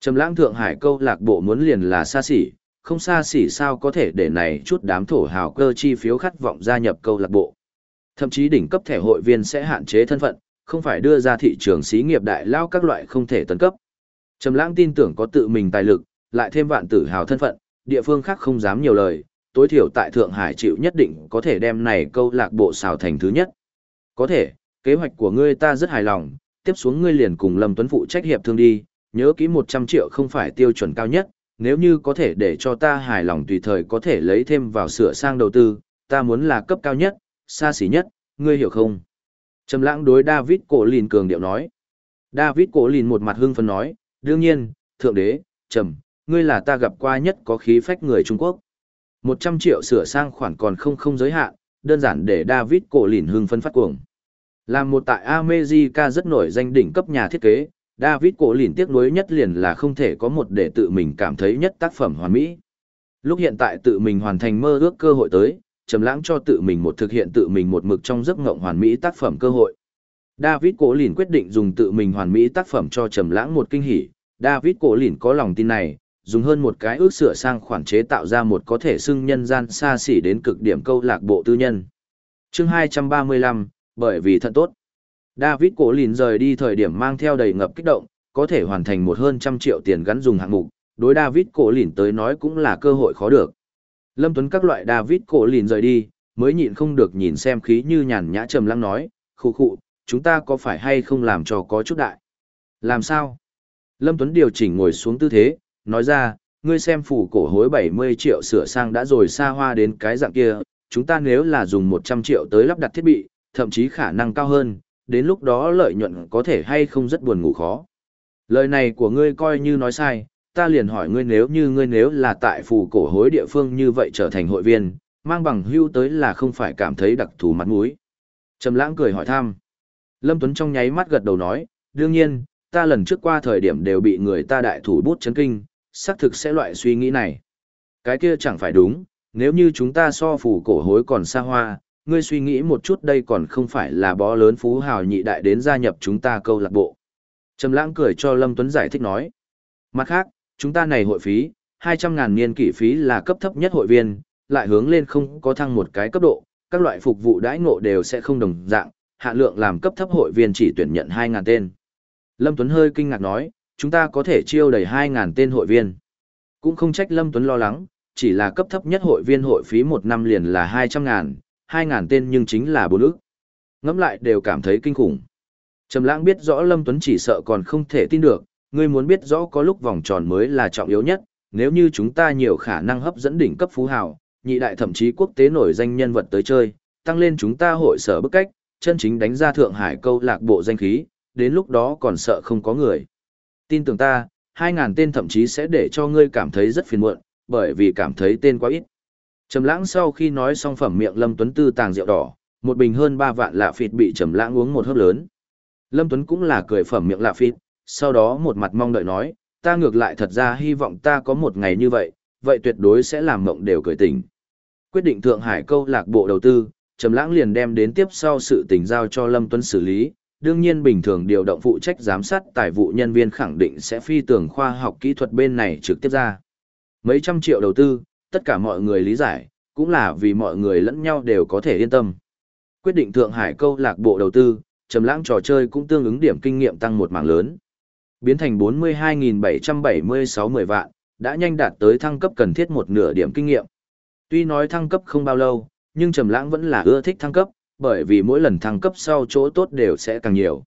Trầm lãng Thượng Hải câu lạc bộ muốn liền là xa xỉ, không xa xỉ sao có thể để này chút đám thổ hào cơ chi phiếu khát vọng gia nhập câu lạc bộ. Thậm chí đỉnh cấp thẻ hội viên sẽ hạn chế thân phận, không phải đưa ra thị trường xí nghiệp đại lao các loại không thể tấn cấp. Trầm lãng tin tưởng có tự mình tài lực, lại thêm vạn tử hào thân phận, địa phương khác không dám nhiều lời, tối thiểu tại Thượng Hải chịu nhất định có thể đem này câu lạc bộ xào thành thứ nhất. Có thể, kế hoạch của ngươi ta rất hài lòng, tiếp xuống ngươi liền cùng Lâm Tuấn phụ trách hiệp thương đi, nhớ kỹ 100 triệu không phải tiêu chuẩn cao nhất, nếu như có thể để cho ta hài lòng tùy thời có thể lấy thêm vào sửa sang đầu tư, ta muốn là cấp cao nhất, xa xỉ nhất, ngươi hiểu không? Trầm lãng đối David Cổ Lìn cường điệu nói. David Cổ Lìn một mặt hưng phấn nói, đương nhiên, thượng đế, trầm, ngươi là ta gặp qua nhất có khí phách người Trung Quốc. 100 triệu sửa sang khoản còn không không giới hạn, đơn giản để David cổ lìn hưng phấn phát cuồng. Làm một tại America rất nổi danh đỉnh cấp nhà thiết kế, David cổ lìn tiếc nuối nhất liền là không thể có một để tự mình cảm thấy nhất tác phẩm hoàn mỹ. Lúc hiện tại tự mình hoàn thành mơ ước cơ hội tới, trầm lãng cho tự mình một thực hiện tự mình một mực trong giấc ngộng hoàn mỹ tác phẩm cơ hội. David Cổ Lìn quyết định dùng tự mình hoàn mỹ tác phẩm cho trầm lãng một kinh hỉ. David Cổ Lìn có lòng tin này, dùng hơn một cái ước sửa sang khoản chế tạo ra một có thể xưng nhân gian xa xỉ đến cực điểm câu lạc bộ tư nhân. Chương 235, bởi vì thật tốt. David Cổ Lìn rời đi thời điểm mang theo đầy ngập kích động, có thể hoàn thành một hơn trăm triệu tiền gắn dùng hạng mục, đối David Cổ Lìn tới nói cũng là cơ hội khó được. Lâm Tuấn các loại David Cổ Lìn rời đi, mới nhịn không được nhìn xem khí như nhàn nhã trầm lắng nói, khụ khụ, chúng ta có phải hay không làm cho có chút đại? Làm sao? Lâm Tuấn điều chỉnh ngồi xuống tư thế, nói ra, ngươi xem phủ cổ hối 70 triệu sửa sang đã rồi xa hoa đến cái dạng kia, chúng ta nếu là dùng 100 triệu tới lắp đặt thiết bị, thậm chí khả năng cao hơn, đến lúc đó lợi nhuận có thể hay không rất buồn ngủ khó. Lời này của ngươi coi như nói sai, ta liền hỏi ngươi nếu như ngươi nếu là tại phủ cổ hối địa phương như vậy trở thành hội viên, mang bằng hưu tới là không phải cảm thấy đặc thù mặt mũi. Trầm lãng cười hỏi thăm. Lâm Tuấn trong nháy mắt gật đầu nói, đương nhiên, ta lần trước qua thời điểm đều bị người ta đại thủ bút chấn kinh, xác thực sẽ loại suy nghĩ này. Cái kia chẳng phải đúng, nếu như chúng ta so phủ cổ hối còn xa hoa, ngươi suy nghĩ một chút đây còn không phải là bó lớn phú hào nhị đại đến gia nhập chúng ta câu lạc bộ. Trầm lãng cười cho Lâm Tuấn giải thích nói. Mặt khác, chúng ta này hội phí, 200.000 niên kỷ phí là cấp thấp nhất hội viên, lại hướng lên không có thăng một cái cấp độ, các loại phục vụ đãi ngộ đều sẽ không đồng dạng, hạn lượng làm cấp thấp hội viên chỉ tuyển nhận 2.000 tên. Lâm Tuấn hơi kinh ngạc nói, chúng ta có thể chiêu đầy 2.000 tên hội viên. Cũng không trách Lâm Tuấn lo lắng, chỉ là cấp thấp nhất hội viên hội phí một năm liền là 200.000, 2.000 tên nhưng chính là bốn ức. Ngẫm lại đều cảm thấy kinh khủng. Trầm lãng biết rõ Lâm Tuấn chỉ sợ còn không thể tin được, ngươi muốn biết rõ có lúc vòng tròn mới là trọng yếu nhất, nếu như chúng ta nhiều khả năng hấp dẫn đỉnh cấp phú hào, nhị đại thậm chí quốc tế nổi danh nhân vật tới chơi, tăng lên chúng ta hội sở bức cách, chân chính đánh ra Thượng Hải câu lạc bộ danh khí, đến lúc đó còn sợ không có người. Tin tưởng ta, 2.000 tên thậm chí sẽ để cho ngươi cảm thấy rất phiền muộn, bởi vì cảm thấy tên quá ít. Trầm lãng sau khi nói xong phẩm miệng Lâm Tuấn Tư tàng rượu đỏ, một bình hơn 3 vạn lạ phịt bị Trầm lãng uống một hớp lớn. Lâm Tuấn cũng là cười phẩm miệng lạ phịt, sau đó một mặt mong đợi nói, ta ngược lại thật ra hy vọng ta có một ngày như vậy, vậy tuyệt đối sẽ làm mộng đều cười tỉnh. Quyết định Thượng Hải câu lạc bộ đầu tư, Trầm Lãng liền đem đến tiếp sau sự tình giao cho Lâm Tuấn xử lý, đương nhiên bình thường điều động phụ trách giám sát tài vụ nhân viên khẳng định sẽ phi tưởng khoa học kỹ thuật bên này trực tiếp ra. Mấy trăm triệu đầu tư, tất cả mọi người lý giải, cũng là vì mọi người lẫn nhau đều có thể yên tâm. Quyết định Thượng Hải câu lạc bộ đầu tư, Trầm Lãng trò chơi cũng tương ứng điểm kinh nghiệm tăng một mảng lớn. Biến thành 42.776 10 vạn, đã nhanh đạt tới thăng cấp cần thiết một nửa điểm kinh nghiệm. Tuy nói thăng cấp không bao lâu, nhưng Trầm Lãng vẫn là ưa thích thăng cấp, bởi vì mỗi lần thăng cấp sau chỗ tốt đều sẽ càng nhiều.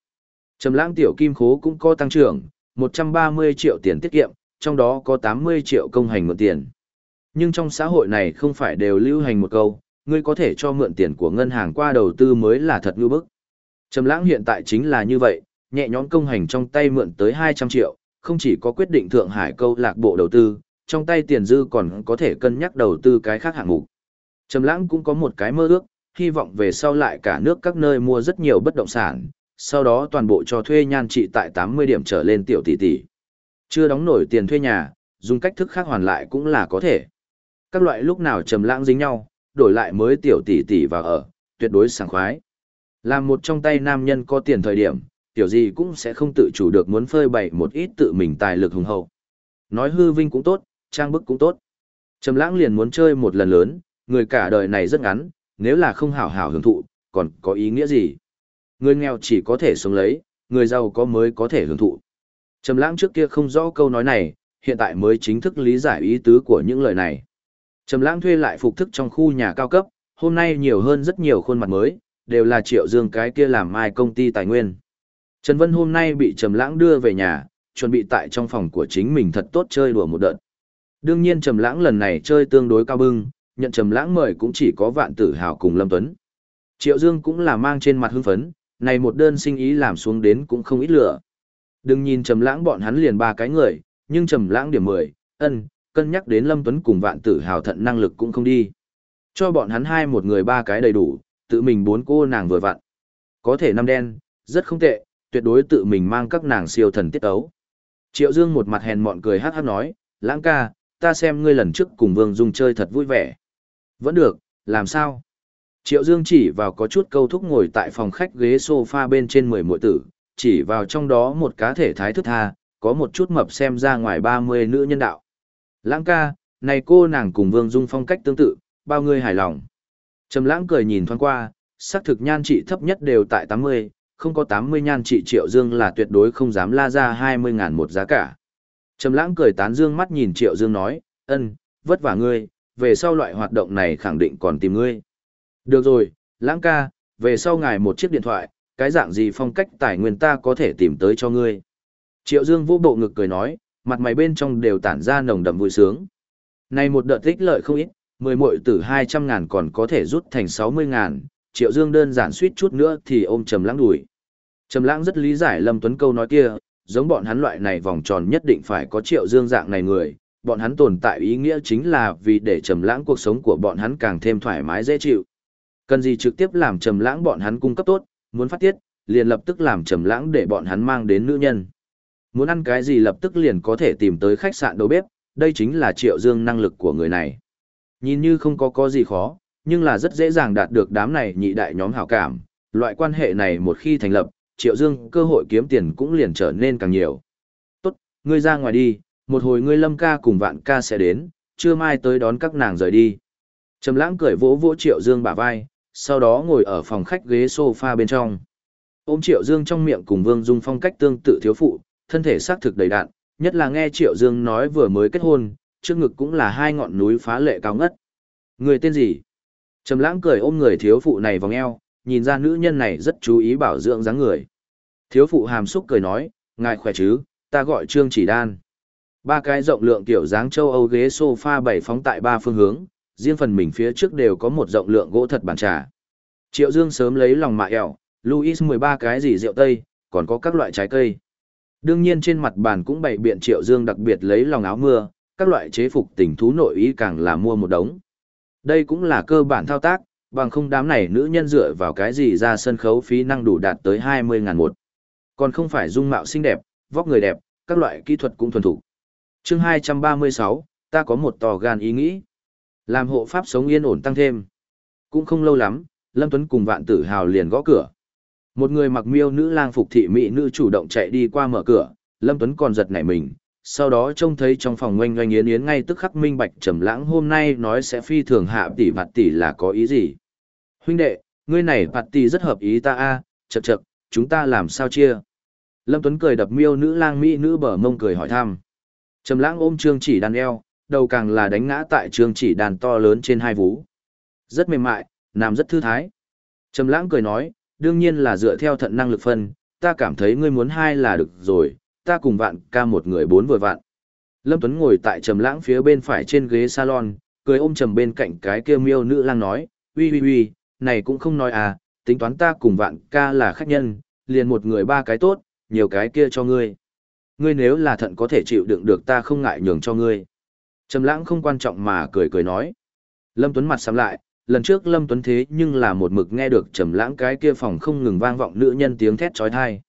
Trầm Lãng tiểu kim khố cũng có tăng trưởng, 130 triệu tiền tiết kiệm, trong đó có 80 triệu công hành mượn tiền. Nhưng trong xã hội này không phải đều lưu hành một câu, ngươi có thể cho mượn tiền của ngân hàng qua đầu tư mới là thật ngư bức. Trầm Lãng hiện tại chính là như vậy, nhẹ nhõm công hành trong tay mượn tới 200 triệu, không chỉ có quyết định Thượng Hải câu lạc bộ đầu tư, trong tay tiền dư còn có thể cân nhắc đầu tư cái khác hạng mục. Trầm Lãng cũng có một cái mơ ước, hy vọng về sau lại cả nước các nơi mua rất nhiều bất động sản, sau đó toàn bộ cho thuê nhan trị tại 80 điểm trở lên tiểu tỷ tỷ. Chưa đóng nổi tiền thuê nhà, dùng cách thức khác hoàn lại cũng là có thể. Các loại lúc nào trầm lãng dính nhau, đổi lại mới tiểu tỷ tỷ vào ở, tuyệt đối sảng khoái. Làm một trong tay nam nhân có tiền thời điểm, tiểu gì cũng sẽ không tự chủ được muốn phơi bày một ít tự mình tài lực hùng hậu. Nói hư vinh cũng tốt, trang bức cũng tốt. Trầm lãng liền muốn chơi một lần lớn, người cả đời này rất ngắn, nếu là không hảo hảo hưởng thụ, còn có ý nghĩa gì? Người nghèo chỉ có thể sống lấy, người giàu có mới có thể hưởng thụ. Trầm lãng trước kia không rõ câu nói này, hiện tại mới chính thức lý giải ý tứ của những lời này. Trầm lãng thuê lại phục thức trong khu nhà cao cấp, hôm nay nhiều hơn rất nhiều khuôn mặt mới, đều là triệu dương cái kia làm mai công ty tài nguyên. Trần Vân hôm nay bị Trầm lãng đưa về nhà, chuẩn bị tại trong phòng của chính mình thật tốt chơi đùa một đợt. Đương nhiên Trầm lãng lần này chơi tương đối cao bưng, nhận Trầm lãng mời cũng chỉ có vạn tử hào cùng Lâm Tuấn. Triệu Dương cũng là mang trên mặt hưng phấn, này một đơn sinh ý làm xuống đến cũng không ít lửa. Đừng nhìn Trầm lãng bọn hắn liền ba cái người, nhưng Trầm lãng điểm 10, Ân, cân nhắc đến Lâm Tuấn cùng vạn tử hào thận năng lực cũng không đi. Cho bọn hắn hai một người ba cái đầy đủ, tự mình bốn cô nàng vừa vặn. Có thể năm đen, rất không tệ, tuyệt đối tự mình mang các nàng siêu thần tiết ấu. Triệu Dương một mặt hèn mọn cười hát hát nói, lãng ca, ta xem ngươi lần trước cùng Vương Dung chơi thật vui vẻ. Vẫn được, làm sao? Triệu Dương chỉ vào có chút câu thúc ngồi tại phòng khách ghế sofa bên trên mười muội tử, chỉ vào trong đó một cá thể thái thức tha, có một chút mập xem ra ngoài 30 nữ nhân đạo. Lãng ca, này cô nàng cùng Vương Dung phong cách tương tự, bao người hài lòng. Trầm lãng cười nhìn thoáng qua, xác thực nhan trị thấp nhất đều tại 80, không có 80 nhan trị Triệu Dương là tuyệt đối không dám la ra 20 ngàn một giá cả. Trầm lãng cười tán dương mắt nhìn Triệu Dương nói, ân, vất vả ngươi, về sau loại hoạt động này khẳng định còn tìm ngươi. Được rồi, lãng ca, về sau ngài một chiếc điện thoại, cái dạng gì phong cách tài nguyên ta có thể tìm tới cho ngươi. Triệu Dương vũ bộ ngực cười nói, mặt mày bên trong đều tản ra nồng đậm vui sướng. Này một đợt tích lợi không ít, mười muội từ 200 ngàn còn có thể rút thành 60 ngàn, Triệu Dương đơn giản suýt chút nữa thì ôm Trầm Lãng đuổi. Trầm Lãng rất lý giải Lâm Tuấn câu nói kia, giống bọn hắn loại này vòng tròn nhất định phải có Triệu Dương dạng này người, bọn hắn tồn tại ý nghĩa chính là vì để Trầm Lãng cuộc sống của bọn hắn càng thêm thoải mái dễ chịu. Cần gì trực tiếp làm Trầm Lãng bọn hắn cung cấp tốt, muốn phát tiết, liền lập tức làm Trầm Lãng để bọn hắn mang đến nữ nhân. Muốn ăn cái gì lập tức liền có thể tìm tới khách sạn đầu bếp, đây chính là Triệu Dương năng lực của người này. Nhìn như không có có gì khó, nhưng là rất dễ dàng đạt được đám này nhị đại nhóm hảo cảm. Loại quan hệ này một khi thành lập, Triệu Dương cơ hội kiếm tiền cũng liền trở nên càng nhiều. Tốt, ngươi ra ngoài đi, một hồi ngươi lâm ca cùng vạn ca sẽ đến, trưa mai tới đón các nàng rời đi. Trầm lãng cười vỗ vỗ Triệu Dương bả vai, sau đó ngồi ở phòng khách ghế sofa bên trong. Ôm Triệu Dương trong miệng cùng Vương Dung phong cách tương tự thiếu phụ, thân thể xác thực đầy đạn, nhất là nghe Triệu Dương nói vừa mới kết hôn, trước ngực cũng là hai ngọn núi phá lệ cao ngất. Người tên gì? Trầm lãng cười ôm người thiếu phụ này vòng eo, nhìn ra nữ nhân này rất chú ý bảo dưỡng dáng người. Thiếu phụ hàm xúc cười nói, ngài khỏe chứ, ta gọi Trương Chỉ Đan. Ba cái rộng lượng tiểu dáng châu Âu ghế sofa bảy phóng tại ba phương hướng, riêng phần mình phía trước đều có một rộng lượng gỗ thật bàn trà. Triệu Dương sớm lấy lòng mạ ẻo, Louis 13 cái gì rượu tây, còn có các loại trái cây. Đương nhiên trên mặt bàn cũng bày biện Triệu Dương đặc biệt lấy lòng áo mưa, các loại chế phục tình thú nội ý càng là mua một đống. Đây cũng là cơ bản thao tác, bằng không đám này nữ nhân dựa vào cái gì ra sân khấu phí năng đủ đạt tới 20 ngàn một. Còn không phải dung mạo xinh đẹp, vóc người đẹp, các loại kỹ thuật cũng thuần thủ. chương 236, ta có một tò gan ý nghĩ. Làm hộ pháp sống yên ổn tăng thêm. Cũng không lâu lắm, Lâm Tuấn cùng vạn tử hào liền gõ cửa. Một người mặc miêu nữ lang phục thị mỹ nữ chủ động chạy đi qua mở cửa, Lâm Tuấn còn giật nảy mình, sau đó trông thấy trong phòng ngoanh ngoanh yến yến ngay tức khắc minh bạch trầm lãng hôm nay nói sẽ phi thường hạ tỷ vặt tỷ là có ý gì. Huynh đệ, ngươi này vặt tỷ rất hợp ý ta a, chậc chậc, chúng ta làm sao chia? Lâm Tuấn cười đập miêu nữ lang mỹ nữ bờ mông cười hỏi thăm. Trầm lãng ôm trương chỉ đàn eo, đầu càng là đánh ngã tại trương chỉ đàn to lớn trên hai vú. Rất mềm mại, nằm rất thư thái. Trầm lãng cười nói, đương nhiên là dựa theo thận năng lực phân, ta cảm thấy ngươi muốn hai là được rồi, ta cùng vạn ca một người bốn vừa vạn. Lâm Tuấn ngồi tại trầm lãng phía bên phải trên ghế salon, cười ôm trầm bên cạnh cái kia miêu nữ lang nói, uy uy uy, này cũng không nói à, tính toán ta cùng vạn ca là khách nhân, liền một người ba cái tốt, nhiều cái kia cho ngươi. Ngươi nếu là thận có thể chịu đựng được ta không ngại nhường cho ngươi. Trầm lãng không quan trọng mà cười cười nói. Lâm Tuấn mặt sầm lại, lần trước Lâm Tuấn thế nhưng là một mực nghe được trầm lãng cái kia phòng không ngừng vang vọng nữ nhân tiếng thét chói tai.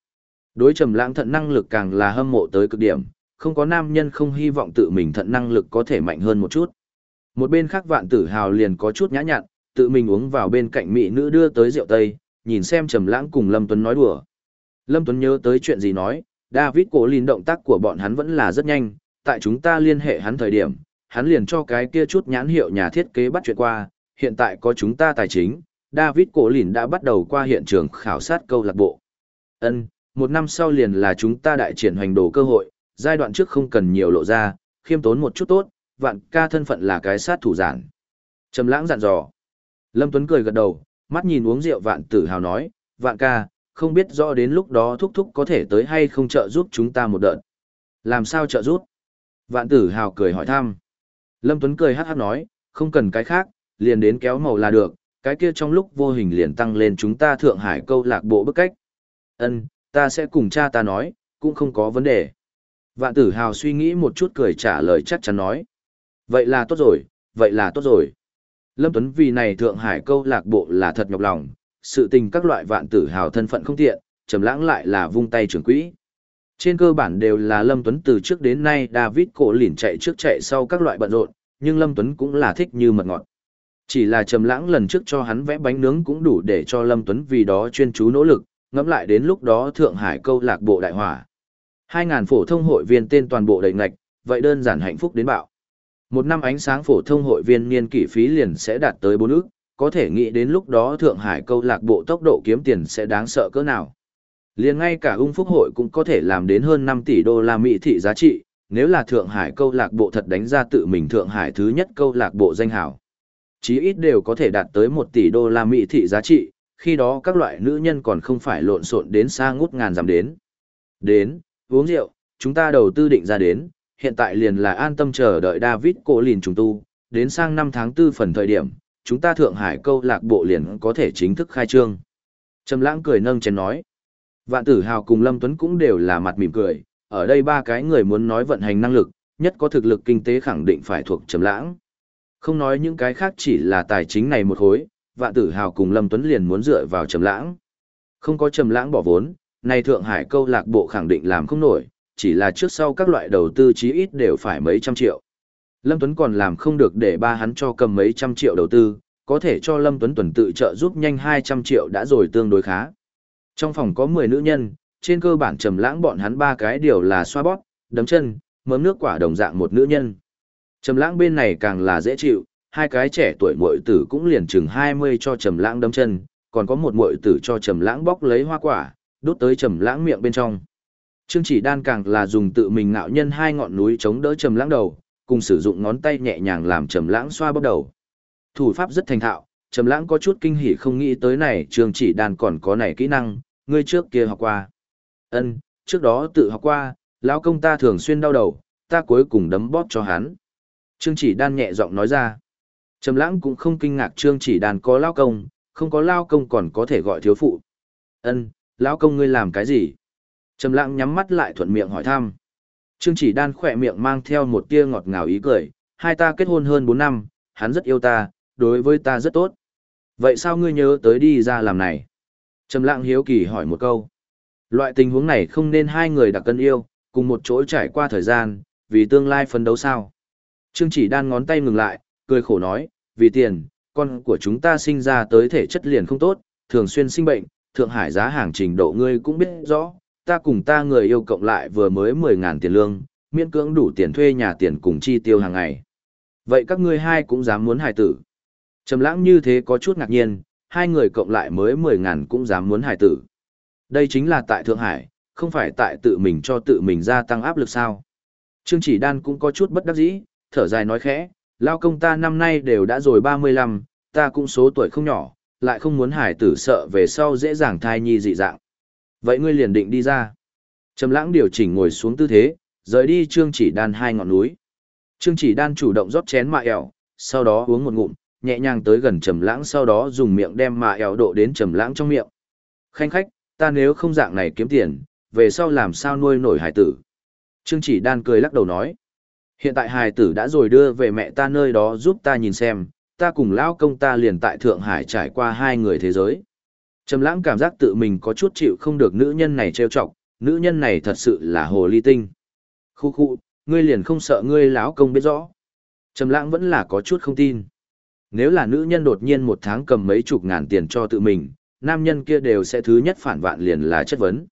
Đối trầm lãng thận năng lực càng là hâm mộ tới cực điểm, không có nam nhân không hy vọng tự mình thận năng lực có thể mạnh hơn một chút. Một bên khác vạn tử hào liền có chút nhã nhặn, tự mình uống vào bên cạnh mỹ nữ đưa tới rượu tây, nhìn xem trầm lãng cùng Lâm Tuấn nói đùa. Lâm Tuấn nhớ tới chuyện gì nói, David Cố lìn động tác của bọn hắn vẫn là rất nhanh, tại chúng ta liên hệ hắn thời điểm, hắn liền cho cái kia chút nhãn hiệu nhà thiết kế bắt chuyện qua, hiện tại có chúng ta tài chính, David cổ lìn đã bắt đầu qua hiện trường khảo sát câu lạc bộ. Ân, một năm sau liền là chúng ta đại triển hoành đồ cơ hội, giai đoạn trước không cần nhiều lộ ra, khiêm tốn một chút tốt, vạn ca thân phận là cái sát thủ giản. Trầm lãng dặn dò. Lâm Tuấn cười gật đầu, mắt nhìn uống rượu vạn tử hào nói, vạn ca, không biết rõ đến lúc đó thúc thúc có thể tới hay không trợ giúp chúng ta một đợt. Làm sao trợ giúp? Vạn tử hào cười hỏi thăm. Lâm Tuấn cười hát hát nói, không cần cái khác, liền đến kéo màu là được, cái kia trong lúc vô hình liền tăng lên chúng ta Thượng Hải câu lạc bộ bức cách. Ân, ta sẽ cùng cha ta nói, cũng không có vấn đề. Vạn tử hào suy nghĩ một chút cười trả lời chắc chắn nói. Vậy là tốt rồi, vậy là tốt rồi. Lâm Tuấn vì này Thượng Hải câu lạc bộ là thật nhọc lòng, sự tình các loại vạn tử hào thân phận không tiện, trầm lãng lại là vung tay trưởng quỹ. Trên cơ bản đều là Lâm Tuấn từ trước đến nay David cổ lỉn chạy trước chạy sau các loại bận rộn, nhưng Lâm Tuấn cũng là thích như mật ngọt. Chỉ là trầm lãng lần trước cho hắn vẽ bánh nướng cũng đủ để cho Lâm Tuấn vì đó chuyên chú nỗ lực, ngẫm lại đến lúc đó Thượng Hải câu lạc bộ đại hỏa. 2.000 phổ thông hội viên tên toàn bộ đầy ngạch, vậy đơn giản hạnh phúc đến bạo. Một năm ánh sáng phổ thông hội viên niên kỷ phí liền sẽ đạt tới 4 ức, có thể nghĩ đến lúc đó Thượng Hải câu lạc bộ tốc độ kiếm tiền sẽ đáng sợ cỡ nào. Liền ngay cả ung phúc hội cũng có thể làm đến hơn 5 tỷ đô la Mỹ thị giá trị, nếu là Thượng Hải câu lạc bộ thật đánh ra tự mình Thượng Hải thứ nhất câu lạc bộ danh hảo. Chí ít đều có thể đạt tới 1 tỷ đô la Mỹ thị giá trị, khi đó các loại nữ nhân còn không phải lộn xộn đến xa ngút ngàn dặm đến. Đến, uống rượu, chúng ta đầu tư định ra đến, hiện tại liền là an tâm chờ đợi David cổ lìn trùng tu, đến sang năm tháng 4 phần thời điểm, chúng ta Thượng Hải câu lạc bộ liền có thể chính thức khai trương. Trầm lãng cười nâng chén nói. Vạn tử hào cùng Lâm Tuấn cũng đều là mặt mỉm cười, ở đây ba cái người muốn nói vận hành năng lực, nhất có thực lực kinh tế khẳng định phải thuộc Trầm lãng. Không nói những cái khác chỉ là tài chính này một khối, vạn tử hào cùng Lâm Tuấn liền muốn dựa vào Trầm lãng. Không có Trầm lãng bỏ vốn, này Thượng Hải câu lạc bộ khẳng định làm không nổi, chỉ là trước sau các loại đầu tư chí ít đều phải mấy trăm triệu. Lâm Tuấn còn làm không được để ba hắn cho cầm mấy trăm triệu đầu tư, có thể cho Lâm Tuấn tuần tự trợ giúp nhanh 200 triệu đã rồi tương đối khá. Trong phòng có 10 nữ nhân, trên cơ bản trầm lãng bọn hắn ba cái điều là xoa bóp, đấm chân, mớm nước quả đồng dạng một nữ nhân. Trầm lãng bên này càng là dễ chịu, hai cái trẻ tuổi muội tử cũng liền chừng 20 cho trầm lãng đấm chân, còn có một muội tử cho trầm lãng bóc lấy hoa quả, đút tới trầm lãng miệng bên trong. Trương chỉ đan càng là dùng tự mình ngạo nhân hai ngọn núi chống đỡ trầm lãng đầu, cùng sử dụng ngón tay nhẹ nhàng làm trầm lãng xoa bóp đầu. Thủ pháp rất thành thạo, trầm lãng có chút kinh hỉ không nghĩ tới này Trương chỉ đan còn có này kỹ năng, ngươi trước kia học qua. Ân, trước đó tự học qua, lão công ta thường xuyên đau đầu, ta cuối cùng đấm bóp cho hắn. Trương chỉ đan nhẹ giọng nói ra. Trầm lãng cũng không kinh ngạc Trương chỉ đan có lão công, không có lão công còn có thể gọi thiếu phụ. Ân, lão công ngươi làm cái gì? Trầm lãng nhắm mắt lại thuận miệng hỏi thăm. Trương chỉ đan khỏe miệng mang theo một tia ngọt ngào ý cười, hai ta kết hôn hơn 4 năm, hắn rất yêu ta, đối với ta rất tốt. Vậy sao ngươi nhớ tới đi ra làm này? Trầm lãng hiếu kỳ hỏi một câu. Loại tình huống này không nên hai người đặc cân yêu, cùng một chỗ trải qua thời gian, vì tương lai phấn đấu sao. Trương chỉ đan ngón tay ngừng lại, cười khổ nói, vì tiền, con của chúng ta sinh ra tới thể chất liền không tốt, thường xuyên sinh bệnh, Thượng Hải giá hàng trình độ ngươi cũng biết rõ, ta cùng ta người yêu cộng lại vừa mới 10.000 tiền lương, miễn cưỡng đủ tiền thuê nhà tiền cùng chi tiêu hàng ngày. Vậy các ngươi hai cũng dám muốn hài tử. Trầm lãng như thế có chút ngạc nhiên, hai người cộng lại mới 10.000 cũng dám muốn hài tử. Đây chính là tại Thượng Hải, không phải tại tự mình cho tự mình gia tăng áp lực sao. Trương chỉ đan cũng có chút bất đắc dĩ, thở dài nói khẽ, lao công ta năm nay đều đã rồi 35, ta cũng số tuổi không nhỏ, lại không muốn Hải tử sợ về sau dễ dàng thai nhi dị dạng. Vậy ngươi liền định đi ra. Trầm lãng điều chỉnh ngồi xuống tư thế, rời đi trương chỉ đan hai ngọn núi. Trương chỉ đan chủ động rót chén mạ ẻo, sau đó uống một ngụm, nhẹ nhàng tới gần trầm lãng sau đó dùng miệng đem mạ ẻo độ đến trầm lãng trong miệng. Khanh khách, ta nếu không dạng này kiếm tiền, về sau làm sao nuôi nổi hải tử. Trương chỉ đan cười lắc đầu nói. Hiện tại hải tử đã rồi đưa về mẹ ta nơi đó giúp ta nhìn xem, ta cùng lão công ta liền tại Thượng Hải trải qua hai người thế giới. Trầm lãng cảm giác tự mình có chút chịu không được nữ nhân này trêu chọc, nữ nhân này thật sự là hồ ly tinh. Khu khu, ngươi liền không sợ ngươi lão công biết rõ. Trầm lãng vẫn là có chút không tin. Nếu là nữ nhân đột nhiên một tháng cầm mấy chục ngàn tiền cho tự mình, nam nhân kia đều sẽ thứ nhất phản vạn liền là chất vấn.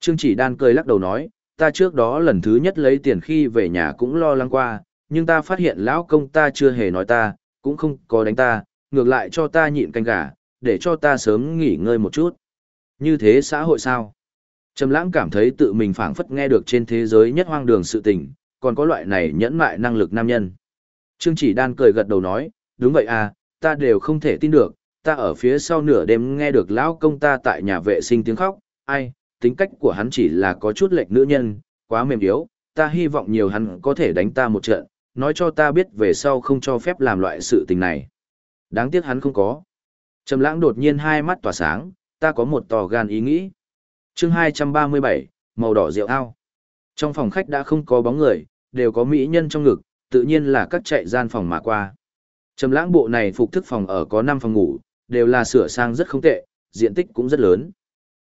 Trương chỉ đan cười lắc đầu nói, ta trước đó lần thứ nhất lấy tiền khi về nhà cũng lo lắng qua, nhưng ta phát hiện lão công ta chưa hề nói ta, cũng không có đánh ta, ngược lại cho ta nhịn canh gà, để cho ta sớm nghỉ ngơi một chút. Như thế xã hội sao? Trầm lãng cảm thấy tự mình phảng phất nghe được trên thế giới nhất hoang đường sự tình, còn có loại này nhẫn mại năng lực nam nhân. Trương chỉ đan cười gật đầu nói, đúng vậy à, ta đều không thể tin được, ta ở phía sau nửa đêm nghe được lão công ta tại nhà vệ sinh tiếng khóc, ai, tính cách của hắn chỉ là có chút lệch nữ nhân, quá mềm yếu, ta hy vọng nhiều hắn có thể đánh ta một trận, nói cho ta biết về sau không cho phép làm loại sự tình này. Đáng tiếc hắn không có. Trầm lãng đột nhiên hai mắt tỏa sáng, ta có một tò gan ý nghĩ. Chương 237, màu đỏ rượu ao. Trong phòng khách đã không có bóng người, đều có mỹ nhân trong ngực, tự nhiên là các chạy gian phòng mà qua. Trầm lãng bộ này phục thức phòng ở có 5 phòng ngủ, đều là sửa sang rất không tệ, diện tích cũng rất lớn.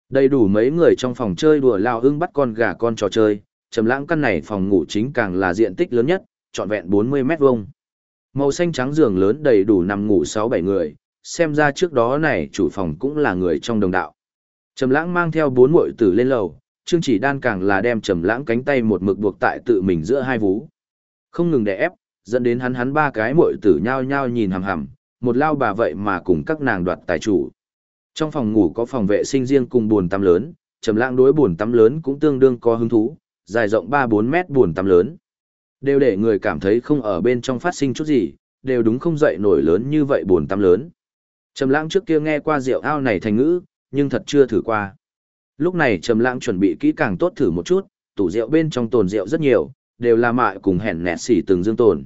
Đầy đủ mấy người trong phòng chơi đùa lao ưng bắt con gà con trò chơi, trầm lãng căn này phòng ngủ chính càng là diện tích lớn nhất, trọn vẹn 40 mét vuông. Màu xanh trắng giường lớn đầy đủ nằm ngủ 6-7 người, xem ra trước đó này chủ phòng cũng là người trong đồng đạo. Trầm lãng mang theo bốn muội tử lên lầu, Trương Chỉ Đan càng là đem Trầm lãng cánh tay một mực buộc tại tự mình giữa hai vú. Không ngừng đè ép, dẫn đến hắn hắn ba cái muội tử nhao nhao nhìn hằm hằm, một lao bà vậy mà cùng các nàng đoạt tài chủ. Trong phòng ngủ có phòng vệ sinh riêng cùng buồn tắm lớn, Trầm lãng đối buồn tắm lớn cũng tương đương có hứng thú, dài rộng 3-4 mét buồn tắm lớn. Đều để người cảm thấy không ở bên trong phát sinh chút gì, đều đúng không dậy nổi lớn như vậy buồn tắm lớn. Trầm lãng trước kia nghe qua rượu ao này thành ngữ, nhưng thật chưa thử qua. Lúc này Trầm lãng chuẩn bị kỹ càng tốt thử một chút, tủ rượu bên trong tồn rượu rất nhiều, đều là mại cùng hẹn nẹt xỉ từng dương tồn.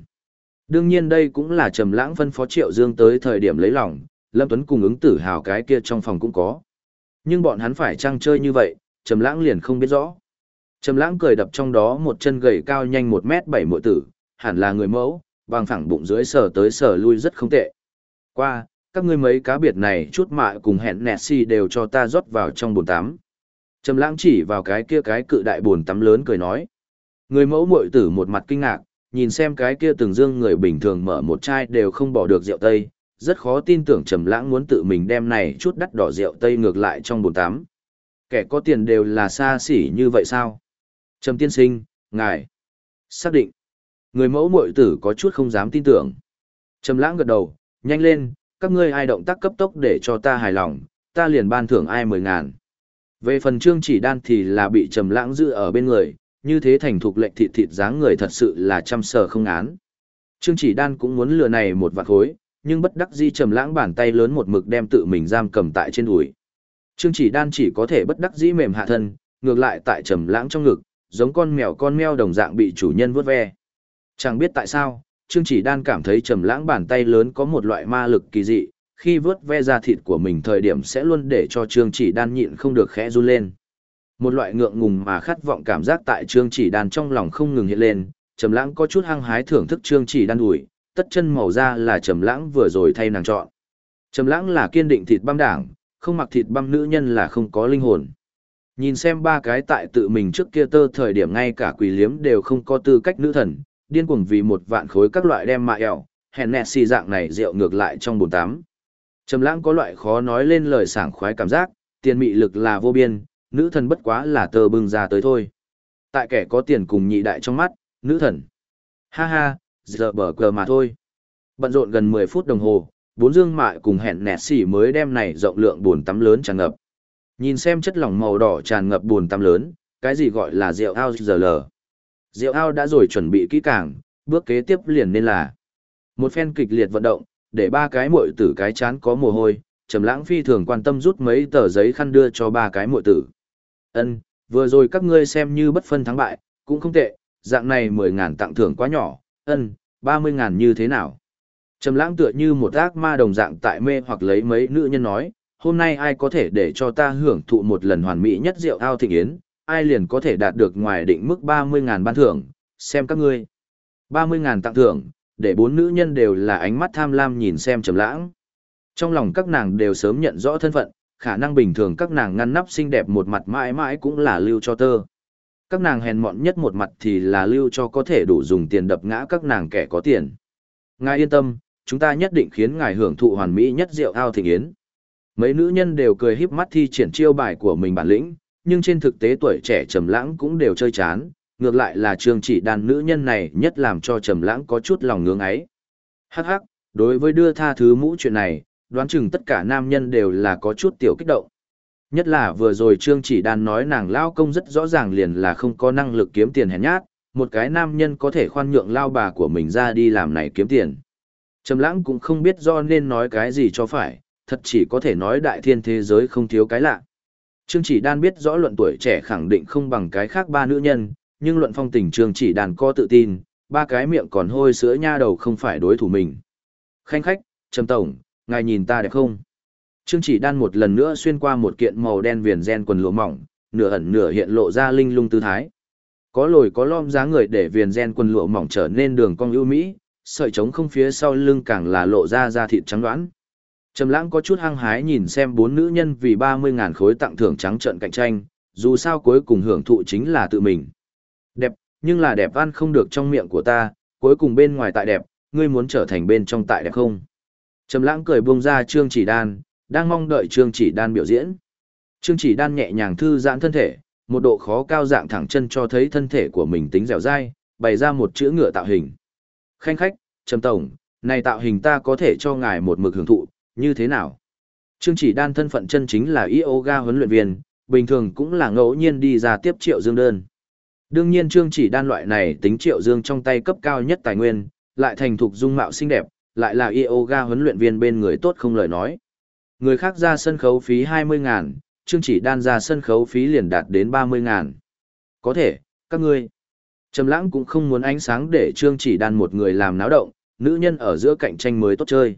Đương nhiên đây cũng là Trầm lãng phân phó Triệu Dương tới thời điểm lấy lòng, Lâm Tuấn cùng ứng tử hào cái kia trong phòng cũng có. Nhưng bọn hắn phải trang chơi như vậy, Trầm lãng liền không biết rõ. Trầm lãng cười đập trong đó một chân gầy cao nhanh 1 mét 7 muội tử, hẳn là người mẫu, bằng phẳng bụng dưới sờ tới sờ lui rất không tệ. Qua, các ngươi mấy cá biệt này chút mạ cùng hẹn nẹt xì đều cho ta rót vào trong bồn tắm. Trầm lãng chỉ vào cái kia cái cự đại bồn tắm lớn cười nói. Người mẫu muội tử một mặt kinh ngạc, nhìn xem cái kia từng dương người bình thường mở một chai đều không bỏ được rượu tây, rất khó tin tưởng Trầm lãng muốn tự mình đem này chút đắt đỏ rượu tây ngược lại trong bồn tắm. Kẻ có tiền đều là xa xỉ như vậy sao? Trầm tiên sinh, ngài. Xác định. Người mẫu muội tử có chút không dám tin tưởng. Trầm lãng gật đầu, nhanh lên, các ngươi ai động tác cấp tốc để cho ta hài lòng, ta liền ban thưởng ai mười ngàn. Về phần trương chỉ đan thì là bị trầm lãng giữ ở bên người, như thế thành thục lệnh thịt thịt dáng người thật sự là trăm sở không án. Trương chỉ đan cũng muốn lừa này một vạt khối, nhưng bất đắc dĩ trầm lãng bàn tay lớn một mực đem tự mình giam cầm tại trên đùi. Trương chỉ đan chỉ có thể bất đắc dĩ mềm hạ thân, ngược lại tại trầm lãng trong ngực, giống con mèo con meo đồng dạng bị chủ nhân vuốt ve. Chẳng biết tại sao, Trương Chỉ Đan cảm thấy trầm lãng bàn tay lớn có một loại ma lực kỳ dị, khi vớt ve ra thịt của mình thời điểm sẽ luôn để cho Trương Chỉ Đan nhịn không được khẽ run lên. Một loại ngượng ngùng mà khát vọng cảm giác tại Trương Chỉ Đan trong lòng không ngừng hiện lên, trầm lãng có chút hăng hái thưởng thức Trương Chỉ Đan ủi, tất chân màu da là trầm lãng vừa rồi thay nàng chọn. Trầm lãng là kiên định thịt băm đảng, không mặc thịt băm nữ nhân là không có linh hồn. Nhìn xem ba cái tại tự mình trước kia tơ thời điểm ngay cả quỷ liếm đều không có tư cách nữ thần, điên cuồng vì một vạn khối các loại đem mạ ẻo, hèn nẹt xì dạng này rượu ngược lại trong bồn tắm. Trầm lãng có loại khó nói lên lời sảng khoái cảm giác, tiền mị lực là vô biên, nữ thần bất quá là tơ bưng ra tới thôi. Tại kẻ có tiền cùng nhị đại trong mắt, nữ thần. Ha ha, giờ bờ cờ mà thôi. Bận rộn gần 10 phút đồng hồ, bốn dương mại cùng hẹn nẹt xỉ mới đem này rộng lượng buồn tắm lớn tràn ngập. Nhìn xem chất lỏng màu đỏ tràn ngập buồn tắm lớn, cái gì gọi là rượu ao giờ lờ. Rượu ao đã rồi chuẩn bị kỹ càng, bước kế tiếp liền nên là một phen kịch liệt vận động, để ba cái muội tử cái chán có mồ hôi, Trầm Lãng phi thường quan tâm rút mấy tờ giấy khăn đưa cho ba cái muội tử. "Ân, vừa rồi các ngươi xem như bất phân thắng bại, cũng không tệ, dạng này mười ngàn tặng thưởng quá nhỏ, ân, ba mươi ngàn như thế nào?" Trầm Lãng tựa như một ác ma đồng dạng tại mê hoặc lấy mấy nữ nhân nói, "Hôm nay ai có thể để cho ta hưởng thụ một lần hoàn mỹ nhất rượu ao thịnh yến, ai liền có thể đạt được ngoài định mức 30.000 ban thưởng, xem các ngươi. 30.000 tặng thưởng, để bốn nữ nhân đều là ánh mắt tham lam nhìn xem trầm lãng. Trong lòng các nàng đều sớm nhận rõ thân phận, khả năng bình thường các nàng ngăn nắp xinh đẹp một mặt mãi mãi cũng là lưu cho tơ. Các nàng hèn mọn nhất một mặt thì là lưu cho có thể đủ dùng tiền đập ngã các nàng kẻ có tiền. Ngài yên tâm, chúng ta nhất định khiến ngài hưởng thụ hoàn mỹ nhất rượu ao thịnh yến. Mấy nữ nhân đều cười híp mắt thi triển chiêu bài của mình bản lĩnh, nhưng trên thực tế tuổi trẻ trầm lãng cũng đều chơi chán, ngược lại là trương chỉ đàn nữ nhân này nhất làm cho trầm lãng có chút lòng ngưỡng ấy. Hắc hắc, đối với đưa tha thứ mũ chuyện này, đoán chừng tất cả nam nhân đều là có chút tiểu kích động. Nhất là vừa rồi trương chỉ đan nói nàng lao công rất rõ ràng liền là không có năng lực kiếm tiền hèn nhát, một cái nam nhân có thể khoan nhượng lao bà của mình ra đi làm này kiếm tiền. Trầm lãng cũng không biết do nên nói cái gì cho phải, thật chỉ có thể nói đại thiên thế giới không thiếu cái lạ. Trương Chỉ Đan biết rõ luận tuổi trẻ khẳng định không bằng cái khác ba nữ nhân, nhưng luận phong tình Trương Chỉ Đan có tự tin, ba cái miệng còn hôi sữa nha đầu không phải đối thủ mình. Khanh khách, Trầm Tổng, ngài nhìn ta đẹp không? Trương Chỉ Đan một lần nữa xuyên qua một kiện màu đen viền gen quần lụa mỏng, nửa ẩn nửa hiện lộ ra linh lung tư thái. Có lồi có lõm dáng người để viền gen quần lụa mỏng trở nên đường cong ưu mỹ, sợi trống không phía sau lưng càng là lộ ra da thịt trắng đoán. Trầm lãng có chút hăng hái nhìn xem bốn nữ nhân vì 30.000 khối tặng thưởng trắng trợn cạnh tranh, dù sao cuối cùng hưởng thụ chính là tự mình. Đẹp, nhưng là đẹp ăn không được trong miệng của ta, cuối cùng bên ngoài tại đẹp, ngươi muốn trở thành bên trong tại đẹp không? Trầm lãng cười buông ra Trương Chỉ Đan, đang mong đợi Trương Chỉ Đan biểu diễn. Trương Chỉ Đan nhẹ nhàng thư giãn thân thể, một độ khó cao dạng thẳng chân cho thấy thân thể của mình tính dẻo dai, bày ra một chữ ngựa tạo hình. Khanh khách, Trầm Tổng, này tạo hình ta có thể cho ngài một mực hưởng thụ, như thế nào? Trương Chỉ Đan thân phận chân chính là yoga huấn luyện viên, bình thường cũng là ngẫu nhiên đi ra tiếp triệu dương đơn. Đương nhiên Trương Chỉ Đan loại này tính triệu dương trong tay cấp cao nhất tài nguyên, lại thành thục dung mạo xinh đẹp, lại là yoga huấn luyện viên bên người tốt không lời nói. Người khác ra sân khấu phí 20 ngàn, chương Chỉ Đan ra sân khấu phí liền đạt đến 30 ngàn. Có thể, các ngươi. Trầm lãng cũng không muốn ánh sáng để chương Chỉ Đan một người làm náo động, nữ nhân ở giữa cạnh tranh mới tốt chơi.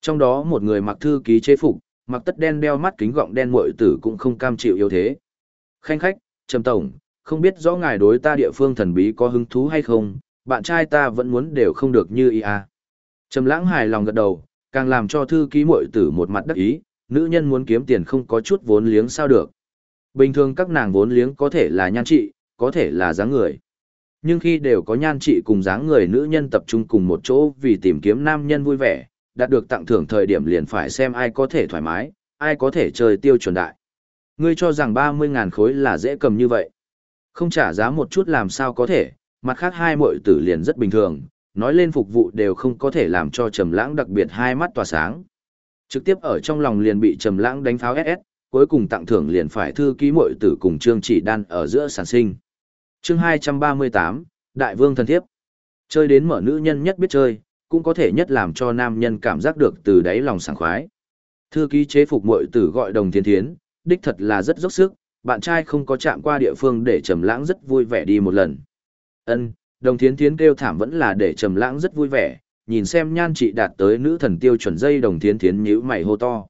Trong đó một người mặc thư ký chế phục, mặc tất đen đeo mắt kính gọng đen muội tử cũng không cam chịu yếu thế. Khanh khách, Trầm Tổng, không biết rõ ngài đối ta địa phương thần bí có hứng thú hay không, bạn trai ta vẫn muốn đều không được như ý à. Trầm lãng hài lòng gật đầu, càng làm cho thư ký muội tử một mặt đắc ý, nữ nhân muốn kiếm tiền không có chút vốn liếng sao được. Bình thường các nàng vốn liếng có thể là nhan trị, có thể là dáng người. Nhưng khi đều có nhan trị cùng dáng người nữ nhân tập trung cùng một chỗ vì tìm kiếm nam nhân vui vẻ, đạt được tặng thưởng thời điểm liền phải xem ai có thể thoải mái, ai có thể chơi tiêu chuẩn đại. Ngươi cho rằng 30.000 khối là dễ cầm như vậy. Không trả giá một chút làm sao có thể, mặt khác hai muội tử liền rất bình thường, nói lên phục vụ đều không có thể làm cho Trầm Lãng đặc biệt hai mắt tỏa sáng. Trực tiếp ở trong lòng liền bị Trầm Lãng đánh pháo SS, cuối cùng tặng thưởng liền phải thư ký muội tử cùng Trương Chỉ Đan ở giữa sản sinh. Chương 238, Đại Vương thần thiếp. Chơi đến mở nữ nhân nhất biết chơi, cũng có thể nhất làm cho nam nhân cảm giác được từ đáy lòng sảng khoái. Thư ký chế phục muội tử gọi Đồng Thiên Thiến, đích thật là rất dốc sức, bạn trai không có chạm qua địa phương để Trầm Lãng rất vui vẻ đi một lần. Ân, Đồng Thiến Thiến kêu thảm vẫn là để Trầm Lãng rất vui vẻ, nhìn xem nhan chị đạt tới nữ thần tiêu chuẩn dây Đồng Thiến Thiến nhíu mày hô to.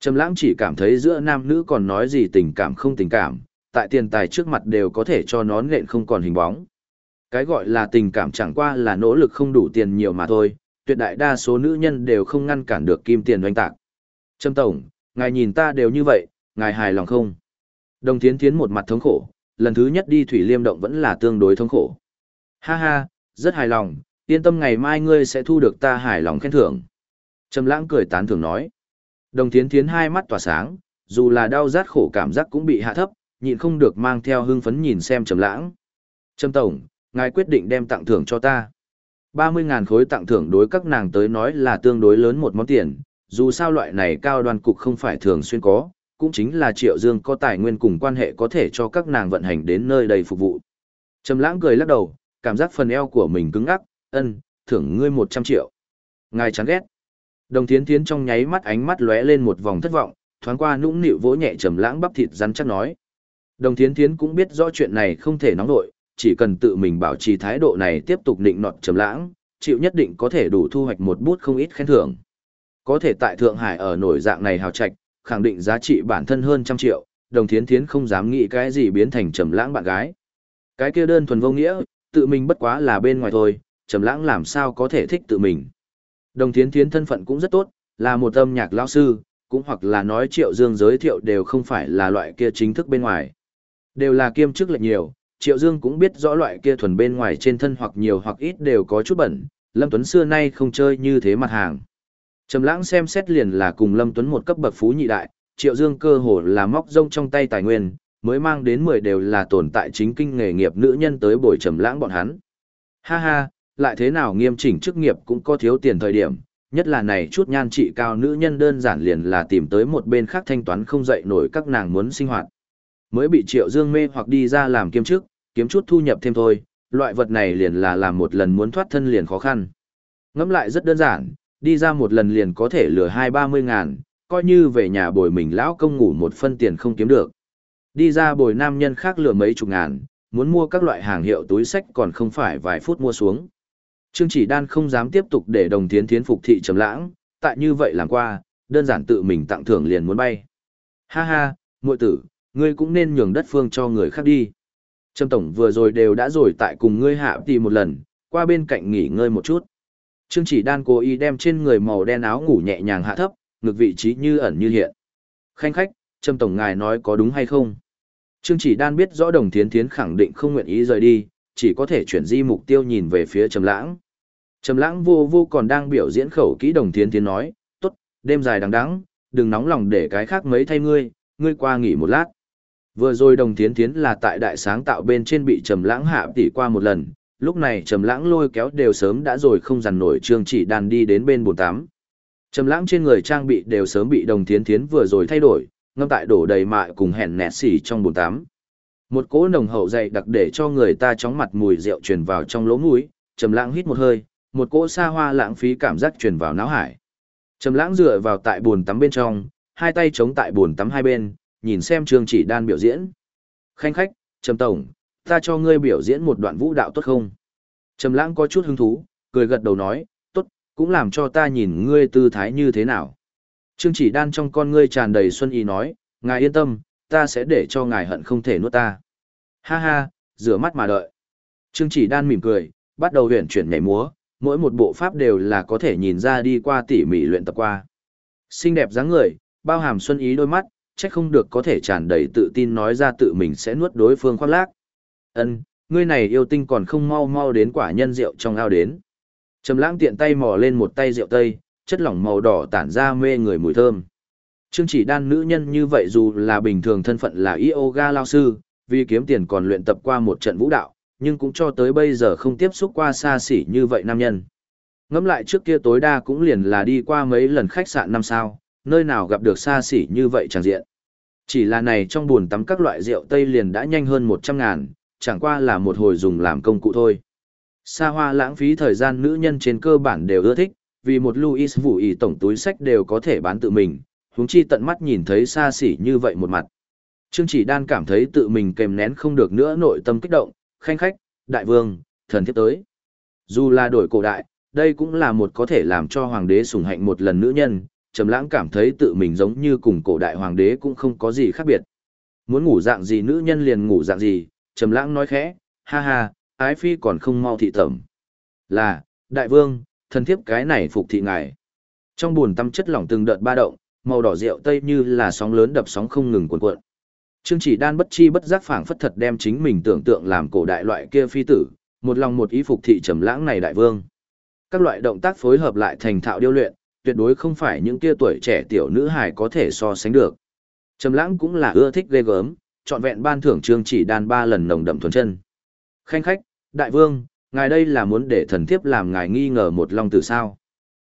Trầm Lãng chỉ cảm thấy giữa nam nữ còn nói gì tình cảm không tình cảm, tại tiền tài trước mặt đều có thể cho nó nện không còn hình bóng. Cái gọi là tình cảm chẳng qua là nỗ lực không đủ tiền nhiều mà thôi, tuyệt đại đa số nữ nhân đều không ngăn cản được kim tiền doanh tạc. Trâm Tổng, ngài nhìn ta đều như vậy, ngài hài lòng không? Đồng Thiến Thiến một mặt thống khổ, lần thứ nhất đi Thủy Liêm Động vẫn là tương đối thống khổ. Ha ha, rất hài lòng, yên tâm ngày mai ngươi sẽ thu được ta hài lòng khen thưởng. Trầm lãng cười tán thưởng nói. Đồng Thiến Thiến hai mắt tỏa sáng, dù là đau rát khổ cảm giác cũng bị hạ thấp, nhịn không được mang theo hưng phấn nhìn xem Trầm lãng. Trầm Tổng, ngài quyết định đem tặng thưởng cho ta. 30.000 khối tặng thưởng đối các nàng tới nói là tương đối lớn một món tiền, dù sao loại này cao đoàn cục không phải thường xuyên có, cũng chính là Triệu Dương có tài nguyên cùng quan hệ có thể cho các nàng vận hành đến nơi đây phục vụ. Trầm lãng cười lắc đầu, cảm giác phần eo của mình cứng ngắc, ân, thưởng ngươi 100 triệu. Ngài chán ghét. Đồng Thiến Thiến trong nháy mắt ánh mắt lóe lên một vòng thất vọng, thoáng qua nũng nịu vỗ nhẹ Trầm lãng bắp thịt rắn chắc nói. Đồng Thiến Thiến cũng biết rõ chuyện này không thể nóng nổi, chỉ cần tự mình bảo trì thái độ này tiếp tục định nọt trầm lãng, chịu nhất định có thể đủ thu hoạch một bút không ít khen thưởng. Có thể tại Thượng Hải ở nổi dạng này hào trạch, khẳng định giá trị bản thân hơn trăm triệu, đồng thiến thiến không dám nghĩ cái gì biến thành trầm lãng bạn gái. Cái kia đơn thuần vô nghĩa, tự mình bất quá là bên ngoài thôi, trầm lãng làm sao có thể thích tự mình. Đồng thiến thiến thân phận cũng rất tốt, là một âm nhạc lão sư, cũng hoặc là nói triệu dương giới thiệu đều không phải là loại kia chính thức bên ngoài. Đều là kiêm chức lệch nhiều, Triệu Dương cũng biết rõ loại kia thuần bên ngoài trên thân hoặc nhiều hoặc ít đều có chút bẩn, Lâm Tuấn xưa nay không chơi như thế mặt hàng. Trầm lãng xem xét liền là cùng Lâm Tuấn một cấp bậc phú nhị đại, Triệu Dương cơ hồ là móc rông trong tay tài nguyên, mới mang đến 10 đều là tồn tại chính kinh nghề nghiệp nữ nhân tới bồi trầm lãng bọn hắn. Ha ha, lại thế nào nghiêm chỉnh chức nghiệp cũng có thiếu tiền thời điểm, nhất là này chút nhan trị cao nữ nhân đơn giản liền là tìm tới một bên khác thanh toán không dậy nổi các nàng muốn sinh hoạt. Mới bị Triệu Dương mê hoặc đi ra làm kiếm chức, kiếm chút thu nhập thêm thôi, loại vật này liền là làm một lần muốn thoát thân liền khó khăn. Ngẫm lại rất đơn giản, đi ra một lần liền có thể lừa hai ba mươi ngàn, coi như về nhà bồi mình lão công ngủ một phân tiền không kiếm được. Đi ra bồi nam nhân khác lừa mấy chục ngàn, muốn mua các loại hàng hiệu túi sách còn không phải vài phút mua xuống. Trương chỉ đan không dám tiếp tục để đồng thiến thiến phục thị trầm lãng, tại như vậy làm qua, đơn giản tự mình tặng thưởng liền muốn bay. Ha ha, muội tử, ngươi cũng nên nhường đất phương cho người khác đi. Trâm Tổng vừa rồi đều đã rồi tại cùng ngươi hạ tì một lần, qua bên cạnh nghỉ ngơi một chút. Trương chỉ đan cố ý đem trên người màu đen áo ngủ nhẹ nhàng hạ thấp, ngực vị trí như ẩn như hiện. Khanh khách, Trâm Tổng ngài nói có đúng hay không? Trương chỉ đan biết rõ đồng thiến thiến khẳng định không nguyện ý rời đi, chỉ có thể chuyển di mục tiêu nhìn về phía Trầm Lãng. Trầm Lãng vô vô còn đang biểu diễn khẩu kỹ đồng thiến thiến nói, tốt, đêm dài đằng đẵng, đừng nóng lòng để cái khác mấy thay ngươi, ngươi qua nghỉ một lát. Vừa rồi đồng thiến thiến là tại đại sáng tạo bên trên bị Trầm Lãng hạ tỉ qua một lần, lúc này Trầm Lãng lôi kéo đều sớm đã rồi không dằn nổi Trương Chỉ Đan đi đến bên bồn tắm. Trầm Lãng trên người trang bị đều sớm bị đồng thiến thiến vừa rồi thay đổi, ngâm tại đổ đầy mạ cùng hèn nẹt xỉ trong bồn tắm. Một cỗ nồng hậu dày đặc để cho người ta chóng mặt mùi rượu truyền vào trong lỗ mũi, Trầm Lãng hít một hơi, một cỗ xa hoa lãng phí cảm giác truyền vào não hải. Trầm Lãng dựa vào tại bồn tắm bên trong, hai tay chống tại bồn tắm hai bên, nhìn xem Trương Chỉ Đan biểu diễn. "Khanh khách, Trầm tổng, ta cho ngươi biểu diễn một đoạn vũ đạo tốt không?" Trầm Lãng có chút hứng thú, cười gật đầu nói, "Tốt, cũng làm cho ta nhìn ngươi tư thái như thế nào." Trương Chỉ Đan trong con ngươi tràn đầy xuân ý nói, "Ngài yên tâm, ta sẽ để cho ngài hận không thể nuốt ta." Ha ha, rửa mắt mà đợi. Trương Chỉ Đan mỉm cười, bắt đầu huyền chuyển nhảy múa, mỗi một bộ pháp đều là có thể nhìn ra đi qua tỉ mỉ luyện tập qua. Xinh đẹp dáng người, bao hàm xuân ý đôi mắt, chắc không được có thể tràn đầy tự tin nói ra tự mình sẽ nuốt đối phương khoác lác. Ân, ngươi này yêu tinh còn không mau mau đến quả nhân rượu trong ao đến. Trầm lãng tiện tay mò lên một tay rượu tây, chất lỏng màu đỏ tản ra mê người mùi thơm. Trương chỉ đan nữ nhân như vậy dù là bình thường thân phận là yoga lao sư, vì kiếm tiền còn luyện tập qua một trận vũ đạo, nhưng cũng cho tới bây giờ không tiếp xúc qua xa xỉ như vậy nam nhân. Ngẫm lại trước kia tối đa cũng liền là đi qua mấy lần khách sạn năm sao, nơi nào gặp được xa xỉ như vậy chẳng diện. Chỉ là này trong buồn tắm các loại rượu Tây liền đã nhanh hơn 100 ngàn, chẳng qua là một hồi dùng làm công cụ thôi. Xa hoa lãng phí thời gian nữ nhân trên cơ bản đều ưa thích, vì một Louis Vũ ý tổng túi sách đều có thể bán tự mình, huống chi tận mắt nhìn thấy xa xỉ như vậy một mặt. Trương chỉ đan cảm thấy tự mình kèm nén không được nữa nội tâm kích động, khanh khách, đại vương, thần thiếp tới. Dù là đổi cổ đại, đây cũng là một có thể làm cho hoàng đế sủng hạnh một lần nữ nhân, Trầm Lãng cảm thấy tự mình giống như cùng cổ đại hoàng đế cũng không có gì khác biệt. Muốn ngủ dạng gì nữ nhân liền ngủ dạng gì, Trầm Lãng nói khẽ, ha ha, ái phi còn không mau thị tẩm. Là, đại vương, thần thiếp cái này phục thị ngài. Trong buồn tâm chất lỏng từng đợt ba động, màu đỏ rượu tây như là sóng lớn đập sóng không ngừng cuộn cuộn. Trương chỉ đan bất chi bất giác phảng phất thật đem chính mình tưởng tượng làm cổ đại loại kia phi tử, một lòng một ý phục thị trầm lãng này đại vương. Các loại động tác phối hợp lại thành thạo điêu luyện, tuyệt đối không phải những kia tuổi trẻ tiểu nữ hài có thể so sánh được. Trầm lãng cũng là ưa thích ghê gớm, chọn vẹn ban thưởng trương chỉ đan ba lần nồng đậm thuần chân. Khanh khách, đại vương, ngài đây là muốn để thần thiếp làm ngài nghi ngờ một long tử sao?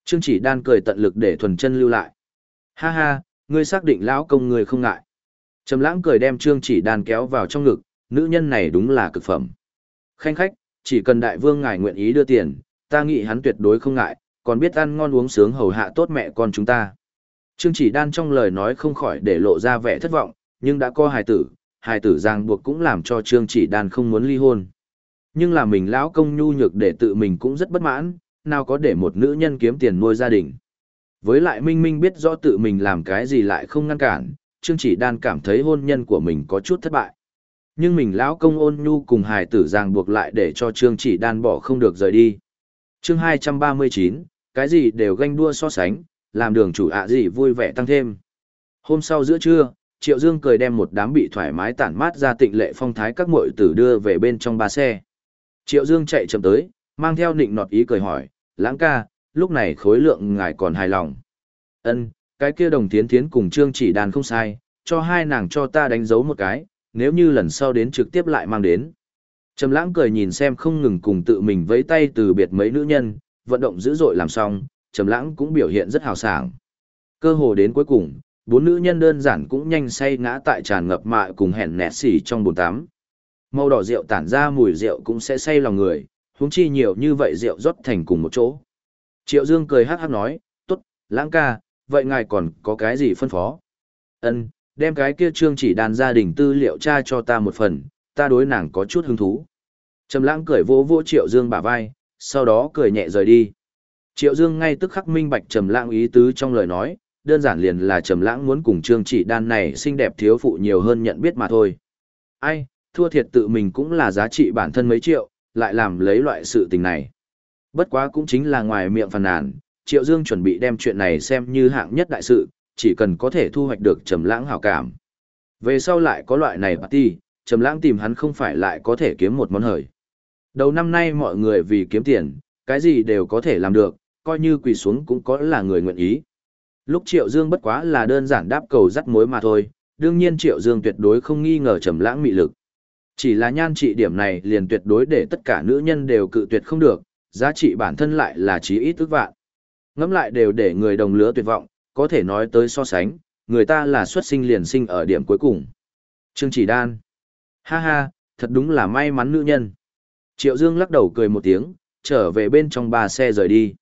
Trương chỉ đan cười tận lực để thuần chân lưu lại. Ha ha, ngươi xác định lão công ngươi không ngại. Trầm lãng cười đem trương chỉ đan kéo vào trong ngực, nữ nhân này đúng là cực phẩm. Khanh khách, chỉ cần đại vương ngài nguyện ý đưa tiền, ta nghĩ hắn tuyệt đối không ngại, còn biết ăn ngon uống sướng hầu hạ tốt mẹ con chúng ta. Trương chỉ đan trong lời nói không khỏi để lộ ra vẻ thất vọng, nhưng đã có hài tử, hài tử giang buộc cũng làm cho trương chỉ đan không muốn ly hôn. Nhưng là mình lão công nhu nhược để tự mình cũng rất bất mãn, nào có để một nữ nhân kiếm tiền nuôi gia đình. Với lại Minh Minh biết rõ tự mình làm cái gì lại không ngăn cản, Trương Chỉ Đan cảm thấy hôn nhân của mình có chút thất bại. Nhưng mình lão công ôn nhu cùng hài tử ràng buộc lại để cho Trương Chỉ Đan bỏ không được rời đi. Chương 239, cái gì đều ganh đua so sánh, làm đường chủ ạ gì vui vẻ tăng thêm. Hôm sau giữa trưa, Triệu Dương cười đem một đám bị thoải mái tản mát ra tịnh lệ phong thái các muội tử đưa về bên trong ba xe. Triệu Dương chạy chậm tới, mang theo nịnh nọt ý cười hỏi, lãng ca, lúc này khối lượng ngài còn hài lòng. Ân, cái kia đồng tiến tiến cùng trương chỉ đàn không sai, cho hai nàng cho ta đánh dấu một cái, nếu như lần sau đến trực tiếp lại mang đến. Trầm lãng cười nhìn xem không ngừng cùng tự mình vẫy tay từ biệt mấy nữ nhân, vận động dữ dội làm xong, Trầm lãng cũng biểu hiện rất hào sảng. Cơ hồ đến cuối cùng, bốn nữ nhân đơn giản cũng nhanh say ngã tại tràn ngập mạ cùng hẹn nẹt xỉ trong bồn tắm. Màu đỏ rượu tản ra mùi rượu cũng sẽ say lòng người, huống chi nhiều như vậy rượu rót thành cùng một chỗ. Triệu Dương cười hắc hắc nói, tốt, lãng ca, vậy ngài còn có cái gì phân phó? Ân, đem cái kia trương chỉ đàn gia đình tư liệu tra cho ta một phần, ta đối nàng có chút hứng thú. Trầm lãng cười vỗ vỗ Triệu Dương bả vai, sau đó cười nhẹ rời đi. Triệu Dương ngay tức khắc minh bạch Trầm lãng ý tứ trong lời nói, đơn giản liền là Trầm lãng muốn cùng trương chỉ đan này xinh đẹp thiếu phụ nhiều hơn nhận biết mà thôi. Ai, thua thiệt tự mình cũng là giá trị bản thân mấy triệu, lại làm lấy loại sự tình này. Bất quá cũng chính là ngoài miệng phàn nàn, Triệu Dương chuẩn bị đem chuyện này xem như hạng nhất đại sự, chỉ cần có thể thu hoạch được trầm lãng hảo cảm. Về sau lại có loại này party, trầm lãng tìm hắn không phải lại có thể kiếm một món hời. Đầu năm nay mọi người vì kiếm tiền, cái gì đều có thể làm được, coi như quỳ xuống cũng có là người nguyện ý. Lúc Triệu Dương bất quá là đơn giản đáp cầu dắt mối mà thôi, đương nhiên Triệu Dương tuyệt đối không nghi ngờ trầm lãng mị lực. Chỉ là nhan trị điểm này liền tuyệt đối để tất cả nữ nhân đều cự tuyệt không được, giá trị bản thân lại là chí ít ước vạn. Ngẫm lại đều để người đồng lứa tuyệt vọng, có thể nói tới so sánh, người ta là xuất sinh liền sinh ở điểm cuối cùng. Trương Chỉ Đan. Ha ha, thật đúng là may mắn nữ nhân. Triệu Dương lắc đầu cười một tiếng, trở về bên trong ba xe rời đi.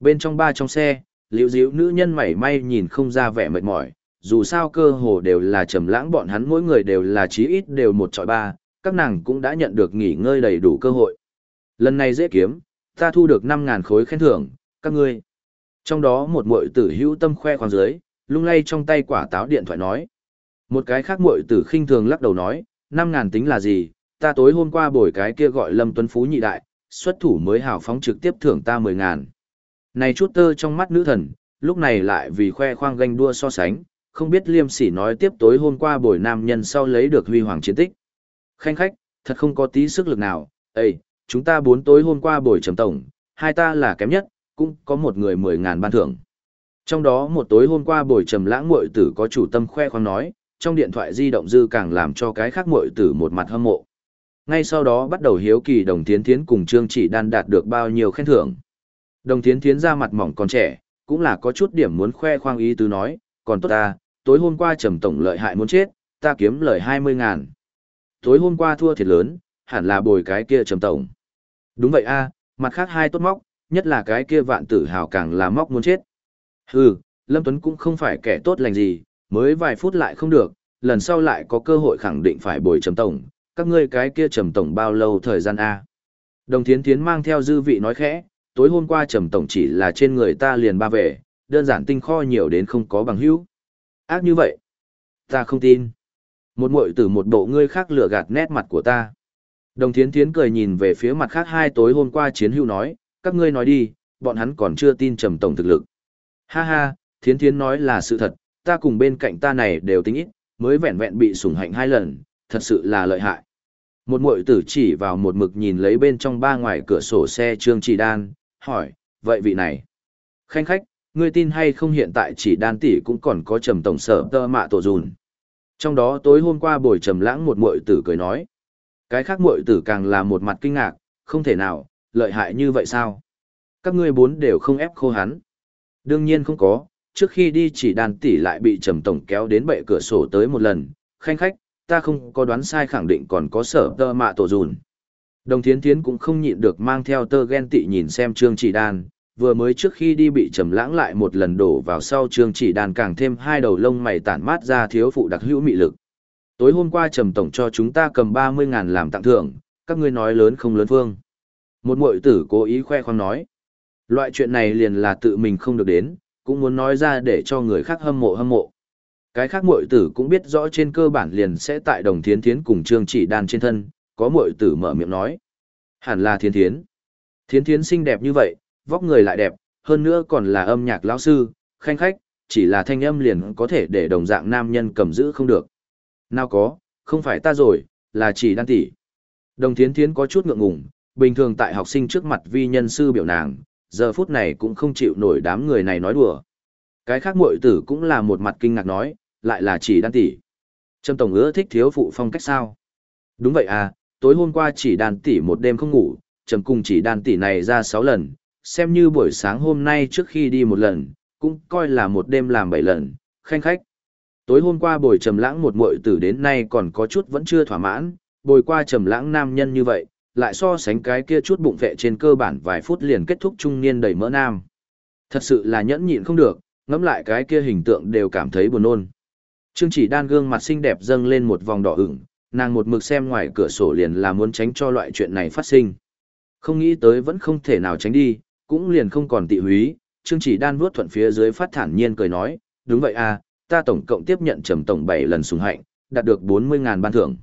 Bên trong ba trong xe, liễu diễu nữ nhân mảy may nhìn không ra vẻ mệt mỏi, dù sao cơ hồ đều là trầm lãng bọn hắn mỗi người đều là chí ít đều một trọi ba, các nàng cũng đã nhận được nghỉ ngơi đầy đủ cơ hội. Lần này dễ kiếm, ta thu được 5.000 khối khen thưởng, các ngươi. Trong đó một muội tử hữu tâm khoe khoang dưới, lung lay trong tay quả táo điện thoại nói. Một cái khác muội tử khinh thường lắc đầu nói, 5.000 tính là gì, ta tối hôm qua bồi cái kia gọi Lâm Tuấn Phú nhị đại, xuất thủ mới hào phóng trực tiếp thưởng ta 10.000. Này chút tơ trong mắt nữ thần, lúc này lại vì khoe khoang ganh đua so sánh, không biết liêm sỉ nói tiếp tối hôm qua bồi nam nhân sau lấy được huy hoàng chiến tích. Khanh khách, thật không có tí sức lực nào, Ê, chúng ta bốn tối hôm qua buổi trầm tổng, hai ta là kém nhất, cũng có một người mười ngàn ban thưởng. Trong đó một tối hôm qua buổi trầm lãng muội tử có chủ tâm khoe khoang nói, trong điện thoại di động dư càng làm cho cái khác muội tử một mặt hâm mộ. Ngay sau đó bắt đầu hiếu kỳ đồng tiến thiến cùng trương chỉ đan đạt được bao nhiêu khen thưởng. Đồng tiến thiến ra mặt mỏng còn trẻ, cũng là có chút điểm muốn khoe khoang ý tứ nói, còn tốt ta, tối hôm qua trầm tổng lợi hại muốn chết, ta kiếm lời hai mươi ngàn. Tối hôm qua thua thiệt lớn, hẳn là bồi cái kia trầm tổng. Đúng vậy a, mặt khác hai tốt móc, nhất là cái kia vạn tử hào càng là móc muốn chết. Hừ, Lâm Tuấn cũng không phải kẻ tốt lành gì, mới vài phút lại không được, lần sau lại có cơ hội khẳng định phải bồi trầm tổng, các ngươi cái kia trầm tổng bao lâu thời gian a? Đồng Thiến Thiến mang theo dư vị nói khẽ, tối hôm qua trầm tổng chỉ là trên người ta liền ba về, đơn giản tinh kho nhiều đến không có bằng hữu. Ác như vậy? Ta không tin. Một muội từ một bộ ngươi khác lừa gạt nét mặt của ta. Đồng Thiến Thiến cười nhìn về phía mặt khác hai tối hôm qua chiến hữu nói, các ngươi nói đi, bọn hắn còn chưa tin trầm tổng thực lực. Ha ha, Thiến Thiến nói là sự thật, ta cùng bên cạnh ta này đều tính ít, mới vẹn vẹn bị sủng hạnh hai lần, thật sự là lợi hại. Một muội tử chỉ vào một mực nhìn lấy bên trong ba ngoài cửa sổ xe Trương Chỉ Đan, hỏi, vậy vị này? Khanh khách, ngươi tin hay không hiện tại chỉ đan tỷ cũng còn có trầm tổng sở tơ mạ tổ dùn. Trong đó tối hôm qua buổi trầm lãng một muội tử cười nói. Cái khác muội tử càng là một mặt kinh ngạc, không thể nào, lợi hại như vậy sao? Các ngươi bốn đều không ép khô hắn. Đương nhiên không có, trước khi đi chỉ đàn tỷ lại bị trầm tổng kéo đến bệ cửa sổ tới một lần, khanh khách, ta không có đoán sai khẳng định còn có sở tơ mạ tổ dùn. Đồng thiến thiến cũng không nhịn được mang theo tơ ghen tị nhìn xem trương chỉ đàn, vừa mới trước khi đi bị trầm lãng lại một lần đổ vào sau trương chỉ đàn càng thêm hai đầu lông mày tản mát ra thiếu phụ đặc hữu mị lực. Tối hôm qua trầm tổng cho chúng ta cầm ba mươi ngàn làm tặng thưởng, các ngươi nói lớn không lớn phương. Một muội tử cố ý khoe khoang nói. Loại chuyện này liền là tự mình không được đến, cũng muốn nói ra để cho người khác hâm mộ hâm mộ. Cái khác muội tử cũng biết rõ trên cơ bản liền sẽ tại đồng thiến thiến cùng trương chỉ đàn trên thân, có muội tử mở miệng nói. Hẳn là thiến thiến. Thiến thiến xinh đẹp như vậy, vóc người lại đẹp, hơn nữa còn là âm nhạc lão sư, khanh khách, chỉ là thanh âm liền có thể để đồng dạng nam nhân cầm giữ không được. Nào có, không phải ta rồi, là chỉ đan tỷ. Đồng thiến thiến có chút ngượng ngùng, bình thường tại học sinh trước mặt vi nhân sư biểu nàng, giờ phút này cũng không chịu nổi đám người này nói đùa. Cái khác muội tử cũng là một mặt kinh ngạc nói, lại là chỉ đan tỷ. Trâm Tổng ưa thích thiếu phụ phong cách sao? Đúng vậy à, tối hôm qua chỉ đàn tỷ một đêm không ngủ, trầm cùng chỉ đàn tỷ này ra 6 lần, xem như buổi sáng hôm nay trước khi đi một lần, cũng coi là một đêm làm bảy lần, khanh khách. Tối hôm qua buổi trầm lãng một muội tử đến nay còn có chút vẫn chưa thỏa mãn, bồi qua trầm lãng nam nhân như vậy, lại so sánh cái kia chút bụng vệ trên cơ bản vài phút liền kết thúc trung niên đầy mỡ nam. Thật sự là nhẫn nhịn không được, ngẫm lại cái kia hình tượng đều cảm thấy buồn nôn. Trương chỉ đan gương mặt xinh đẹp dâng lên một vòng đỏ ửng, nàng một mực xem ngoài cửa sổ liền là muốn tránh cho loại chuyện này phát sinh. Không nghĩ tới vẫn không thể nào tránh đi, cũng liền không còn tị húy, Trương chỉ đan vuốt thuận phía dưới phát thản nhiên cười nói, đúng vậy à, ta tổng cộng tiếp nhận trầm tổng 7 lần sùng hạnh, đạt được 40.000 ban thưởng.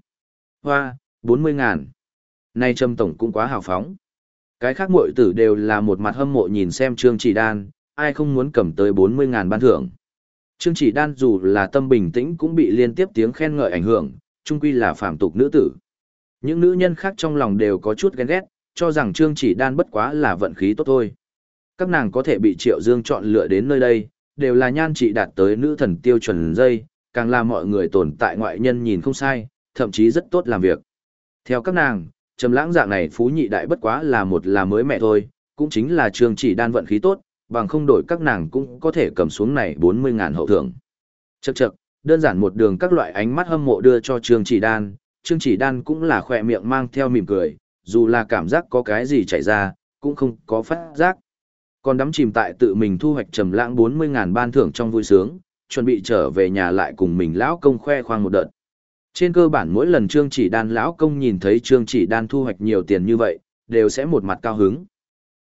Hoa, 40 ngàn. Nay trầm Tổng cũng quá hào phóng. Cái khác muội tử đều là một mặt hâm mộ nhìn xem Trương Chỉ Đan, ai không muốn cầm tới 40 ngàn ban thưởng. Trương Chỉ Đan dù là tâm bình tĩnh cũng bị liên tiếp tiếng khen ngợi ảnh hưởng, chung quy là phản tục nữ tử. Những nữ nhân khác trong lòng đều có chút ghen ghét, cho rằng Trương Chỉ Đan bất quá là vận khí tốt thôi. Các nàng có thể bị Triệu Dương chọn lựa đến nơi đây, đều là nhan trị đạt tới nữ thần tiêu chuẩn dây, càng là mọi người tồn tại ngoại nhân nhìn không sai, thậm chí rất tốt làm việc. Theo các nàng, trầm lãng dạng này phú nhị đại bất quá là một là mới mẹ thôi, cũng chính là Trương Chỉ Đan vận khí tốt, bằng không đổi các nàng cũng có thể cầm xuống này 40 ngàn hậu thưởng. Chậc chậc, đơn giản một đường các loại ánh mắt hâm mộ đưa cho Trương Chỉ Đan, Trương Chỉ Đan cũng là khỏe miệng mang theo mỉm cười, dù là cảm giác có cái gì chảy ra, cũng không có phát giác. Còn đắm chìm tại tự mình thu hoạch trầm lãng 40 ngàn ban thưởng trong vui sướng, chuẩn bị trở về nhà lại cùng mình lão công khoe khoang một đợt. Trên cơ bản mỗi lần Trương Chỉ Đan lão công nhìn thấy Trương Chỉ Đan thu hoạch nhiều tiền như vậy, đều sẽ một mặt cao hứng.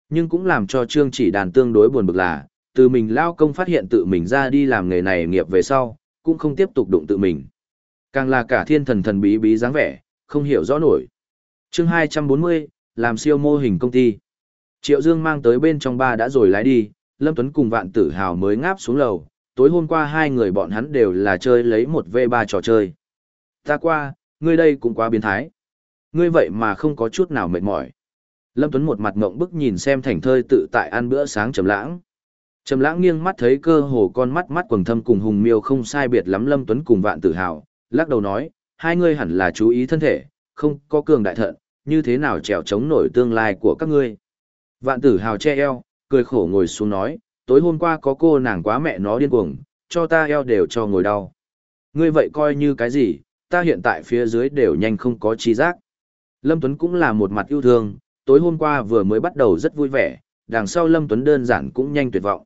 Nhưng cũng làm cho Trương Chỉ Đan tương đối buồn bực là, từ mình lão công phát hiện tự mình ra đi làm nghề này nghiệp về sau, cũng không tiếp tục đụng tự mình. Càng là cả thiên thần thần bí bí dáng vẻ, không hiểu rõ nổi. Chương 240, làm siêu mô hình công ty. Triệu Dương mang tới bên trong ba đã rồi lái đi, Lâm Tuấn cùng Vạn Tử Hào mới ngáp xuống lầu, tối hôm qua hai người bọn hắn đều là chơi lấy một V3 trò chơi. Ta qua, ngươi đây cũng quá biến thái. Ngươi vậy mà không có chút nào mệt mỏi. Lâm Tuấn một mặt ngộng bức nhìn xem thành thơi tự tại ăn bữa sáng trầm lãng. Trầm lãng nghiêng mắt thấy cơ hồ con mắt mắt quầng thâm cùng hùng miêu không sai biệt lắm Lâm Tuấn cùng vạn tử hào, lắc đầu nói, hai ngươi hẳn là chú ý thân thể, không có cường đại thận, như thế nào trèo chống nổi tương lai của các ngươi. Vạn tử hào che eo, cười khổ ngồi xuống nói, tối hôm qua có cô nàng quá mẹ nó điên cuồng, cho ta eo đều cho ngồi đau. Ngươi vậy coi như cái gì, ta hiện tại phía dưới đều nhanh không có trí giác. Lâm Tuấn cũng là một mặt yêu thương, tối hôm qua vừa mới bắt đầu rất vui vẻ, đằng sau Lâm Tuấn đơn giản cũng nhanh tuyệt vọng.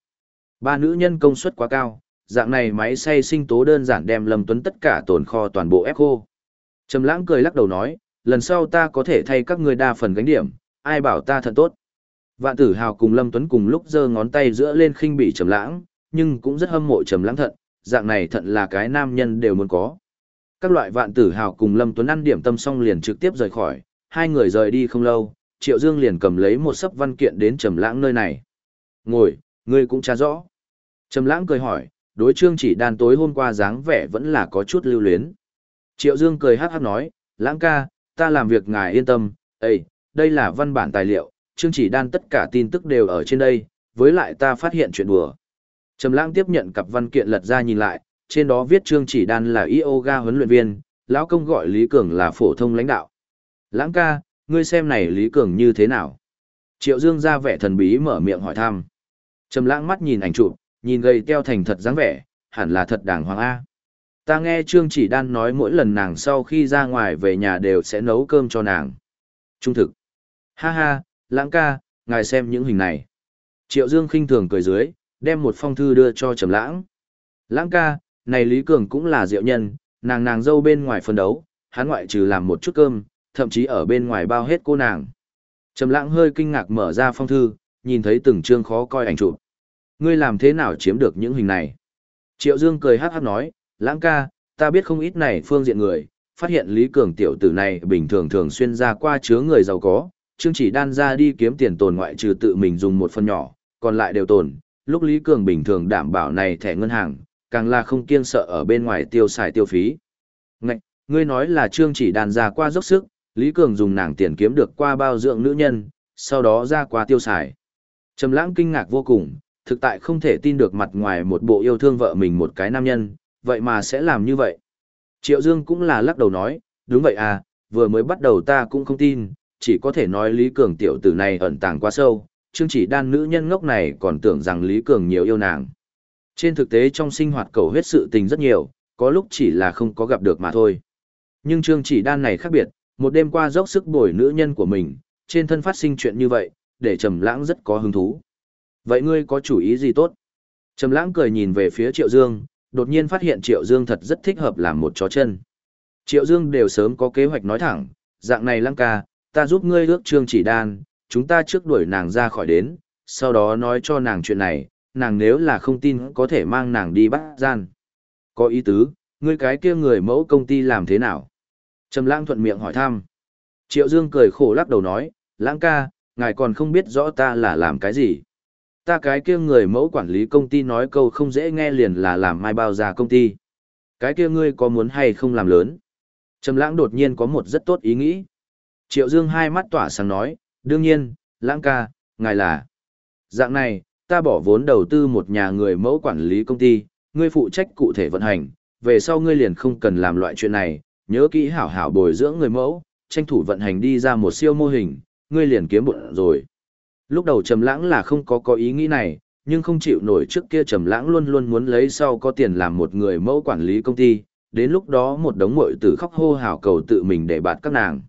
Ba nữ nhân công suất quá cao, dạng này máy xay sinh tố đơn giản đem Lâm Tuấn tất cả tồn kho toàn bộ ép khô. Trầm lãng cười lắc đầu nói, lần sau ta có thể thay các ngươi đa phần gánh điểm, ai bảo ta thật tốt. Vạn tử hào cùng Lâm Tuấn cùng lúc giơ ngón tay giữa lên khinh bị trầm lãng, nhưng cũng rất hâm mộ trầm lãng thận, dạng này thận là cái nam nhân đều muốn có. Các loại vạn tử hào cùng Lâm Tuấn ăn điểm tâm xong liền trực tiếp rời khỏi, hai người rời đi không lâu, Triệu Dương liền cầm lấy một sấp văn kiện đến Trầm Lãng nơi này. "Ngồi, ngươi cũng tra rõ." Trầm Lãng cười hỏi, đối Trương Chỉ Đan tối hôm qua dáng vẻ vẫn là có chút lưu luyến. Triệu Dương cười hắc hắc nói, "Lãng ca, ta làm việc ngài yên tâm, Ê, đây là văn bản tài liệu, Trương Chỉ Đan tất cả tin tức đều ở trên đây, với lại ta phát hiện chuyện đùa." Trầm Lãng tiếp nhận cặp văn kiện lật ra nhìn lại, trên đó viết Trương Chỉ Đan là yoga huấn luyện viên, lão công gọi Lý Cường là phổ thông lãnh đạo. Lãng ca, ngươi xem này Lý Cường như thế nào? Triệu Dương ra vẻ thần bí mở miệng hỏi thăm. Trầm lãng mắt nhìn ảnh chụp, nhìn gầy teo thành thật dáng vẻ, hẳn là thật đàng hoàng A. Ta nghe Trương Chỉ Đan nói mỗi lần nàng sau khi ra ngoài về nhà đều sẽ nấu cơm cho nàng. Trung thực. Ha ha, lãng ca, ngài xem những hình này. Triệu Dương khinh thường cười dưới, đem một phong thư đưa cho Trầm lãng. Lãng ca, này Lý Cường cũng là diệu nhân, nàng nàng dâu bên ngoài phân đấu, hắn ngoại trừ làm một chút cơm, thậm chí ở bên ngoài bao hết cô nàng. Trầm lãng hơi kinh ngạc mở ra phong thư, nhìn thấy từng chương khó coi ảnh chụp. Ngươi làm thế nào chiếm được những hình này? Triệu Dương cười hắc hắc nói, lãng ca, ta biết không ít này phương diện người, phát hiện Lý Cường tiểu tử này bình thường thường xuyên ra qua chứa người giàu có, chương chỉ đan ra đi kiếm tiền tồn ngoại trừ tự mình dùng một phần nhỏ, còn lại đều tồn. Lúc Lý Cường bình thường đảm bảo này thẻ ngân hàng, càng là không kiêng sợ ở bên ngoài tiêu xài tiêu phí. Ngạch, ngươi nói là trương chỉ đàn ra qua dốc sức, Lý Cường dùng nàng tiền kiếm được qua bao dưỡng nữ nhân, sau đó ra qua tiêu xài. Trầm lãng kinh ngạc vô cùng, thực tại không thể tin được mặt ngoài một bộ yêu thương vợ mình một cái nam nhân, vậy mà sẽ làm như vậy. Triệu Dương cũng là lắc đầu nói, đúng vậy à, vừa mới bắt đầu ta cũng không tin, chỉ có thể nói Lý Cường tiểu tử này ẩn tàng quá sâu, chương chỉ đan nữ nhân ngốc này còn tưởng rằng Lý Cường nhiều yêu nàng. Trên thực tế trong sinh hoạt cầu huyết sự tình rất nhiều, có lúc chỉ là không có gặp được mà thôi. Nhưng chương chỉ đan này khác biệt, một đêm qua dốc sức bồi nữ nhân của mình, trên thân phát sinh chuyện như vậy, để Trầm Lãng rất có hứng thú. Vậy ngươi có chủ ý gì tốt? Trầm Lãng cười nhìn về phía Triệu Dương, đột nhiên phát hiện Triệu Dương thật rất thích hợp làm một chó chân. Triệu Dương đều sớm có kế hoạch nói thẳng, dạng này Lăng ca, ta giúp ngươi ước trương chỉ đan, chúng ta trước đuổi nàng ra khỏi đến, sau đó nói cho nàng chuyện này, nàng nếu là không tin có thể mang nàng đi bắt gian. Có ý tứ, ngươi cái kia người mẫu công ty làm thế nào? Trầm lãng thuận miệng hỏi thăm. Triệu Dương cười khổ lắc đầu nói, lãng ca, ngài còn không biết rõ ta là làm cái gì. Ta cái kia người mẫu quản lý công ty nói câu không dễ nghe liền là làm mai bao ra công ty. Cái kia ngươi có muốn hay không làm lớn? Trầm lãng đột nhiên có một rất tốt ý nghĩ. Triệu Dương hai mắt tỏa sáng nói, đương nhiên, lãng ca, ngài là. Dạng này, ta bỏ vốn đầu tư một nhà người mẫu quản lý công ty, ngươi phụ trách cụ thể vận hành, về sau ngươi liền không cần làm loại chuyện này, nhớ kỹ hảo hảo bồi dưỡng người mẫu, tranh thủ vận hành đi ra một siêu mô hình, ngươi liền kiếm bộn rồi. Lúc đầu Trầm Lãng là không có có ý nghĩ này, nhưng không chịu nổi trước kia Trầm Lãng luôn luôn muốn lấy sau có tiền làm một người mẫu quản lý công ty, đến lúc đó một đống muội tử khóc hô hào cầu tự mình để bạt các nàng.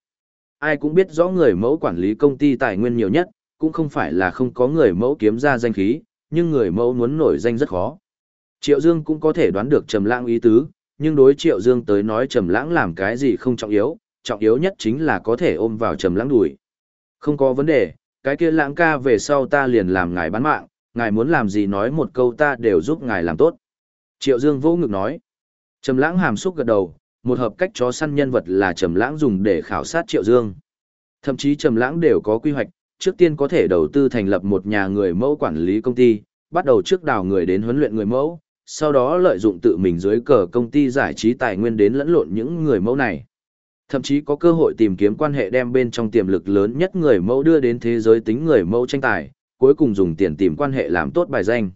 Ai cũng biết rõ người mẫu quản lý công ty tài nguyên nhiều nhất, cũng không phải là không có người mẫu kiếm ra danh khí, nhưng người mẫu muốn nổi danh rất khó. Triệu Dương cũng có thể đoán được Trầm Lãng ý tứ, nhưng đối Triệu Dương tới nói Trầm Lãng làm cái gì không trọng yếu, trọng yếu nhất chính là có thể ôm vào Trầm Lãng đuổi. Không có vấn đề, cái kia Lãng ca về sau ta liền làm ngài bán mạng, ngài muốn làm gì nói một câu ta đều giúp ngài làm tốt. Triệu Dương vô ngực nói. Trầm Lãng hàm xúc gật đầu, một hợp cách chó săn nhân vật là Trầm Lãng dùng để khảo sát Triệu Dương. Thậm chí Trầm Lãng đều có quy hoạch, trước tiên có thể đầu tư thành lập một nhà người mẫu quản lý công ty, bắt đầu trước đào người đến huấn luyện người mẫu, sau đó lợi dụng tự mình dưới cờ công ty giải trí tài nguyên đến lẫn lộn những người mẫu này. Thậm chí có cơ hội tìm kiếm quan hệ đem bên trong tiềm lực lớn nhất người mẫu đưa đến thế giới tính người mẫu tranh tài, cuối cùng dùng tiền tìm quan hệ làm tốt bài danh.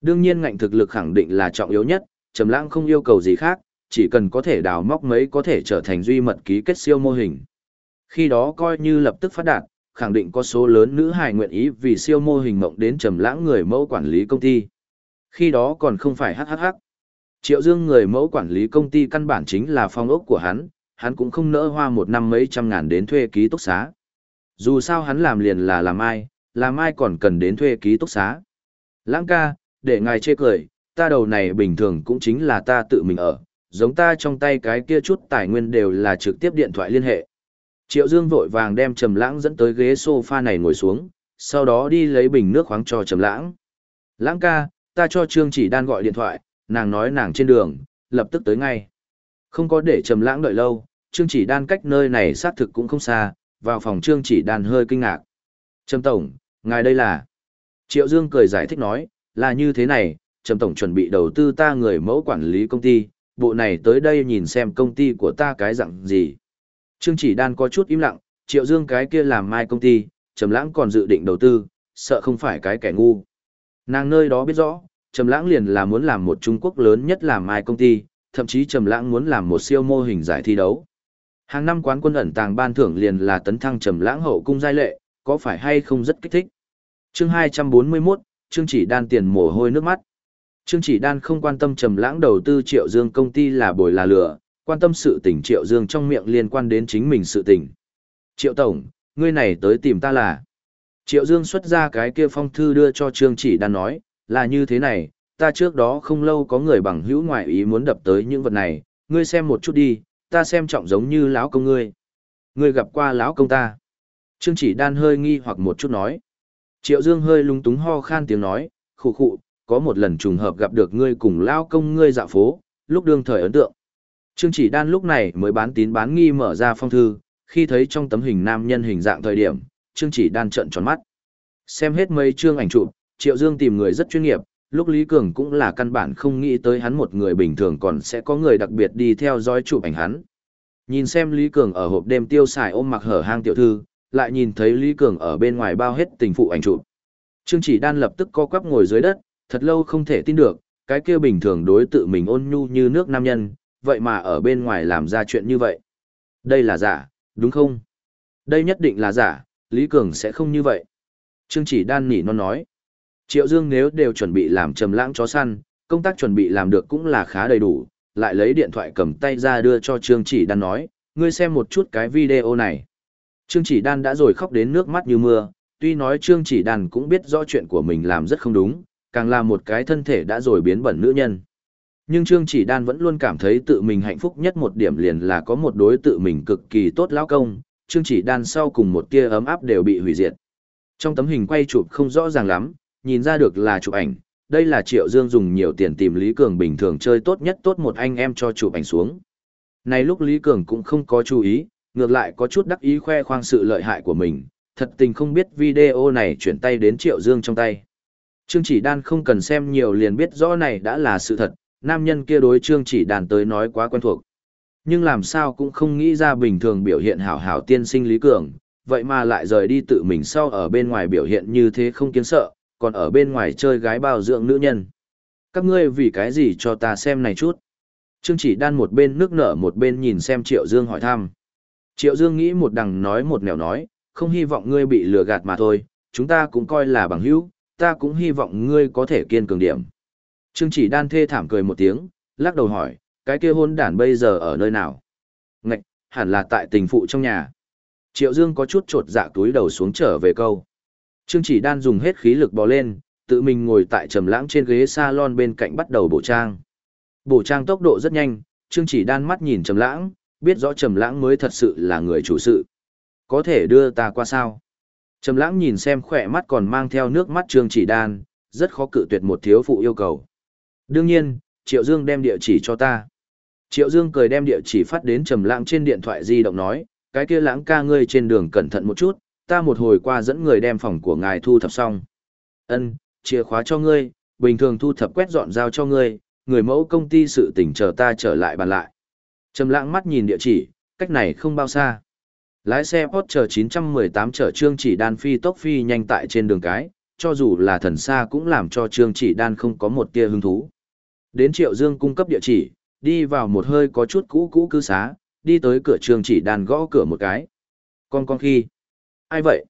Đương nhiên ngạnh thực lực khẳng định là trọng yếu nhất, Trầm Lãng không yêu cầu gì khác, chỉ cần có thể đào móc mấy có thể trở thành duy mật ký kết siêu mô hình. Khi đó coi như lập tức phát đạt, khẳng định có số lớn nữ hài nguyện ý vì siêu mô hình mộng đến Trầm Lãng người mẫu quản lý công ty. Khi đó còn không phải hhh. Triệu Dương người mẫu quản lý công ty căn bản chính là phong ốc của hắn, hắn cũng không nỡ hoa một năm mấy trăm ngàn đến thuê ký túc xá. Dù sao hắn làm liền là làm ai, làm ai còn cần đến thuê ký túc xá. Lãng ca, để ngài chê cười, ta đầu này bình thường cũng chính là ta tự mình ở, giống ta trong tay cái kia chút tài nguyên đều là trực tiếp điện thoại liên hệ. Triệu Dương vội vàng đem Trầm Lãng dẫn tới ghế sofa này ngồi xuống, sau đó đi lấy bình nước khoáng cho Trầm Lãng. "Lãng ca, ta cho Trương Chỉ Đan gọi điện thoại, nàng nói nàng trên đường, lập tức tới ngay." Không có để Trầm Lãng đợi lâu, Trương Chỉ Đan cách nơi này xác thực cũng không xa, vào phòng Trương Chỉ Đan hơi kinh ngạc. "Trầm tổng, ngài đây là?" Triệu Dương cười giải thích nói, "Là như thế này, Trầm tổng chuẩn bị đầu tư ta người mẫu quản lý công ty, bộ này tới đây nhìn xem công ty của ta cái dạng gì." Trương Chỉ Đan có chút im lặng, Triệu Dương cái kia làm mai công ty, Trầm Lãng còn dự định đầu tư, sợ không phải cái kẻ ngu. Nàng nơi đó biết rõ, Trầm Lãng liền là muốn làm một Trung Quốc lớn nhất làm mai công ty, thậm chí Trầm Lãng muốn làm một siêu mô hình giải thi đấu. Hàng năm quán quân ẩn tàng ban thưởng liền là tấn thăng Trầm Lãng hậu cung giai lệ, có phải hay không rất kích thích. Chương 241, Trương Chỉ Đan tiền mồ hôi nước mắt. Trương Chỉ Đan không quan tâm Trầm Lãng đầu tư Triệu Dương công ty là bồi là lửa, quan tâm sự tình Triệu Dương trong miệng liên quan đến chính mình sự tình. Triệu Tổng, ngươi này tới tìm ta là. Triệu Dương xuất ra cái kia phong thư đưa cho Trương Chỉ Đan nói, là như thế này, ta trước đó không lâu có người bằng hữu ngoại ý muốn đập tới những vật này, ngươi xem một chút đi, ta xem trọng giống như lão công ngươi. Ngươi gặp qua lão công ta. Trương Chỉ Đan hơi nghi hoặc một chút nói. Triệu Dương hơi lung túng ho khan tiếng nói, khụ khụ, có một lần trùng hợp gặp được ngươi cùng lão công ngươi dạo phố, lúc đương thời ấn tượng. Trương chỉ đan lúc này mới bán tín bán nghi mở ra phong thư, khi thấy trong tấm hình nam nhân hình dạng thời điểm, Trương chỉ đan trợn tròn mắt. Xem hết mấy chương ảnh chụp, Triệu Dương tìm người rất chuyên nghiệp, lúc Lý Cường cũng là căn bản không nghĩ tới hắn một người bình thường còn sẽ có người đặc biệt đi theo dõi chụp ảnh hắn. Nhìn xem Lý Cường ở hộp đêm tiêu xài ôm mặc hở hang tiểu thư, lại nhìn thấy Lý Cường ở bên ngoài bao hết tình phụ ảnh chụp. Trương chỉ đan lập tức co quắp ngồi dưới đất, thật lâu không thể tin được, cái kia bình thường đối tự mình ôn nhu như nước nam nhân, vậy mà ở bên ngoài làm ra chuyện như vậy. Đây là giả, đúng không? Đây nhất định là giả, Lý Cường sẽ không như vậy. Trương chỉ đan nỉ non nói. Triệu Dương nếu đều chuẩn bị làm trầm lãng chó săn, công tác chuẩn bị làm được cũng là khá đầy đủ, lại lấy điện thoại cầm tay ra đưa cho Trương chỉ đan nói, ngươi xem một chút cái video này. Trương chỉ đan đã rồi khóc đến nước mắt như mưa, tuy nói Trương chỉ đan cũng biết rõ chuyện của mình làm rất không đúng, càng là một cái thân thể đã rồi biến bẩn nữ nhân. Nhưng Trương Chỉ Đan vẫn luôn cảm thấy tự mình hạnh phúc nhất một điểm liền là có một đối tự mình cực kỳ tốt lão công, Trương Chỉ Đan sau cùng một tia ấm áp đều bị hủy diệt. Trong tấm hình quay chụp không rõ ràng lắm, nhìn ra được là chụp ảnh, đây là Triệu Dương dùng nhiều tiền tìm Lý Cường bình thường chơi tốt nhất tốt một anh em cho chụp ảnh xuống. Này lúc Lý Cường cũng không có chú ý, Ngược lại có chút đắc ý khoe khoang sự lợi hại của mình, thật tình không biết video này chuyển tay đến Triệu Dương trong tay. Trương chỉ đan không cần xem nhiều liền biết rõ này đã là sự thật, nam nhân kia đối trương chỉ đàn tới nói quá quen thuộc. Nhưng làm sao cũng không nghĩ ra bình thường biểu hiện hảo hảo tiên sinh Lý Cường, vậy mà lại rời đi tự mình sau ở bên ngoài biểu hiện như thế không kiến sợ, còn ở bên ngoài chơi gái bao dưỡng nữ nhân. Các ngươi vì cái gì cho ta xem này chút? Trương chỉ đan một bên nước nở một bên nhìn xem Triệu Dương hỏi thăm. Triệu Dương nghĩ một đằng nói một nẻo nói, không hy vọng ngươi bị lừa gạt mà thôi, chúng ta cũng coi là bằng hữu, ta cũng hy vọng ngươi có thể kiên cường điểm. Trương chỉ đan thê thảm cười một tiếng, lắc đầu hỏi, cái kia hôn đản bây giờ ở nơi nào? Ngạch, hẳn là tại tình phụ trong nhà. Triệu Dương có chút trột dạ túi đầu xuống trở về câu. Trương chỉ đan dùng hết khí lực bò lên, tự mình ngồi tại trầm lãng trên ghế salon bên cạnh bắt đầu bổ trang. Bổ trang tốc độ rất nhanh, Trương chỉ đan mắt nhìn trầm lãng, biết rõ trầm lãng mới thật sự là người chủ sự. Có thể đưa ta qua sao? Trầm lãng nhìn xem khỏe mắt còn mang theo nước mắt Trương chỉ đan, rất khó cự tuyệt một thiếu phụ yêu cầu. Đương nhiên, Triệu Dương đem địa chỉ cho ta. Triệu Dương cười đem địa chỉ phát đến Trầm Lãng trên điện thoại di động nói, cái kia Lãng ca ngươi trên đường cẩn thận một chút, ta một hồi qua dẫn người đem phòng của ngài thu thập xong. Ân, chìa khóa cho ngươi, bình thường thu thập quét dọn giao cho ngươi, người mẫu công ty sự tình chờ ta trở lại bàn lại. Trầm Lãng mắt nhìn địa chỉ, cách này không bao xa. Lái xe Porsche 918 chở Trương Chỉ Đan phi tốc phi nhanh tại trên đường cái, cho dù là thần xa cũng làm cho Trương Chỉ Đan không có một tia hứng thú. Đến Triệu Dương cung cấp địa chỉ, đi vào một hơi có chút cũ cũ cư xá, đi tới cửa Trương Chỉ Đan gõ cửa một cái. Con con khi. Ai vậy?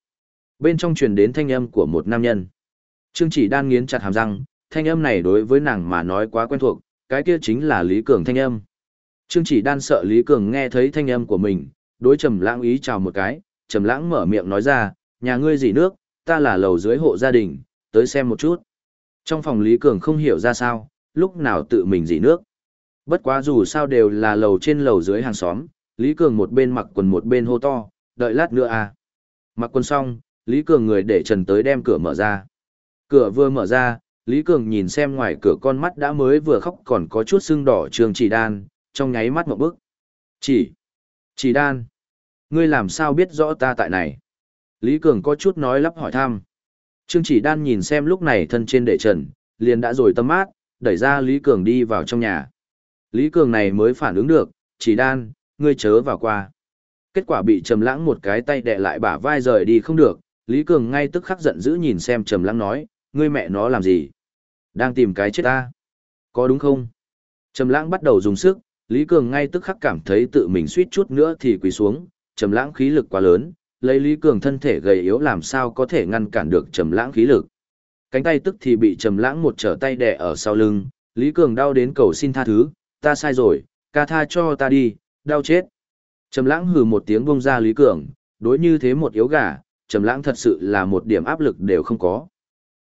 Bên trong truyền đến thanh âm của một nam nhân. Trương Chỉ Đan nghiến chặt hàm răng, thanh âm này đối với nàng mà nói quá quen thuộc, cái kia chính là Lý Cường thanh âm. Trương Chỉ Đan sợ Lý Cường nghe thấy thanh âm của mình, đối Trầm Lãng ý chào một cái, Trầm Lãng mở miệng nói ra, nhà ngươi gì nước, ta là lầu dưới hộ gia đình, tới xem một chút. Trong phòng Lý Cường không hiểu ra sao, lúc nào tự mình dỉ nước. Bất quá dù sao đều là lầu trên lầu dưới hàng xóm, Lý Cường một bên mặc quần một bên hô to, đợi lát nữa à. Mặc quân xong, Lý Cường người để Trần tới đem cửa mở ra. Cửa vừa mở ra, Lý Cường nhìn xem ngoài cửa con mắt đã mới vừa khóc còn có chút sưng đỏ trường chỉ đan, trong nháy mắt một bước. Chỉ, chỉ đan, ngươi làm sao biết rõ ta tại này? Lý Cường có chút nói lắp hỏi thăm. Trương chỉ đan nhìn xem lúc này thân trên đệ trần, liền đã rồi tâm mát, đẩy ra Lý Cường đi vào trong nhà. Lý Cường này mới phản ứng được, chỉ đan, ngươi chớ vào qua. Kết quả bị Trầm Lãng một cái tay đè lại bả vai rời đi không được, Lý Cường ngay tức khắc giận dữ nhìn xem Trầm Lãng nói, ngươi mẹ nó làm gì? Đang tìm cái chết ta. Có đúng không? Trầm Lãng bắt đầu dùng sức, Lý Cường ngay tức khắc cảm thấy tự mình suýt chút nữa thì quỳ xuống, Trầm Lãng khí lực quá lớn, lấy Lý Cường thân thể gầy yếu làm sao có thể ngăn cản được Trầm Lãng khí lực cánh tay tức thì bị trầm lãng một trở tay đè ở sau lưng, Lý Cường đau đến cầu xin tha thứ, ta sai rồi, ca tha cho ta đi, đau chết. Trầm lãng hừ một tiếng buông ra Lý Cường, đối như thế một yếu gà, trầm lãng thật sự là một điểm áp lực đều không có.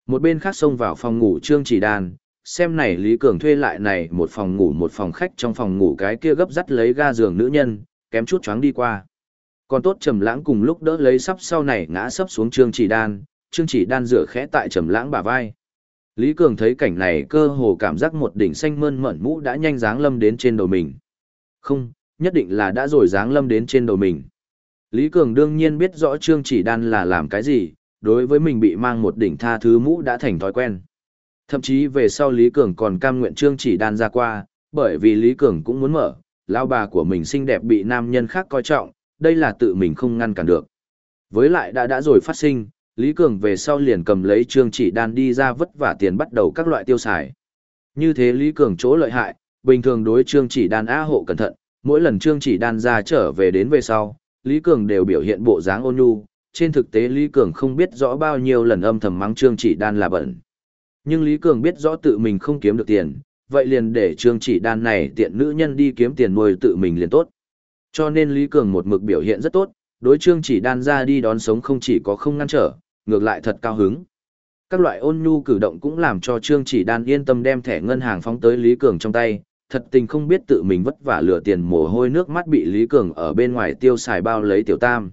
Một bên khác xông vào phòng ngủ Trương Chỉ Đàn, xem này Lý Cường thuê lại này một phòng ngủ một phòng khách trong phòng ngủ cái kia gấp dắt lấy ga giường nữ nhân, kém chút choáng đi qua. Còn tốt Trầm Lãng cùng lúc đỡ lấy sắp sau này ngã sấp xuống Trương Chỉ Đan, Trương Chỉ Đan dựa khẽ tại trầm lãng bả vai. Lý Cường thấy cảnh này cơ hồ cảm giác một đỉnh xanh mơn mởn mũ đã nhanh dáng lâm đến trên đầu mình. Không, nhất định là đã rồi dáng lâm đến trên đầu mình. Lý Cường đương nhiên biết rõ Trương Chỉ Đan là làm cái gì, đối với mình bị mang một đỉnh tha thứ mũ đã thành thói quen. Thậm chí về sau Lý Cường còn cam nguyện Trương Chỉ Đan ra qua, bởi vì Lý Cường cũng muốn mở, lão bà của mình xinh đẹp bị nam nhân khác coi trọng, đây là tự mình không ngăn cản được. Với lại đã đã rồi phát sinh, Lý Cường về sau liền cầm lấy trương chỉ đan đi ra vất vả tiền bắt đầu các loại tiêu xài. Như thế Lý Cường chỗ lợi hại, bình thường đối trương chỉ đan á hộ cẩn thận, mỗi lần trương chỉ đan ra trở về đến về sau, Lý Cường đều biểu hiện bộ dáng ôn nhu, trên thực tế Lý Cường không biết rõ bao nhiêu lần âm thầm mắng trương chỉ đan là bẩn. Nhưng Lý Cường biết rõ tự mình không kiếm được tiền, vậy liền để trương chỉ đan này tiện nữ nhân đi kiếm tiền nuôi tự mình liền tốt. Cho nên Lý Cường một mực biểu hiện rất tốt, đối trương chỉ đan ra đi đón sống không chỉ có không ngăn trở, ngược lại thật cao hứng. Các loại ôn nhu cử động cũng làm cho Trương Chỉ Đan yên tâm đem thẻ ngân hàng phóng tới Lý Cường trong tay, thật tình không biết tự mình vất vả lừa tiền mồ hôi nước mắt bị Lý Cường ở bên ngoài tiêu xài bao lấy tiểu tam.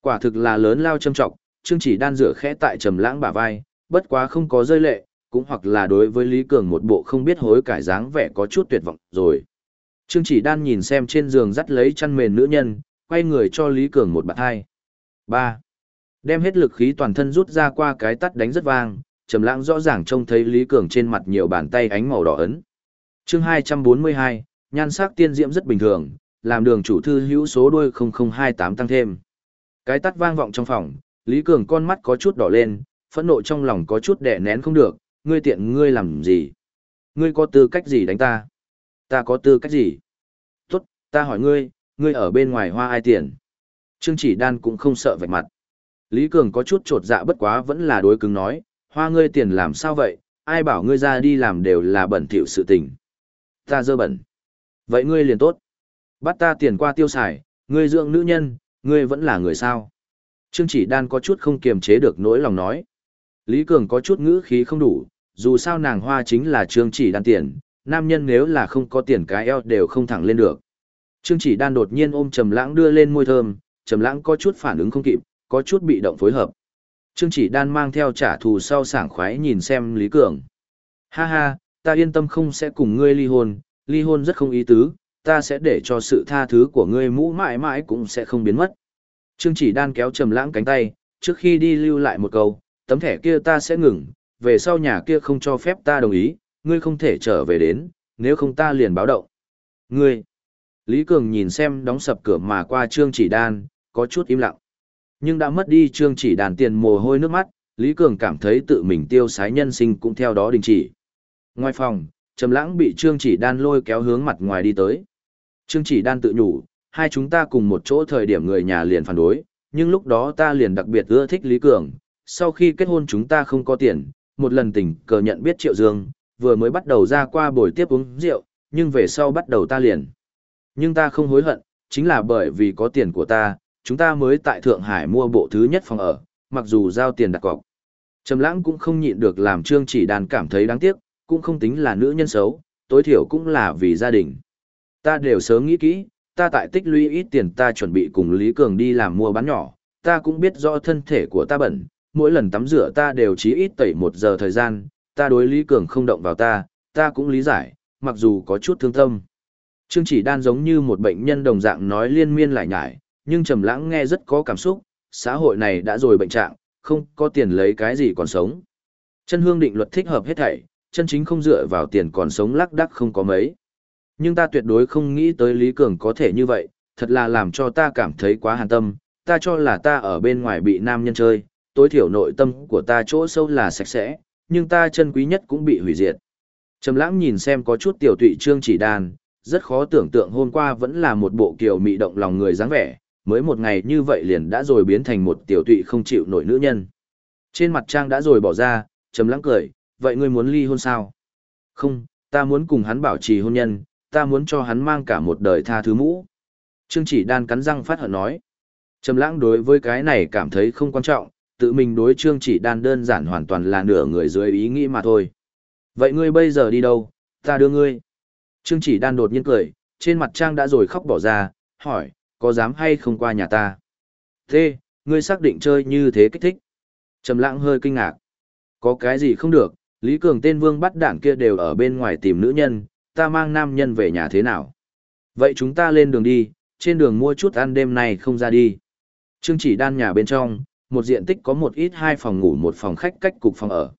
Quả thực là lớn lao châm trọng, Trương Chỉ Đan rửa khẽ tại trầm lãng bả vai, bất quá không có rơi lệ, cũng hoặc là đối với Lý Cường một bộ không biết hối cải dáng vẻ có chút tuyệt vọng rồi. Trương Chỉ Đan nhìn xem trên giường dắt lấy chăn mền nữ nhân, quay người cho Lý Cường một bạt hai. ba Đem hết lực khí toàn thân rút ra qua cái tắt đánh rất vang, Trầm Lãng rõ ràng trông thấy Lý Cường trên mặt nhiều bàn tay ánh màu đỏ ấn. Chương 242, nhan sắc tiên diễm rất bình thường, làm đường chủ thư hữu số đuôi 0028 tăng thêm. Cái tắt vang vọng trong phòng, Lý Cường con mắt có chút đỏ lên, phẫn nộ trong lòng có chút đè nén không được, ngươi tiện ngươi làm gì? Ngươi có tư cách gì đánh ta? Ta có tư cách gì? Tốt, ta hỏi ngươi, ngươi ở bên ngoài hoa ai tiền? Trương chỉ đan cũng không sợ vạch mặt. Lý Cường có chút trột dạ bất quá vẫn là đối cứng nói, hoa ngươi tiền làm sao vậy, ai bảo ngươi ra đi làm đều là bẩn thỉu sự tình. Ta dơ bẩn. Vậy ngươi liền tốt. Bắt ta tiền qua tiêu xài, ngươi dưỡng nữ nhân, ngươi vẫn là người sao. Trương chỉ đan có chút không kiềm chế được nỗi lòng nói. Lý Cường có chút ngữ khí không đủ, dù sao nàng hoa chính là trương chỉ đan tiền, nam nhân nếu là không có tiền cái eo đều không thẳng lên được. Trương chỉ đan đột nhiên ôm Trầm Lãng đưa lên môi thơm, Trầm Lãng có chút phản ứng không kịp, có chút bị động phối hợp. Trương chỉ đan mang theo trả thù sau sảng khoái nhìn xem Lý Cường. Ha ha, ta yên tâm không sẽ cùng ngươi ly hôn, ly hôn rất không ý tứ, ta sẽ để cho sự tha thứ của ngươi mũ mãi mãi cũng sẽ không biến mất. Trương chỉ đan kéo trầm lãng cánh tay, trước khi đi lưu lại một câu, tấm thẻ kia ta sẽ ngừng, về sau nhà kia không cho phép ta đồng ý, ngươi không thể trở về đến, nếu không ta liền báo động. Ngươi! Lý Cường nhìn xem đóng sập cửa mà qua Trương chỉ đan, có chút im lặng. Nhưng đã mất đi Trương chỉ đàn tiền mồ hôi nước mắt, Lý Cường cảm thấy tự mình tiêu sái nhân sinh cũng theo đó đình chỉ. Ngoài phòng, Trầm Lãng bị Trương Chỉ Đan lôi kéo hướng mặt ngoài đi tới. Trương Chỉ Đan tự nhủ, hai chúng ta cùng một chỗ thời điểm người nhà liền phản đối, nhưng lúc đó ta liền đặc biệt ưa thích Lý Cường, sau khi kết hôn chúng ta không có tiền, một lần tình cờ nhận biết Triệu Dương, vừa mới bắt đầu ra qua buổi tiếp uống rượu, nhưng về sau bắt đầu ta liền. Nhưng ta không hối hận, chính là bởi vì có tiền của ta, chúng ta mới tại Thượng Hải mua bộ thứ nhất phòng ở, mặc dù giao tiền đặt cọc. Trầm lãng cũng không nhịn được làm Trương Chỉ Đan cảm thấy đáng tiếc, cũng không tính là nữ nhân xấu, tối thiểu cũng là vì gia đình. Ta đều sớm nghĩ kỹ, ta tại tích lũy ít tiền ta chuẩn bị cùng Lý Cường đi làm mua bán nhỏ, ta cũng biết rõ thân thể của ta bẩn, mỗi lần tắm rửa ta đều chí ít tẩy một giờ thời gian, ta đối Lý Cường không động vào ta, ta cũng lý giải, mặc dù có chút thương tâm. Trương chỉ đan giống như một bệnh nhân đồng dạng nói liên miên lại nhải, nhưng trầm lãng nghe rất có cảm xúc, xã hội này đã rồi bệnh trạng, không có tiền lấy cái gì còn sống. Chân hương định luật thích hợp hết thảy, chân chính không dựa vào tiền còn sống lắc đắc không có mấy. Nhưng ta tuyệt đối không nghĩ tới Lý Cường có thể như vậy, thật là làm cho ta cảm thấy quá hàn tâm, ta cho là ta ở bên ngoài bị nam nhân chơi, tối thiểu nội tâm của ta chỗ sâu là sạch sẽ, nhưng ta chân quý nhất cũng bị hủy diệt. Trầm lãng nhìn xem có chút tiểu tụy trương chỉ đàn, rất khó tưởng tượng hôm qua vẫn là một bộ kiều mị động lòng người dáng vẻ, mới một ngày như vậy liền đã rồi biến thành một tiểu tụy không chịu nổi nữ nhân. Trên mặt trang đã rồi bỏ ra, trầm lãng cười, vậy ngươi muốn ly hôn sao? Không, ta muốn cùng hắn bảo trì hôn nhân, ta muốn cho hắn mang cả một đời tha thứ mũ. Trương chỉ đan cắn răng phát hận nói. Trầm lãng đối với cái này cảm thấy không quan trọng, tự mình đối trương chỉ đan đơn giản hoàn toàn là nửa người dưới ý nghĩ mà thôi. Vậy ngươi bây giờ đi đâu, ta đưa ngươi. Trương chỉ đan đột nhiên cười, trên mặt trang đã rồi khóc bỏ ra, hỏi, có dám hay không qua nhà ta? Thế, ngươi xác định chơi như thế kích thích. Trầm lãng hơi kinh ngạc. Có cái gì không được, Lý Cường tên vương bắt đảng kia đều ở bên ngoài tìm nữ nhân, ta mang nam nhân về nhà thế nào? Vậy chúng ta lên đường đi, trên đường mua chút ăn đêm nay không ra đi. Trương chỉ đan nhà bên trong, một diện tích có một ít hai phòng ngủ một phòng khách cách cục phòng ở.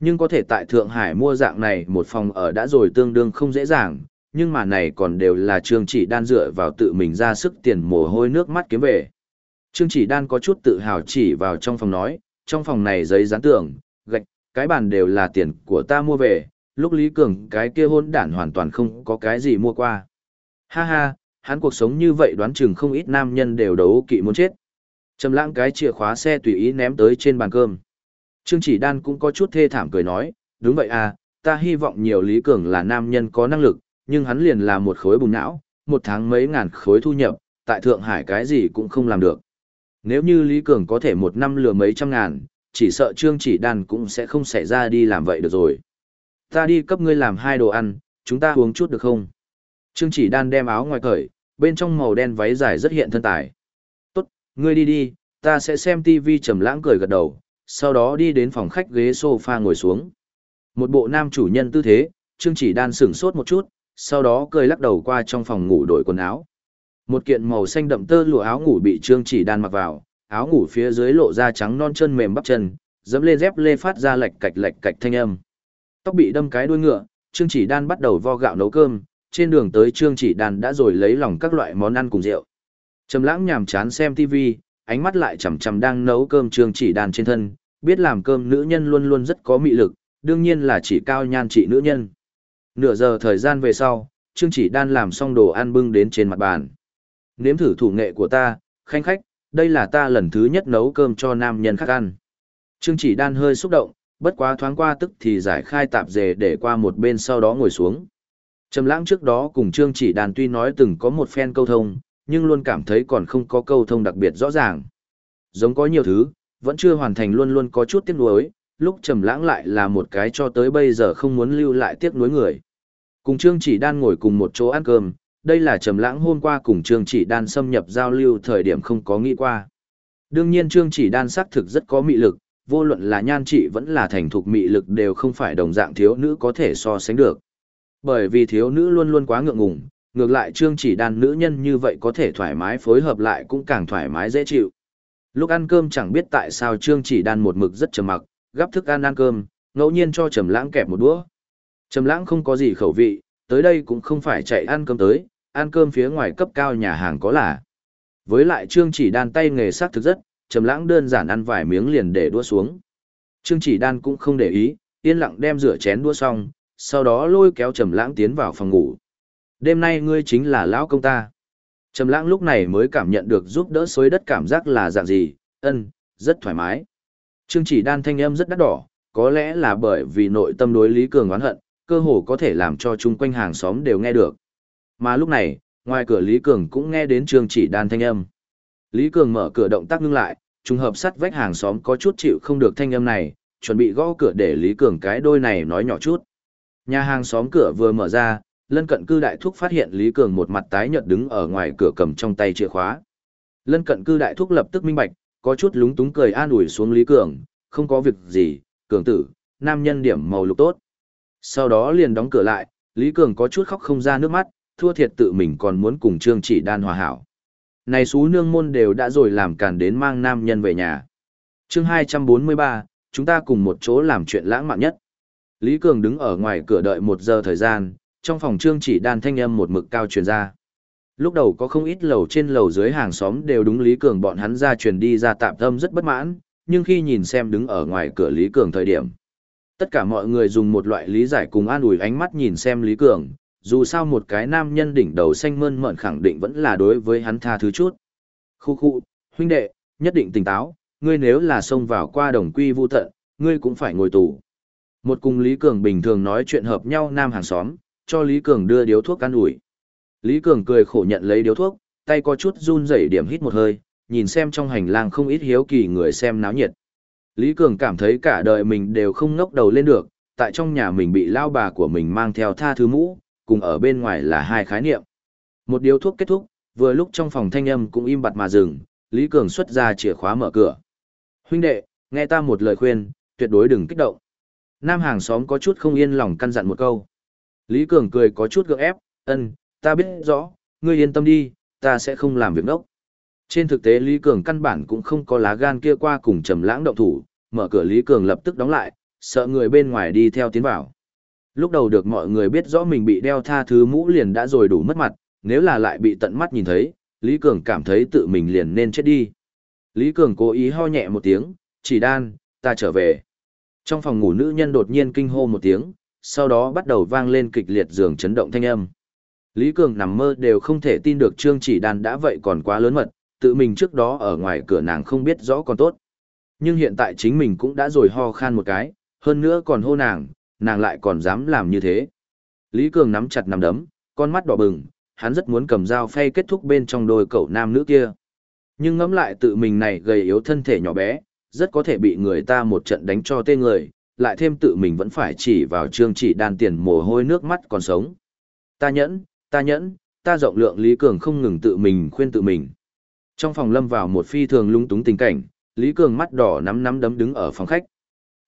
Nhưng có thể tại Thượng Hải mua dạng này một phòng ở đã rồi tương đương không dễ dàng, nhưng mà này còn đều là Trương chỉ đan dựa vào tự mình ra sức tiền mồ hôi nước mắt kiếm về. Trương chỉ đan có chút tự hào chỉ vào trong phòng nói, trong phòng này giấy dán tường, gạch, cái bàn đều là tiền của ta mua về, lúc Lý Cường cái kia hôn đản hoàn toàn không có cái gì mua qua. Ha ha, hắn cuộc sống như vậy đoán chừng không ít nam nhân đều đấu kỵ muốn chết. Trầm lãng cái chìa khóa xe tùy ý ném tới trên bàn cơm. Trương Chỉ Đan cũng có chút thê thảm cười nói, đúng vậy à, ta hy vọng nhiều Lý Cường là nam nhân có năng lực, nhưng hắn liền là một khối bùn não, một tháng mấy ngàn khối thu nhập, tại Thượng Hải cái gì cũng không làm được. Nếu như Lý Cường có thể một năm lừa mấy trăm ngàn, chỉ sợ Trương Chỉ Đan cũng sẽ không xảy ra đi làm vậy được rồi. Ta đi cấp ngươi làm hai đồ ăn, chúng ta uống chút được không? Trương Chỉ Đan đem áo ngoài cởi, bên trong màu đen váy dài rất hiện thân tài. Tốt, ngươi đi đi, ta sẽ xem tivi trầm lãng cười gật đầu, sau đó đi đến phòng khách ghế sofa ngồi xuống. Một bộ nam chủ nhân tư thế, Trương Chỉ Đan sững sốt một chút, sau đó cười lắc đầu qua trong phòng ngủ đổi quần áo. Một kiện màu xanh đậm tơ lụa áo ngủ bị Trương Chỉ Đan mặc vào, áo ngủ phía dưới lộ ra trắng non chân mềm bắp chân, dẫm lên dép lê phát ra lạch cạch lạch cạch thanh âm. Tóc bị đâm cái đuôi ngựa, Trương Chỉ Đan bắt đầu vo gạo nấu cơm, trên đường tới Trương Chỉ Đan đã rồi lấy lòng các loại món ăn cùng rượu. Trầm Lãng nhàm chán xem TV, ánh mắt lại chằm chằm đang nấu cơm Trương Chỉ Đan trên thân, biết làm cơm nữ nhân luôn luôn rất có mị lực, đương nhiên là chỉ cao nhan trị nữ nhân. Nửa giờ thời gian về sau, Trương Chỉ Đan làm xong đồ ăn bưng đến trên mặt bàn. Nếm thử thủ nghệ của ta, khanh khách, đây là ta lần thứ nhất nấu cơm cho nam nhân khác ăn. Trương Chỉ Đan hơi xúc động, bất quá thoáng qua tức thì giải khai tạp dề để qua một bên sau đó ngồi xuống. Trầm lãng trước đó cùng Trương Chỉ Đan tuy nói từng có một phen câu thông, nhưng luôn cảm thấy còn không có câu thông đặc biệt rõ ràng. Giống có nhiều thứ, vẫn chưa hoàn thành luôn luôn có chút tiếc nuối, lúc Trầm lãng lại là một cái cho tới bây giờ không muốn lưu lại tiếc nuối người. Cùng Trương Chỉ Đan ngồi cùng một chỗ ăn cơm, đây là Trầm lãng hôm qua cùng Trương Chỉ Đan xâm nhập giao lưu thời điểm không có nghĩ qua. Đương nhiên Trương Chỉ Đan xác thực rất có mị lực, vô luận là nhan trị vẫn là thành thục mị lực đều không phải đồng dạng thiếu nữ có thể so sánh được. Bởi vì thiếu nữ luôn luôn quá ngượng ngùng, ngược lại trương chỉ đan nữ nhân như vậy có thể thoải mái phối hợp lại cũng càng thoải mái dễ chịu. Lúc ăn cơm chẳng biết tại sao trương chỉ đan một mực rất trầm mặc, gắp thức ăn ăn cơm, ngẫu nhiên cho trầm lãng kẹp một đũa. Trầm lãng không có gì khẩu vị, tới đây cũng không phải chạy ăn cơm tới, ăn cơm phía ngoài cấp cao nhà hàng có là. Với lại trương chỉ đan tay nghề sắc thực rất, trầm lãng đơn giản ăn vài miếng liền để đũa xuống. Trương chỉ đan cũng không để ý, yên lặng đem rửa chén đũa xong, sau đó lôi kéo trầm lãng tiến vào phòng ngủ. Đêm nay ngươi chính là lão công ta. Trầm lãng lúc này mới cảm nhận được giúp đỡ xối đất cảm giác là dạng gì, ân, rất thoải mái. Trương chỉ đan thanh âm rất đắt đỏ, có lẽ là bởi vì nội tâm đối Lý Cường oán hận, cơ hồ có thể làm cho chung quanh hàng xóm đều nghe được. Mà lúc này, ngoài cửa Lý Cường cũng nghe đến Trương chỉ đan thanh âm. Lý Cường mở cửa động tác ngưng lại, trùng hợp sắt vách hàng xóm có chút chịu không được thanh âm này, chuẩn bị gõ cửa để Lý Cường cái đôi này nói nhỏ chút. Nhà hàng xóm cửa vừa mở ra, lân cận cư đại thúc phát hiện Lý Cường một mặt tái nhợt đứng ở ngoài cửa cầm trong tay chìa khóa. Lân cận cư đại thúc lập tức minh bạch, có chút lúng túng cười an ủi xuống Lý Cường, không có việc gì, Cường tử, nam nhân điểm màu lục tốt. Sau đó liền đóng cửa lại, Lý Cường có chút khóc không ra nước mắt, thua thiệt tự mình còn muốn cùng Trương Chỉ Đan hòa hảo. Này xú nương môn đều đã rồi làm càn đến mang nam nhân về nhà. chương 243, chúng ta cùng một chỗ làm chuyện lãng mạn nhất. Lý Cường đứng ở ngoài cửa đợi một giờ thời gian, trong phòng trương chỉ đan thanh âm một mực cao truyền ra. Lúc đầu có không ít lầu trên lầu dưới hàng xóm đều đúng Lý Cường bọn hắn ra truyền đi ra tạm tâm rất bất mãn, nhưng khi nhìn xem đứng ở ngoài cửa Lý Cường thời điểm. Tất cả mọi người dùng một loại lý giải cùng an ủi ánh mắt nhìn xem Lý Cường, dù sao một cái nam nhân đỉnh đầu xanh mơn mởn khẳng định vẫn là đối với hắn tha thứ chút. Khu khu, huynh đệ, nhất định tỉnh táo, ngươi nếu là xông vào qua đồng quy vu tận, ngươi cũng phải ngồi tù. Một cùng Lý Cường bình thường nói chuyện hợp nhau nam hàng xóm, cho Lý Cường đưa điếu thuốc ăn ủi. Lý Cường cười khổ nhận lấy điếu thuốc, tay có chút run rẩy điểm hít một hơi, nhìn xem trong hành lang không ít hiếu kỳ người xem náo nhiệt. Lý Cường cảm thấy cả đời mình đều không ngốc đầu lên được, tại trong nhà mình bị lao bà của mình mang theo tha thứ mũ, cùng ở bên ngoài là hai khái niệm. Một điếu thuốc kết thúc, vừa lúc trong phòng thanh âm cũng im bặt mà dừng, Lý Cường xuất ra chìa khóa mở cửa. Huynh đệ, nghe ta một lời khuyên, tuyệt đối đừng kích động. Nam hàng xóm có chút không yên lòng căn dặn một câu. Lý Cường cười có chút gượng ép, ân, ta biết rõ, ngươi yên tâm đi, ta sẽ không làm việc đốc. Trên thực tế Lý Cường căn bản cũng không có lá gan kia qua cùng trầm lãng động thủ, mở cửa Lý Cường lập tức đóng lại, sợ người bên ngoài đi theo tiến vào. Lúc đầu được mọi người biết rõ mình bị đeo tha thứ mũ liền đã rồi đủ mất mặt, nếu là lại bị tận mắt nhìn thấy, Lý Cường cảm thấy tự mình liền nên chết đi. Lý Cường cố ý ho nhẹ một tiếng, chỉ đan, ta trở về. Trong phòng ngủ nữ nhân đột nhiên kinh hô một tiếng, sau đó bắt đầu vang lên kịch liệt giường chấn động thanh âm. Lý Cường nằm mơ đều không thể tin được Trương Chỉ Đan đã vậy còn quá lớn mật, tự mình trước đó ở ngoài cửa nàng không biết rõ còn tốt. Nhưng hiện tại chính mình cũng đã rồi ho khan một cái, hơn nữa còn hô nàng, nàng lại còn dám làm như thế. Lý Cường nắm chặt nắm đấm, con mắt đỏ bừng, hắn rất muốn cầm dao phay kết thúc bên trong đôi cậu nam nữ kia. Nhưng ngẫm lại tự mình này gầy yếu thân thể nhỏ bé, rất có thể bị người ta một trận đánh cho tê người, lại thêm tự mình vẫn phải chỉ vào trương chỉ đan tiền mồ hôi nước mắt còn sống. Ta nhẫn, ta nhẫn, ta rộng lượng Lý Cường không ngừng tự mình khuyên tự mình. Trong phòng lâm vào một phi thường lung túng tình cảnh, Lý Cường mắt đỏ nắm nắm đấm đứng ở phòng khách.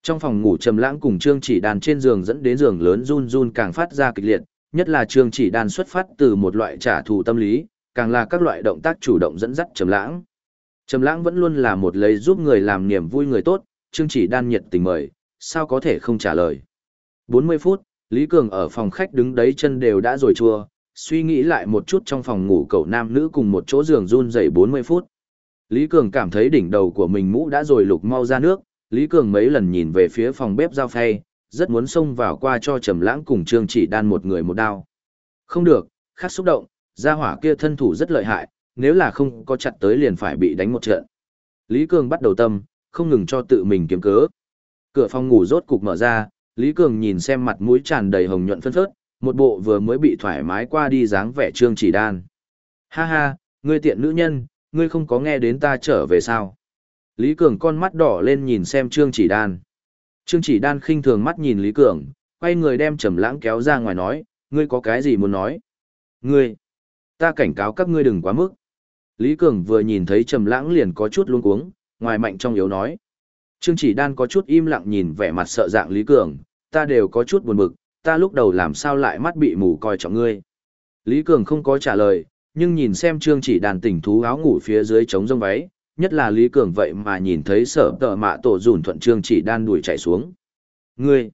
Trong phòng ngủ trầm lãng cùng Trương Chỉ Đan trên giường dẫn đến giường lớn run run càng phát ra kịch liệt, nhất là Trương Chỉ Đan xuất phát từ một loại trả thù tâm lý, càng là các loại động tác chủ động dẫn dắt Trầm Lãng. Trầm Lãng vẫn luôn là một lấy giúp người làm niềm vui người tốt, Trương Chỉ Đan nhiệt tình mời, sao có thể không trả lời. 40 phút, Lý Cường ở phòng khách đứng đấy chân đều đã rồi chua, suy nghĩ lại một chút trong phòng ngủ cậu nam nữ cùng một chỗ giường run rẩy 40 phút. Lý Cường cảm thấy đỉnh đầu của mình mũ đã rồi lục mau ra nước, Lý Cường mấy lần nhìn về phía phòng bếp giao phay, rất muốn xông vào qua cho Trầm Lãng cùng Trương Chỉ Đan một người một đao. Không được, khắc xúc động, gia hỏa kia thân thủ rất lợi hại, nếu là không có chặt tới liền phải bị đánh một trận. Lý Cường bắt đầu tâm, không ngừng cho tự mình kiếm cớ. Cửa phòng ngủ rốt cục mở ra, Lý Cường nhìn xem mặt mũi tràn đầy hồng nhuận phân phớt, một bộ vừa mới bị thoải mái qua đi dáng vẻ Trương Chỉ Đan. Ha ha, ngươi tiện nữ nhân, ngươi không có nghe đến ta trở về sao? Lý Cường con mắt đỏ lên nhìn xem Trương Chỉ Đan. Trương Chỉ Đan khinh thường mắt nhìn Lý Cường, quay người đem Trầm Lãng kéo ra ngoài nói, ngươi có cái gì muốn nói? Ngươi, ta cảnh cáo các ngươi đừng quá mức. Lý Cường vừa nhìn thấy Trầm Lãng liền có chút luống cuống, ngoài mạnh trong yếu nói. Trương Chỉ Đan có chút im lặng nhìn vẻ mặt sợ dạng Lý Cường, ta đều có chút buồn bực, ta lúc đầu làm sao lại mắt bị mù coi trọng ngươi. Lý Cường không có trả lời, nhưng nhìn xem Trương Chỉ Đan tỉnh thú áo ngủ phía dưới trống rông váy, nhất là Lý Cường vậy mà nhìn thấy sở tờ mạ tổ dùn thuận Trương Chỉ Đan đuổi chạy xuống. Ngươi!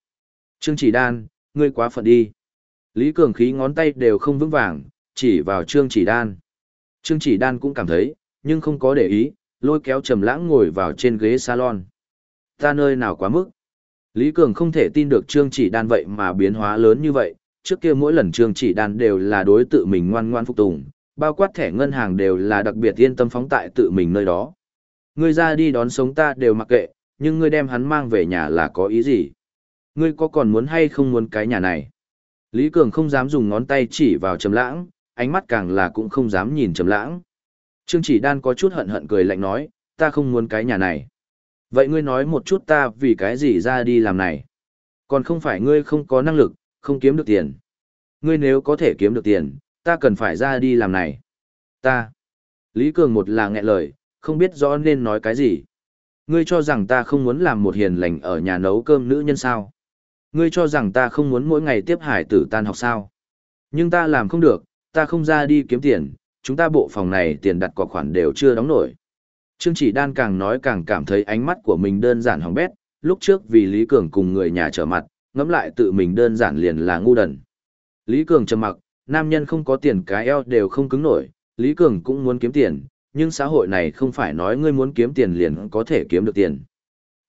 Trương Chỉ Đan, ngươi quá phận đi. Lý Cường khí ngón tay đều không vững vàng, chỉ vào Trương Chỉ Đan. Trương Chỉ Đan cũng cảm thấy, nhưng không có để ý, lôi kéo Trầm Lãng ngồi vào trên ghế salon. Ta nơi nào quá mức? Lý Cường không thể tin được Trương Chỉ Đan vậy mà biến hóa lớn như vậy, trước kia mỗi lần Trương Chỉ Đan đều là đối tự mình ngoan ngoan phục tùng, bao quát thẻ ngân hàng đều là đặc biệt yên tâm phóng tại tự mình nơi đó. Ngươi ra đi đón sống ta đều mặc kệ, nhưng ngươi đem hắn mang về nhà là có ý gì? Ngươi có còn muốn hay không muốn cái nhà này? Lý Cường không dám dùng ngón tay chỉ vào Trầm Lãng, ánh mắt càng là cũng không dám nhìn Trầm Lãng. Trương Chỉ Đan có chút hận hận cười lạnh nói, ta không muốn cái nhà này. Vậy ngươi nói một chút ta vì cái gì ra đi làm này? Còn không phải ngươi không có năng lực, không kiếm được tiền. Ngươi nếu có thể kiếm được tiền, ta cần phải ra đi làm này. Ta. Lý Cường một là nghẹn lời, không biết rõ nên nói cái gì. Ngươi cho rằng ta không muốn làm một hiền lành ở nhà nấu cơm nữ nhân sao? Ngươi cho rằng ta không muốn mỗi ngày tiếp hải tử tan học sao? Nhưng ta làm không được, ta không ra đi kiếm tiền, chúng ta bộ phòng này tiền đặt cọc khoản đều chưa đóng nổi. Trương chỉ đan càng nói càng cảm thấy ánh mắt của mình đơn giản hỏng bét, lúc trước vì Lý Cường cùng người nhà trở mặt, ngẫm lại tự mình đơn giản liền là ngu đần. Lý Cường trầm mặc, nam nhân không có tiền cái eo đều không cứng nổi, Lý Cường cũng muốn kiếm tiền, nhưng xã hội này không phải nói ngươi muốn kiếm tiền liền có thể kiếm được tiền.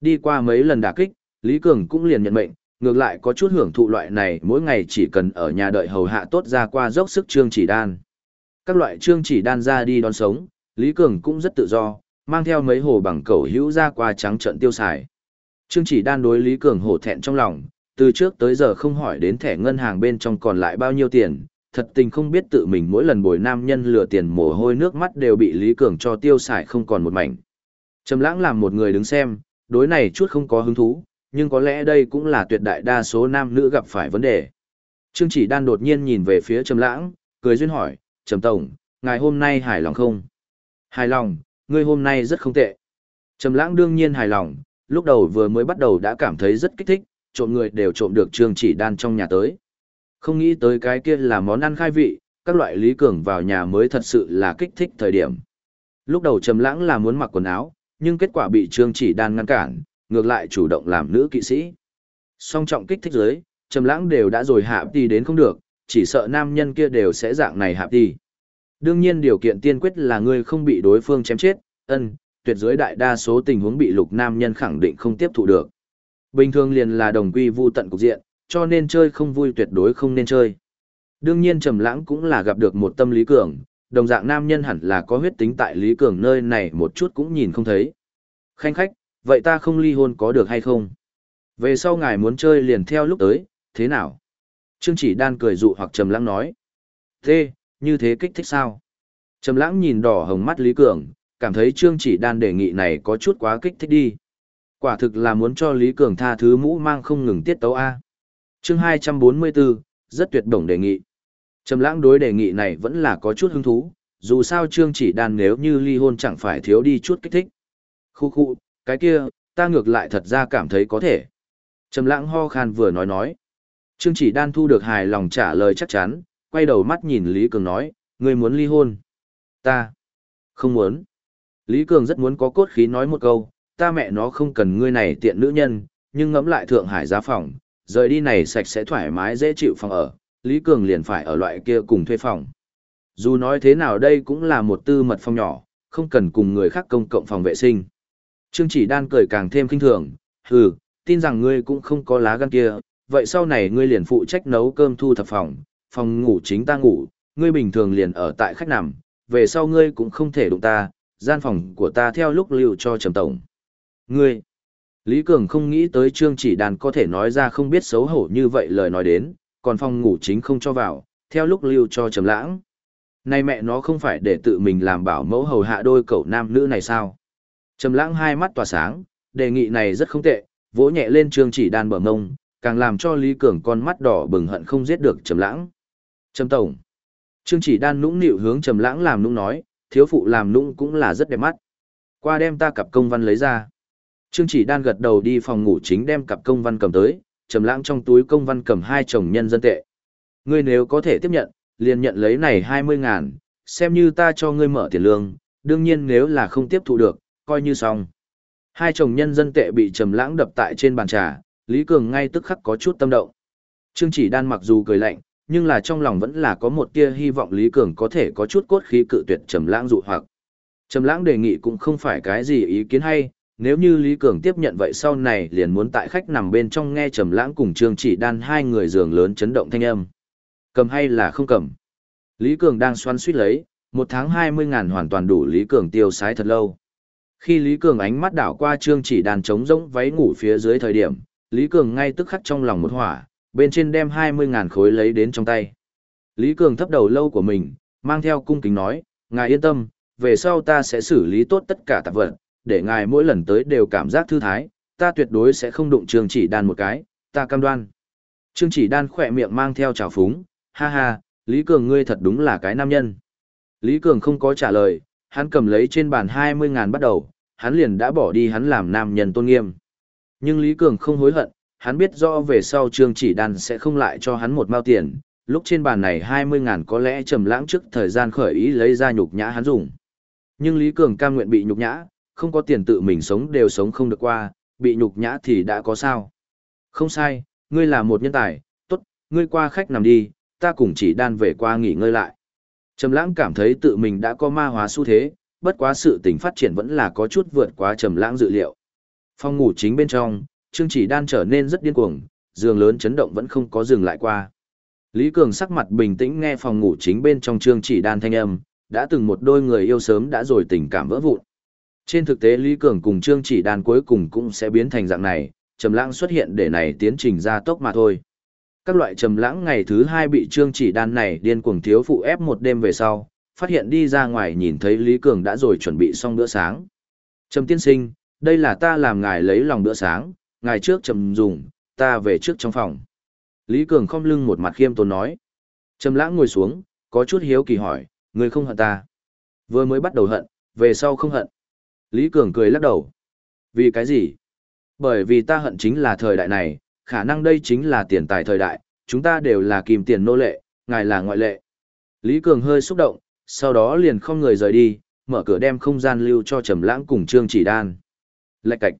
Đi qua mấy lần đả kích, Lý Cường cũng liền nhận mệnh, ngược lại có chút hưởng thụ loại này mỗi ngày chỉ cần ở nhà đợi hầu hạ tốt ra qua dốc sức trương chỉ đan. Các loại trương chỉ đan ra đi đón sống, Lý Cường cũng rất tự do, mang theo mấy hồ bằng cầu hữu ra qua trắng trận tiêu xài. Trương chỉ đan đối Lý Cường hổ thẹn trong lòng, từ trước tới giờ không hỏi đến thẻ ngân hàng bên trong còn lại bao nhiêu tiền, thật tình không biết tự mình mỗi lần bồi nam nhân lừa tiền mồ hôi nước mắt đều bị Lý Cường cho tiêu xài không còn một mảnh. Trầm lãng làm một người đứng xem, đối này chút không có hứng thú, nhưng có lẽ đây cũng là tuyệt đại đa số nam nữ gặp phải vấn đề. Trương chỉ đan đột nhiên nhìn về phía Trầm lãng, cười duyên hỏi, Trầm Tổng, ngài hôm nay hài lòng không? Hài lòng, ngươi hôm nay rất không tệ. Trầm lãng đương nhiên hài lòng, lúc đầu vừa mới bắt đầu đã cảm thấy rất kích thích, trộm người đều trộm được Trương chỉ đan trong nhà tới. Không nghĩ tới cái kia là món ăn khai vị, các loại Lý Cường vào nhà mới thật sự là kích thích thời điểm. Lúc đầu Trầm Lãng là muốn mặc quần áo, nhưng kết quả bị Trương Chỉ Đan ngăn cản, ngược lại chủ động làm nữ kỵ sĩ. Song trọng kích thích dưới, Trầm Lãng đều đã rồi hạ đi đến không được, chỉ sợ nam nhân kia đều sẽ dạng này hạ đi. Đương nhiên điều kiện tiên quyết là ngươi không bị đối phương chém chết, ân, tuyệt dưới đại đa số tình huống bị lục nam nhân khẳng định không tiếp thụ được. Bình thường liền là đồng quy vu tận cục diện, cho nên chơi không vui tuyệt đối không nên chơi. Đương nhiên Trầm Lãng cũng là gặp được một tâm lý cường, đồng dạng nam nhân hẳn là có huyết tính tại Lý Cường nơi này một chút cũng nhìn không thấy. Khanh khách, vậy ta không ly hôn có được hay không? Về sau ngài muốn chơi liền theo lúc tới, thế nào? Trương Chỉ Đan cười dụ hoặc Trầm Lãng nói. Thế, như thế kích thích sao? Trầm Lãng nhìn đỏ hồng mắt Lý Cường, cảm thấy Trương Chỉ Đan đề nghị này có chút quá kích thích đi. Quả thực là muốn cho Lý Cường tha thứ mũ mang không ngừng tiết tấu a chương 244, rất tuyệt đồng đề nghị. Trầm lãng đối đề nghị này vẫn là có chút hứng thú, dù sao trương chỉ đàn nếu như ly hôn chẳng phải thiếu đi chút kích thích. Khu khu, cái kia, ta ngược lại thật ra cảm thấy có thể. Trầm lãng ho khan vừa nói nói. Trương chỉ đan thu được hài lòng trả lời chắc chắn, quay đầu mắt nhìn Lý Cường nói, ngươi muốn ly hôn. Ta không muốn. Lý Cường rất muốn có cốt khí nói một câu, ta mẹ nó không cần ngươi này tiện nữ nhân, nhưng ngẫm lại Thượng Hải giá phòng, rời đi này sạch sẽ thoải mái dễ chịu phòng ở, Lý Cường liền phải ở loại kia cùng thuê phòng. Dù nói thế nào đây cũng là một tư mật phòng nhỏ, không cần cùng người khác công cộng phòng vệ sinh. Trương chỉ đan cười càng thêm kinh thường, hừ, tin rằng ngươi cũng không có lá gan kia, vậy sau này ngươi liền phụ trách nấu cơm thu thập phòng, phòng ngủ chính ta ngủ, ngươi bình thường liền ở tại khách nằm, về sau ngươi cũng không thể đụng ta, gian phòng của ta theo lúc lưu cho trầm tổng. Ngươi, Lý Cường không nghĩ tới Trương chỉ đàn có thể nói ra không biết xấu hổ như vậy lời nói đến, còn phòng ngủ chính không cho vào, theo lúc lưu cho trầm lãng. Này mẹ nó không phải để tự mình làm bảo mẫu hầu hạ đôi cậu nam nữ này sao? Trầm lãng hai mắt tỏa sáng, đề nghị này rất không tệ, vỗ nhẹ lên Trương chỉ đàn bờ ngông, càng làm cho Lý Cường con mắt đỏ bừng hận không giết được Trầm lãng. Trầm tổng. Trương chỉ đan nũng nịu hướng Trầm lãng làm nũng nói, thiếu phụ làm nũng cũng là rất đẹp mắt. Qua đem ta cặp công văn lấy ra. Trương chỉ đan gật đầu đi phòng ngủ chính đem cặp công văn cầm tới, trầm lãng trong túi công văn cầm hai chồng nhân dân tệ. Ngươi nếu có thể tiếp nhận, liền nhận lấy này hai mươi ngàn, xem như ta cho ngươi mở tiền lương, đương nhiên nếu là không tiếp thụ được, coi như xong. Hai chồng nhân dân tệ bị trầm lãng đập tại trên bàn trà, Lý Cường ngay tức khắc có chút tâm động. Trương chỉ đan mặc dù cười lạnh, nhưng là trong lòng vẫn là có một tia hy vọng Lý Cường có thể có chút cốt khí cự tuyệt trầm lãng dụ hoặc. Trầm lãng đề nghị cũng không phải cái gì ý kiến hay, nếu như Lý Cường tiếp nhận vậy sau này liền muốn tại khách nằm bên trong nghe Trầm lãng cùng Trương chỉ đan hai người giường lớn chấn động thanh âm. Cầm hay là không cầm? Lý Cường đang xoắn suýt lấy, một tháng hai mươi ngàn hoàn toàn đủ Lý Cường tiêu xài thật lâu. Khi Lý Cường ánh mắt đảo qua Trương chỉ đan trống rỗng váy ngủ phía dưới thời điểm, Lý Cường ngay tức khắc trong lòng một hỏa, bên trên đem hai mươi ngàn khối lấy đến trong tay. Lý Cường thấp đầu lâu của mình, mang theo cung kính nói, ngài yên tâm, về sau ta sẽ xử lý tốt tất cả tạp vật, để ngài mỗi lần tới đều cảm giác thư thái, ta tuyệt đối sẽ không đụng Trương Chỉ Đan một cái, ta cam đoan. Trương Chỉ Đan khỏe miệng mang theo trào phúng, ha ha, Lý Cường ngươi thật đúng là cái nam nhân. Lý Cường không có trả lời, hắn cầm lấy trên bàn 20 ngàn bắt đầu, hắn liền đã bỏ đi hắn làm nam nhân tôn nghiêm. Nhưng Lý Cường không hối hận, hắn biết rõ về sau Trương Chỉ Đan sẽ không lại cho hắn một mao tiền, lúc trên bàn này 20 ngàn có lẽ trầm lãng trước thời gian khởi ý lấy ra nhục nhã hắn dùng. Nhưng Lý Cường cam nguyện bị nhục nhã, không có tiền tự mình sống đều sống không được qua, bị nhục nhã thì đã có sao. Không sai, ngươi là một nhân tài, tốt, ngươi qua khách nằm đi, ta cùng chỉ đan về qua nghỉ ngơi lại. Trầm lãng cảm thấy tự mình đã có ma hóa xu thế, bất quá sự tình phát triển vẫn là có chút vượt quá trầm lãng dự liệu. Phòng ngủ chính bên trong, Trương Chỉ Đan trở nên rất điên cuồng, giường lớn chấn động vẫn không có dừng lại qua. Lý Cường sắc mặt bình tĩnh nghe phòng ngủ chính bên trong Trương Chỉ Đan thanh âm, đã từng một đôi người yêu sớm đã rồi tình cảm vỡ vụn. Trên thực tế Lý Cường cùng Trương Chỉ Đan cuối cùng cũng sẽ biến thành dạng này, trầm lãng xuất hiện để này tiến trình ra tốc mà thôi. Các loại trầm lãng ngày thứ hai bị Trương Chỉ Đan này điên cuồng thiếu phụ ép một đêm về sau, phát hiện đi ra ngoài nhìn thấy Lý Cường đã rồi chuẩn bị xong bữa sáng. Trầm tiên sinh, đây là ta làm ngài lấy lòng bữa sáng, ngài trước trầm dùng, ta về trước trong phòng. Lý Cường khom lưng một mặt khiêm tốn nói. Trầm lãng ngồi xuống, có chút hiếu kỳ hỏi, người không hận ta. Vừa mới bắt đầu hận, về sau không hận. Lý Cường cười lắc đầu. Vì cái gì? Bởi vì ta hận chính là thời đại này, khả năng đây chính là tiền tài thời đại, chúng ta đều là kìm tiền nô lệ, ngài là ngoại lệ. Lý Cường hơi xúc động, sau đó liền không người rời đi, mở cửa đem không gian lưu cho Trầm Lãng cùng Trương Chỉ Đan. Lạch cạch.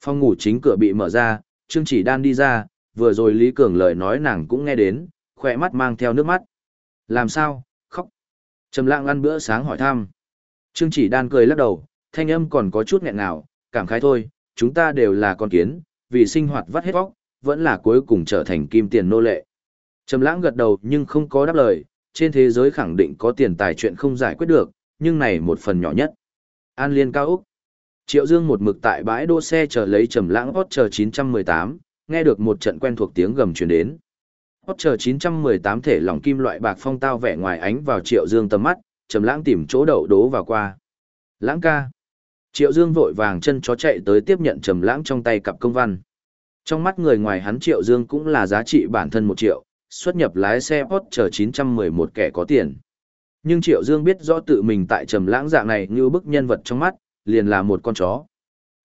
Phòng ngủ chính cửa bị mở ra, Trương Chỉ Đan đi ra, vừa rồi Lý Cường lời nói nàng cũng nghe đến, khóe mắt mang theo nước mắt. Làm sao, khóc. Trầm Lãng ăn bữa sáng hỏi thăm. Trương Chỉ Đan cười lắc đầu, thanh âm còn có chút nghẹn ngào, cảm khái thôi, chúng ta đều là con kiến, vì sinh hoạt vắt hết vóc, vẫn là cuối cùng trở thành kim tiền nô lệ. Trầm lãng gật đầu nhưng không có đáp lời, trên thế giới khẳng định có tiền tài chuyện không giải quyết được, nhưng này một phần nhỏ nhất. An Liên cao Úc. Triệu Dương một mực tại bãi đỗ xe chờ lấy Trầm lãng hot chờ 918, nghe được một trận quen thuộc tiếng gầm truyền đến. Hot chờ 918 thể lỏng kim loại bạc phong tao vẻ ngoài ánh vào Triệu Dương tầm mắt, Trầm lãng tìm chỗ đậu đố vào qua. Lãng ca. Triệu Dương vội vàng chân chó chạy tới tiếp nhận trầm lãng trong tay cặp công văn. Trong mắt người ngoài hắn Triệu Dương cũng là giá trị bản thân một triệu, xuất nhập lái xe Porsche 911 kẻ có tiền. Nhưng Triệu Dương biết rõ tự mình tại trầm lãng dạng này như bức nhân vật trong mắt, liền là một con chó.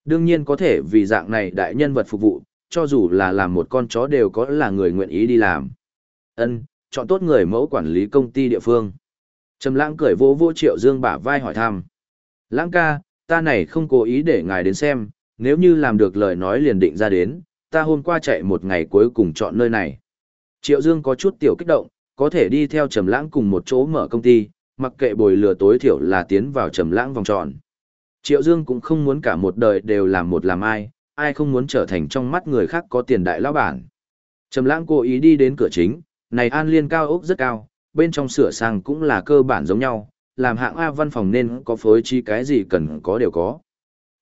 Đương nhiên có thể vì dạng này đại nhân vật phục vụ, cho dù là làm một con chó đều có là người nguyện ý đi làm. Ân, chọn tốt người mẫu quản lý công ty địa phương. Trầm lãng cười vỗ vỗ Triệu Dương bả vai hỏi thăm. Lãng ca, ta này không cố ý để ngài đến xem, nếu như làm được lời nói liền định ra đến, ta hôm qua chạy một ngày cuối cùng chọn nơi này. Triệu Dương có chút tiểu kích động, có thể đi theo Trầm Lãng cùng một chỗ mở công ty, mặc kệ bồi lừa tối thiểu là tiến vào Trầm Lãng vòng tròn. Triệu Dương cũng không muốn cả một đời đều làm một làm ai, ai không muốn trở thành trong mắt người khác có tiền đại lão bản. Trầm Lãng cố ý đi đến cửa chính, này An Liên cao ốc rất cao, bên trong sửa sang cũng là cơ bản giống nhau, làm hạng A văn phòng nên có phối trí cái gì cần có đều có.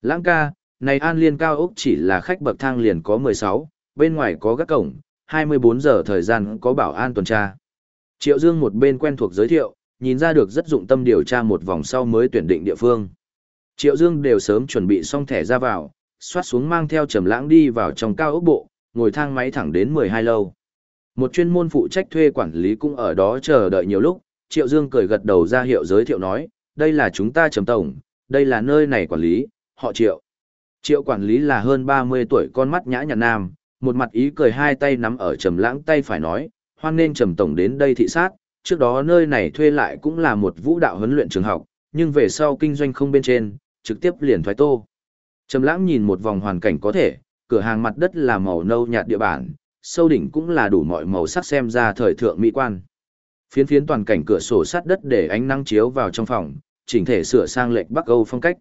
Lãng ca, này An Liên cao ốc chỉ là khách bậc thang liền có 16, bên ngoài có gác cổng, 24 giờ thời gian có bảo an tuần tra. Triệu Dương một bên quen thuộc giới thiệu, nhìn ra được rất dụng tâm điều tra một vòng sau mới tuyển định địa phương. Triệu Dương đều sớm chuẩn bị xong thẻ ra vào, xoát xuống mang theo trầm lãng đi vào trong cao ốc bộ, ngồi thang máy thẳng đến 12 lâu. Một chuyên môn phụ trách thuê quản lý cũng ở đó chờ đợi nhiều lúc, Triệu Dương cười gật đầu ra hiệu giới thiệu nói, đây là chúng ta trầm tổng, đây là nơi này quản lý, họ Triệu. Triệu quản lý là hơn 30 tuổi con mắt nhã nhặn nam, một mặt ý cười hai tay nắm ở trầm lãng tay phải nói, hoan nên trầm tổng đến đây thị sát, trước đó nơi này thuê lại cũng là một vũ đạo huấn luyện trường học, nhưng về sau kinh doanh không bên trên, trực tiếp liền thoái tô. Trầm lãng nhìn một vòng hoàn cảnh có thể, cửa hàng mặt đất là màu nâu nhạt địa bản, sâu đỉnh cũng là đủ mọi màu sắc xem ra thời thượng mỹ quan. Phiến phiến toàn cảnh cửa sổ sát đất để ánh nắng chiếu vào trong phòng, chỉnh thể sửa sang lệch Bắc Âu phong cách.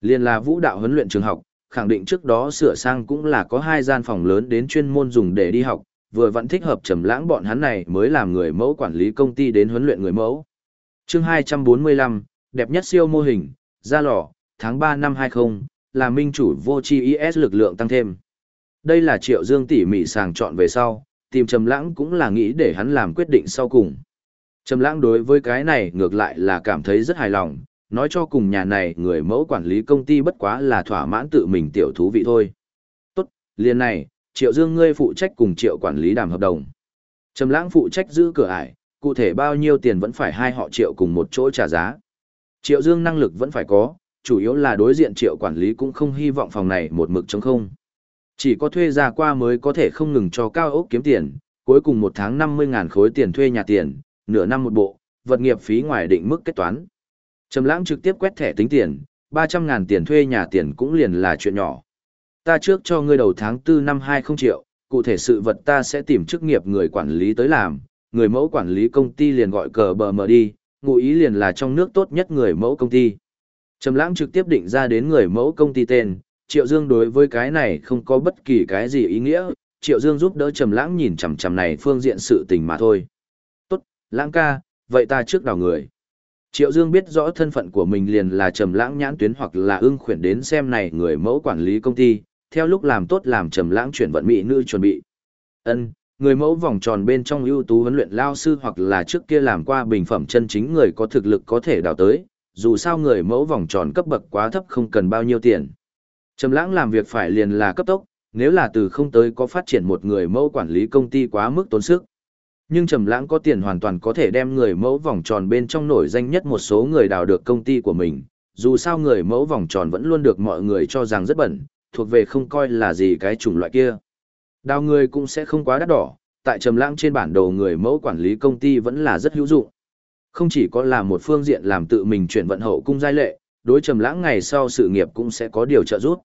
Liên là vũ đạo huấn luyện trường học, khẳng định trước đó sửa sang cũng là có hai gian phòng lớn đến chuyên môn dùng để đi học, vừa vẫn thích hợp trầm lãng bọn hắn này mới làm người mẫu quản lý công ty đến huấn luyện người mẫu. Chương 245, đẹp nhất siêu mô hình, ra lò, tháng 3 năm 20, là minh chủ vô chi IS lực lượng tăng thêm. Đây là Triệu Dương tỉ mỉ sàng chọn về sau, tìm Trầm Lãng cũng là nghĩ để hắn làm quyết định sau cùng. Trầm Lãng đối với cái này ngược lại là cảm thấy rất hài lòng, nói cho cùng nhà này người mẫu quản lý công ty bất quá là thỏa mãn tự mình tiểu thú vị thôi. Tốt, liền này, Triệu Dương ngươi phụ trách cùng Triệu quản lý đàm hợp đồng. Trầm Lãng phụ trách giữ cửa ải, cụ thể bao nhiêu tiền vẫn phải hai họ Triệu cùng một chỗ trả giá. Triệu Dương năng lực vẫn phải có, chủ yếu là đối diện Triệu quản lý cũng không hy vọng phòng này một mực trống không. Chỉ có thuê ra qua mới có thể không ngừng cho cao ốc kiếm tiền, cuối cùng một tháng 50.000 khối tiền thuê nhà tiền, nửa năm một bộ, vật nghiệp phí ngoài định mức kết toán. Trầm lãng trực tiếp quét thẻ tính tiền, 300 ngàn tiền thuê nhà tiền cũng liền là chuyện nhỏ. Ta trước cho ngươi đầu tháng 4 năm 20 triệu, cụ thể sự vật ta sẽ tìm chức nghiệp người quản lý tới làm, người mẫu quản lý công ty liền gọi cờ bờ mờ đi, ngụ ý liền là trong nước tốt nhất người mẫu công ty. Trầm lãng trực tiếp định ra đến người mẫu công ty tên, Triệu Dương đối với cái này không có bất kỳ cái gì ý nghĩa, Triệu Dương giúp đỡ Trầm Lãng nhìn chằm chằm này phương diện sự tình mà thôi. Lãng ca, vậy ta trước đào người." Triệu Dương biết rõ thân phận của mình liền là Trầm Lãng nhãn tuyến hoặc là ưng khuyển đến xem này người mẫu quản lý công ty, theo lúc làm tốt làm Trầm Lãng chuyển vận mỹ nữ chuẩn bị. Ân, người mẫu vòng tròn bên trong ưu tú huấn luyện lao sư hoặc là trước kia làm qua bình phẩm chân chính người có thực lực có thể đào tới, dù sao người mẫu vòng tròn cấp bậc quá thấp không cần bao nhiêu tiền. Trầm lãng làm việc phải liền là cấp tốc, nếu là từ không tới có phát triển một người mẫu quản lý công ty quá mức tốn sức. Nhưng Trầm lãng có tiền hoàn toàn có thể đem người mẫu vòng tròn bên trong nổi danh nhất một số người đào được công ty của mình, dù sao người mẫu vòng tròn vẫn luôn được mọi người cho rằng rất bẩn, thuộc về không coi là gì cái chủng loại kia. Đào người cũng sẽ không quá đắt đỏ, tại Trầm lãng trên bản đồ người mẫu quản lý công ty vẫn là rất hữu dụng. Không chỉ có là một phương diện làm tự mình chuyển vận hậu cung giai lệ, đối trầm lãng ngày sau sự nghiệp cũng sẽ có điều trợ giúp.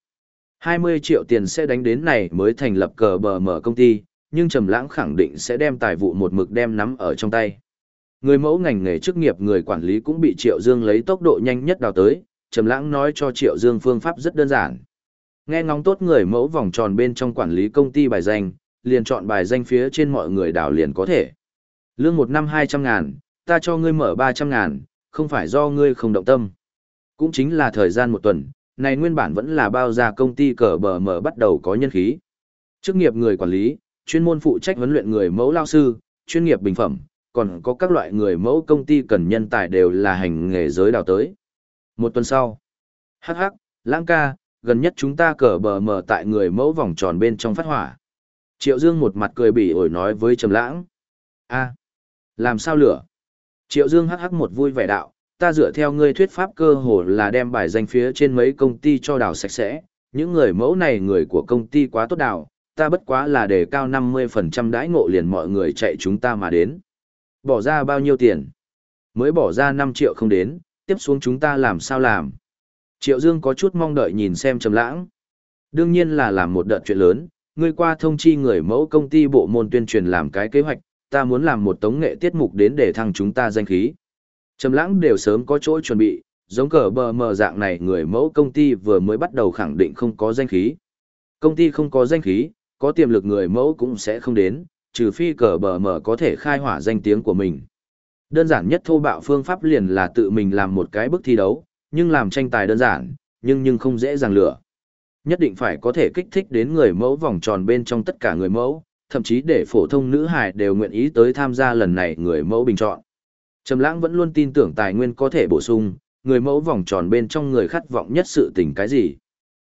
20 triệu tiền sẽ đánh đến này mới thành lập cờ bờ mở công ty, nhưng trầm lãng khẳng định sẽ đem tài vụ một mực đem nắm ở trong tay. Người mẫu ngành nghề chức nghiệp người quản lý cũng bị Triệu Dương lấy tốc độ nhanh nhất đào tới, trầm lãng nói cho Triệu Dương phương pháp rất đơn giản. Nghe ngóng tốt người mẫu vòng tròn bên trong quản lý công ty bài danh, liền chọn bài danh phía trên mọi người đào liền có thể. Lương một năm 200 ngàn, ta cho ngươi mở 300 ngàn, không phải do ngươi không động tâm. Cũng chính là thời gian một tuần, này nguyên bản vẫn là bao gia công ty cờ bờ mở bắt đầu có nhân khí. Chức nghiệp người quản lý, chuyên môn phụ trách huấn luyện người mẫu lao sư, chuyên nghiệp bình phẩm, còn có các loại người mẫu công ty cần nhân tài đều là hành nghề giới đào tới. Một tuần sau, hắc hắc, lãng ca, gần nhất chúng ta cờ bờ mở tại người mẫu vòng tròn bên trong phát hỏa. Triệu Dương một mặt cười bỉ ổi nói với Trầm Lãng. a làm sao lửa? Triệu Dương hắc hắc một vui vẻ đạo, ta dựa theo ngươi thuyết pháp cơ hồ là đem bài danh phía trên mấy công ty cho đào sạch sẽ, những người mẫu này người của công ty quá tốt đào, ta bất quá là đề cao 50% đãi ngộ liền mọi người chạy chúng ta mà đến. Bỏ ra bao nhiêu tiền? mới bỏ ra 5 triệu không đến, tiếp xuống chúng ta làm sao làm. Triệu Dương có chút mong đợi nhìn xem Trầm Lãng. Đương nhiên là làm một đợt chuyện lớn, ngươi qua thông chi người mẫu công ty bộ môn tuyên truyền làm cái kế hoạch, ta muốn làm một tống nghệ tiết mục đến để thăng chúng ta danh khí. Trầm Lãng đều sớm có chỗ chuẩn bị, giống cờ bờ mờ dạng này người mẫu công ty vừa mới bắt đầu khẳng định không có danh khí. Công ty không có danh khí, có tiềm lực người mẫu cũng sẽ không đến, trừ phi cờ bờ mở có thể khai hỏa danh tiếng của mình. Đơn giản nhất thô bạo phương pháp liền là tự mình làm một cái bức thi đấu, nhưng làm tranh tài đơn giản, nhưng nhưng không dễ dàng lửa. Nhất định phải có thể kích thích đến người mẫu vòng tròn bên trong tất cả người mẫu, thậm chí để phổ thông nữ hài đều nguyện ý tới tham gia lần này người mẫu bình chọn. Trầm Lãng vẫn luôn tin tưởng tài nguyên có thể bổ sung, người mẫu vòng tròn bên trong người khát vọng nhất sự tình cái gì.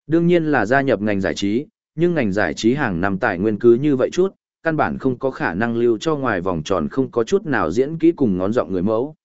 Đương nhiên là gia nhập ngành giải trí, nhưng ngành giải trí hàng năm tài nguyên cứ như vậy chút, căn bản không có khả năng lưu cho ngoài vòng tròn không có chút nào diễn kỹ cùng ngón giọng người mẫu.